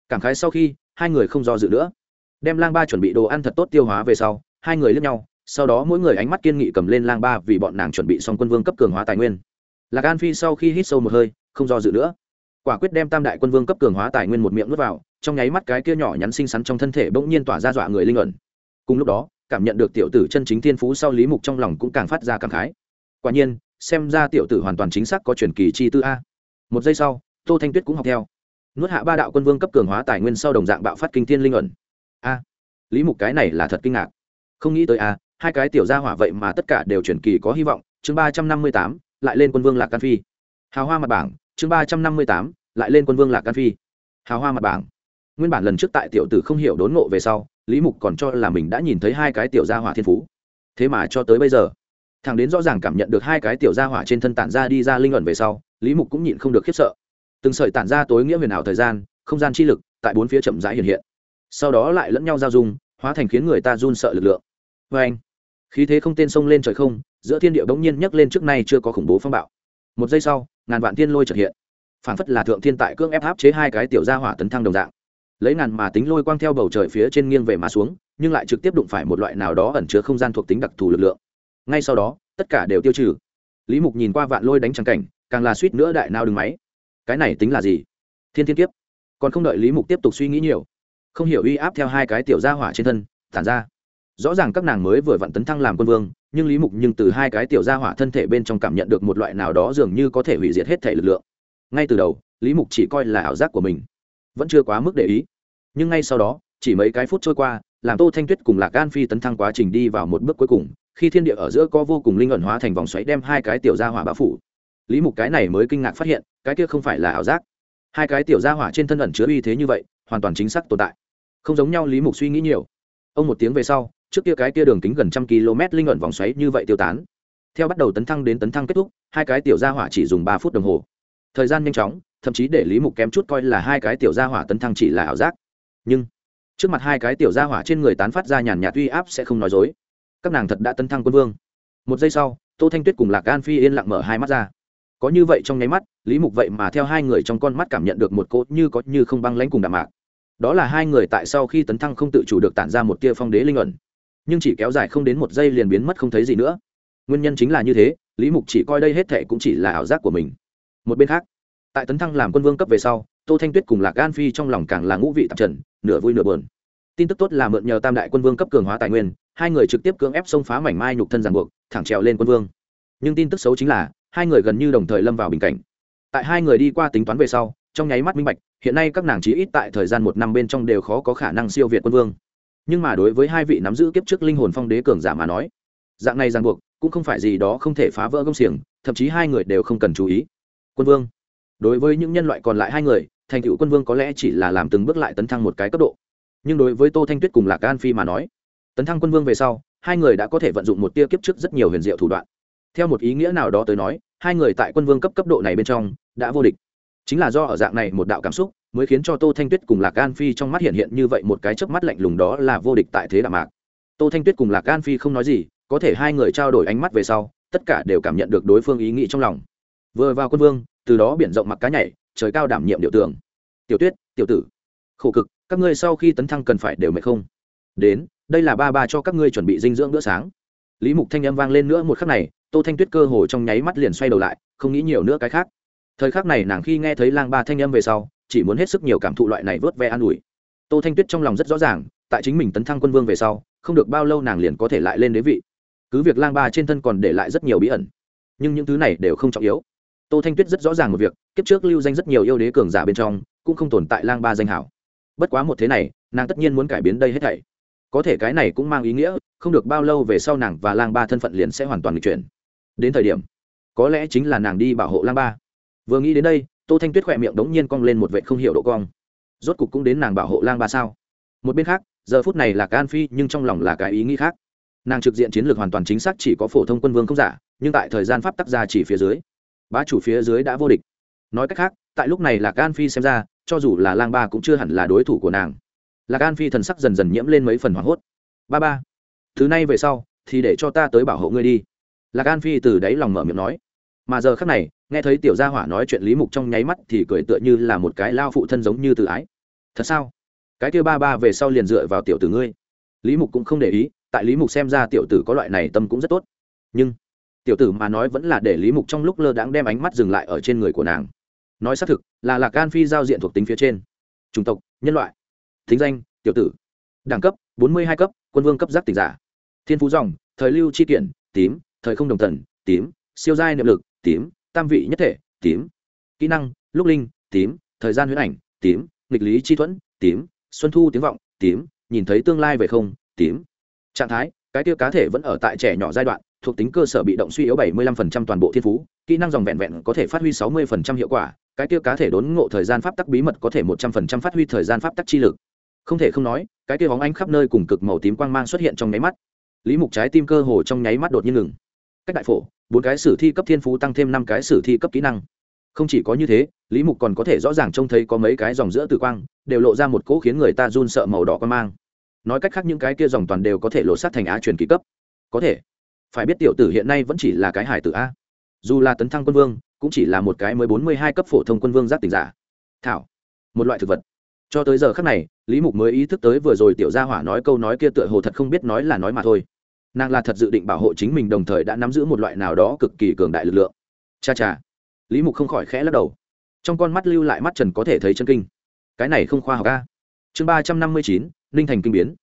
Cảm khái sau khi, hai người không do dự nữa. Đem lang ba chuẩn bị đồ ăn thật tốt tiêu hóa về sau hai người lướt nhau, sau đó mỗi người ánh mắt kiên nghị cầm lên lang ba vì bọn nàng chuẩn bị xong quân vương cấp cường hóa tài nguyên. Lạc an phi sau khi hít sâu một hơi, không do dự nữa. Quả quyết đem tam đại quân vương cấp cường hóa tài nguyên một miệng nuốt vào, trong nháy mắt cái kia nhỏ nhắn xinh xắn trong thân thể bỗng nhiên tỏa ra dọa người linh ẩn. Cùng lúc đó, cảm nhận được tiểu tử chân chính thiên phú sau lý mục trong lòng cũng càng phát ra cảm khái. Quả nhiên, xem ra tiểu tử hoàn toàn chính xác có truyền kỳ chi tư a. Một giây sau, tô thanh tuyết cũng học theo. Nuốt hạ ba đạo quân vương cấp cường hóa tài nguyên sau đồng dạng bạo phát kinh thiên linh ẩn. A. Lý mục cái này là thật kinh ngạc không nghĩ tới à hai cái tiểu gia hỏa vậy mà tất cả đều truyền kỳ có hy vọng. Chương ba trăm năm mươi tám, lại lên quân vương lạc can phi. Hào hoa mặt bảng. Chương ba trăm năm mươi tám, lại lên quân vương lạc can phi. Hào hoa mặt bảng. Nguyên bản lần trước tại tiểu tử không hiểu đốn ngộ về sau, lý mục còn cho là mình đã nhìn thấy hai cái tiểu gia hỏa thiên phú. Thế mà cho tới bây giờ, thằng đến rõ ràng cảm nhận được hai cái tiểu gia hỏa trên thân tản ra đi ra linh luận về sau, lý mục cũng nhịn không được khiếp sợ. Từng sợi tản ra tối nghĩa huyền ảo thời gian, không gian chi lực tại bốn phía chậm rãi hiện hiện. Sau đó lại lẫn nhau giao dung, hóa thành khiến người ta run sợ lực lượng vê anh. Khí thế không tên sông lên trời không, giữa thiên địa bỗng nhiên nhấc lên trước nay chưa có khủng bố phong bạo. Một giây sau, ngàn vạn thiên lôi trật hiện. Phản phất là thượng thiên tại cưỡng ép áp chế hai cái tiểu gia hỏa tấn thăng đồng dạng. Lấy ngàn mà tính lôi quang theo bầu trời phía trên nghiêng về mà xuống, nhưng lại trực tiếp đụng phải một loại nào đó ẩn chứa không gian thuộc tính đặc thù lực lượng. Ngay sau đó, tất cả đều tiêu trừ. Lý mục nhìn qua vạn lôi đánh trắng cảnh, càng là suýt nữa đại nào đừng máy. Cái này tính là gì? Thiên thiên kiếp. Còn không đợi lý mục tiếp tục suy nghĩ nhiều, không hiểu uy áp theo hai cái tiểu gia hỏa trên thân tản ra rõ ràng các nàng mới vừa vặn tấn thăng làm quân vương, nhưng lý mục nhưng từ hai cái tiểu gia hỏa thân thể bên trong cảm nhận được một loại nào đó dường như có thể hủy diệt hết thể lực lượng. Ngay từ đầu, lý mục chỉ coi là ảo giác của mình, vẫn chưa quá mức để ý. Nhưng ngay sau đó, chỉ mấy cái phút trôi qua, làm tô thanh tuyết cùng lạc gan phi tấn thăng quá trình đi vào một bước cuối cùng, khi thiên địa ở giữa có vô cùng linh ẩn hóa thành vòng xoáy đem hai cái tiểu gia hỏa bão phủ. Lý mục cái này mới kinh ngạc phát hiện, cái kia không phải là ảo giác. Hai cái tiểu gia hỏa trên thân ẩn chứa uy thế như vậy, hoàn toàn chính xác tồn tại. Không giống nhau lý mục suy nghĩ nhiều. Ông một tiếng về sau trước kia cái kia đường kính gần trăm km linh luận vòng xoáy như vậy tiêu tán. Theo bắt đầu tấn thăng đến tấn thăng kết thúc, hai cái tiểu gia hỏa chỉ dùng ba phút đồng hồ. Thời gian nhanh chóng, thậm chí để lý mục kém chút coi là hai cái tiểu gia hỏa tấn thăng chỉ là ảo giác. Nhưng, trước mặt hai cái tiểu gia hỏa trên người tán phát ra nhàn nhạt uy áp sẽ không nói dối. Các nàng thật đã tấn thăng quân vương. Một giây sau, tô thanh tuyết cùng lạc gan phi yên lặng mở hai mắt ra. Có như vậy trong nháy mắt, lý mục vậy mà theo hai người trong con mắt cảm nhận được một cốt như có như không băng lãnh cùng đạm mạc. Đó là hai người tại sau khi tấn thăng không tự chủ được tản ra một tia phong đế linh ẩn nhưng chỉ kéo dài không đến một giây liền biến mất không thấy gì nữa. Nguyên nhân chính là như thế, lý mục chỉ coi đây hết thệ cũng chỉ là ảo giác của mình. Một bên khác, tại tấn thăng làm quân vương cấp về sau, tô thanh tuyết cùng lạc gan phi trong lòng càng là ngũ vị tạp trần, nửa vui nửa bờn tin tức tốt là mượn nhờ tam đại quân vương cấp cường hóa tài nguyên, hai người trực tiếp cưỡng ép xông phá mảnh mai nhục thân giàn buộc, thẳng trèo lên quân vương. Nhưng tin tức xấu chính là, hai người gần như đồng thời lâm vào bình cảnh. Tại hai người đi qua tính toán về sau, trong nháy mắt minh bạch, hiện nay các nàng chí ít tại thời gian một năm bên trong đều khó có khả năng siêu việt quân vương nhưng mà đối với hai vị nắm giữ kiếp trước linh hồn phong đế cường giả mà nói, dạng này ràng buộc cũng không phải gì đó không thể phá vỡ gông xiềng, thậm chí hai người đều không cần chú ý. Quân vương, đối với những nhân loại còn lại hai người, thành tựu quân vương có lẽ chỉ là làm từng bước lại tấn thăng một cái cấp độ. Nhưng đối với tô thanh tuyết cùng lạc an phi mà nói, tấn thăng quân vương về sau, hai người đã có thể vận dụng một tia kiếp trước rất nhiều huyền diệu thủ đoạn. Theo một ý nghĩa nào đó tới nói, hai người tại quân vương cấp cấp độ này bên trong đã vô địch. Chính là do ở dạng này một đạo cảm xúc mới khiến cho tô thanh tuyết cùng lạc an phi trong mắt hiện hiện như vậy một cái chớp mắt lạnh lùng đó là vô địch tại thế đạm mạc. Tô thanh tuyết cùng lạc an phi không nói gì, có thể hai người trao đổi ánh mắt về sau, tất cả đều cảm nhận được đối phương ý nghĩ trong lòng. Vừa vào quân vương, từ đó biển rộng mặc cá nhảy, trời cao đảm nhiệm điệu tường. Tiểu tuyết, tiểu tử, khổ cực, các ngươi sau khi tấn thăng cần phải đều mệt không? Đến, đây là ba ba cho các ngươi chuẩn bị dinh dưỡng bữa sáng. Lý mục thanh âm vang lên nữa một khắc này, tô thanh tuyết cơ hồ trong nháy mắt liền xoay đầu lại, không nghĩ nhiều nữa cái khác. Thời khắc này nàng khi nghe thấy lang ba thanh âm về sau chỉ muốn hết sức nhiều cảm thụ loại này vớt ve an ủi. Tô thanh tuyết trong lòng rất rõ ràng, tại chính mình tấn thăng quân vương về sau, không được bao lâu nàng liền có thể lại lên đế vị. Cứ việc lang ba trên thân còn để lại rất nhiều bí ẩn, nhưng những thứ này đều không trọng yếu. Tô thanh tuyết rất rõ ràng một việc, kiếp trước lưu danh rất nhiều yêu đế cường giả bên trong, cũng không tồn tại lang ba danh hảo. Bất quá một thế này, nàng tất nhiên muốn cải biến đây hết thảy. Có thể cái này cũng mang ý nghĩa, không được bao lâu về sau nàng và lang ba thân phận liền sẽ hoàn toàn nghịch chuyển. Đến thời điểm, có lẽ chính là nàng đi bảo hộ lang ba. Vừa nghĩ đến đây tô thanh tuyết khỏe miệng đống nhiên cong lên một vệ không hiểu độ cong. Rốt cục cũng đến nàng bảo hộ lang ba sao. Một bên khác, giờ phút này là can phi, nhưng trong lòng là cái ý nghĩ khác. Nàng trực diện chiến lược hoàn toàn chính xác chỉ có phổ thông quân vương không giả, nhưng tại thời gian pháp tắc ra chỉ phía dưới, bá chủ phía dưới đã vô địch. Nói cách khác, tại lúc này là can phi xem ra, cho dù là lang ba cũng chưa hẳn là đối thủ của nàng. Là can phi thần sắc dần dần nhiễm lên mấy phần hoảng hốt. Ba ba, thứ này về sau, thì để cho ta tới bảo hộ ngươi đi. Là can phi từ đáy lòng mở miệng nói. Mà giờ khắc này nghe thấy tiểu gia hỏa nói chuyện lý mục trong nháy mắt thì cười tựa như là một cái lao phụ thân giống như tự ái. Thật sao? Cái kia ba ba về sau liền dựa vào tiểu tử ngươi. Lý mục cũng không để ý, tại lý mục xem ra tiểu tử có loại này tâm cũng rất tốt. Nhưng, tiểu tử mà nói vẫn là để lý mục trong lúc lơ đãng đem ánh mắt dừng lại ở trên người của nàng. Nói xác thực, là lạc gan phi giao diện thuộc tính phía trên. Chủng tộc, nhân loại, thính danh, tiểu tử. Đẳng cấp, bốn mươi hai cấp, quân vương cấp giác tỉnh giả. Thiên phú dòng, thời lưu chi kiển tím, thời không đồng thần, tím, siêu giai niệm lực, tím tam vị nhất thể, tím. Kỹ năng, lúc linh, tím. Thời gian huyễn ảnh, tím. Nghịch lý chi thuẫn, tím. Xuân thu tiếng vọng, tím. Nhìn thấy tương lai về không, tím. Trạng thái, cái tiêu cá thể vẫn ở tại trẻ nhỏ giai đoạn, thuộc tính cơ sở bị động suy yếu 75% toàn bộ thiên phú. Kỹ năng dòng vẹn vẹn có thể phát huy 60% hiệu quả. Cái tiêu cá thể đốn ngộ thời gian pháp tắc bí mật có thể 100% phát huy thời gian pháp tắc chi lực. Không thể không nói, cái tiêu bóng ánh khắp nơi cùng cực màu tím quang mang xuất hiện trong nháy mắt. Lý mục trái tim cơ hồ trong nháy mắt đột nhiên ngừng cách đại phổ, bốn cái sử thi cấp thiên phú tăng thêm năm cái sử thi cấp kỹ năng. Không chỉ có như thế, lý mục còn có thể rõ ràng trông thấy có mấy cái dòng giữa tử quang, đều lộ ra một cỗ khiến người ta run sợ màu đỏ quan mang. Nói cách khác những cái kia dòng toàn đều có thể lộ sát thành á truyền ký cấp. Có thể. Phải biết tiểu tử hiện nay vẫn chỉ là cái hải tử a. Dù là tấn thăng quân vương, cũng chỉ là một cái mới bốn mươi hai cấp phổ thông quân vương giác tỉnh giả. Thảo. Một loại thực vật. Cho tới giờ khác này, lý mục mới ý thức tới vừa rồi tiểu gia hỏa nói câu nói kia tựa hồ thật không biết nói là nói mà thôi nàng là thật dự định bảo hộ chính mình đồng thời đã nắm giữ một loại nào đó cực kỳ cường đại lực lượng. Cha cha. Lý mục không khỏi khẽ lắc đầu. Trong con mắt lưu lại mắt trần có thể thấy chân kinh. Cái này không khoa học ca chương ba trăm năm mươi chín, ninh thành kinh biến.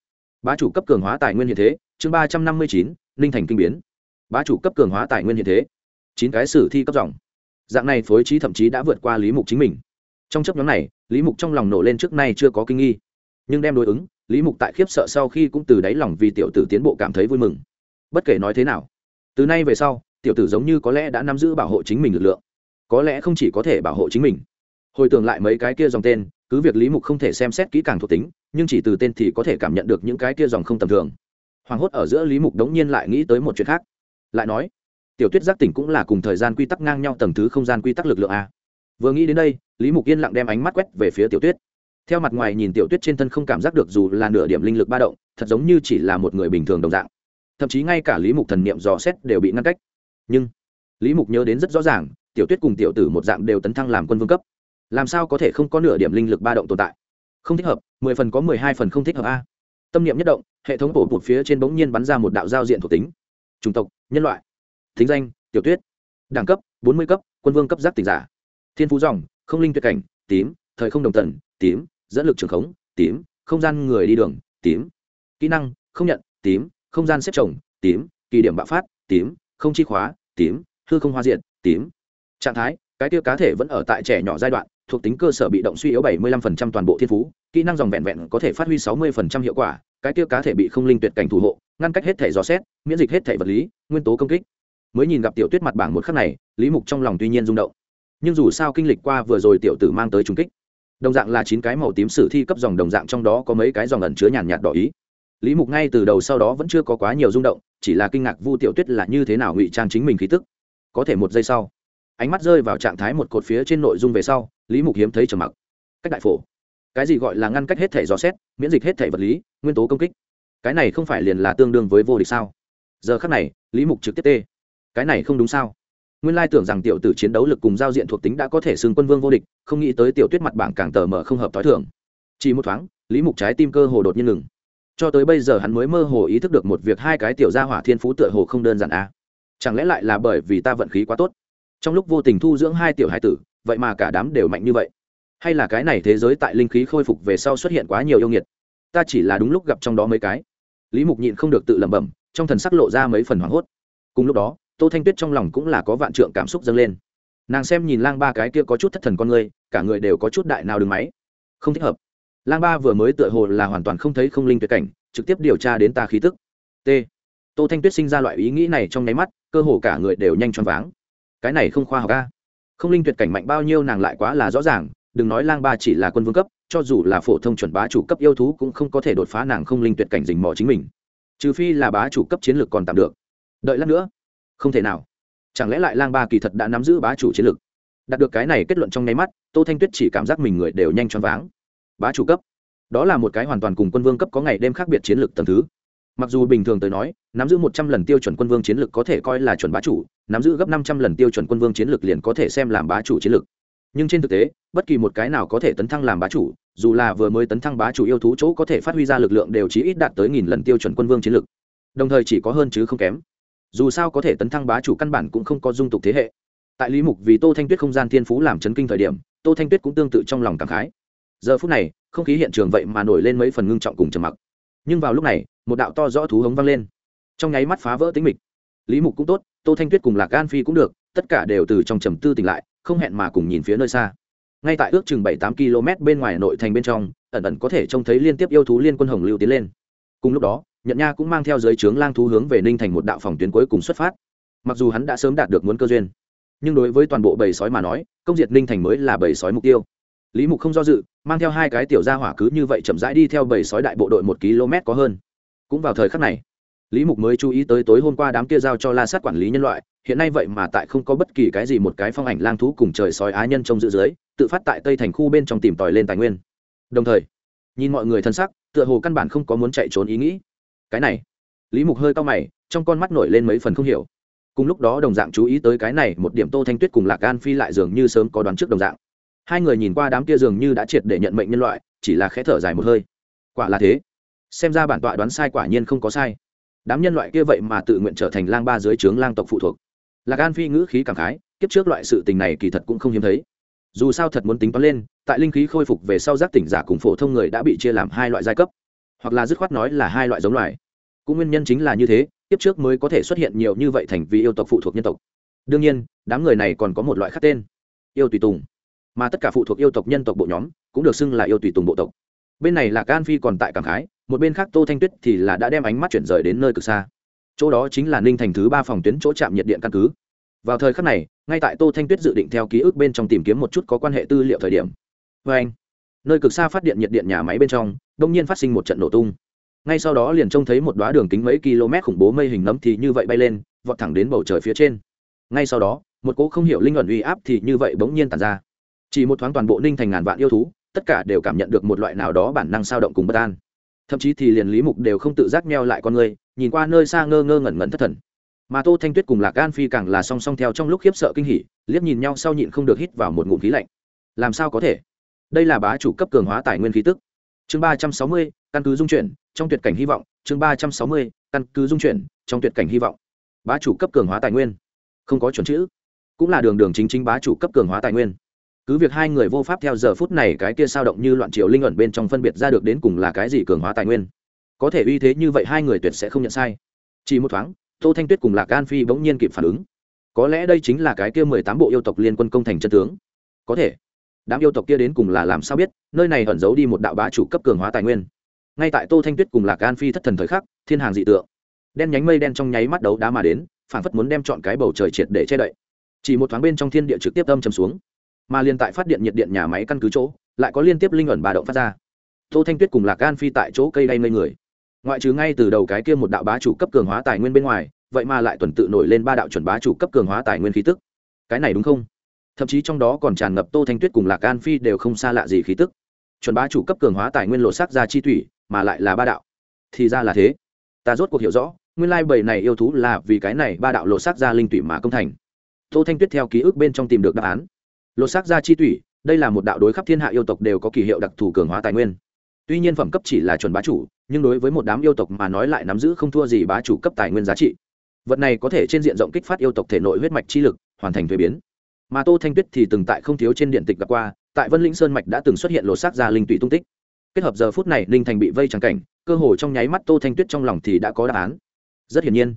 Bá chủ cấp cường hóa tài nguyên hiện thế. Chương ba trăm năm mươi chín, ninh thành kinh biến. Bá chủ cấp cường hóa tài nguyên hiện thế. Chín cái sử thi cấp dòng. Dạng này phối trí thậm chí đã vượt qua lý mục chính mình. Trong chấp nhóm này, lý mục trong lòng nổ lên trước nay chưa có kinh nghi. Nhưng đem đối ứng lý mục tại khiếp sợ sau khi cũng từ đáy lòng vì tiểu tử tiến bộ cảm thấy vui mừng. Bất kể nói thế nào, từ nay về sau, tiểu tử giống như có lẽ đã nắm giữ bảo hộ chính mình lực lượng. Có lẽ không chỉ có thể bảo hộ chính mình. Hồi tưởng lại mấy cái kia dòng tên, cứ việc lý mục không thể xem xét kỹ càng thuộc tính, nhưng chỉ từ tên thì có thể cảm nhận được những cái kia dòng không tầm thường. Hoảng hốt ở giữa lý mục đống nhiên lại nghĩ tới một chuyện khác. Lại nói, tiểu tuyết giác tỉnh cũng là cùng thời gian quy tắc ngang nhau tầng thứ không gian quy tắc lực lượng a. Vừa nghĩ đến đây, lý mục yên lặng đem ánh mắt quét về phía tiểu tuyết theo mặt ngoài nhìn tiểu tuyết trên thân không cảm giác được dù là nửa điểm linh lực ba động, thật giống như chỉ là một người bình thường đồng dạng. Thậm chí ngay cả lý mục thần niệm dò xét đều bị ngăn cách. Nhưng, lý mục nhớ đến rất rõ ràng, tiểu tuyết cùng tiểu tử một dạng đều tấn thăng làm quân vương cấp. Làm sao có thể không có nửa điểm linh lực ba động tồn tại? Không thích hợp, mười phần có mười hai phần không thích hợp a. Tâm niệm nhất động, hệ thống bổ một phía trên bỗng nhiên bắn ra một đạo giao diện thuộc tính. Chủng tộc, nhân loại. Thính danh, tiểu tuyết. Đẳng cấp, bốn mươi cấp, quân vương cấp giác tỉnh giả. Thiên phú dòng, không linh tuyệt cảnh, tím, thời không đồng tần, tím dẫn lực trường khống, tím, không gian người đi đường, tím. Kỹ năng, không nhận, tím, không gian xếp chồng, tím. Kỳ điểm bạo phát, tím. Không chi khóa, tím. Hư không hoa diện tím. Trạng thái, cái tiêu cá thể vẫn ở tại trẻ nhỏ giai đoạn, thuộc tính cơ sở bị động suy yếu 75% toàn bộ thiên phú, kỹ năng dòng vẹn vẹn có thể phát huy 60% hiệu quả, cái tiêu cá thể bị không linh tuyệt cảnh thủ hộ, ngăn cách hết thể dò xét, miễn dịch hết thể vật lý, nguyên tố công kích. Mới nhìn gặp tiểu tuyết mặt bảng một khắc này, lý mục trong lòng tuy nhiên rung động. Nhưng dù sao kinh lịch qua vừa rồi tiểu tử mang tới trung kích đồng dạng là chín cái màu tím sử thi cấp dòng đồng dạng trong đó có mấy cái dòng ẩn chứa nhàn nhạt đỏ ý. Lý mục ngay từ đầu sau đó vẫn chưa có quá nhiều rung động, chỉ là kinh ngạc vu tiểu tuyết là như thế nào ngụy trang chính mình khí tức. Có thể một giây sau, ánh mắt rơi vào trạng thái một cột phía trên nội dung về sau, lý mục hiếm thấy trầm mặc. Cách đại phổ. Cái gì gọi là ngăn cách hết thể dò xét, miễn dịch hết thể vật lý, nguyên tố công kích. Cái này không phải liền là tương đương với vô địch sao? Giờ khắc này, lý mục trực tiếp tê. Cái này không đúng sao? Nguyên lai tưởng rằng tiểu tử chiến đấu lực cùng giao diện thuộc tính đã có thể xưng quân vương vô địch, không nghĩ tới tiểu tuyết mặt bảng càng tờ mở không hợp t h o i thường. Chỉ một thoáng, lý mục trái tim cơ hồ đột nhiên ngừng. Cho tới bây giờ hắn mới mơ hồ ý thức được một việc hai cái tiểu gia hỏa thiên phú tựa hồ không đơn giản a à. chẳng lẽ lại là bởi vì ta vận khí quá tốt? Trong lúc vô tình thu dưỡng hai tiểu hai tử, vậy mà cả đám đều mạnh như vậy. Hay là cái này thế giới tại linh khí khôi phục về sau xuất hiện quá nhiều yêu nghiệt? Ta chỉ là đúng lúc gặp trong đó mấy cái. Lý mục nhịn không được tự lẩm bẩm, trong thần sắc lộ ra mấy phần hoảng hốt. Cùng lúc đó tô thanh tuyết trong lòng cũng là có vạn trượng cảm xúc dâng lên. Nàng xem nhìn lang ba cái kia có chút thất thần con người, cả người đều có chút đại nào đường máy. Không thích hợp. Lang ba vừa mới tựa hồ là hoàn toàn không thấy không linh tuyệt cảnh, trực tiếp điều tra đến ta khí tức. T. Tô thanh tuyết sinh ra loại ý nghĩ này trong nháy mắt, cơ hồ cả người đều nhanh choáng váng. Cái này không khoa học ca không linh tuyệt cảnh mạnh bao nhiêu nàng lại quá là rõ ràng, đừng nói lang ba chỉ là quân vương cấp, cho dù là phổ thông chuẩn bá chủ cấp yêu thú cũng không có thể đột phá nàng không linh tuyệt cảnh dình mò chính mình. Trừ phi là bá chủ cấp chiến lược còn tạm được. Đợi lát nữa không thể nào. Chẳng lẽ lại lang ba kỳ thật đã nắm giữ bá chủ chiến lược? Đạt được cái này kết luận trong nháy mắt, tô thanh tuyết chỉ cảm giác mình người đều nhanh choáng váng. Bá chủ cấp. Đó là một cái hoàn toàn cùng quân vương cấp có ngày đêm khác biệt chiến lược tầm thứ. Mặc dù bình thường tới nói, nắm giữ một trăm lần tiêu chuẩn quân vương chiến lược có thể coi là chuẩn bá chủ, nắm giữ gấp năm trăm lần tiêu chuẩn quân vương chiến lược liền có thể xem làm bá chủ chiến lược. Nhưng trên thực tế, bất kỳ một cái nào có thể tấn thăng làm bá chủ, dù là vừa mới tấn thăng bá chủ yêu thú chỗ có thể phát huy ra lực lượng đều chỉ ít đạt tới nghìn lần tiêu chuẩn quân vương chiến lược. Đồng thời chỉ có hơn chứ không kém dù sao có thể tấn thăng bá chủ căn bản cũng không có dung tục thế hệ. Tại lý mục vì tô thanh tuyết không gian thiên phú làm chấn kinh thời điểm, tô thanh tuyết cũng tương tự trong lòng cảm khái. Giờ phút này, không khí hiện trường vậy mà nổi lên mấy phần ngưng trọng cùng trầm mặc. Nhưng vào lúc này, một đạo to rõ thú hống vang lên. Trong nháy mắt phá vỡ tính mịch. Lý mục cũng tốt, tô thanh tuyết cùng lạc an phi cũng được, tất cả đều từ trong trầm tư tỉnh lại, không hẹn mà cùng nhìn phía nơi xa. Ngay tại ước chừng bảy tám km bên ngoài nội thành bên trong, ẩn ẩn có thể trông thấy liên tiếp yêu thú liên quân hồng lưu tiến lên. Cùng lúc đó nhận nha cũng mang theo giới trướng lang thú hướng về ninh thành một đạo phòng tuyến cuối cùng xuất phát. Mặc dù hắn đã sớm đạt được muốn cơ duyên, nhưng đối với toàn bộ bầy sói mà nói, công diệt ninh thành mới là bầy sói mục tiêu. Lý mục không do dự, mang theo hai cái tiểu gia hỏa cứ như vậy chậm rãi đi theo bầy sói đại bộ đội một km có hơn. Cũng vào thời khắc này, lý mục mới chú ý tới tối hôm qua đám kia giao cho la sát quản lý nhân loại, hiện nay vậy mà tại không có bất kỳ cái gì một cái phong ảnh lang thú cùng trời sói á nhân trong giữ dưới, tự phát tại tây thành khu bên trong tìm tòi lên tài nguyên. Đồng thời, nhìn mọi người thân sắc, tựa hồ căn bản không có muốn chạy trốn ý nghĩ cái này. Lý mục hơi cao mày, trong con mắt nổi lên mấy phần không hiểu. Cùng lúc đó đồng dạng chú ý tới cái này, một điểm tô thanh tuyết cùng lạc gan phi lại dường như sớm có đoán trước đồng dạng. Hai người nhìn qua đám kia dường như đã triệt để nhận mệnh nhân loại, chỉ là khẽ thở dài một hơi. Quả là thế. Xem ra bản tọa đoán sai quả nhiên không có sai. Đám nhân loại kia vậy mà tự nguyện trở thành lang ba dưới trướng lang tộc phụ thuộc. Lạc an phi ngữ khí cảm khái, kiếp trước loại sự tình này kỳ thật cũng không hiếm thấy. Dù sao thật muốn tính toán lên, tại linh khí khôi phục về sau giác tỉnh giả cùng phổ thông người đã bị chia làm hai loại giai cấp. Hoặc là dứt khoát nói là hai loại giống loài cũng nguyên nhân chính là như thế tiếp trước mới có thể xuất hiện nhiều như vậy thành vì yêu tộc phụ thuộc nhân tộc. Đương nhiên, đám người này còn có một loại khác tên, yêu tùy tùng. Mà tất cả phụ thuộc yêu tộc nhân tộc bộ nhóm cũng được xưng là yêu tùy tùng bộ tộc. Bên này là can phi còn tại cảng khái, một bên khác tô thanh tuyết thì là đã đem ánh mắt chuyển rời đến nơi cực xa. Chỗ đó chính là ninh thành thứ ba phòng tuyến chỗ chạm nhiệt điện căn cứ. Vào thời khắc này, ngay tại tô thanh tuyết dự định theo ký ức bên trong tìm kiếm một chút có quan hệ tư liệu thời điểm. Vê anh nơi cực xa phát điện nhiệt điện nhà máy bên trong, đông nhiên phát sinh một trận nổ tung ngay sau đó liền trông thấy một đoá đường kính mấy km khủng bố mây hình nấm thì như vậy bay lên, vọt thẳng đến bầu trời phía trên. Ngay sau đó, một cỗ không hiểu linh ẩn uy áp thì như vậy bỗng nhiên tàn ra. Chỉ một thoáng toàn bộ ninh thành ngàn vạn yêu thú, tất cả đều cảm nhận được một loại nào đó bản năng sao động cùng bất an. Thậm chí thì liền lý mục đều không tự giác neo lại con người, nhìn qua nơi xa ngơ ngơ ngẩn ngẩn thất thần. Mà tô thanh tuyết cùng lạc gan phi càng là song song theo trong lúc khiếp sợ kinh hỉ, liếc nhìn nhau sau nhịn không được hít vào một ngụm khí lạnh. Làm sao có thể? Đây là bá chủ cấp cường hóa tài nguyên khí tức chương ba trăm sáu mươi, căn cứ dung chuyển, trong tuyệt cảnh hy vọng. Chương ba trăm sáu mươi, căn cứ dung chuyển, trong tuyệt cảnh hy vọng. Bá chủ cấp cường hóa tài nguyên. Không có chuẩn chữ. Cũng là đường đường chính chính bá chủ cấp cường hóa tài nguyên. Cứ việc hai người vô pháp theo giờ phút này cái kia sao động như loạn triều linh ẩn bên trong phân biệt ra được đến cùng là cái gì cường hóa tài nguyên. Có thể uy thế như vậy hai người tuyệt sẽ không nhận sai. Chỉ một thoáng, tô thanh tuyết cùng lạc an phi bỗng nhiên kịp phản ứng. Có lẽ đây chính là cái kia mười tám bộ yêu tộc liên quân công thành chân tướng. Có thể đám yêu tộc kia đến cùng là làm sao biết, nơi này ẩn giấu đi một đạo bá chủ cấp cường hóa tài nguyên. Ngay tại tô thanh tuyết cùng lạc an phi thất thần thời khắc, thiên hàng dị tượng. Đen nhánh mây đen trong nháy mắt đấu đá mà đến phản phất muốn đem chọn cái bầu trời triệt để che đậy. Chỉ một thoáng bên trong thiên địa trực tiếp âm chầm xuống, mà liên tại phát điện nhiệt điện nhà máy căn cứ chỗ, lại có liên tiếp linh ẩn bà động phát ra. Tô thanh tuyết cùng lạc an phi tại chỗ cây đay ngây người. Ngoại trừ ngay từ đầu cái kia một đạo bá chủ cấp cường hóa tài nguyên bên ngoài, vậy mà lại tuần tự nổi lên ba đạo chuẩn bá chủ cấp cường hóa tài nguyên khí tức. Cái này đúng không? Thậm chí trong đó còn tràn ngập tô thanh tuyết cùng lạc an phi đều không xa lạ gì khí tức. Chuẩn bá chủ cấp cường hóa tài nguyên lộ sắc ra chi thủy, mà lại là ba đạo. Thì ra là thế. Ta rốt cuộc hiểu rõ, nguyên lai bầy này yêu thú là vì cái này ba đạo lộ sắc ra linh tủy mà công thành. Tô thanh tuyết theo ký ức bên trong tìm được đáp án. Lộ sắc ra chi thủy, đây là một đạo đối khắp thiên hạ yêu tộc đều có kỳ hiệu đặc thù cường hóa tài nguyên. Tuy nhiên phẩm cấp chỉ là chuẩn bá chủ, nhưng đối với một đám yêu tộc mà nói lại nắm giữ không thua gì bá chủ cấp tài nguyên giá trị. Vật này có thể trên diện rộng kích phát yêu tộc thể nội huyết mạch chi lực, hoàn thành thuế biến mà tô thanh tuyết thì từng tại không thiếu trên điện tịch gặp qua, tại vân linh sơn mạch đã từng xuất hiện lột xác ra linh tụy tung tích. Kết hợp giờ phút này linh thành bị vây trắng cảnh, cơ hồ trong nháy mắt tô thanh tuyết trong lòng thì đã có đáp án. Rất hiển nhiên,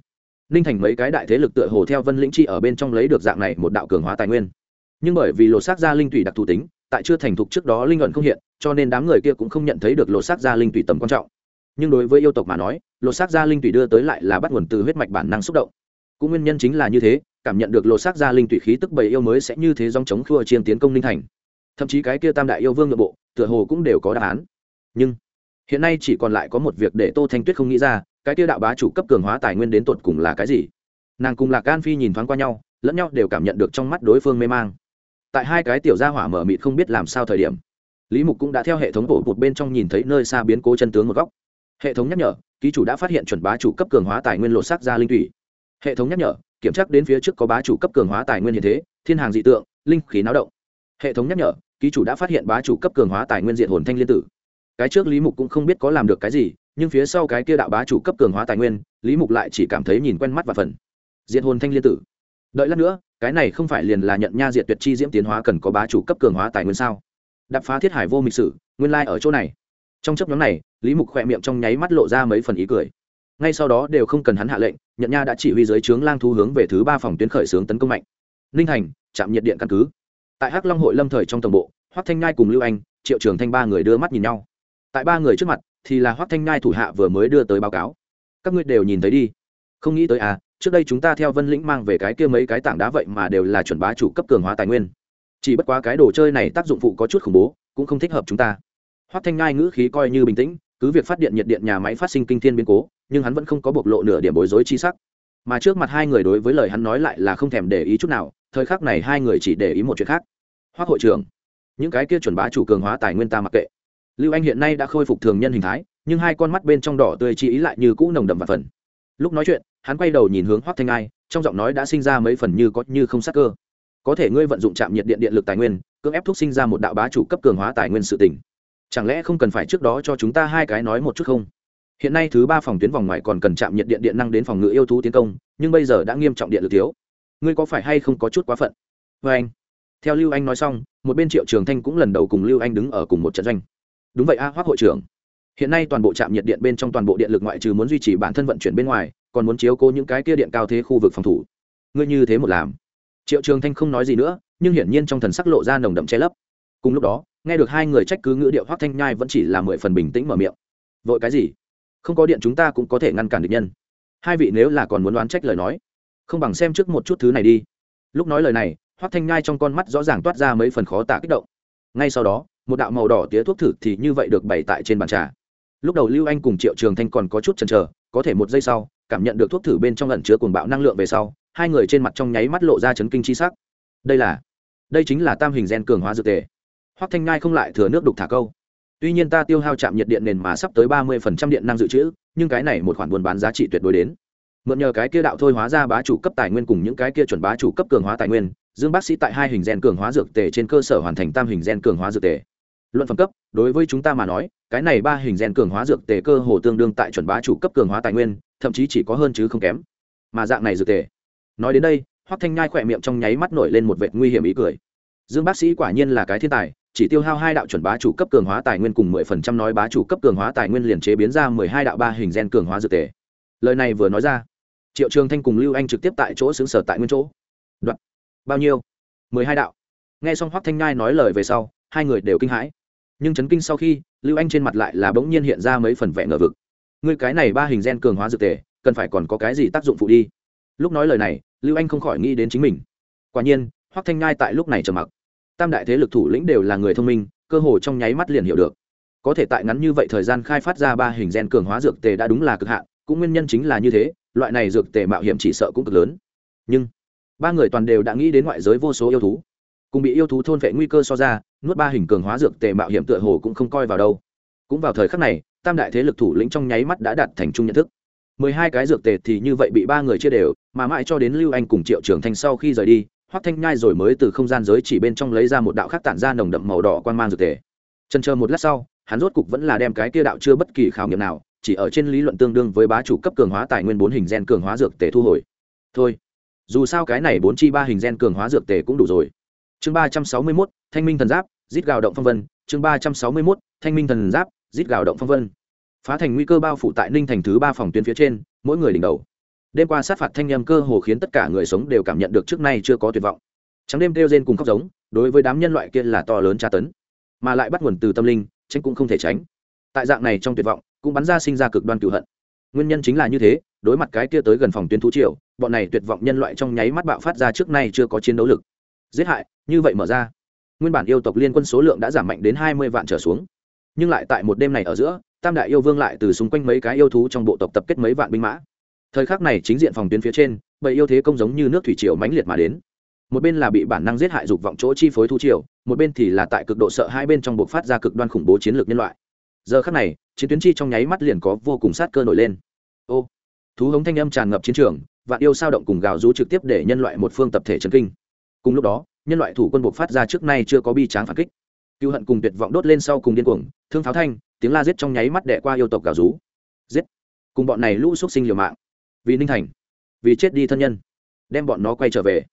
ninh thành mấy cái đại thế lực tựa hồ theo vân lĩnh chi ở bên trong lấy được dạng này một đạo cường hóa tài nguyên. Nhưng bởi vì lột xác ra linh tụy đặc thù tính, tại chưa thành thục trước đó linh luận không hiện, cho nên đám người kia cũng không nhận thấy được lột xác ra linh tụy tầm quan trọng. Nhưng đối với yêu tộc mà nói, lột xác ra linh tụy đưa tới lại là bắt nguồn từ huyết mạch bản năng xúc động. Cũng nguyên nhân chính là như thế cảm nhận được lột xác ra linh tụy khí tức bầy yêu mới sẽ như thế dòng chống khua chiên tiến công ninh thành. Thậm chí cái kia tam đại yêu vương nội bộ, tựa hồ cũng đều có đáp án. Nhưng, hiện nay chỉ còn lại có một việc để tô thanh tuyết không nghĩ ra, cái kia đạo bá chủ cấp cường hóa tài nguyên đến tột cùng là cái gì? Nàng cùng lạc an phi nhìn thoáng qua nhau, lẫn nhau đều cảm nhận được trong mắt đối phương mê mang. Tại hai cái tiểu gia hỏa mở mịt không biết làm sao thời điểm, lý mục cũng đã theo hệ thống bộ một bên trong nhìn thấy nơi xa biến cố chân tướng một góc. Hệ thống nhắc nhở, ký chủ đã phát hiện chuẩn bá chủ cấp cường hóa tài nguyên lột xác ra linh thủy hệ thống nhắc nhở kiểm tra đến phía trước có bá chủ cấp cường hóa tài nguyên hiện thế, thiên hàng dị tượng, linh khí náo động. Hệ thống nhắc nhở, ký chủ đã phát hiện bá chủ cấp cường hóa tài nguyên diện hồn thanh liên tử. Cái trước lý mục cũng không biết có làm được cái gì, nhưng phía sau cái kia đạo bá chủ cấp cường hóa tài nguyên, lý mục lại chỉ cảm thấy nhìn quen mắt và phần. Diện hồn thanh liên tử. Đợi lát nữa, cái này không phải liền là nhận nha diệt tuyệt chi diễm tiến hóa cần có bá chủ cấp cường hóa tài nguyên sao? Đập phá thiết hải vô mịch sử, nguyên lai ở chỗ này. Trong chấp nhóm này, lý mục khỏe miệng trong nháy mắt lộ ra mấy phần ý cười ngay sau đó đều không cần hắn hạ lệnh nhận nha đã chỉ huy dưới trướng lang thu hướng về thứ ba phòng tuyến khởi xướng tấn công mạnh. Ninh hành, trạm nhiệt điện căn cứ. Tại hắc long hội lâm thời trong tổng bộ, hoắc thanh ngai cùng lưu anh, triệu trường thanh ba người đưa mắt nhìn nhau. Tại ba người trước mặt thì là hoắc thanh ngai thủ hạ vừa mới đưa tới báo cáo. Các ngươi đều nhìn thấy đi. Không nghĩ tới à trước đây chúng ta theo vân lĩnh mang về cái kia mấy cái tảng đá vậy mà đều là chuẩn bá chủ cấp cường hóa tài nguyên. Chỉ bất quá cái đồ chơi này tác dụng phụ có chút khủng bố, cũng không thích hợp chúng ta. Hoắc thanh ngai ngữ khí coi như bình tĩnh, cứ việc phát điện nhiệt điện nhà máy phát sinh kinh thiên biến cố nhưng hắn vẫn không có bộc lộ nửa điểm bối rối chi sắc. Mà trước mặt hai người đối với lời hắn nói lại là không thèm để ý chút nào, thời khắc này hai người chỉ để ý một chuyện khác. Hoác hội trưởng, những cái kia chuẩn bá chủ cường hóa tài nguyên ta mặc kệ. Lưu anh hiện nay đã khôi phục thường nhân hình thái, nhưng hai con mắt bên trong đỏ tươi chi ý lại như cũ nồng đậm và phần. Lúc nói chuyện, hắn quay đầu nhìn hướng hoác thanh ai, trong giọng nói đã sinh ra mấy phần như có như không sắc cơ. Có thể ngươi vận dụng chạm nhiệt điện điện lực tài nguyên, cưỡng ép thúc sinh ra một đạo bá chủ cấp cường hóa tài nguyên sự tỉnh chẳng lẽ không cần phải trước đó cho chúng ta hai cái nói một chút không? Hiện nay thứ ba phòng tuyến vòng ngoài còn cần chạm nhiệt điện điện năng đến phòng ngự yêu thú tiến công, nhưng bây giờ đã nghiêm trọng điện lực thiếu. Ngươi có phải hay không có chút quá phận? Vê anh, theo lưu anh nói xong, một bên triệu trường thanh cũng lần đầu cùng lưu anh đứng ở cùng một trận doanh. Đúng vậy a hoác hội trưởng. Hiện nay toàn bộ trạm nhiệt điện bên trong toàn bộ điện lực ngoại trừ muốn duy trì bản thân vận chuyển bên ngoài, còn muốn chiếu cố những cái kia điện cao thế khu vực phòng thủ. Ngươi như thế một làm. Triệu trường thanh không nói gì nữa, nhưng hiển nhiên trong thần sắc lộ ra nồng đậm che lấp. Cùng lúc đó, nghe được hai người trách cứ ngữ điệu hoác thanh nhai vẫn chỉ là mười phần bình tĩnh mở miệng. Vội cái gì? Không có điện chúng ta cũng có thể ngăn cản được nhân. Hai vị nếu là còn muốn đoán trách lời nói, không bằng xem trước một chút thứ này đi. Lúc nói lời này hoác thanh ngai trong con mắt rõ ràng toát ra mấy phần khó tả kích động. Ngay sau đó, một đạo màu đỏ tía thuốc thử thì như vậy được bày tại trên bàn trà. Lúc đầu lưu anh cùng triệu trường thanh còn có chút chần chờ, có thể một giây sau, cảm nhận được thuốc thử bên trong lẩn chứa cuồng bạo năng lượng về sau, hai người trên mặt trong nháy mắt lộ ra chấn kinh chi sắc. Đây là, đây chính là tam hình gen cường hóa dược tề. Hoắc thanh ngai không lại thừa nước đục thả câu tuy nhiên ta tiêu hao chạm nhiệt điện nền mà sắp tới ba mươi phần trăm điện năng dự trữ, nhưng cái này một khoản buôn bán giá trị tuyệt đối đến. Mượn nhờ cái kia đạo thôi hóa ra bá chủ cấp tài nguyên cùng những cái kia chuẩn bá chủ cấp cường hóa tài nguyên, dương bác sĩ tại hai hình gen cường hóa dược tề trên cơ sở hoàn thành tam hình gen cường hóa dược tề. Luận phẩm cấp, đối với chúng ta mà nói, cái này ba hình gen cường hóa dược tề cơ hồ tương đương tại chuẩn bá chủ cấp cường hóa tài nguyên, thậm chí chỉ có hơn chứ không kém. Mà dạng này dược tề, nói đến đây, hoắc thanh nhai khỏe miệng trong nháy mắt nổi lên một vệt nguy hiểm ý cười. Dương bác sĩ quả nhiên là cái thiên tài chỉ tiêu hao hai đạo chuẩn bá chủ cấp cường hóa tài nguyên cùng mười phần trăm nói bá chủ cấp cường hóa tài nguyên liền chế biến ra mười hai đạo ba hình gen cường hóa dược tề. Lời này vừa nói ra, triệu trường thanh cùng lưu anh trực tiếp tại chỗ xứng sở tại nguyên chỗ. Đoạn. Bao nhiêu? Mười hai đạo. Nghe xong hoắc thanh ngai nói lời về sau, hai người đều kinh hãi. Nhưng chấn kinh sau khi, lưu anh trên mặt lại là bỗng nhiên hiện ra mấy phần vẽ ngờ vực. Người cái này ba hình gen cường hóa dược tề, cần phải còn có cái gì tác dụng phụ đi? Lúc nói lời này, lưu anh không khỏi nghĩ đến chính mình. Quả nhiên, hoắc thanh ngai tại lúc này trầm mặc tam đại thế lực thủ lĩnh đều là người thông minh, cơ hồ trong nháy mắt liền hiểu được. Có thể tại ngắn như vậy thời gian khai phát ra ba hình gen cường hóa dược tề đã đúng là cực hạn, cũng nguyên nhân chính là như thế, loại này dược tề mạo hiểm chỉ sợ cũng cực lớn. Nhưng, ba người toàn đều đã nghĩ đến ngoại giới vô số yêu thú. Cùng bị yêu thú thôn vệ nguy cơ so ra, nuốt ba hình cường hóa dược tề mạo hiểm tựa hồ cũng không coi vào đâu. Cũng vào thời khắc này, tam đại thế lực thủ lĩnh trong nháy mắt đã đạt thành chung nhận thức. Mười hai cái dược tề thì như vậy bị ba người chia đều, mà mãi cho đến lưu anh cùng triệu trường thanh sau khi rời đi hoắc thanh nhai rồi mới từ không gian giới chỉ bên trong lấy ra một đạo khác tản ra nồng đậm màu đỏ quan mang dược tề. Trần chờ một lát sau, hắn rốt cục vẫn là đem cái kia đạo chưa bất kỳ khảo nghiệm nào, chỉ ở trên lý luận tương đương với bá chủ cấp cường hóa tài nguyên bốn hình gen cường hóa dược tề thu hồi. Thôi, dù sao cái này bốn chi ba hình gen cường hóa dược tề cũng đủ rồi. Chương ba trăm sáu mươi mốt, thanh minh thần giáp, giết gào động phong vân. Chương ba trăm sáu mươi mốt, thanh minh thần giáp, giết gào động phong vân. Phá thành nguy cơ bao phủ tại ninh thành thứ ba phòng tuyến phía trên, mỗi người đỉnh đầu đêm qua sát phạt thanh nhâm cơ hồ khiến tất cả người sống đều cảm nhận được trước nay chưa có tuyệt vọng. Trắng đêm kêu rên cùng khóc giống, đối với đám nhân loại kia là to lớn tra tấn. Mà lại bắt nguồn từ tâm linh, tránh cũng không thể tránh. Tại dạng này trong tuyệt vọng, cũng bắn ra sinh ra cực đoan cựu hận. Nguyên nhân chính là như thế, đối mặt cái kia tới gần phòng tuyến thú triều, bọn này tuyệt vọng nhân loại trong nháy mắt bạo phát ra trước nay chưa có chiến đấu lực. Giết hại, như vậy mở ra. Nguyên bản yêu tộc liên quân số lượng đã giảm mạnh đến hai mươi vạn trở xuống. Nhưng lại tại một đêm này ở giữa, tam đại yêu vương lại từ xung quanh mấy cái yêu thú trong bộ tộc tập kết mấy vạn binh mã thời khắc này chính diện phòng tuyến phía trên, bầy yêu thế công giống như nước thủy triều mãnh liệt mà đến. Một bên là bị bản năng giết hại dục vọng chỗ chi phối thu triều, một bên thì là tại cực độ sợ hai bên trong buộc phát ra cực đoan khủng bố chiến lược nhân loại. Giờ khắc này, chiến tuyến chi trong nháy mắt liền có vô cùng sát cơ nổi lên. Ô, thú hống thanh âm tràn ngập chiến trường, vạn yêu sao động cùng gào rú trực tiếp để nhân loại một phương tập thể trấn kinh. Cùng lúc đó, nhân loại thủ quân buộc phát ra trước nay chưa có bi tráng phản kích. Cựu hận cùng tuyệt vọng đốt lên sau cùng điên cuồng, thương pháo thanh, tiếng la giết trong nháy mắt đẻ qua yêu tộc gào rú. Giết! Cùng bọn này lũ x sinh liều mạng vì ninh thành, vì chết đi thân nhân, đem bọn nó quay trở về.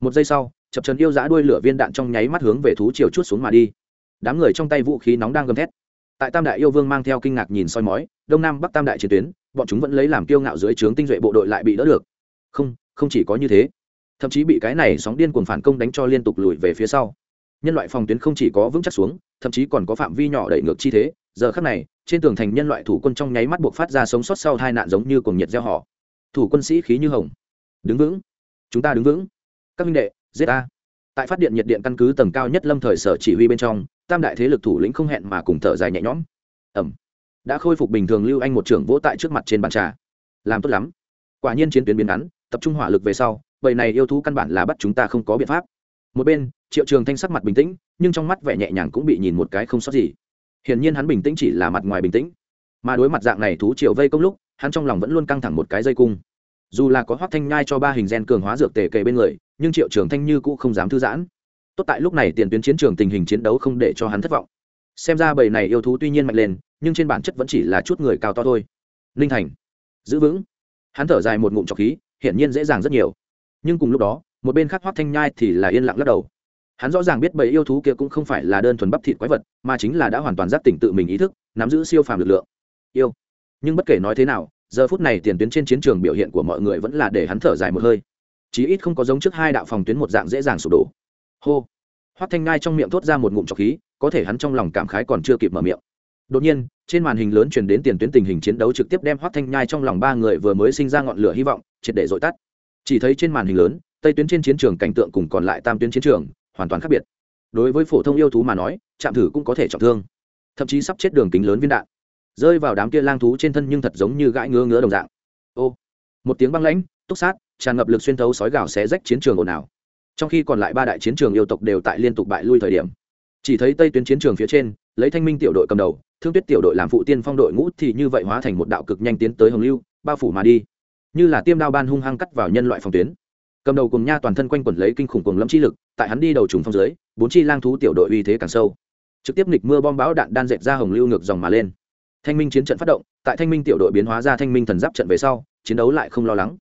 Một giây sau, chập trần yêu giã đuôi lửa viên đạn trong nháy mắt hướng về thú chiều chút xuống mà đi. Đám người trong tay vũ khí nóng đang gầm thét. Tại tam đại yêu vương mang theo kinh ngạc nhìn soi mói, đông nam bắc tam đại chiến tuyến, bọn chúng vẫn lấy làm kiêu ngạo dưới trướng tinh duệ bộ đội lại bị đỡ được. Không không chỉ có như thế. Thậm chí bị cái này sóng điên cuồng phản công đánh cho liên tục lùi về phía sau. Nhân loại phòng tuyến không chỉ có vững chắc xuống, thậm chí còn có phạm vi nhỏ đẩy ngược chi thế. Giờ khắc này, trên tường thành nhân loại thủ quân trong nháy mắt buộc phát ra sống sót sau hai nạn giống như cùng nhiệt gieo họ thủ quân sĩ khí như hồng. Đứng vững. Chúng ta đứng vững. Các minh đệ, giết ta. Tại phát điện nhiệt điện căn cứ tầng cao nhất lâm thời sở chỉ huy bên trong, tam đại thế lực thủ lĩnh không hẹn mà cùng thở dài nhẹ nhõm. Ẩm. Đã khôi phục bình thường lưu anh một trưởng vỗ tại trước mặt trên bàn trà. Làm tốt lắm. Quả nhiên chiến tuyến biến ngắn, tập trung hỏa lực về sau bầy này yêu thú căn bản là bắt chúng ta không có biện pháp. Một bên, triệu trường thanh sắc mặt bình tĩnh, nhưng trong mắt vẻ nhẹ nhàng cũng bị nhìn một cái không sót gì. Hiển nhiên hắn bình tĩnh chỉ là mặt ngoài bình tĩnh. Mà đối mặt dạng này thú triệu vây công lúc hắn trong lòng vẫn luôn căng thẳng một cái dây cung. Dù là có hoác thanh nhai cho ba hình gen cường hóa dược tề kề bên người, nhưng triệu trường thanh như cũng không dám thư giãn. Tốt tại lúc này tiền tuyến chiến trường tình hình chiến đấu không để cho hắn thất vọng. Xem ra bầy này yêu thú tuy nhiên mạnh lên, nhưng trên bản chất vẫn chỉ là chút người cao to thôi. Ninh thành, giữ vững. Hắn thở dài một ngụm trọc khí, hiển nhiên dễ dàng rất nhiều. Nhưng cùng lúc đó, một bên khác hoác thanh nhai thì là yên lặng lắc đầu. Hắn rõ ràng biết bầy yêu thú kia cũng không phải là đơn thuần bắp thịt quái vật, mà chính là đã hoàn toàn giác tỉnh tự mình ý thức, nắm giữ siêu phàm lực lượng. Yêu nhưng bất kể nói thế nào, giờ phút này tiền tuyến trên chiến trường biểu hiện của mọi người vẫn là để hắn thở dài một hơi. Chí ít không có giống trước hai đạo phòng tuyến một dạng dễ dàng sụp đổ. Hô. Hoắt thanh ngai trong miệng thốt ra một ngụm trọc khí, có thể hắn trong lòng cảm khái còn chưa kịp mở miệng. Đột nhiên, trên màn hình lớn truyền đến tiền tuyến tình hình chiến đấu trực tiếp đem hoắt thanh nhai trong lòng ba người vừa mới sinh ra ngọn lửa hy vọng, triệt để dội tắt. Chỉ thấy trên màn hình lớn, tây tuyến trên chiến trường cảnh tượng cùng còn lại tam tuyến chiến trường, hoàn toàn khác biệt. Đối với phổ thông yêu thú mà nói chạm thử cũng có thể trọng thương. Thậm chí sắp chết đường kính lớn viên đạn rơi vào đám kia lang thú trên thân nhưng thật giống như gãi ngứa ngứa đồng dạng. Ô, một tiếng băng lãnh, túc sát, tràn ngập lực xuyên thấu sói gào xé rách chiến trường ồn ào. Trong khi còn lại ba đại chiến trường yêu tộc đều tại liên tục bại lui thời điểm. Chỉ thấy tây tuyến chiến trường phía trên, lấy thanh minh tiểu đội cầm đầu, thương tuyết tiểu đội làm phụ tiên phong đội ngũ thì như vậy hóa thành một đạo cực nhanh tiến tới hồng lưu, bao phủ mà đi. Như là tiêm đao ban hung hăng cắt vào nhân loại phòng tuyến. Cầm đầu cùng nha toàn thân quanh quẩn lấy kinh khủng cùng lâm chi lực, tại hắn đi đầu trùng phong dưới, bốn chi lang thú tiểu đội uy thế càng sâu. Trực tiếp nghịch mưa bom bão đạn đan dẹp ra hồng lưu ngược dòng mà lên thanh minh chiến trận phát động, tại thanh minh tiểu đội biến hóa ra thanh minh thần giáp trận về sau, chiến đấu lại không lo lắng.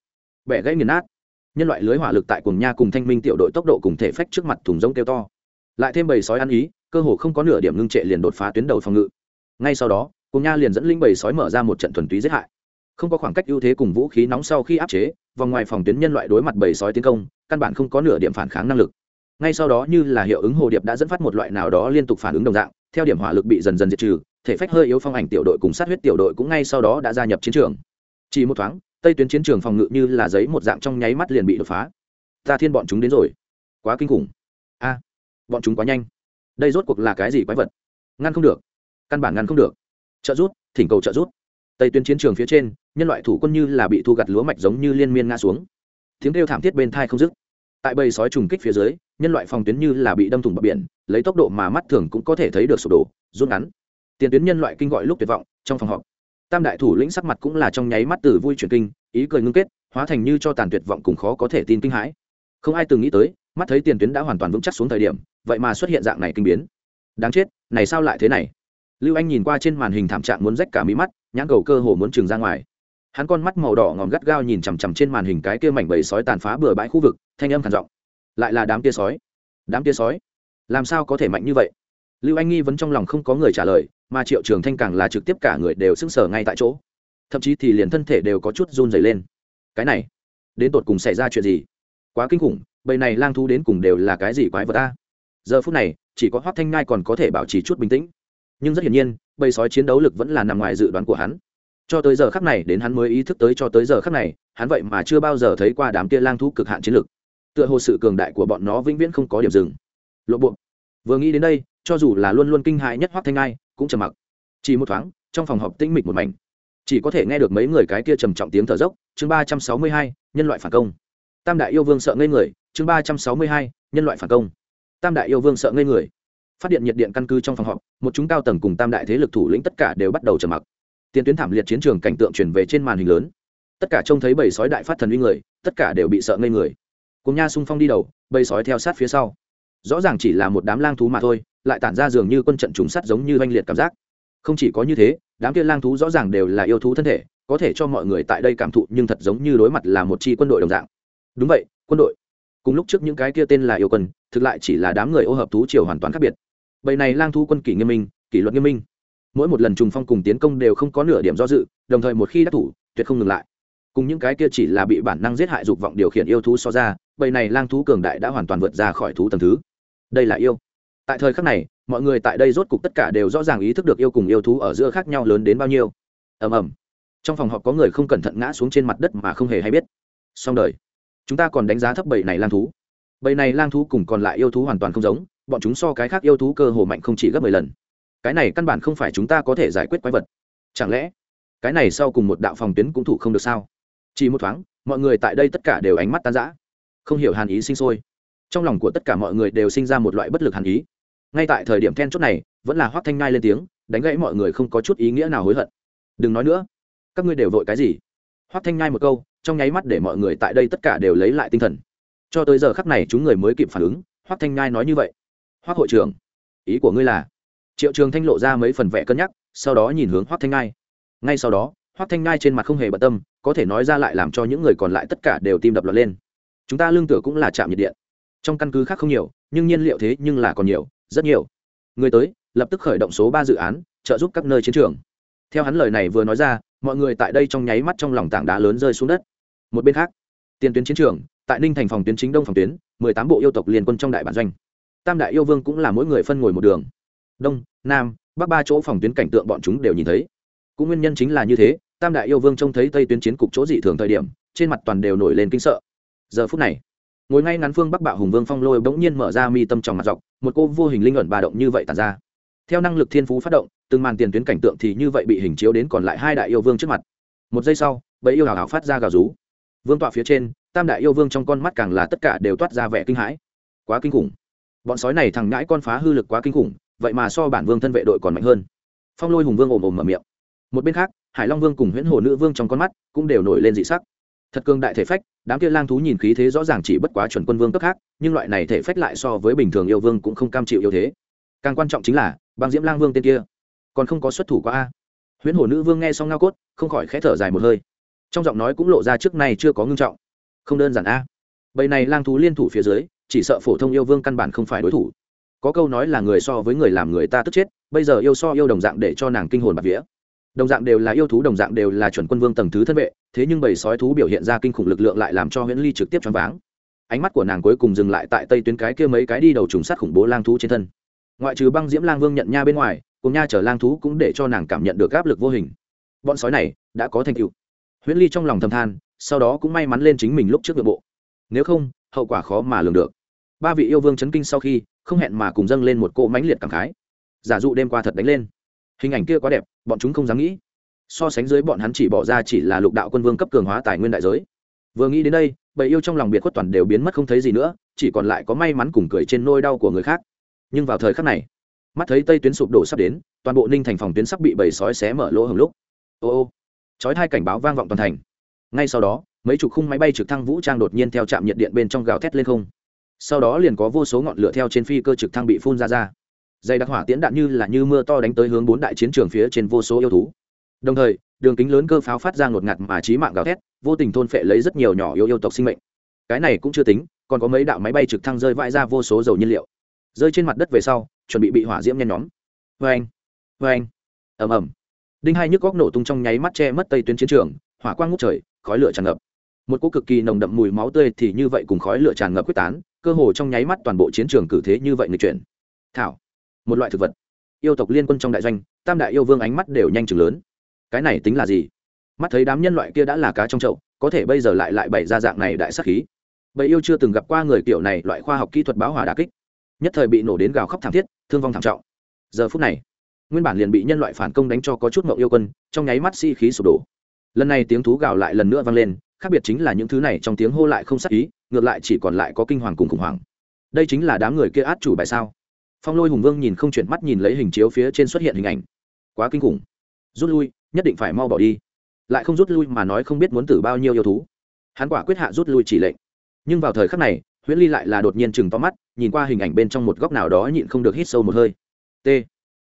Bẻ gãy nghiền nát. Nhân loại lưới hỏa lực tại cùng nha cùng thanh minh tiểu đội tốc độ cùng thể phách trước mặt thùng rông kêu to. Lại thêm bầy sói ăn ý, cơ hồ không có nửa điểm ngưng trệ liền đột phá tuyến đầu phòng ngự. Ngay sau đó cùng nha liền dẫn linh bầy sói mở ra một trận thuần túy giết hại. Không có khoảng cách ưu thế cùng vũ khí nóng sau khi áp chế, vòng ngoài phòng tuyến nhân loại đối mặt bầy sói tiến công, căn bản không có nửa điểm phản kháng năng lực. Ngay sau đó như là hiệu ứng hồ điệp đã dẫn phát một loại nào đó liên tục phản ứng đồng dạng, theo điểm hỏa lực bị dần dần diệt trừ thể phách hơi yếu phong ảnh tiểu đội cùng sát huyết tiểu đội cũng ngay sau đó đã gia nhập chiến trường. Chỉ một thoáng, tây tuyến chiến trường phòng ngự như là giấy một dạng trong nháy mắt liền bị đột phá. Ta thiên bọn chúng đến rồi. Quá kinh khủng. A à, bọn chúng quá nhanh. Đây rốt cuộc là cái gì quái vật? Ngăn không được. Căn bản ngăn không được. Trợ rút thỉnh cầu trợ rút tây tuyến chiến trường phía trên, nhân loại thủ quân như là bị thu gặt lúa mạch giống như liên miên ngã xuống. Tiếng kêu thảm thiết bên thai không dứt. Tại bầy sói trùng kích phía dưới, nhân loại phòng tuyến như là bị đâm thủng bờ biển, lấy tốc độ mà mắt thường cũng có thể thấy được sụp đổ, rút ngắn tiền tuyến nhân loại kinh gọi lúc tuyệt vọng, trong phòng họp, tam đại thủ lĩnh sắc mặt cũng là trong nháy mắt từ vui chuyển kinh, ý cười ngưng kết, hóa thành như cho tàn tuyệt vọng cùng khó có thể tin kinh hãi. Không ai từng nghĩ tới, mắt thấy tiền tuyến đã hoàn toàn vững chắc xuống thời điểm, vậy mà xuất hiện dạng này kinh biến. Đáng chết, này sao lại thế này? Lưu anh nhìn qua trên màn hình thảm trạng muốn rách cả mí mắt, nhãn cầu cơ hồ muốn trừng ra ngoài. Hắn con mắt màu đỏ ngòm gắt gao nhìn chằm chằm trên màn hình cái kia mảnh bầy sói tàn phá bừa bãi khu vực, thanh âm khản giọng. Lại là đám tia sói. Đám tia sói? Làm sao có thể mạnh như vậy? Lưu anh nghi vấn trong lòng không có người trả lời mà triệu trường thanh càng là trực tiếp cả người đều sững sờ ngay tại chỗ. Thậm chí thì liền thân thể đều có chút run dày lên. Cái này, đến tột cùng xảy ra chuyện gì? Quá kinh khủng, bầy này lang thu đến cùng đều là cái gì quái vật ta giờ phút này, chỉ có hoác thanh ngai còn có thể bảo trì chút bình tĩnh. Nhưng rất hiển nhiên, bầy sói chiến đấu lực vẫn là nằm ngoài dự đoán của hắn. Cho tới giờ khắc này, đến hắn mới ý thức tới cho tới giờ khắc này, hắn vậy mà chưa bao giờ thấy qua đám kia lang thú cực hạn chiến lực. Tựa hồ sự cường đại của bọn nó vĩnh viễn không có điểm dừng. Lộ buộc vừa nghĩ đến đây, cho dù là luôn luôn kinh hại nhất hoác thanh ngai cũng trầm mặc. Chỉ một thoáng, trong phòng họp tĩnh mịch một mảnh. Chỉ có thể nghe được mấy người cái kia trầm trọng tiếng thở dốc. Chương ba trăm sáu mươi hai, nhân loại phản công. Tam đại yêu vương sợ ngây người. Chương ba trăm sáu mươi hai, nhân loại phản công. Tam đại yêu vương sợ ngây người. Phát điện nhiệt điện căn cứ trong phòng họp, một chúng cao tầng cùng tam đại thế lực thủ lĩnh tất cả đều bắt đầu trầm mặc. Tiền tuyến thảm liệt chiến trường cảnh tượng chuyển về trên màn hình lớn. Tất cả trông thấy bầy sói đại phát thần uy người, tất cả đều bị sợ ngây người. Cùng nha sung phong đi đầu, bầy sói theo sát phía sau. Rõ ràng chỉ là một đám lang thú mà thôi lại tản ra dường như quân trận trùng sắt giống như oanh liệt cảm giác. Không chỉ có như thế, đám kia lang thú rõ ràng đều là yêu thú thân thể, có thể cho mọi người tại đây cảm thụ nhưng thật giống như đối mặt là một chi quân đội đồng dạng. Đúng vậy, quân đội. Cùng lúc trước những cái kia tên là yêu quân, thực lại chỉ là đám người ô hợp thú triều hoàn toàn khác biệt. Bầy này lang thú quân kỷ nghiêm minh, kỷ luật nghiêm minh. Mỗi một lần trùng phong cùng tiến công đều không có nửa điểm do dự, đồng thời một khi đắc thủ, tuyệt không ngừng lại. Cùng những cái kia chỉ là bị bản năng giết hại dục vọng điều khiển yêu thú so ra, bầy này lang thú cường đại đã hoàn toàn vượt ra khỏi thú tầng thứ. Đây là yêu tại thời khắc này, mọi người tại đây rốt cục tất cả đều rõ ràng ý thức được yêu cùng yêu thú ở giữa khác nhau lớn đến bao nhiêu. Ầm ầm. Trong phòng họp có người không cẩn thận ngã xuống trên mặt đất mà không hề hay biết. Xong đời. Chúng ta còn đánh giá thấp bầy này lang thú. Bầy này lang thú cùng còn lại yêu thú hoàn toàn không giống, bọn chúng so cái khác yêu thú cơ hồ mạnh không chỉ gấp mười lần. Cái này căn bản không phải chúng ta có thể giải quyết quái vật. Chẳng lẽ, cái này sau cùng một đạo phòng tuyến cũng thủ không được sao? Chỉ một thoáng, mọi người tại đây tất cả đều ánh mắt tan rã. Không hiểu hàn ý sinh sôi. Trong lòng của tất cả mọi người đều sinh ra một loại bất lực hàn ý ngay tại thời điểm then chốt này, vẫn là hoác thanh ngai lên tiếng, đánh gãy mọi người không có chút ý nghĩa nào hối hận. Đừng nói nữa, các ngươi đều vội cái gì? Hoác thanh ngai một câu, trong nháy mắt để mọi người tại đây tất cả đều lấy lại tinh thần. Cho tới giờ khắc này chúng người mới kịp phản ứng hoác thanh ngai nói như vậy. Hoác hội trưởng, ý của ngươi là? Triệu trường thanh lộ ra mấy phần vẽ cân nhắc, sau đó nhìn hướng hoác thanh ngai ngay sau đó hoác thanh ngai trên mặt không hề bận tâm, có thể nói ra lại làm cho những người còn lại tất cả đều tim đập lọt lên. Chúng ta lương tử cũng là trạm nhiệt điện. Trong căn cứ khác không nhiều, nhưng nhiên liệu thế nhưng là còn nhiều rất nhiều. Người tới, lập tức khởi động số ba dự án, trợ giúp các nơi chiến trường. Theo hắn lời này vừa nói ra, mọi người tại đây trong nháy mắt trong lòng tảng đá lớn rơi xuống đất. Một bên khác, tiền tuyến chiến trường, tại ninh thành phòng tuyến chính đông phòng tuyến, mười tám bộ yêu tộc liên quân trong đại bản doanh. Tam đại yêu vương cũng là mỗi người phân ngồi một đường. Đông, nam, bắc ba chỗ phòng tuyến cảnh tượng bọn chúng đều nhìn thấy. Cũng nguyên nhân chính là như thế, tam đại yêu vương trông thấy tây tuyến chiến cục chỗ dị thường thời điểm, trên mặt toàn đều nổi lên kinh sợ. Giờ phút này ngồi ngay ngắn phương bắc bạo hùng vương phong lôi bỗng nhiên mở ra mi tâm tròng mặt dọc, một cô vô hình linh ẩn bà động như vậy tàn ra. Theo năng lực thiên phú phát động, từng màn tiền tuyến cảnh tượng thì như vậy bị hình chiếu đến còn lại hai đại yêu vương trước mặt. Một giây sau bẫy yêu hào hào phát ra gào rú. Vương tọa phía trên, tam đại yêu vương trong con mắt càng là tất cả đều toát ra vẻ kinh hãi. Quá kinh khủng. Bọn sói này thằng ngãi con phá hư lực quá kinh khủng, vậy mà so bản vương thân vệ đội còn mạnh hơn. Phong lôi hùng vương ồm ồm mở miệng. Một bên khác, hải long vương cùng huyễn hồ nữ vương trong con mắt cũng đều nổi lên dị sắc thật cường đại thể phách, đám kia lang thú nhìn khí thế rõ ràng chỉ bất quá chuẩn quân vương cấp khác, nhưng loại này thể phách lại so với bình thường yêu vương cũng không cam chịu yêu thế. Càng quan trọng chính là, băng diễm lang vương tên kia, còn không có xuất thủ qua a. Huyễn hồ nữ vương nghe xong ngao cốt, không khỏi khẽ thở dài một hơi. Trong giọng nói cũng lộ ra trước nay chưa có ngưng trọng. Không đơn giản a. Bầy này lang thú liên thủ phía dưới, chỉ sợ phổ thông yêu vương căn bản không phải đối thủ. Có câu nói là người so với người làm người ta tức chết, bây giờ yêu so yêu đồng dạng để cho nàng kinh hồn bạt vía đồng dạng đều là yêu thú, đồng dạng đều là chuẩn quân vương tầng thứ thân vệ, thế nhưng bầy sói thú biểu hiện ra kinh khủng lực lượng lại làm cho huyễn ly trực tiếp choáng váng. Ánh mắt của nàng cuối cùng dừng lại tại tây tuyến cái kia mấy cái đi đầu trùng sát khủng bố lang thú trên thân. Ngoại trừ băng diễm lang vương nhận nha bên ngoài, cùng nha chở lang thú cũng để cho nàng cảm nhận được áp lực vô hình. Bọn sói này đã có thành tựu. Huyễn ly trong lòng thầm than, sau đó cũng may mắn lên chính mình lúc trước nội bộ. Nếu không, hậu quả khó mà lường được. Ba vị yêu vương chấn kinh sau khi, không hẹn mà cùng dâng lên một cỗ mãnh liệt cảm khái. Giả dụ đêm qua thật đánh lên hình ảnh kia quá đẹp, bọn chúng không dám nghĩ. So sánh dưới bọn hắn chỉ bỏ ra chỉ là lục đạo quân vương cấp cường hóa tài nguyên đại giới. Vừa nghĩ đến đây, bầy yêu trong lòng biệt khuất toàn đều biến mất không thấy gì nữa, chỉ còn lại có may mắn cùng cười trên nôi đau của người khác. Nhưng vào thời khắc này, mắt thấy tây tuyến sụp đổ sắp đến, toàn bộ ninh thành phòng tuyến sắp bị bầy sói xé mở lỗ hồng lúc. Ô ô, chói hai cảnh báo vang vọng toàn thành. Ngay sau đó, mấy chục khung máy bay trực thăng vũ trang đột nhiên theo trạm nhiệt điện bên trong gào thét lên không. Sau đó liền có vô số ngọn lửa theo trên phi cơ trực thăng bị phun ra ra dây đặc hỏa tiễn đạn như là như mưa to đánh tới hướng bốn đại chiến trường phía trên vô số yêu thú. Đồng thời, đường kính lớn cơ pháo phát ra ngột ngạt mà trí mạng gào thét, vô tình thôn phệ lấy rất nhiều nhỏ yêu yêu tộc sinh mệnh. Cái này cũng chưa tính, còn có mấy đạo máy bay trực thăng rơi vãi ra vô số dầu nhiên liệu. Rơi trên mặt đất về sau, chuẩn bị bị hỏa diễm nhen nhóm. Vê anh vê anh ầm ầm. Đinh hai nhức góc nổ tung trong nháy mắt che mất tây tuyến chiến trường, hỏa quang ngút trời, khói lửa tràn ngập. Một cỗ cực kỳ nồng đậm mùi máu tươi thì như vậy cùng khói lửa tràn ngập quyết tán, cơ hồ trong nháy mắt toàn bộ chiến trường cử thế như vậy người chuyển. Thảo một loại thực vật. Yêu tộc liên quân trong đại doanh, tam đại yêu vương ánh mắt đều nhanh chừng lớn. Cái này tính là gì? Mắt thấy đám nhân loại kia đã là cá trong chậu, có thể bây giờ lại lại bày ra dạng này đại sắc khí. Bầy yêu chưa từng gặp qua người kiểu này loại khoa học kỹ thuật báo hỏa đà kích. Nhất thời bị nổ đến gào khóc thảm thiết, thương vong thảm trọng. Giờ phút này, nguyên bản liền bị nhân loại phản công đánh cho có chút mậu yêu quân, trong nháy mắt si-khí sụp đổ. Lần này tiếng thú gào lại lần nữa vang lên, khác biệt chính là những thứ này trong tiếng hô lại không sắc ý, ngược lại chỉ còn lại có kinh hoàng cùng khủng hoảng. Đây chính là đám người kia át chủ bài sao? Phong lôi hùng vương nhìn không chuyển mắt nhìn lấy hình chiếu phía trên xuất hiện hình ảnh. Quá kinh khủng. Rút lui, nhất định phải mau bỏ đi. Lại không rút lui mà nói không biết muốn tử bao nhiêu yêu thú. Hắn quả quyết hạ rút lui chỉ lệnh. Nhưng vào thời khắc này, huyễn ly lại là đột nhiên chừng to mắt, nhìn qua hình ảnh bên trong một góc nào đó nhịn không được hít sâu một hơi. T,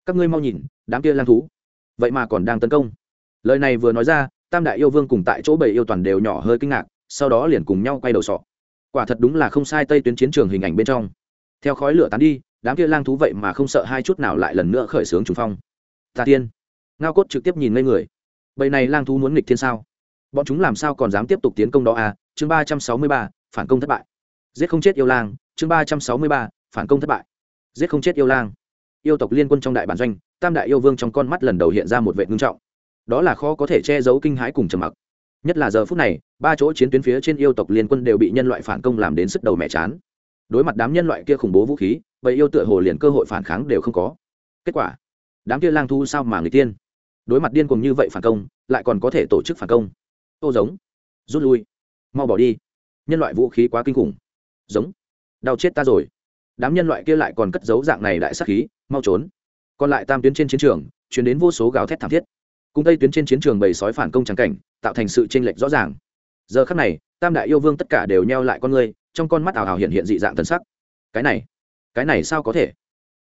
các ngươi mau nhìn, đám kia lang thú. Vậy mà còn đang tấn công. Lời này vừa nói ra, tam đại yêu vương cùng tại chỗ bảy yêu toàn đều nhỏ hơi kinh ngạc, sau đó liền cùng nhau quay đầu sọ. Quả thật đúng là không sai tây tuyến chiến trường hình ảnh bên trong. Theo khói lửa tán đi đám kia lang thú vậy mà không sợ hai chút nào lại lần nữa khởi xướng trùng phong. Tà tiên. Ngao cốt trực tiếp nhìn ngây người. Bầy này lang thú muốn nghịch thiên sao? Bọn chúng làm sao còn dám tiếp tục tiến công đó à? Chương ba trăm sáu mươi ba, phản công thất bại. Giết không chết yêu lang. Chương ba trăm sáu mươi ba, phản công thất bại. Giết không chết yêu lang. Yêu tộc liên quân trong đại bản doanh, tam đại yêu vương trong con mắt lần đầu hiện ra một vệ ngưng trọng. Đó là khó có thể che giấu kinh hãi cùng trầm mặc. Nhất là giờ phút này, ba chỗ chiến tuyến phía trên yêu tộc liên quân đều bị nhân loại phản công làm đến sức đầu mẹ chán. Đối mặt đám nhân loại kia khủng bố vũ khí vậy yêu tựa hồ liền cơ hội phản kháng đều không có. Kết quả, đám kia lang thu sao mà người tiên? Đối mặt điên cùng như vậy phản công, lại còn có thể tổ chức phản công. Ô giống, rút lui, mau bỏ đi. Nhân loại vũ khí quá kinh khủng. Giống, đau chết ta rồi. Đám nhân loại kia lại còn cất giấu dạng này đại sắc khí, mau trốn. Còn lại tam tuyến trên chiến trường chuyển đến vô số gào thét thảm thiết. Cùng tây tuyến trên chiến trường bầy sói phản công trắng cảnh, tạo thành sự chênh lệch rõ ràng. Giờ khắc này, tam đại yêu vương tất cả đều nheo lại con người trong con mắt ảo hào hiện hiện dị dạng thần sắc. Cái này cái này sao có thể?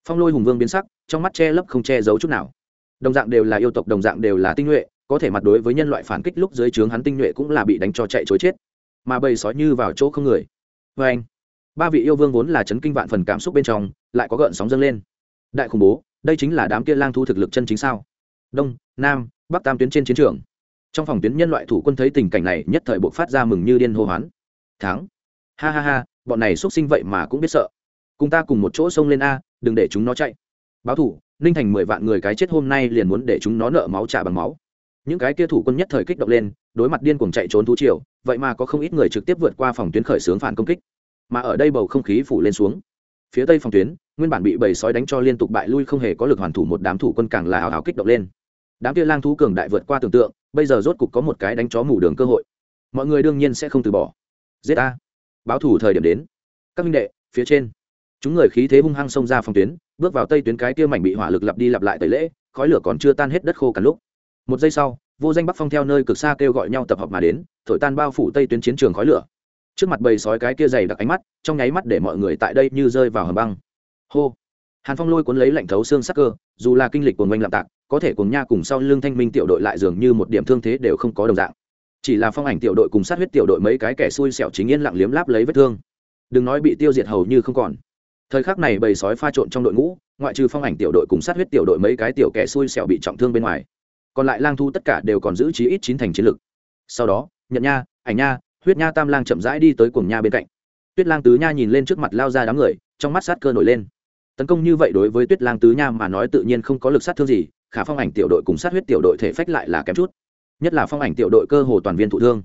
Phong lôi hùng vương biến sắc, trong mắt che lấp không che giấu chút nào. Đồng dạng đều là yêu tộc, đồng dạng đều là tinh nhuệ, có thể mặt đối với nhân loại phản kích lúc dưới trướng hắn tinh nhuệ cũng là bị đánh cho chạy chối chết. Mà bầy sói như vào chỗ không người. Vê anh, ba vị yêu vương vốn là chấn kinh vạn phần cảm xúc bên trong, lại có gợn sóng dâng lên. Đại khủng bố, đây chính là đám kia lang thu thực lực chân chính sao? Đông, nam, bắc tam tuyến trên chiến trường. Trong phòng tuyến nhân loại thủ quân thấy tình cảnh này, nhất thời buộc phát ra mừng như điên hô hoán. Thắng. Ha ha ha, bọn này x sinh vậy mà cũng biết sợ cùng ta cùng một chỗ xông lên a, đừng để chúng nó chạy. Báo thủ, ninh thành mười vạn người cái chết hôm nay liền muốn để chúng nó nợ máu trả bằng máu. Những cái kia thủ quân nhất thời kích động lên, đối mặt điên cuồng chạy trốn thú triều, vậy mà có không ít người trực tiếp vượt qua phòng tuyến khởi xướng phản công kích. Mà ở đây bầu không khí phủ lên xuống. Phía tây phòng tuyến, nguyên bản bị bầy sói đánh cho liên tục bại lui không hề có lực hoàn thủ một đám thủ quân càng là hào hào kích động lên. Đám kia lang thú cường đại vượt qua tưởng tượng, bây giờ rốt cục có một cái đánh chó mù đường cơ hội. Mọi người đương nhiên sẽ không từ bỏ. Giết a. Báo thủ thời điểm đến. Các minh đệ, phía trên chúng người khí thế hung hăng xông ra phòng tuyến, bước vào tây tuyến cái kia mảnh bị hỏa lực lặp đi lặp lại tẩy lễ, khói lửa còn chưa tan hết đất khô cả lúc. Một giây sau, vô danh bắc phong theo nơi cực xa kêu gọi nhau tập hợp mà đến, thổi tan bao phủ tây tuyến chiến trường khói lửa. Trước mặt bầy sói cái kia dày đặc ánh mắt, trong nháy mắt để mọi người tại đây như rơi vào hầm băng. Hô! Hàn phong lôi cuốn lấy lạnh thấu xương sắc cơ, dù là kinh lịch của ngoanh lạm tạc, có thể cùng nha cùng sau lưng thanh minh tiểu đội lại dường như một điểm thương thế đều không có đồng dạng. Chỉ là phong ảnh tiểu đội cùng sát huyết tiểu đội mấy cái kẻ xui xẻo chính yên lặng liếm láp lấy vết thương. Đừng nói bị tiêu diệt hầu như không còn thời khắc này bầy sói pha trộn trong đội ngũ, ngoại trừ phong ảnh tiểu đội cùng sát huyết tiểu đội mấy cái tiểu kẻ xui xẻo bị trọng thương bên ngoài. Còn lại lang thu tất cả đều còn giữ chí ít chín thành chiến lực. Sau đó nhận nha, ảnh nha, huyết nha tam lang chậm rãi đi tới cuồng nha bên cạnh. Tuyết lang tứ nha nhìn lên trước mặt lao ra đám người, trong mắt sát cơ nổi lên. Tấn công như vậy đối với tuyết lang tứ nha mà nói tự nhiên không có lực sát thương gì, khả phong ảnh tiểu đội cùng sát huyết tiểu đội thể phách lại là kém chút. Nhất là phong ảnh tiểu đội cơ hồ toàn viên thụ thương.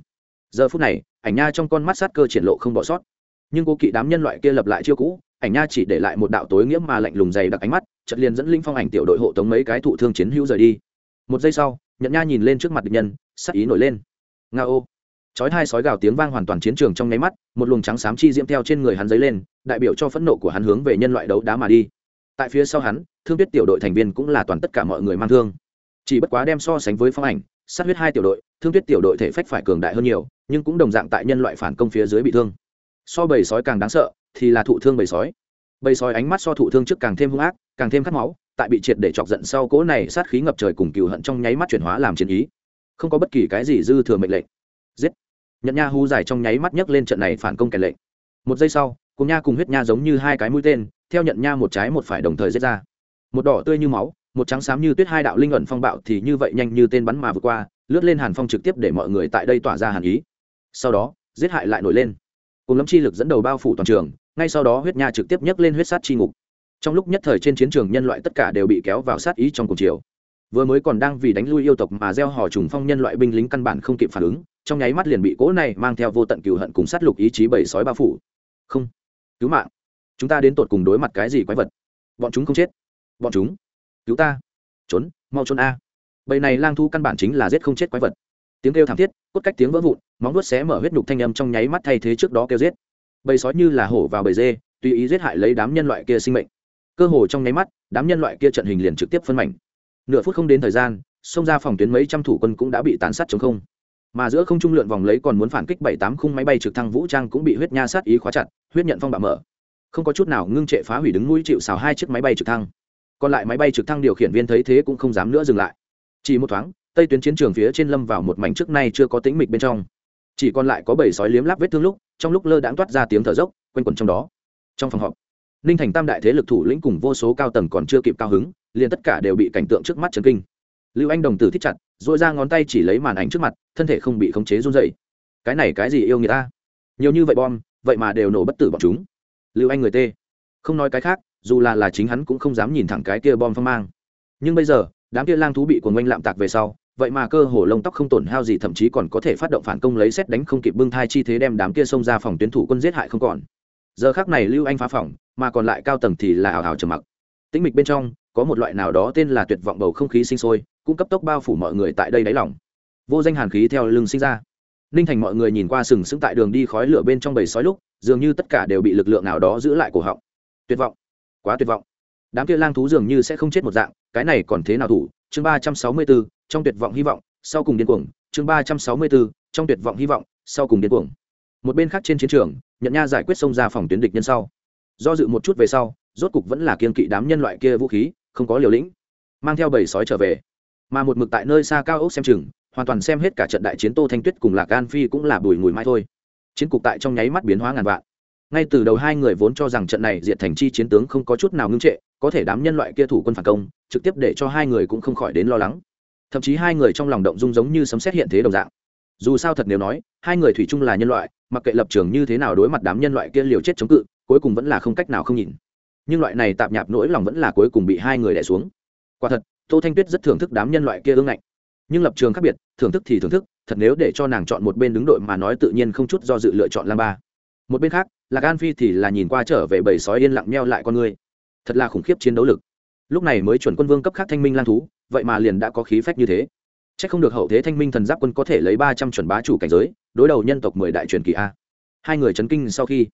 Giờ phút này, ảnh nha trong con mắt sát cơ triển lộ không bỏ sót. Nhưng cô kỵ đám nhân loại kia lập lại chiêu cũ ảnh nha chỉ để lại một đạo tối nghĩa mà lạnh lùng dày đặc ánh mắt chật liền dẫn linh phong ảnh tiểu đội hộ tống mấy cái thụ thương chiến hữu rời đi. Một giây sau nhận nha nhìn lên trước mặt địch nhân, sắc ý nổi lên. Nga ô. Chói hai sói gào tiếng vang hoàn toàn chiến trường trong nháy mắt, một luồng trắng xám chi diễm theo trên người hắn dấy lên, đại biểu cho phẫn nộ của hắn hướng về nhân loại đấu đá mà đi. Tại phía sau hắn, thương biết tiểu đội thành viên cũng là toàn tất cả mọi người mang thương. Chỉ bất quá đem so sánh với phong ảnh, sát huyết hai tiểu đội, thương tuyết tiểu đội thể phách phải cường đại hơn nhiều, nhưng cũng đồng dạng tại nhân loại phản công phía dưới bị thương. So bầy sói càng đáng sợ thì là thụ thương bầy sói. Bầy sói ánh mắt so thụ thương trước càng thêm hung ác, càng thêm khát máu, tại bị triệt để chọc giận sau cỗ này sát khí ngập trời cùng cừu hận trong nháy mắt chuyển hóa làm chiến ý. Không có bất kỳ cái gì dư thừa mệnh lệnh. Giết! Nhận nha hú dài trong nháy mắt nhấc lên trận này phản công kẻ lệnh. Một giây sau, cùng nha cùng huyết nha giống như hai cái mũi tên, theo nhận nha một trái một phải đồng thời giết ra. Một đỏ tươi như máu, một trắng xám như tuyết hai đạo linh ẩn phong bạo thì như vậy nhanh như tên bắn mà vượt qua, lướt lên hàn phong trực tiếp để mọi người tại đây tỏa ra hàn ý. Sau đó, giết hại lại nổi lên. Cùng lâm chi lực dẫn đầu bao phủ toàn trường ngay sau đó huyết nha trực tiếp nhấc lên huyết sát chi ngục. Trong lúc nhất thời trên chiến trường nhân loại tất cả đều bị kéo vào sát ý trong cùng chiều. Vừa mới còn đang vì đánh lui yêu tộc mà gieo hò trùng phong nhân loại binh lính căn bản không kịp phản ứng, trong nháy mắt liền bị cỗ này mang theo vô tận cừu hận cùng sát lục ý chí bầy sói bao phủ. Không, cứu mạng. Chúng ta đến tột cùng đối mặt cái gì quái vật? Bọn chúng không chết. Bọn chúng. Cứu ta. Trốn, mau trốn a. Bầy này lang thu căn bản chính là giết không chết quái vật. Tiếng kêu thảm thiết, cốt cách tiếng vỡ vụn, móng vuốt xé mở huyết nhục thanh âm trong nháy mắt thay thế trước đó kêu giết bầy sói như là hổ vào bầy dê, tùy ý giết hại lấy đám nhân loại kia sinh mệnh. Cơ hồ trong nháy mắt, đám nhân loại kia trận hình liền trực tiếp phân mảnh. Nửa phút không đến thời gian, xông ra phòng tuyến mấy trăm thủ quân cũng đã bị tàn sát chống không. Mà giữa không trung lượn vòng lấy còn muốn phản kích bảy tám khung máy bay trực thăng vũ trang cũng bị huyết nha sát ý khóa chặt, huyết nhận phong bạo mở. Không có chút nào ngưng trệ phá hủy đứng mũi chịu xào hai chiếc máy bay trực thăng. Còn lại máy bay trực thăng điều khiển viên thấy thế cũng không dám nữa dừng lại. Chỉ một thoáng, tây tuyến chiến trường phía trên lâm vào một mảnh trước nay chưa có tính mịch bên trong chỉ còn lại có bảy sói liếm láp vết thương lúc, trong lúc lơ đãng toát ra tiếng thở dốc, quanh quẩn trong đó. Trong phòng họp, ninh thành tam đại thế lực thủ lĩnh cùng vô số cao tầng còn chưa kịp cao hứng, liền tất cả đều bị cảnh tượng trước mắt chấn kinh. Lưu anh đồng tử thích chặt dội ra ngón tay chỉ lấy màn ảnh trước mặt, thân thể không bị khống chế run dậy cái này cái gì yêu người ta? Nhiều như vậy bom, vậy mà đều nổ bất tử bọn chúng. Lưu anh người tê. Không nói cái khác, dù là là chính hắn cũng không dám nhìn thẳng cái kia bom phong mang. Nhưng bây giờ, đám kia lang thú bị của ngoanh lạm tạc về sau vậy mà cơ hồ lông tóc không tổn hao gì, thậm chí còn có thể phát động phản công lấy xét đánh không kịp bưng thai chi thế đem đám kia xông ra phòng tuyến thủ quân giết hại không còn. Giờ khác này lưu anh phá phòng, mà còn lại cao tầng thì là ảo ảo trầm mặc. Tĩnh mịch bên trong, có một loại nào đó tên là tuyệt vọng bầu không khí sinh sôi, cũng cấp tốc bao phủ mọi người tại đây đáy lòng. Vô danh hàn khí theo lưng sinh ra. Ninh thành mọi người nhìn qua sừng sững tại đường đi khói lửa bên trong bầy sói lúc, dường như tất cả đều bị lực lượng nào đó giữ lại cổ họng. Tuyệt vọng. Quá tuyệt vọng đám kia lang thú dường như sẽ không chết một dạng, cái này còn thế nào thủ? Chương ba trăm sáu mươi bốn trong tuyệt vọng hy vọng, sau cùng điên cuồng. Chương ba trăm sáu mươi bốn trong tuyệt vọng hy vọng, sau cùng điên cuồng. Một bên khác trên chiến trường nhận nha giải quyết xông ra phòng tuyến địch nhân sau. Do dự một chút về sau, rốt cục vẫn là kiên kỵ đám nhân loại kia vũ khí, không có liều lĩnh, mang theo bầy sói trở về. Mà một mực tại nơi xa cao ốc xem chừng, hoàn toàn xem hết cả trận đại chiến tô thanh tuyết cùng lạc an phi cũng là bùi ngùi mai thôi. Chiến cục tại trong nháy mắt biến hóa ngàn vạn ngay từ đầu hai người vốn cho rằng trận này diệt thành chi chiến tướng không có chút nào ngưng trệ, có thể đám nhân loại kia thủ quân phản công, trực tiếp để cho hai người cũng không khỏi đến lo lắng. Thậm chí hai người trong lòng động dung giống như sấm xét hiện thế đồng dạng. Dù sao thật nếu nói, hai người thủy chung là nhân loại, mặc kệ lập trường như thế nào đối mặt đám nhân loại kia liều chết chống cự, cuối cùng vẫn là không cách nào không nhìn. Nhưng loại này tạp nhạp nỗi lòng vẫn là cuối cùng bị hai người đẻ xuống. Quả thật, tô thanh tuyết rất thưởng thức đám nhân loại kia ương ngạnh. Nhưng lập trường khác biệt, thưởng thức thì thưởng thức, thật nếu để cho nàng chọn một bên đứng đội mà nói tự nhiên không chút do dự lựa chọn lam ba một bên khác là gan phi thì là nhìn qua trở về bầy sói yên lặng meo lại con người. Thật là khủng khiếp chiến đấu lực. Lúc này mới chuẩn quân vương cấp khác thanh minh lang thú, vậy mà liền đã có khí phách như thế. C h ắ c không được hậu thế thanh minh thần giáp quân có thể lấy ba trăm chuẩn bá chủ cảnh giới, đối đầu nhân tộc mười đại truyền kỳ a. Hai người chấn kinh sau khi,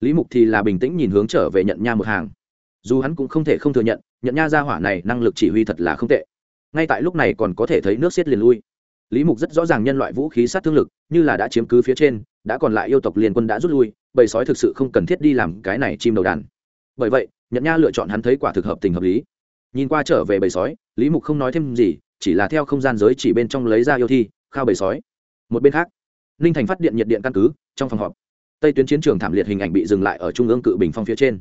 lý mục thì là bình tĩnh nhìn hướng trở về nhận nha một hàng. Dù hắn cũng không thể không thừa nhận nhận nha gia hỏa này năng lực chỉ huy thật là không tệ. Ngay tại lúc này còn có thể thấy nước xiết liền lui. Lý mục rất rõ ràng nhân loại vũ khí sát thương lực, như là đã chiếm cứ phía trên đã còn lại yêu tộc liên quân đã rút lui, bầy sói thực sự không cần thiết đi làm cái này chim đầu đàn. Bởi vậy nhận nha lựa chọn hắn thấy quả thực hợp tình hợp lý. Nhìn qua trở về bầy sói, lý mục không nói thêm gì, chỉ là theo không gian giới chỉ bên trong lấy ra yêu thi, khao bầy sói. Một bên khác, ninh thành phát điện nhiệt điện căn cứ, trong phòng họp, tây tuyến chiến trường thảm liệt hình ảnh bị dừng lại ở trung ương cự bình phong phía trên.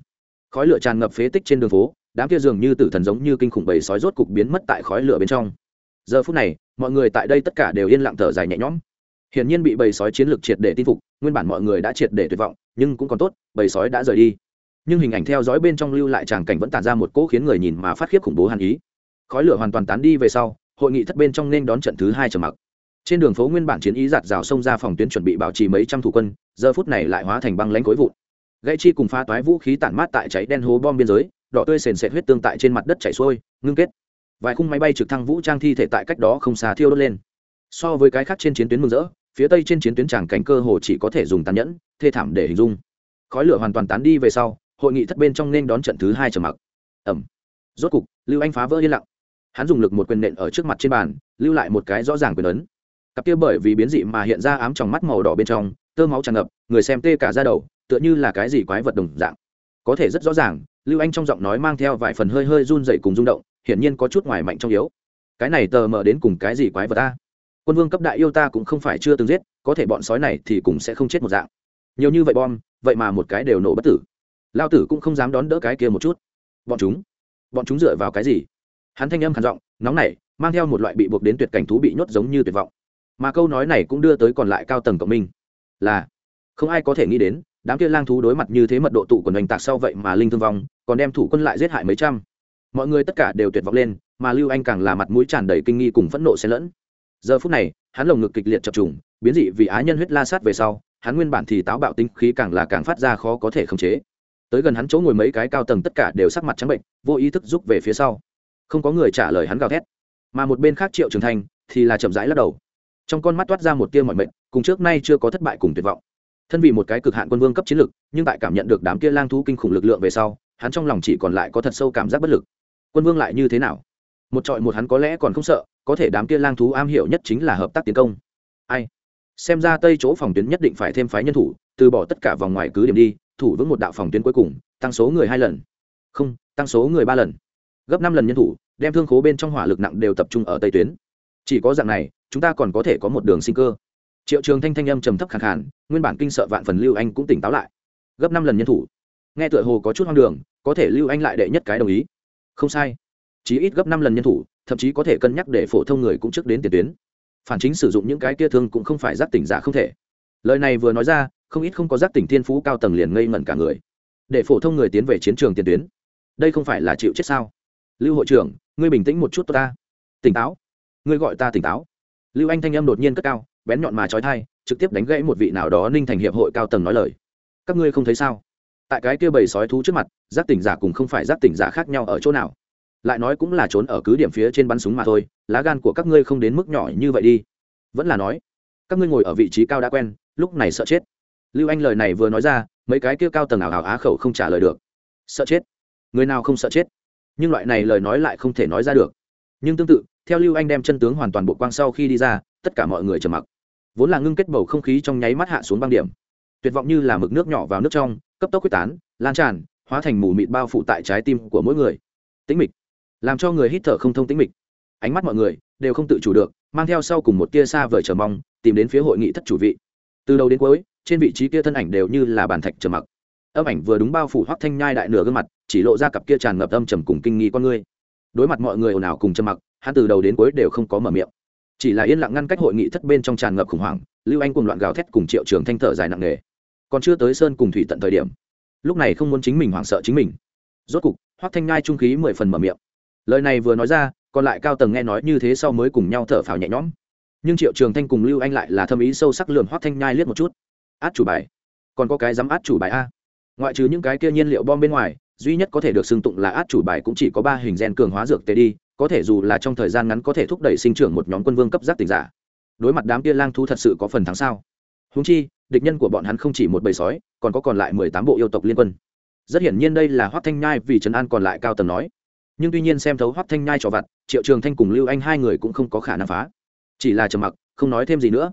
Khói lửa tràn ngập phế tích trên đường phố, đám kia dường như tử thần giống như kinh khủng bầy sói rốt cục biến mất tại khói lửa bên trong. Giờ phút này, mọi người tại đây tất cả đều yên lặng thở dài nhẹ nhõm hiển nhiên bị bầy sói chiến lược triệt để tin phục, nguyên bản mọi người đã triệt để tuyệt vọng, nhưng cũng còn tốt, bầy sói đã rời đi. Nhưng hình ảnh theo dõi bên trong lưu lại tràng cảnh vẫn tản ra một cỗ khiến người nhìn mà phát khiếp khủng bố hàn ý. Khói lửa hoàn toàn tán đi về sau, hội nghị thất bên trong nên đón trận thứ hai trầm mặc. Trên đường phố nguyên bản chiến ý giạt rào xông ra phòng tuyến chuẩn bị bảo trì mấy trăm thủ quân, giờ phút này lại hóa thành băng lãnh khối vụn. Gãy chi cùng phá toái vũ khí tản mát tại cháy đen hố bom biên giới, đỏ tươi sền sệt huyết tương tại trên mặt đất chảy xuôi, ngưng kết. Vài khung máy bay trực thăng vũ trang thi thể tại cách đó không xa thiêu đốt lên. So với cái khác trên chiến tuyến mừng rỡ phía tây trên chiến tuyến tràng cảnh cơ hồ chỉ có thể dùng tàn nhẫn, thê thảm để hình dung. Khói lửa hoàn toàn tán đi về sau, hội nghị thất bên trong nên đón trận thứ hai trầm mặc. Ẩm. Rốt cục, lưu anh phá vỡ yên lặng. Hắn dùng lực một quyền nện ở trước mặt trên bàn, lưu lại một cái rõ ràng quyền ấn. Cặp kia bởi vì biến dị mà hiện ra ám trong mắt màu đỏ bên trong, tơ máu tràn ngập, người xem tê cả ra đầu, tựa như là cái gì quái vật đồng dạng. Có thể rất rõ ràng, lưu anh trong giọng nói mang theo vài phần hơi hơi run dậy cùng rung động, hiển nhiên có chút ngoài mạnh trong yếu. Cái này tờ mờ đến cùng cái gì quái vật ta? Quân vương cấp đại yêu ta cũng không phải chưa từng giết, có thể bọn sói này thì cũng sẽ không chết một dạng. Nhiều như vậy bom, vậy mà một cái đều nổ bất tử. Lao tử cũng không dám đón đỡ cái kia một chút. Bọn chúng bọn chúng dựa vào cái gì? Hắn thanh âm khản giọng, nóng nảy, mang theo một loại bị buộc đến tuyệt cảnh thú bị nhốt giống như tuyệt vọng. Mà câu nói này cũng đưa tới còn lại cao tầng cộng minh. Là, không ai có thể nghĩ đến, đám kia lang thú đối mặt như thế mật độ tụ quần oanh tạc sau vậy mà linh thương vong, còn đem thủ quân lại giết hại mấy trăm. Mọi người tất cả đều tuyệt vọng lên, mà lưu anh càng là mặt mũi tràn đầy kinh nghi cùng phẫn nộ xen lẫn giờ phút này, hắn lồng ngực kịch liệt chập trùng, biến dị vì á nhân huyết la sát về sau, hắn nguyên bản thì táo bạo tinh khí càng là càng phát ra khó có thể khống chế. Tới gần hắn chỗ ngồi mấy cái cao tầng tất cả đều sắc mặt trắng bệnh, vô ý thức rút về phía sau. Không có người trả lời hắn gào thét, mà một bên khác triệu trường thanh thì là chậm rãi lắc đầu. Trong con mắt toát ra một tia mọi mệnh cùng trước nay chưa có thất bại cùng tuyệt vọng. Thân vì một cái cực hạn quân vương cấp chiến lực, nhưng tại cảm nhận được đám kia lang thú kinh khủng lực lượng về sau, hắn trong lòng chỉ còn lại có thật sâu cảm giác bất lực. Quân vương lại như thế nào? Một trọi một hắn có lẽ còn không sợ, có thể đám kia lang thú am hiểu nhất chính là hợp tác tiến công. Ai? Xem ra tây chỗ phòng tuyến nhất định phải thêm phái nhân thủ, từ bỏ tất cả vòng ngoài cứ điểm đi, thủ vững một đạo phòng tuyến cuối cùng, tăng số người hai lần. Không, tăng số người ba lần. Gấp năm lần nhân thủ, đem thương khố bên trong hỏa lực nặng đều tập trung ở tây tuyến. Chỉ có dạng này, chúng ta còn có thể có một đường sinh cơ. Triệu trường thanh thanh âm trầm thấp khẳng hạn nguyên bản kinh sợ vạn phần lưu anh cũng tỉnh táo lại. Gấp năm lần nhân thủ. Nghe tựa hồ có chút hoang đường, có thể lưu anh lại đệ nhất cái đồng ý. Không sai chí ít gấp năm lần nhân thủ, thậm chí có thể cân nhắc để phổ thông người cũng trước đến tiền tuyến. Phản chính sử dụng những cái kia thương cũng không phải giác tỉnh giả không thể. Lời này vừa nói ra, không ít không có giác tỉnh thiên phú cao tầng liền ngây ngẩn cả người. Để phổ thông người tiến về chiến trường tiền tuyến, đây không phải là chịu chết sao? Lưu hội trưởng, ngươi bình tĩnh một chút ta. Tỉnh táo. Ngươi gọi ta tỉnh táo. Lưu anh thanh âm đột nhiên cất cao, bén nhọn mà trói thai trực tiếp đánh gãy một vị nào đó ninh thành hiệp hội cao tầng nói lời. Các ngươi không thấy sao? Tại cái kia bầy sói thú trước mặt, giác tỉnh giả cùng không phải giác tỉnh giả khác nhau ở chỗ nào? Lại nói cũng là trốn ở cứ điểm phía trên bắn súng mà thôi, lá gan của các ngươi không đến mức nhỏ như vậy đi. Vẫn là nói, các ngươi ngồi ở vị trí cao đã quen, lúc này sợ chết. Lưu anh lời này vừa nói ra, mấy cái kia cao tầng ảo ảo á khẩu không trả lời được. Sợ chết. Người nào không sợ chết? Nhưng loại này lời nói lại không thể nói ra được. Nhưng tương tự, theo lưu anh đem chân tướng hoàn toàn bộ quang sau khi đi ra, tất cả mọi người trầm mặc. Vốn là ngưng kết bầu không khí trong nháy mắt hạ xuống băng điểm. Tuyệt vọng như là mực nước nhỏ vào nước trong, cấp tốc quyết tán, lan tràn, hóa thành mù mịt bao phủ tại trái tim của mỗi người. Tĩnh mịch làm cho người hít thở không thông tĩnh mịch. Ánh mắt mọi người đều không tự chủ được, mang theo sau cùng một tia xa vời chờ mong, tìm đến phía hội nghị thất chủ vị. Từ đầu đến cuối, trên vị trí kia thân ảnh đều như là bàn thạch trầm mặc. Âm ảnh vừa đúng bao phủ hoắc thanh nhai đại nửa gương mặt, chỉ lộ ra cặp kia tràn ngập âm trầm cùng kinh nghi con ngươi. Đối mặt mọi người ồn ào cùng trầm mặc, hắn từ đầu đến cuối đều không có mở miệng. Chỉ là yên lặng ngăn cách hội nghị thất bên trong tràn ngập khủng hoảng, lưu anh cùng loạn gào thét cùng triệu trường thanh thở dài nặng nề. Còn chưa tới sơn cùng thủy tận thời điểm, lúc này không muốn chính mình hoảng sợ chính mình. Rốt cục, hoắc thanh nhai trung khí mười phần mở miệng lời này vừa nói ra, còn lại cao tầng nghe nói như thế sau mới cùng nhau thở phào nhẹ nhõm. Nhưng triệu trường thanh cùng lưu anh lại là thâm ý sâu sắc lườm hoác thanh nhai liếc một chút. Át chủ bài. Còn có cái dám át chủ bài a? Ngoại trừ những cái kia nhiên liệu bom bên ngoài, duy nhất có thể được xưng tụng là át chủ bài cũng chỉ có ba hình gen cường hóa dược tế đi, có thể dù là trong thời gian ngắn có thể thúc đẩy sinh trưởng một nhóm quân vương cấp giác tỉnh giả. Đối mặt đám kia lang thú thật sự có phần thắng sao? Húng chi, địch nhân của bọn hắn không chỉ một bầy sói, còn có còn lại mười tám bộ yêu tộc liên quân. Rất hiển nhiên đây là hoác thanh nhai vì trấn an còn lại cao tầng nói nhưng tuy nhiên xem thấu Hoắc thanh nhai trò vặt triệu trường thanh cùng lưu anh hai người cũng không có khả năng phá. chỉ là trầm mặc không nói thêm gì nữa.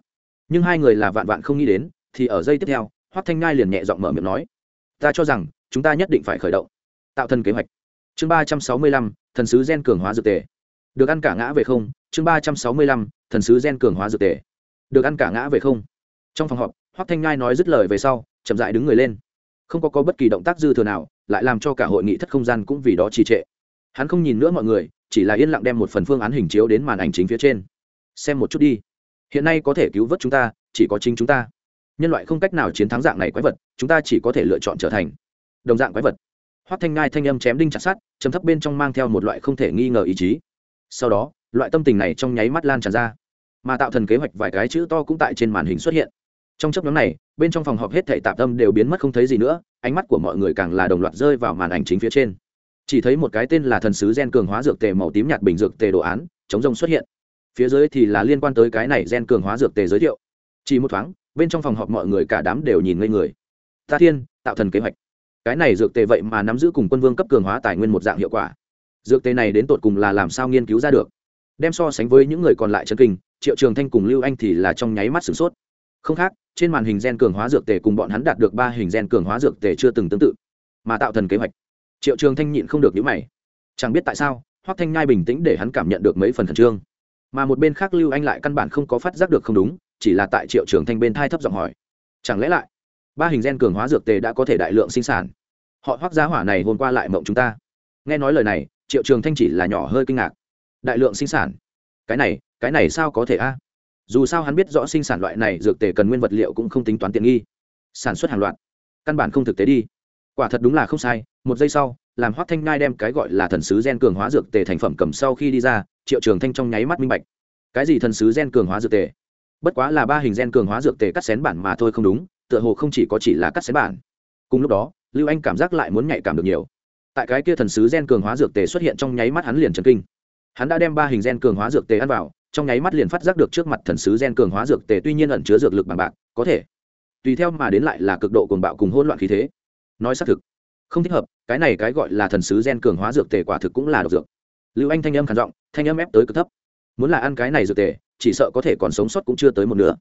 nhưng hai người là vạn vạn không nghĩ đến thì ở giây tiếp theo Hoắc thanh nhai liền nhẹ giọng mở miệng nói ta cho rằng chúng ta nhất định phải khởi động tạo thân kế hoạch. chương ba trăm sáu mươi lăm thần sứ gen cường hóa dược tề. được ăn cả ngã về không chương ba trăm sáu mươi lăm thần sứ gen cường hóa dược tề. được ăn cả ngã về không. trong phòng họp hoắc thanh Nhai nói dứt lời về sau chậm dại đứng người lên. không có, có bất kỳ động tác dư thừa nào lại làm cho cả hội nghị thất không gian cũng vì đó trì trệ hắn không nhìn nữa mọi người, chỉ là yên lặng đem một phần phương án hình chiếu đến màn ảnh chính phía trên. Xem một chút đi. Hiện nay có thể cứu vớt chúng ta, chỉ có chính chúng ta. Nhân loại không cách nào chiến thắng dạng này quái vật, chúng ta chỉ có thể lựa chọn trở thành đồng dạng quái vật. Hoắc thanh ngai thanh âm chém đinh chặt sát chấm thấp bên trong mang theo một loại không thể nghi ngờ ý chí. Sau đó, loại tâm tình này trong nháy mắt lan tràn ra, mà tạo thần kế hoạch vài cái chữ to cũng tại trên màn hình xuất hiện. Trong chấp nhóm này, bên trong phòng họp hết thảy tạp tâm đều biến mất không thấy gì nữa, ánh mắt của mọi người càng là đồng loạt rơi vào màn ảnh chính phía trên chỉ thấy một cái tên là thần sứ gen cường hóa dược tề màu tím nhạt bình dược tề đồ án, chống rông xuất hiện. Phía dưới thì là liên quan tới cái này gen cường hóa dược tề giới thiệu. Chỉ một thoáng, bên trong phòng họp mọi người cả đám đều nhìn ngây người. Ta thiên, tạo thần kế hoạch. Cái này dược tề vậy mà nắm giữ cùng quân vương cấp cường hóa tài nguyên một dạng hiệu quả. Dược tề này đến tột cùng là làm sao nghiên cứu ra được? Đem so sánh với những người còn lại chân kinh, triệu trường thanh cùng lưu anh thì là trong nháy mắt sửng sốt. Không khác, trên màn hình gen cường hóa dược tề cùng bọn hắn đạt được ba hình gen cường hóa dược tề chưa từng tương tự, mà tạo thần kế hoạch triệu trường thanh nhịn không được những mày. Chẳng biết tại sao, hoắc thanh nhai bình tĩnh để hắn cảm nhận được mấy phần khẩn trương. Mà một bên khác lưu anh lại căn bản không có phát giác được không đúng, chỉ là tại triệu trường thanh bên thai thấp giọng hỏi. Chẳng lẽ lại, ba hình gen cường hóa dược tề đã có thể đại lượng sinh sản? Họ hoác giá hỏa này hôm qua lại mộng chúng ta. Nghe nói lời này, triệu trường thanh chỉ là nhỏ hơi kinh ngạc. Đại lượng sinh sản? Cái này cái này sao có thể a? Dù sao hắn biết rõ sinh sản loại này dược tề cần nguyên vật liệu cũng không tính toán tiện nghi. Sản xuất hàng loạt, căn bản không thực tế đi quả thật đúng là không sai, một giây sau, làm hoác thanh ngai đem cái gọi là thần sứ gen cường hóa dược tề thành phẩm cầm sau khi đi ra, triệu trường thanh trong nháy mắt minh bạch. Cái gì thần sứ gen cường hóa dược tề? Bất quá là ba hình gen cường hóa dược tề cắt xén bản mà thôi không đúng, tựa hồ không chỉ có chỉ là cắt xén bản. Cùng lúc đó, lưu anh cảm giác lại muốn nhạy cảm được nhiều. Tại cái kia thần sứ gen cường hóa dược tề xuất hiện trong nháy mắt hắn liền trần kinh. Hắn đã đem ba hình gen cường hóa dược tề ăn vào, trong nháy mắt liền phát giác được trước mặt thần sứ gen cường hóa dược tề tuy nhiên ẩn chứa dược lực bằng bạc, có thể. Tùy theo mà đến lại là cực độ cuồng bạo cùng hỗn loạn khí thế nói xác thực. Không thích hợp, cái này cái gọi là thần sứ gen cường hóa dược tề quả thực cũng là độc dược. Lưu anh thanh âm khản giọng, thanh âm ép tới cực thấp. Muốn là ăn cái này dược tề, chỉ sợ có thể còn sống sót cũng chưa tới một nửa.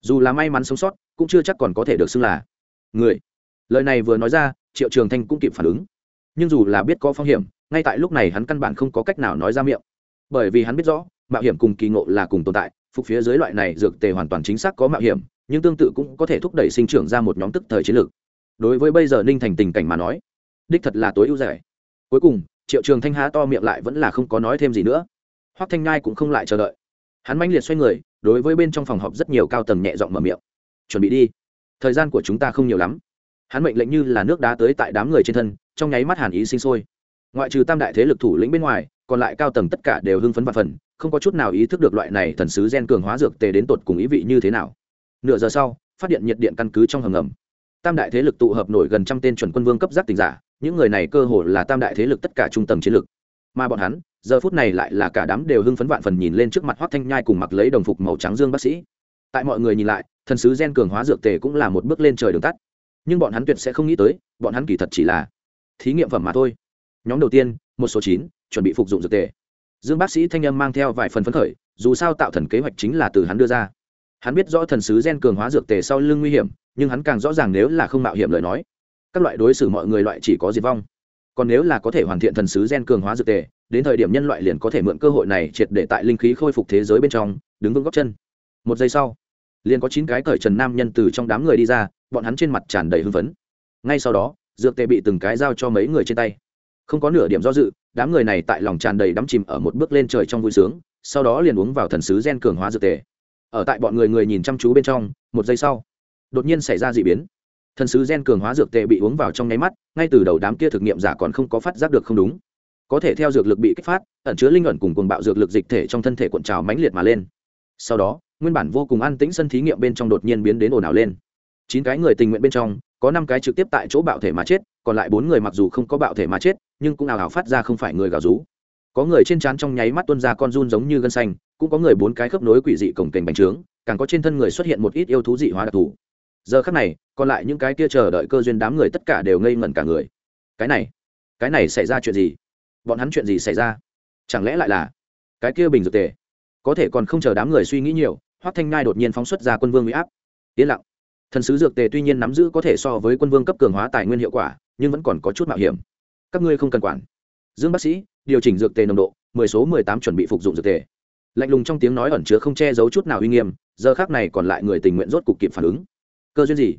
Dù là may mắn sống sót, cũng chưa chắc còn có thể được xưng là người. Lời này vừa nói ra, triệu trường thanh cũng kịp phản ứng. Nhưng dù là biết có phong hiểm, ngay tại lúc này hắn căn bản không có cách nào nói ra miệng. Bởi vì hắn biết rõ, mạo hiểm cùng kỳ ngộ là cùng tồn tại, phục phía dưới loại này dược tề hoàn toàn chính xác có mạo hiểm, nhưng tương tự cũng có thể thúc đẩy sinh trưởng ra một nhóm tức thời chiến lược đối với bây giờ ninh thành tình cảnh mà nói, đích thật là tối ưu rẻ. Cuối cùng, triệu trường thanh há to miệng lại vẫn là không có nói thêm gì nữa. Hoắc thanh ngai cũng không lại chờ đợi. Hắn manh liệt xoay người, đối với bên trong phòng họp rất nhiều cao tầng nhẹ giọng mở miệng. Chuẩn bị đi. Thời gian của chúng ta không nhiều lắm. Hắn mệnh lệnh như là nước đá tới tại đám người trên thân, trong nháy mắt hàn ý sinh sôi. Ngoại trừ tam đại thế lực thủ lĩnh bên ngoài, còn lại cao tầng tất cả đều hưng phấn và phần, không có chút nào ý thức được loại này thần sứ gen cường hóa dược tề đến tột cùng ý vị như thế nào. Nửa giờ sau, phát điện nhiệt điện căn cứ trong hầm ngầm tam đại thế lực tụ hợp nổi gần trăm tên chuẩn quân vương cấp giác tình giả, những người này cơ hồ là tam đại thế lực tất cả trung tầng chiến lực. Mà bọn hắn, giờ phút này lại là cả đám đều hưng phấn vạn phần nhìn lên trước mặt hoác thanh nhai cùng mặc lấy đồng phục màu trắng dương bác sĩ. Tại mọi người nhìn lại, thần sứ gen cường hóa dược tề cũng là một bước lên trời đường tắt. Nhưng bọn hắn tuyệt sẽ không nghĩ tới, bọn hắn kỳ thật chỉ là thí nghiệm phẩm mà thôi. Nhóm đầu tiên, một số chín, chuẩn bị phục dụng dược tề. Dương bác sĩ thanh âm mang theo vài phần phấn khởi, dù sao tạo thần kế hoạch chính là từ hắn đưa ra. Hắn biết rõ thần sứ gen cường hóa dược tề sau lưng nguy hiểm nhưng hắn càng rõ ràng nếu là không mạo hiểm lời nói. Các loại đối xử mọi người loại chỉ có diệt vong. Còn nếu là có thể hoàn thiện thần sứ gen cường hóa dược tề, đến thời điểm nhân loại liền có thể mượn cơ hội này triệt để tại linh khí khôi phục thế giới bên trong, đứng vững góc chân. Một giây sau, liền có chín cái cởi trần nam nhân từ trong đám người đi ra, bọn hắn trên mặt tràn đầy hưng phấn. Ngay sau đó, dược tề bị từng cái giao cho mấy người trên tay. Không có nửa điểm do dự, đám người này tại lòng tràn đầy đắm chìm ở một bước lên trời trong vui sướng, sau đó liền uống vào thần sứ gen cường hóa dược tề. Ở tại bọn người người nhìn chăm chú bên trong, một giây sau đột nhiên xảy ra d ị biến. Thần sứ gen cường hóa dược tệ bị uống vào trong nháy mắt, ngay từ đầu đám kia thực nghiệm giả còn không có phát giác được không đúng. Có thể theo dược lực bị kích phát, ẩn chứa linh ẩn cùng cuồng bạo dược lực dịch thể trong thân thể cuộn trào mãnh liệt mà lên. Sau đó, nguyên bản vô cùng an tĩnh sân thí nghiệm bên trong đột nhiên biến đến ồn ào lên. Chín cái người tình nguyện bên trong, có năm cái trực tiếp tại chỗ bạo thể mà chết, còn lại bốn người mặc dù không có bạo thể mà chết, nhưng cũng ào ào phát ra không phải người gào rú. Có người trên trán trong nháy mắt tuân ra con run giống như gân xanh, cũng có người bốn cái khớp nối quỷ dị cổng kềnh bành trướng, càng có trên thân người xuất hiện một ít yêu thú dị hóa đặc thù giờ khắc này, còn lại những cái kia chờ đợi cơ duyên đám người tất cả đều ngây ngẩn cả người. Cái này cái này xảy ra chuyện gì? Bọn hắn chuyện gì xảy ra? Chẳng lẽ lại là cái kia bình dược tề? Có thể còn không chờ đám người suy nghĩ nhiều, hoắc thanh ngai đột nhiên phóng xuất ra quân vương huy áp. Yên lặng. Thần sứ dược tề tuy nhiên nắm giữ có thể so với quân vương cấp cường hóa tài nguyên hiệu quả, nhưng vẫn còn có chút mạo hiểm. Các ngươi không cần quản. Dương bác sĩ, điều chỉnh dược tề nồng độ, mười số mười tám chuẩn bị phục dụng dược tề. Lạnh lùng trong tiếng nói ẩn chứa không che giấu chút nào uy nghiêm, giờ khác này còn lại người tình nguyện rốt cục kịp phản ứng cơ duyên gì?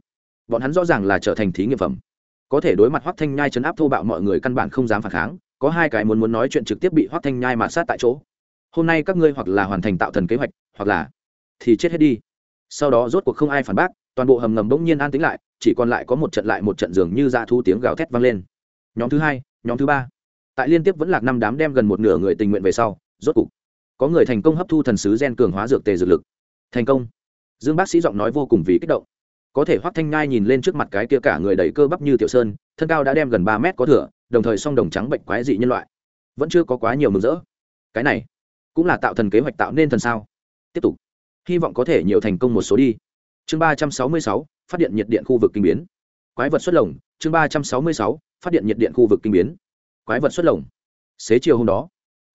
Bọn hắn rõ ràng là trở thành thí nghiệm phẩm. Có thể đối mặt hoắc thanh nhai chấn áp thô bạo mọi người căn bản không dám phản kháng, có hai cái muốn muốn nói chuyện trực tiếp bị hoắc thanh nhai mạt sát tại chỗ. Hôm nay các ngươi hoặc là hoàn thành tạo thần kế hoạch, hoặc là thì chết hết đi. Sau đó rốt cuộc không ai phản bác, toàn bộ hầm ngầm bỗng nhiên an tĩnh lại, chỉ còn lại có một trận lại một trận dường như ra thu tiếng gào thét vang lên. Nhóm thứ hai, nhóm thứ ba. Tại liên tiếp vẫn lạc năm đám đem gần một nửa người tình nguyện về sau, rốt cục có người thành công hấp thu thần sứ gen cường hóa dược tề dược lực. Thành công. Dương bác sĩ giọng nói vô cùng vì kích động có thể hoắc thanh ngai nhìn lên trước mặt cái kia cả người đầy cơ bắp như tiểu sơn, thân cao đã đem gần ba mét có thửa đồng thời song đồng trắng bệnh quái dị nhân loại. Vẫn chưa có quá nhiều mừng rỡ. Cái này, cũng là tạo thần kế hoạch tạo nên thần sao? Tiếp tục. Hy vọng có thể nhiều thành công một số đi. Chương ba trăm sáu mươi sáu, phát điện nhiệt điện khu vực kinh biến. Quái vật xuất lồng, chương ba trăm sáu mươi sáu, phát điện nhiệt điện khu vực kinh biến. Quái vật xuất lồng. Xế chiều hôm đó,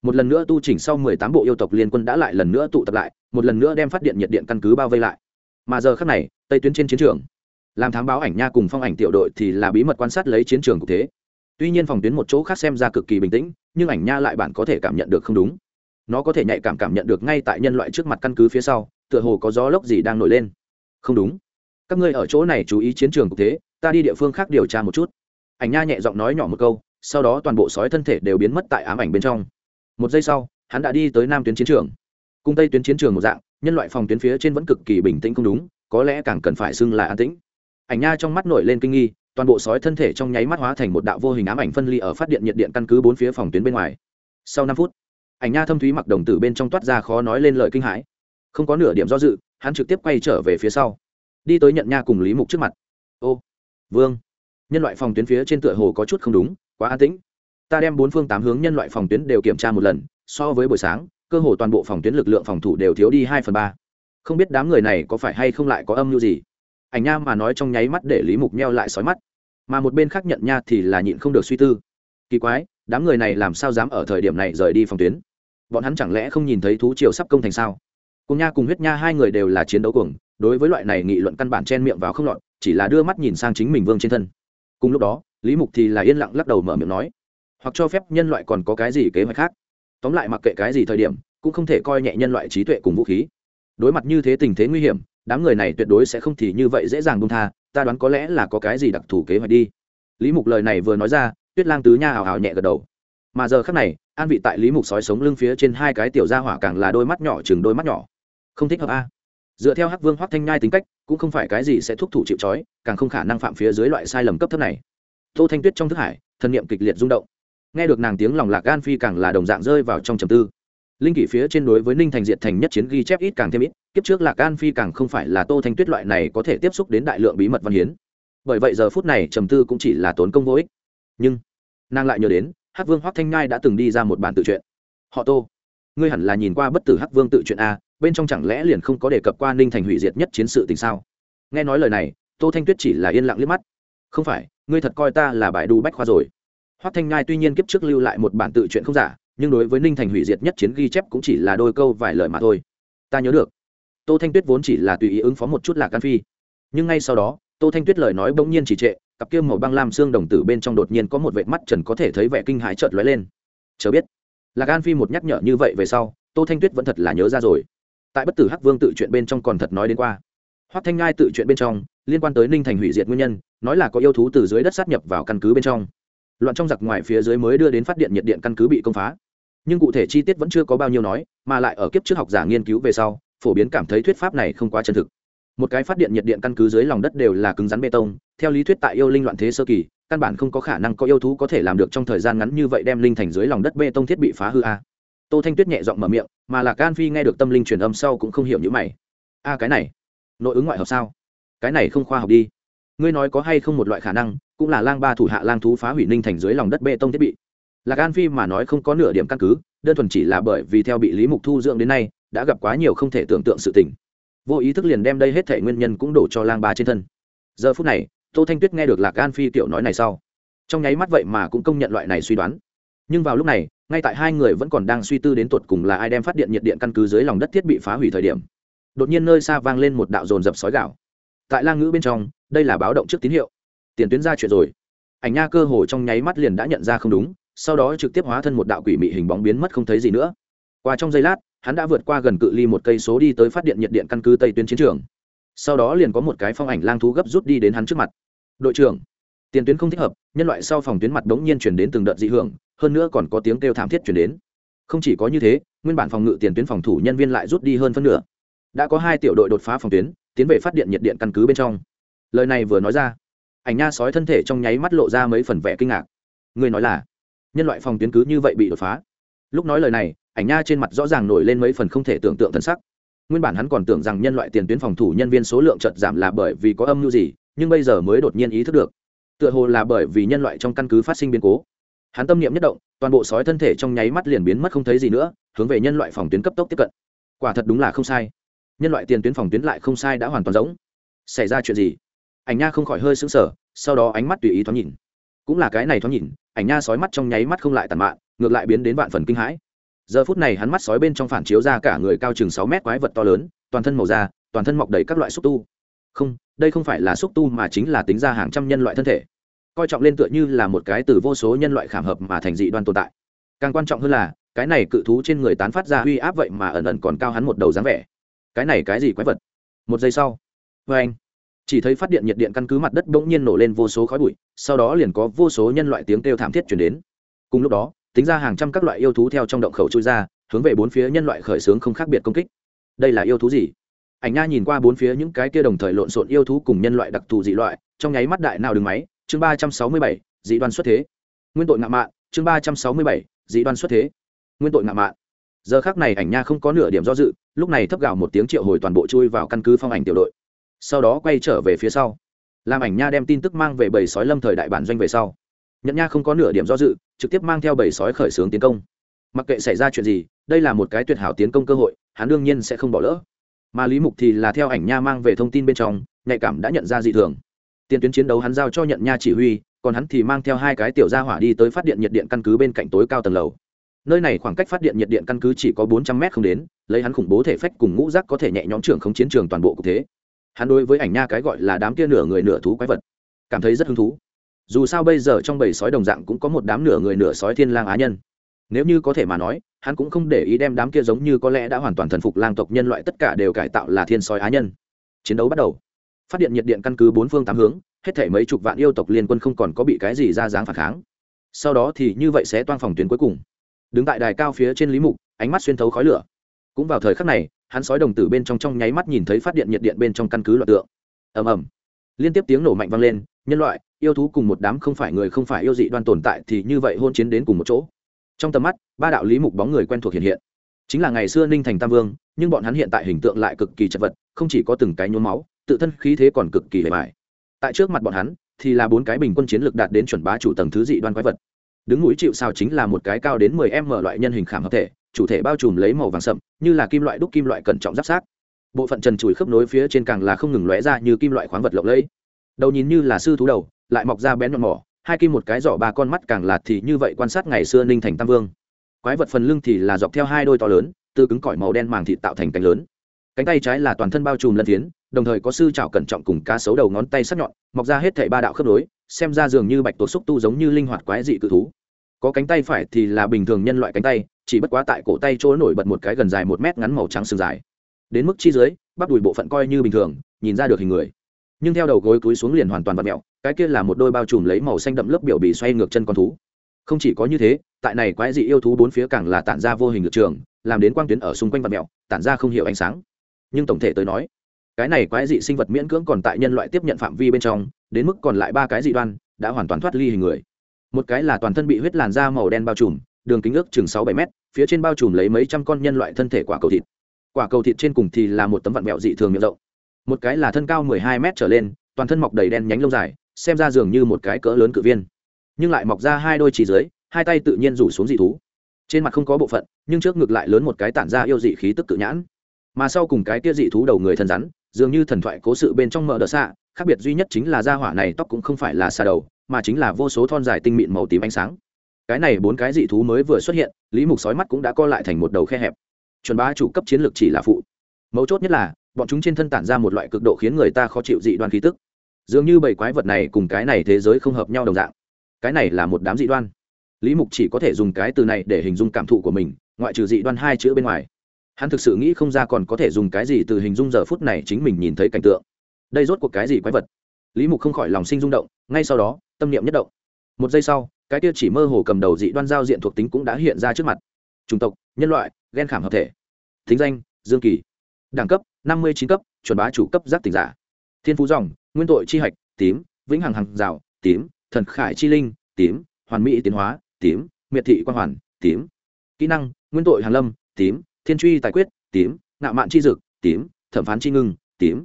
một lần nữa tu chỉnh sau mười tám bộ yêu tộc liên quân đã lại lần nữa tụ tập lại, một lần nữa đem phát điện nhiệt điện căn cứ bao vây lại mà giờ khác này, tây tuyến trên chiến trường, làm thám báo ảnh nha cùng phong ảnh tiểu đội thì là bí mật quan sát lấy chiến trường cụ thế. Tuy nhiên phòng tuyến một chỗ khác xem ra cực kỳ bình tĩnh, nhưng ảnh nha lại bản có thể cảm nhận được không đúng. Nó có thể nhạy cảm cảm nhận được ngay tại nhân loại trước mặt căn cứ phía sau, tựa hồ có gió lốc gì đang nổi lên. Không đúng. Các ngươi ở chỗ này chú ý chiến trường cụ thế, ta đi địa phương khác điều tra một chút. Ảnh nha nhẹ giọng nói nhỏ một câu, sau đó toàn bộ sói thân thể đều biến mất tại ám ảnh bên trong. Một giây sau, hắn đã đi tới nam tuyến chiến trường. Cùng tây tuyến chiến trường một dạng nhân loại phòng tuyến phía trên vẫn cực kỳ bình tĩnh không đúng, có lẽ càng cần phải xưng là an tĩnh. Ảnh nha trong mắt nổi lên kinh nghi, toàn bộ sói thân thể trong nháy mắt hóa thành một đạo vô hình ám ảnh phân ly ở phát điện nhiệt điện căn cứ bốn phía phòng tuyến bên ngoài. Sau năm phút, ảnh nha thâm thúy mặc đồng tử bên trong toát ra khó nói lên lời kinh hãi. Không có nửa điểm do dự, hắn trực tiếp quay trở về phía sau. Đi tới nhận nha cùng lý mục trước mặt. Ô, vương, nhân loại phòng tuyến phía trên tựa hồ có chút không đúng, quá an tĩnh. Ta đem bốn phương tám hướng nhân loại phòng tuyến đều kiểm tra một lần, so với buổi sáng cơ hồ toàn bộ phòng tuyến lực lượng phòng thủ đều thiếu đi hai phần ba. Không biết đám người này có phải hay không lại có âm mưu gì. Ảnh nha mà nói trong nháy mắt để lý mục meo lại sói mắt. Mà một bên khác nhận nha thì là nhịn không được suy tư. Kỳ quái, đám người này làm sao dám ở thời điểm này rời đi phòng tuyến? Bọn hắn chẳng lẽ không nhìn thấy thú triều sắp công thành sao? Cùng nha cùng huyết nha hai người đều là chiến đấu cuồng, đối với loại này nghị luận căn bản chen miệng vào không lọt, chỉ là đưa mắt nhìn sang chính mình vương trên thân. Cùng lúc đó, lý mục thì là yên lặng lắc đầu mở miệng nói, hoặc cho phép nhân loại còn có cái gì kế hoạch khác? Tóm lại mặc kệ cái gì thời điểm, cũng không thể coi nhẹ nhân loại trí tuệ cùng vũ khí. Đối mặt như thế tình thế nguy hiểm, đám người này tuyệt đối sẽ không thì như vậy dễ dàng bung tha, ta đoán có lẽ là có cái gì đặc thù kế hoạch đi. Lý mục lời này vừa nói ra, tuyết lang tứ nha hào hào nhẹ gật đầu. Mà giờ khắc này, an vị tại lý mục sói sống lưng phía trên hai cái tiểu gia hỏa càng là đôi mắt nhỏ chừng đôi mắt nhỏ. Không thích hợp a. Dựa theo hắc vương hoắc thanh nhai tính cách, cũng không phải cái gì sẽ thúc thủ chịu trói, càng không khả năng phạm phía dưới loại sai lầm cấp thấp này. Tô thanh tuyết trong thức hải thân niệm kịch liệt rung động nghe được nàng tiếng lòng lạc gan phi càng là đồng dạng rơi vào trong trầm tư. Linh kỷ phía trên đối với ninh thành diệt thành nhất chiến ghi chép ít càng thêm ít, kiếp trước lạc gan phi càng không phải là tô thanh tuyết loại này có thể tiếp xúc đến đại lượng bí mật văn hiến. Bởi vậy giờ phút này trầm tư cũng chỉ là tốn công vô ích. Nhưng, nàng lại nhớ đến, hắc vương hoắc thanh nhai đã từng đi ra một bản tự truyện. Họ tô, ngươi hẳn là nhìn qua bất tử hắc vương tự truyện a, bên trong chẳng lẽ liền không có đề cập qua ninh thành hủy diệt nhất chiến sự tình sao? Nghe nói lời này, tô thanh tuyết chỉ là yên lặng liếc mắt. Không phải, ngươi thật coi ta là bài đu bách khoa rồi hoắc thanh nhai tuy nhiên kiếp trước lưu lại một bản tự truyện không giả, nhưng đối với ninh thành hủy diệt nhất chiến ghi chép cũng chỉ là đôi câu vài lời mà thôi. Ta nhớ được. Tô thanh tuyết vốn chỉ là tùy ý ứng phó một chút lạc can phi. Nhưng ngay sau đó, tô thanh tuyết lời nói bỗng nhiên chỉ trệ, cặp kia màu băng lam xương đồng tử bên trong đột nhiên có một vệt mắt trần có thể thấy vẻ kinh hãi chợt lóe lên. Chờ biết, lạc an phi một nhắc nhở như vậy về sau, tô thanh tuyết vẫn thật là nhớ ra rồi. Tại bất tử hắc vương tự chuyện bên trong còn thật nói đến qua. Hoắc thanh ngai tự chuyện bên trong, liên quan tới ninh thành hủy diệt nguyên nhân, nói là có yêu thú từ dưới đất sát nhập vào căn cứ bên trong loạn trong giặc ngoài phía dưới mới đưa đến phát điện nhiệt điện căn cứ bị công phá. Nhưng cụ thể chi tiết vẫn chưa có bao nhiêu nói, mà lại ở kiếp trước học giả nghiên cứu về sau, phổ biến cảm thấy thuyết pháp này không quá chân thực. Một cái phát điện nhiệt điện căn cứ dưới lòng đất đều là cứng rắn bê tông, theo lý thuyết tại yêu linh loạn thế sơ kỳ, căn bản không có khả năng có yêu thú có thể làm được trong thời gian ngắn như vậy đem linh thành dưới lòng đất bê tông thiết bị phá hư a. Tô thanh tuyết nhẹ giọng mở miệng, mà là can phi nghe được tâm linh truyền âm sau cũng không hiểu như mày. A, cái này, nội ứng ngoại hợp sao? Cái này không khoa học đi. Ngươi nói có hay không một loại khả năng cũng là lang ba thủ hạ lang thú phá hủy ninh thành dưới lòng đất bê tông thiết bị. Lạc an phi mà nói không có nửa điểm căn cứ, đơn thuần chỉ là bởi vì theo bị lý mục thu dưỡng đến nay, đã gặp quá nhiều không thể tưởng tượng sự tình. Vô ý thức liền đem đây hết thể nguyên nhân cũng đổ cho lang ba trên thân. Giờ phút này, tô thanh tuyết nghe được lạc an phi tiểu nói này sau, trong nháy mắt vậy mà cũng công nhận loại này suy đoán. Nhưng vào lúc này, ngay tại hai người vẫn còn đang suy tư đến tột cùng là ai đem phát điện nhiệt điện căn cứ dưới lòng đất thiết bị phá hủy thời điểm, đột nhiên nơi xa vang lên một đạo dồn dập sói gạo. Tại lang ngữ bên trong, đây là báo động trước tín hiệu tiền tuyến ra chuyện rồi. Ảnh nha cơ hồ trong nháy mắt liền đã nhận ra không đúng, sau đó trực tiếp hóa thân một đạo quỷ mị hình bóng biến mất không thấy gì nữa. Qua trong giây lát, hắn đã vượt qua gần cự ly một cây số đi tới phát điện nhiệt điện căn cứ tây tuyến chiến trường. Sau đó liền có một cái phong ảnh lang thú gấp rút đi đến hắn trước mặt. Đội trưởng, tiền tuyến không thích hợp, nhân loại sau phòng tuyến mặt đống nhiên chuyển đến từng đợt dị hưởng, hơn nữa còn có tiếng kêu thảm thiết chuyển đến. Không chỉ có như thế, nguyên bản phòng ngự tiền tuyến phòng thủ nhân viên lại rút đi hơn phân nửa. Đã có hai tiểu đội đột phá phòng tuyến, tiến về phát điện nhiệt điện căn cứ bên trong. Lời này vừa nói ra ảnh nha sói thân thể trong nháy mắt lộ ra mấy phần vẻ kinh ngạc. Người nói là, nhân loại phòng tuyến cứ như vậy bị đột phá. Lúc nói lời này, ảnh nha trên mặt rõ ràng nổi lên mấy phần không thể tưởng tượng thân sắc. Nguyên bản hắn còn tưởng rằng nhân loại tiền tuyến phòng thủ nhân viên số lượng chợt giảm là bởi vì có âm mưu gì, nhưng bây giờ mới đột nhiên ý thức được. Tựa hồ là bởi vì nhân loại trong căn cứ phát sinh biến cố. Hắn tâm niệm nhất động, toàn bộ sói thân thể trong nháy mắt liền biến mất không thấy gì nữa, hướng về nhân loại phòng tuyến cấp tốc tiếp cận. Quả thật đúng là không sai. Nhân loại tiền tuyến phòng tuyến lại không sai đã hoàn toàn giống. Xảy ra chuyện gì? Ảnh nha không khỏi hơi sững sờ, sau đó ánh mắt tùy ý thoáng nhìn. Cũng là cái này thoáng nhìn, ảnh nha sói mắt trong nháy mắt không lại tàn mạn, ngược lại biến đến vạn phần kinh hãi. Giờ phút này hắn mắt sói bên trong phản chiếu ra cả người cao chừng sáu mét quái vật to lớn, toàn thân màu da, toàn thân mọc đầy các loại xúc tu. Không, đây không phải là xúc tu mà chính là tính ra hàng trăm nhân loại thân thể. Coi trọng lên tựa như là một cái từ vô số nhân loại khảm hợp mà thành dị đoan tồn tại. Càng quan trọng hơn là, cái này cự thú trên người tán phát ra uy áp vậy mà ẩn ẩn còn cao hắn một đầu dáng vẻ. Cái này cái gì quái vật? Một giây sau. Vê anh chỉ thấy phát điện nhiệt điện căn cứ mặt đất bỗng nhiên nổ lên vô số khói bụi, sau đó liền có vô số nhân loại tiếng kêu thảm thiết chuyển đến. Cùng lúc đó, tính ra hàng trăm các loại yêu thú theo trong động khẩu chui ra, hướng về bốn phía nhân loại khởi xướng không khác biệt công kích. Đây là yêu thú gì? Ảnh nha nhìn qua bốn phía những cái kia đồng thời lộn xộn yêu thú cùng nhân loại đặc thù dị loại, trong nháy mắt đại nào đường máy, chương ba trăm sáu mươi bảy, dị đoan xuất thế. Nguyên tội ngạo mạn, chương ba trăm sáu mươi bảy, dị đoan xuất thế. Nguyên tội ngạo mạn. Giờ khác này ảnh nha không có nửa điểm do dự, lúc này thấp gào một tiếng triệu hồi toàn bộ chui vào căn cứ phong ảnh tiểu đội sau đó quay trở về phía sau. Làm ảnh nha đem tin tức mang về bầy sói lâm thời đại bản doanh về sau. Nhận nha không có nửa điểm do dự, trực tiếp mang theo bầy sói khởi xướng tiến công. Mặc kệ xảy ra chuyện gì, đây là một cái tuyệt hảo tiến công cơ hội, hắn đương nhiên sẽ không bỏ lỡ. Mà lý mục thì là theo ảnh nha mang về thông tin bên trong, nhạy cảm đã nhận ra dị thường. Tiền tuyến chiến đấu hắn giao cho nhận nha chỉ huy, còn hắn thì mang theo hai cái tiểu gia hỏa đi tới phát điện nhiệt điện căn cứ bên cạnh tối cao tầng lầu. Nơi này khoảng cách phát điện nhiệt điện căn cứ chỉ có bốn trăm mét không đến, lấy hắn khủng bố thể phách cùng ngũ rác có thể nhẹ nhõm trưởng không chiến trường toàn bộ cục thế hắn đối với ảnh nha cái gọi là đám kia nửa người nửa thú quái vật, cảm thấy rất hứng thú. Dù sao bây giờ trong bầy sói đồng dạng cũng có một đám nửa người nửa sói thiên lang á nhân. Nếu như có thể mà nói, hắn cũng không để ý đem đám kia giống như có lẽ đã hoàn toàn thần phục lang tộc nhân loại tất cả đều cải tạo là thiên sói á nhân. Chiến đấu bắt đầu. Phát điện nhiệt điện căn cứ bốn phương tám hướng, hết thể mấy chục vạn yêu tộc liên quân không còn có bị cái gì ra dáng phản kháng. Sau đó thì như vậy sẽ toang phòng tuyến cuối cùng. Đứng tại đài cao phía trên lý mục, ánh mắt xuyên thấu khói lửa. Cũng vào thời khắc này hắn sói đồng tử bên trong trong nháy mắt nhìn thấy phát điện nhiệt điện bên trong căn cứ loạt tượng. Ầm ầm. Liên tiếp tiếng nổ mạnh vang lên, nhân loại, yêu thú cùng một đám không phải người không phải yêu dị đoan tồn tại thì như vậy hôn chiến đến cùng một chỗ. Trong tầm mắt, ba đạo lý mục bóng người quen thuộc hiện hiện. Chính là ngày xưa ninh thành tam vương, nhưng bọn hắn hiện tại hình tượng lại cực kỳ chật vật, không chỉ có từng cái nhuốm máu, tự thân khí thế còn cực kỳ hề mại tại trước mặt bọn hắn, thì là bốn cái bình quân chiến lược đạt đến chuẩn bá chủ tầng thứ dị đoan quái vật. Đứng núi chịu sao chính là một cái cao đến mười m loại nhân hình khảm hợp thể chủ thể bao trùm lấy màu vàng sậm, như là kim loại đúc kim loại cẩn trọng giáp sát. Bộ phận trần trụi khớp nối phía trên càng là không ngừng lóe ra như kim loại khoáng vật lộng lẫy. Đầu nhìn như là sư thú đầu, lại mọc ra bén nhọn mỏ, hai kim một cái giỏ ba con mắt càng lạt thì như vậy quan sát ngày xưa ninh thành tam vương. Quái vật phần lưng thì là dọc theo hai đôi to lớn, từ cứng cỏi màu đen màng thịt tạo thành cánh lớn. Cánh tay trái là toàn thân bao trùm lân phiến, đồng thời có sư trào cẩn trọng cùng cá sấu đầu ngón tay sắc nhọn, mọc ra hết thảy ba đạo khớp nối, xem ra dường như bạch tuộc xúc tu giống như linh hoạt quái dị cự thú có cánh tay phải thì là bình thường nhân loại cánh tay, chỉ bất quá tại cổ tay chỗ nổi bật một cái gần dài một mét ngắn màu trắng sừng dài. Đến mức chi dưới, bắp đùi bộ phận coi như bình thường, nhìn ra được hình người. Nhưng theo đầu gối túi xuống liền hoàn toàn vặt mẹo cái kia là một đôi bao trùm lấy màu xanh đậm lớp biểu bị xoay ngược chân con thú. Không chỉ có như thế, tại này quái dị yêu thú bốn phía càng là tản ra vô hình lực trường, làm đến quang tuyến ở xung quanh vật mẹo tản ra không hiểu ánh sáng. Nhưng tổng thể tới nói, cái này quái dị sinh vật miễn cưỡng còn tại nhân loại tiếp nhận phạm vi bên trong, đến mức còn lại ba cái dị đoan, đã hoàn toàn thoát ly hình người một cái là toàn thân bị huyết làn da màu đen bao trùm, đường kính ước chừng sáu bảy mét, phía trên bao trùm lấy mấy trăm con nhân loại thân thể quả cầu thịt. Quả cầu thịt trên cùng thì là một tấm vặn mẹo dị thường miệng rộng. Một cái là thân cao mười hai mét trở lên, toàn thân mọc đầy đen nhánh lông dài, xem ra dường như một cái cỡ lớn cự viên. Nhưng lại mọc ra hai đôi chỉ dưới, hai tay tự nhiên rủ xuống dị thú. Trên mặt không có bộ phận, nhưng trước ngực lại lớn một cái tản ra yêu dị khí tức cự nhãn. Mà sau cùng cái kia dị thú đầu người thân rắn, dường như thần thoại cố sự bên trong mở đờ xạ khác biệt duy nhất chính là da hỏa này tóc cũng không phải là xà đầu, mà chính là vô số thon dài tinh mịn màu tím ánh sáng. Cái này bốn cái dị thú mới vừa xuất hiện, lý mục sói mắt cũng đã co lại thành một đầu khe hẹp. Chuẩn bá chủ cấp chiến lược chỉ là phụ. Mấu chốt nhất là, bọn chúng trên thân tản ra một loại cực độ khiến người ta khó chịu dị đoan khí tức. Dường như bảy quái vật này cùng cái này thế giới không hợp nhau đồng dạng. Cái này là một đám dị đoan. Lý mục chỉ có thể dùng cái từ này để hình dung cảm thụ của mình, ngoại trừ dị đoan hai chữ bên ngoài. Hắn thực sự nghĩ không ra còn có thể dùng cái gì từ hình dung giờ phút này chính mình nhìn thấy cảnh tượng đây rốt cuộc cái gì quái vật? Lý mục không khỏi lòng sinh rung động, ngay sau đó, tâm niệm nhất động. Một giây sau, cái kia chỉ mơ hồ cầm đầu dị đoan giao diện thuộc tính cũng đã hiện ra trước mặt. Chủng tộc, nhân loại ghen khảm hợp thể. Thính danh, dương kỳ. Đẳng cấp, năm mươi chín cấp, chuẩn bá chủ cấp giác tỉnh giả. Thiên phú dòng, nguyên tội chi hạch, tím, vĩnh hằng hàng rào, tím, thần khải chi linh, tím, hoàn mỹ tiến hóa, tím, miệt thị quan hoàn, tím. Kỹ năng, nguyên tội hàn lâm, tím, thiên truy tài quyết, tím, ngạo mạn chi dực, tím, thẩm phán chi ngưng, tím.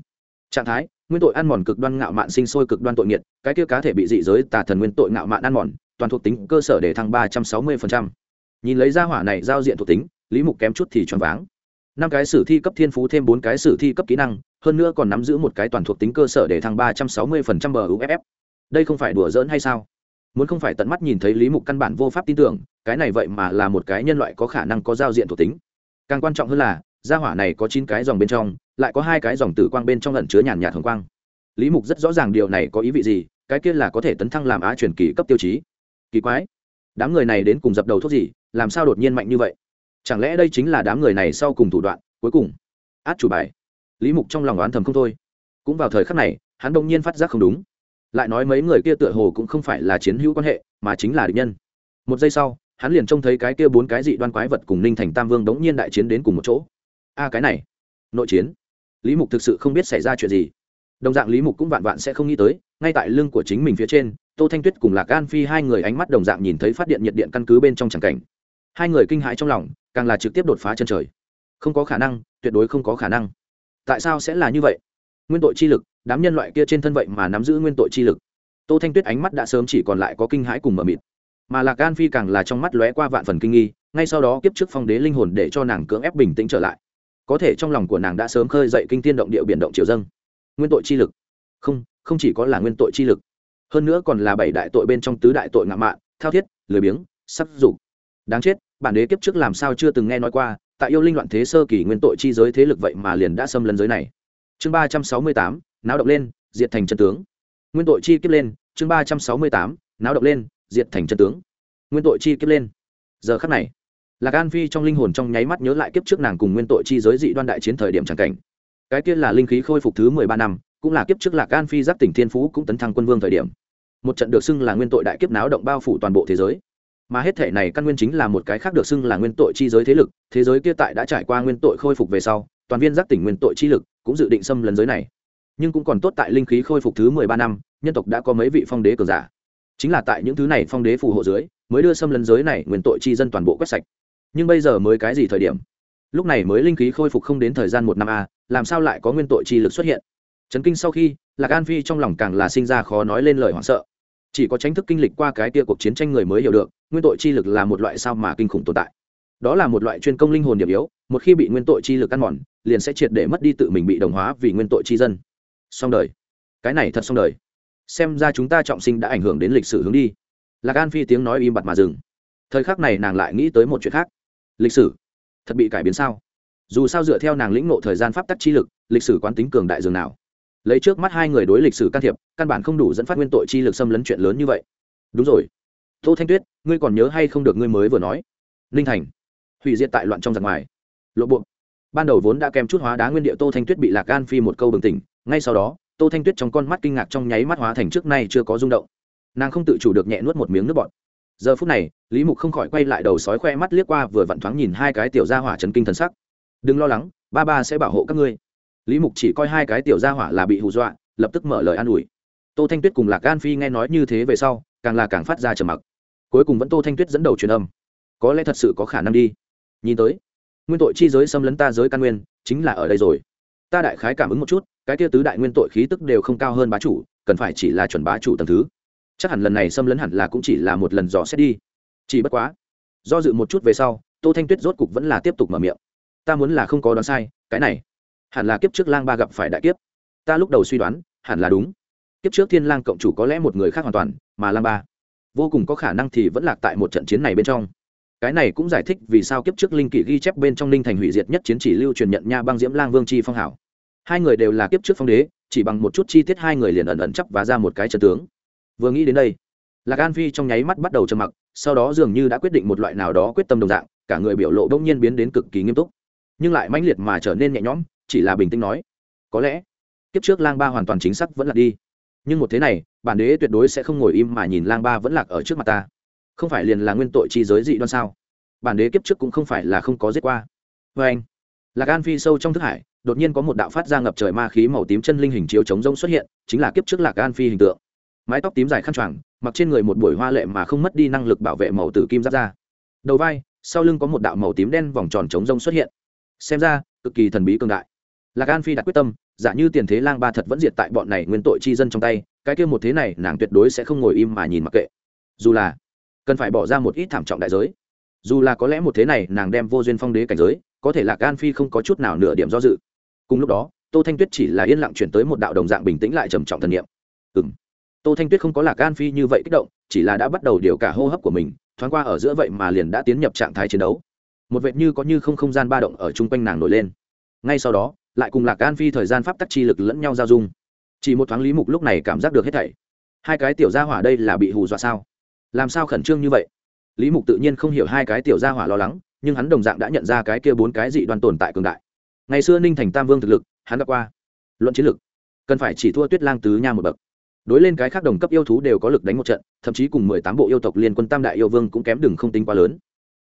Trạng thái nguyên tội ăn mòn cực đoan ngạo mạn sinh sôi cực đoan tội nghiệt, cái kia cá thể bị dị giới tà thần nguyên tội ngạo mạn ăn mòn, toàn thuộc tính cơ sở để thăng ba trăm sáu mươi nhìn lấy ra hỏa này giao diện thuộc tính, lý mục kém chút thì choáng váng. Năm cái sử thi cấp thiên phú thêm bốn cái sử thi cấp kỹ năng, hơn nữa còn nắm giữ một cái toàn thuộc tính cơ sở để thăng ba trăm sáu mươi bờ uff đây không phải đùa giỡn hay sao? Muốn không phải tận mắt nhìn thấy lý mục căn bản vô pháp tin tưởng, cái này vậy mà là một cái nhân loại có khả năng có giao diện thuộc tính. Càng quan trọng hơn là, gia hỏa này có chín cái dòng bên trong lại có hai cái dòng tử quang bên trong lẩn chứa nhàn nhạt hồng quang. Lý mục rất rõ ràng điều này có ý vị gì, cái kia là có thể tấn thăng làm á truyền kỳ cấp tiêu chí. Kỳ quái, đám người này đến cùng dập đầu thuốc gì, làm sao đột nhiên mạnh như vậy? Chẳng lẽ đây chính là đám người này sau cùng thủ đoạn, cuối cùng? Át chủ bài. Lý mục trong lòng oán thầm không thôi. Cũng vào thời khắc này, hắn đông nhiên phát giác không đúng. Lại nói mấy người kia tựa hồ cũng không phải là chiến hữu quan hệ, mà chính là địch nhân. Một giây sau, hắn liền trông thấy cái kia bốn cái dị đoan quái vật cùng ninh thành tam vương đống nhiên đại chiến đến cùng một chỗ. A, cái này, nội chiến lý mục thực sự không biết xảy ra chuyện gì. Đồng dạng lý mục cũng vạn vạn sẽ không nghĩ tới, ngay tại lưng của chính mình phía trên, tô thanh tuyết cùng lạc gan phi hai người ánh mắt đồng dạng nhìn thấy phát điện nhiệt điện căn cứ bên trong tràng cảnh. Hai người kinh hãi trong lòng, càng là trực tiếp đột phá chân trời. Không có khả năng, tuyệt đối không có khả năng. Tại sao sẽ là như vậy? Nguyên tội chi lực, đám nhân loại kia trên thân vậy mà nắm giữ nguyên tội chi lực. Tô thanh tuyết ánh mắt đã sớm chỉ còn lại có kinh hãi cùng mờ mịt. Mà lạc gan phi càng là trong mắt lóe qua vạn phần kinh nghi, ngay sau đó kiếp trước phong đế linh hồn để cho nàng cưỡng ép bình tĩnh trở lại có thể trong lòng của nàng đã sớm khơi dậy kinh tiên động địa biển động triều dâng. Nguyên tội chi lực. Không không chỉ có là nguyên tội chi lực. Hơn nữa còn là bảy đại tội bên trong tứ đại tội ngạo mạn, thao thiết, lười biếng sắc dục. Đáng chết, bản đế kiếp trước làm sao chưa từng nghe nói qua, tại yêu linh loạn thế sơ kỳ nguyên tội chi giới thế lực vậy mà liền đã xâm lấn giới này. Chương ba trăm sáu mươi tám, náo động lên, diệt thành chân tướng. Nguyên tội chi kiếp lên, chương ba trăm sáu mươi tám, náo động lên, diệt thành chân tướng. Nguyên tội chi kiếp lên. Giờ khắc này lạc an phi trong linh hồn trong nháy mắt nhớ lại kiếp trước nàng cùng nguyên tội chi giới dị đoan đại chiến thời điểm tràng cảnh. Cái kia là linh khí khôi phục thứ mười ba năm, cũng là kiếp trước lạc an phi giác tỉnh thiên phú cũng tấn thăng quân vương thời điểm. Một trận được xưng là nguyên tội đại kiếp náo động bao phủ toàn bộ thế giới. Mà hết thể này căn nguyên chính là một cái khác được xưng là nguyên tội chi giới thế lực, thế giới kia tại đã trải qua nguyên tội khôi phục về sau, toàn viên giác tỉnh nguyên tội chi lực cũng dự định xâm lấn giới này. Nhưng cũng còn tốt tại linh khí khôi phục thứ mười ba năm, nhân tộc đã có mấy vị phong đế cường giả. Chính là tại những thứ này phong đế phù hộ dưới, mới đưa xâm lấn giới này nguyên tội chi dân toàn bộ quét sạch nhưng bây giờ mới cái gì thời điểm? Lúc này mới linh khí khôi phục không đến thời gian một năm a, làm sao lại có nguyên tội chi lực xuất hiện? Trấn kinh sau khi, lạc an phi trong lòng càng là sinh ra khó nói lên lời hoảng sợ. Chỉ có tránh thức kinh lịch qua cái tia cuộc chiến tranh người mới hiểu được, nguyên tội chi lực là một loại sao mà kinh khủng tồn tại. Đó là một loại chuyên công linh hồn điểm yếu, một khi bị nguyên tội chi lực ăn mòn, liền sẽ triệt để mất đi tự mình bị đồng hóa vì nguyên tội chi dân. Xong đời. Cái này thật xong đời. Xem ra chúng ta trọng sinh đã ảnh hưởng đến lịch sử hướng đi. Lạc an phi tiếng nói im bặt mà dừng. Thời khắc này nàng lại nghĩ tới một chuyện khác lịch sử. Thật bị cải biến sao? Dù sao dựa theo nàng lĩnh nộ thời gian pháp tắc chi lực, lịch sử quán tính cường đại dường nào. Lấy trước mắt hai người đối lịch sử can thiệp, căn bản không đủ dẫn phát nguyên tội chi lực xâm lấn chuyện lớn như vậy. Đúng rồi. Tô thanh tuyết, ngươi còn nhớ hay không được ngươi mới vừa nói? Ninh thành. Hủy diệt tại loạn trong giặc ngoài. Lộ buộc ban đầu vốn đã kèm chút hóa đá nguyên địa tô thanh tuyết bị lạc gan phi một câu bừng tỉnh, ngay sau đó, tô thanh tuyết trong con mắt kinh ngạc trong nháy mắt hóa thành trước nay chưa có rung động. Nàng không tự chủ được nhẹ nuốt một miếng nước bọt giờ phút này, lý mục không khỏi quay lại đầu sói khoe mắt liếc qua vừa vặn thoáng nhìn hai cái tiểu gia hỏa chấn kinh thần sắc. Đừng lo lắng, ba ba sẽ bảo hộ các ngươi. Lý mục chỉ coi hai cái tiểu gia hỏa là bị hù dọa, lập tức mở lời an ủi. Tô thanh tuyết cùng lạc gan phi nghe nói như thế về sau, càng là càng phát ra trầm mặc. Cuối cùng vẫn tô thanh tuyết dẫn đầu truyền âm. Có lẽ thật sự có khả năng đi. Nhìn tới, nguyên tội chi giới xâm lấn ta giới căn nguyên, chính là ở đây rồi. Ta đại khái cảm ứng một chút, cái tia tứ đại nguyên tội khí tức đều không cao hơn bá chủ, cần phải chỉ là chuẩn bá chủ tầng thứ chắc hẳn lần này xâm lấn hẳn là cũng chỉ là một lần dò xét đi. Chỉ bất quá, do dự một chút về sau, tô thanh tuyết rốt cục vẫn là tiếp tục mở miệng. Ta muốn là không có đoán sai, cái này, hẳn là kiếp trước lang ba gặp phải đại kiếp. Ta lúc đầu suy đoán, hẳn là đúng. Kiếp trước thiên lang cộng chủ có lẽ một người khác hoàn toàn, mà lang ba vô cùng có khả năng thì vẫn lạc tại một trận chiến này bên trong. Cái này cũng giải thích vì sao kiếp trước linh kỷ ghi chép bên trong linh thành hủy diệt nhất chiến chỉ lưu truyền nhận nha băng diễm lang vương chi phong hảo. Hai người đều là kiếp trước phong đế, chỉ bằng một chút chi tiết hai người liền ẩn ẩn chấp và ra một cái trận tướng vừa nghĩ đến đây, lạc an phi trong nháy mắt bắt đầu trầm mặc, sau đó dường như đã quyết định một loại nào đó quyết tâm đồng dạng, cả người biểu lộ đông nhiên biến đến cực kỳ nghiêm túc. Nhưng lại mãnh liệt mà trở nên nhẹ nhõm, chỉ là bình tĩnh nói, có lẽ kiếp trước lang ba hoàn toàn chính xác vẫn là đi. Nhưng một thế này, bản đế tuyệt đối sẽ không ngồi im mà nhìn lang ba vẫn lạc ở trước mặt ta. Không phải liền là nguyên tội chi giới dị đoan sao? Bản đế kiếp trước cũng không phải là không có giết qua. Vê anh, lạc an phi sâu trong thức hải, đột nhiên có một đạo phát ra ngập trời ma khí màu tím chân linh hình chiếu chống rông xuất hiện, chính là kiếp trước lạc an phi hình tượng mái tóc tím dài khăn choàng, mặc trên người một buổi hoa lệ mà không mất đi năng lực bảo vệ màu tử kim giáp ra đầu vai, sau lưng có một đạo màu tím đen vòng tròn chống rông xuất hiện. Xem ra, cực kỳ thần bí cường đại. Lạc an phi đặt quyết tâm, giả như tiền thế lang ba thật vẫn diệt tại bọn này nguyên tội chi dân trong tay, cái kia một thế này nàng tuyệt đối sẽ không ngồi im mà nhìn mặc kệ. Dù là cần phải bỏ ra một ít thảm trọng đại giới, dù là có lẽ một thế này nàng đem vô duyên phong đế cảnh giới, có thể lạc an phi không có chút nào nửa điểm do dự. Cùng lúc đó, tô thanh tuyết chỉ là yên lặng chuyển tới một đạo đồng dạng bình tĩnh lại trầm trọng thần niệm. Ừ tô thanh tuyết không có lạc gan phi như vậy kích động, chỉ là đã bắt đầu điều cả hô hấp của mình, thoáng qua ở giữa vậy mà liền đã tiến nhập trạng thái chiến đấu. Một vệt như có như không không gian ba động ở chung quanh nàng nổi lên. Ngay sau đó, lại cùng lạc gan phi thời gian pháp tắc chi lực lẫn nhau giao dung. Chỉ một thoáng lý mục lúc này cảm giác được hết thảy. Hai cái tiểu gia hỏa đây là bị hù dọa sao? Làm sao khẩn trương như vậy? Lý mục tự nhiên không hiểu hai cái tiểu gia hỏa lo lắng, nhưng hắn đồng dạng đã nhận ra cái kia bốn cái dị đoan tồn tại cường đại. Ngày xưa ninh thành tam vương thực lực, hắn đã qua. Luận chiến lực, cần phải chỉ thua tuyết lang tứ nha một bậc đối lên cái khác đồng cấp yêu thú đều có lực đánh một trận, thậm chí cùng mười tám bộ yêu tộc liên quân tam đại yêu vương cũng kém đừng không tính quá lớn.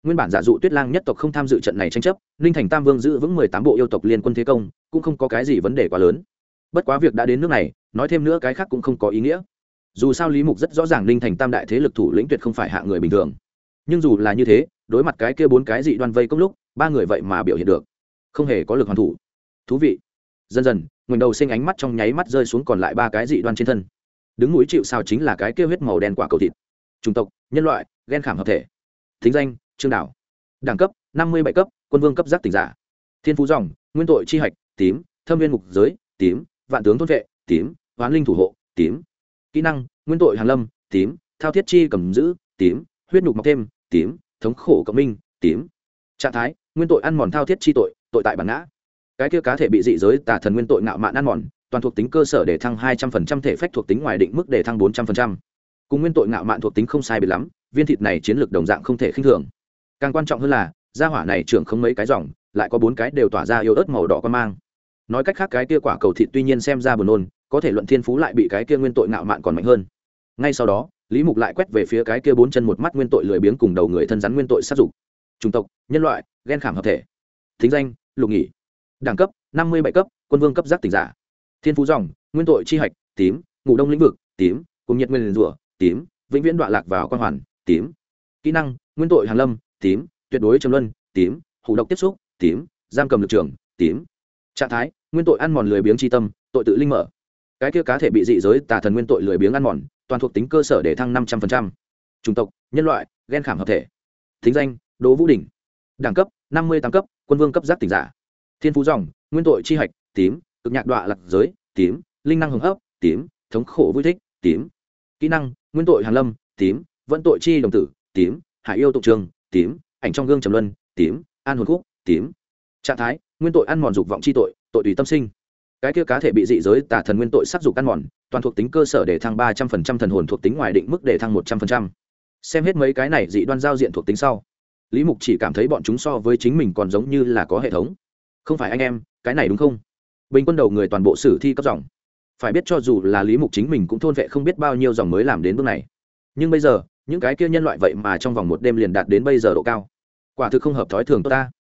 Nguyên bản giả dụ tuyết lang nhất tộc không tham dự trận này tranh chấp, ninh thành tam vương giữ vững mười tám bộ yêu tộc liên quân thế công, cũng không có cái gì vấn đề quá lớn. Bất quá việc đã đến nước này, nói thêm nữa cái khác cũng không có ý nghĩa. Dù sao lý mục rất rõ ràng ninh thành tam đại thế lực thủ lĩnh tuyệt không phải hạ người bình thường. Nhưng dù là như thế, đối mặt cái kia bốn cái dị đoan vây công lúc, ba người vậy mà biểu hiện được. Không hề có lực hoàn thủ. Thú vị. Dần dần, ngoảnh đầu xinh ánh mắt trong nháy mắt rơi xuống còn lại ba cái dị đoan trên thân đứng núi chịu sao chính là cái kia huyết màu đen quả cầu thịt. Chủng tộc, nhân loại ghen khảm hợp thể. Thính danh, trương đảo. Đẳng cấp, năm mươi bảy cấp, quân vương cấp giác tỉnh giả. Thiên phú dòng, nguyên tội chi hạch, tím, thâm viên mục giới, tím, vạn tướng thôn vệ, tím, hoán linh thủ hộ, tím. Kỹ năng, nguyên tội hàn lâm, tím, thao thiết chi cầm giữ, tím, huyết nhục mọc thêm, tím, thống khổ cộng minh, tím. Trạng thái, nguyên tội ăn mòn thao thiết chi tội tội tại bản ngã. Cái kia cá thể bị dị giới tà thần nguyên tội ngạo mạn ăn mòn toàn thuộc tính cơ sở để thăng hai trăm phần trăm, thể phách thuộc tính ngoài định mức để thăng bốn trăm phần trăm. Cùng nguyên tội ngạo mạn thuộc tính không sai biệt lắm, viên thịt này chiến lược đồng dạng không thể khinh thường. Càng quan trọng hơn là, gia hỏa này trưởng không mấy cái dòng, lại có bốn cái đều tỏa ra yêu ớt màu đỏ quan mang. Nói cách khác cái kia quả cầu thịt tuy nhiên xem ra buồn nôn, có thể luận thiên phú lại bị cái kia nguyên tội ngạo mạn còn mạnh hơn. Ngay sau đó, lý mục lại quét về phía cái kia bốn chân một mắt nguyên tội lười biếng cùng đầu người thân rắn nguyên tội sát dục. Chủng tộc, nhân loại ghen khảm hợp thể. Thính danh, lục nghỉ đẳng cấp, năm mươi bảy cấp, quân vương cấp giác tỉnh giả thiên phú dòng, nguyên tội chi hạch, tím, ngủ đông lĩnh vực, tím, cùng nhiệt nguyên rủa, tím, vĩnh viễn đoạn lạc vào quan hoàn, tím. Kỹ năng, nguyên tội hàn lâm, tím, tuyệt đối trầm luân, tím, hủ độc tiếp xúc, tím, giam cầm lực trường, tím. Trạng thái, nguyên tội ăn mòn lười biếng tri tâm, tội tự linh mở. Cái kia cá thể bị dị giới tà thần nguyên tội lười biếng ăn mòn, toàn thuộc tính cơ sở để thăng năm trăm linh chủng tộc, nhân loại ghen khảm hợp thể. Thính danh, đỗ vũ đình đẳng cấp, năm mươi tám cấp, quân vương cấp giác tỉnh giả. Thiên phú dòng, nguyên tội chi hạch, tím cực nhạc đọa lạc giới, tím, linh năng hồng hấp, tím, thống khổ vui thích, tím. Kỹ năng, nguyên tội hàn lâm, tím vẫn tội chi đồng tử, tím, hải yêu tục trường, tím, ảnh trong gương trầm luân, tím, an hồn khúc, tím. Trạng thái, nguyên tội ăn mòn dục vọng chi tội tội tùy tâm sinh. Cái kia cá thể bị dị giới tả thần nguyên tội sắc dục ăn mòn, toàn thuộc tính cơ sở để thăng ba trăm phần trăm thần hồn thuộc tính ngoài định mức để thăng một trăm phần trăm. Xem hết mấy cái này dị đoan giao diện thuộc tính sau, lý mục chỉ cảm thấy bọn chúng so với chính mình còn giống như là có hệ thống. Không phải anh em, cái này đúng không? Bình quân đầu người toàn bộ sử thi cấp dòng. Phải biết cho dù là lý mục chính mình cũng thôn vệ không biết bao nhiêu dòng mới làm đến bước này. Nhưng bây giờ, những cái kia nhân loại vậy mà trong vòng một đêm liền đạt đến bây giờ độ cao. Quả thực không hợp thói thường tốt ta.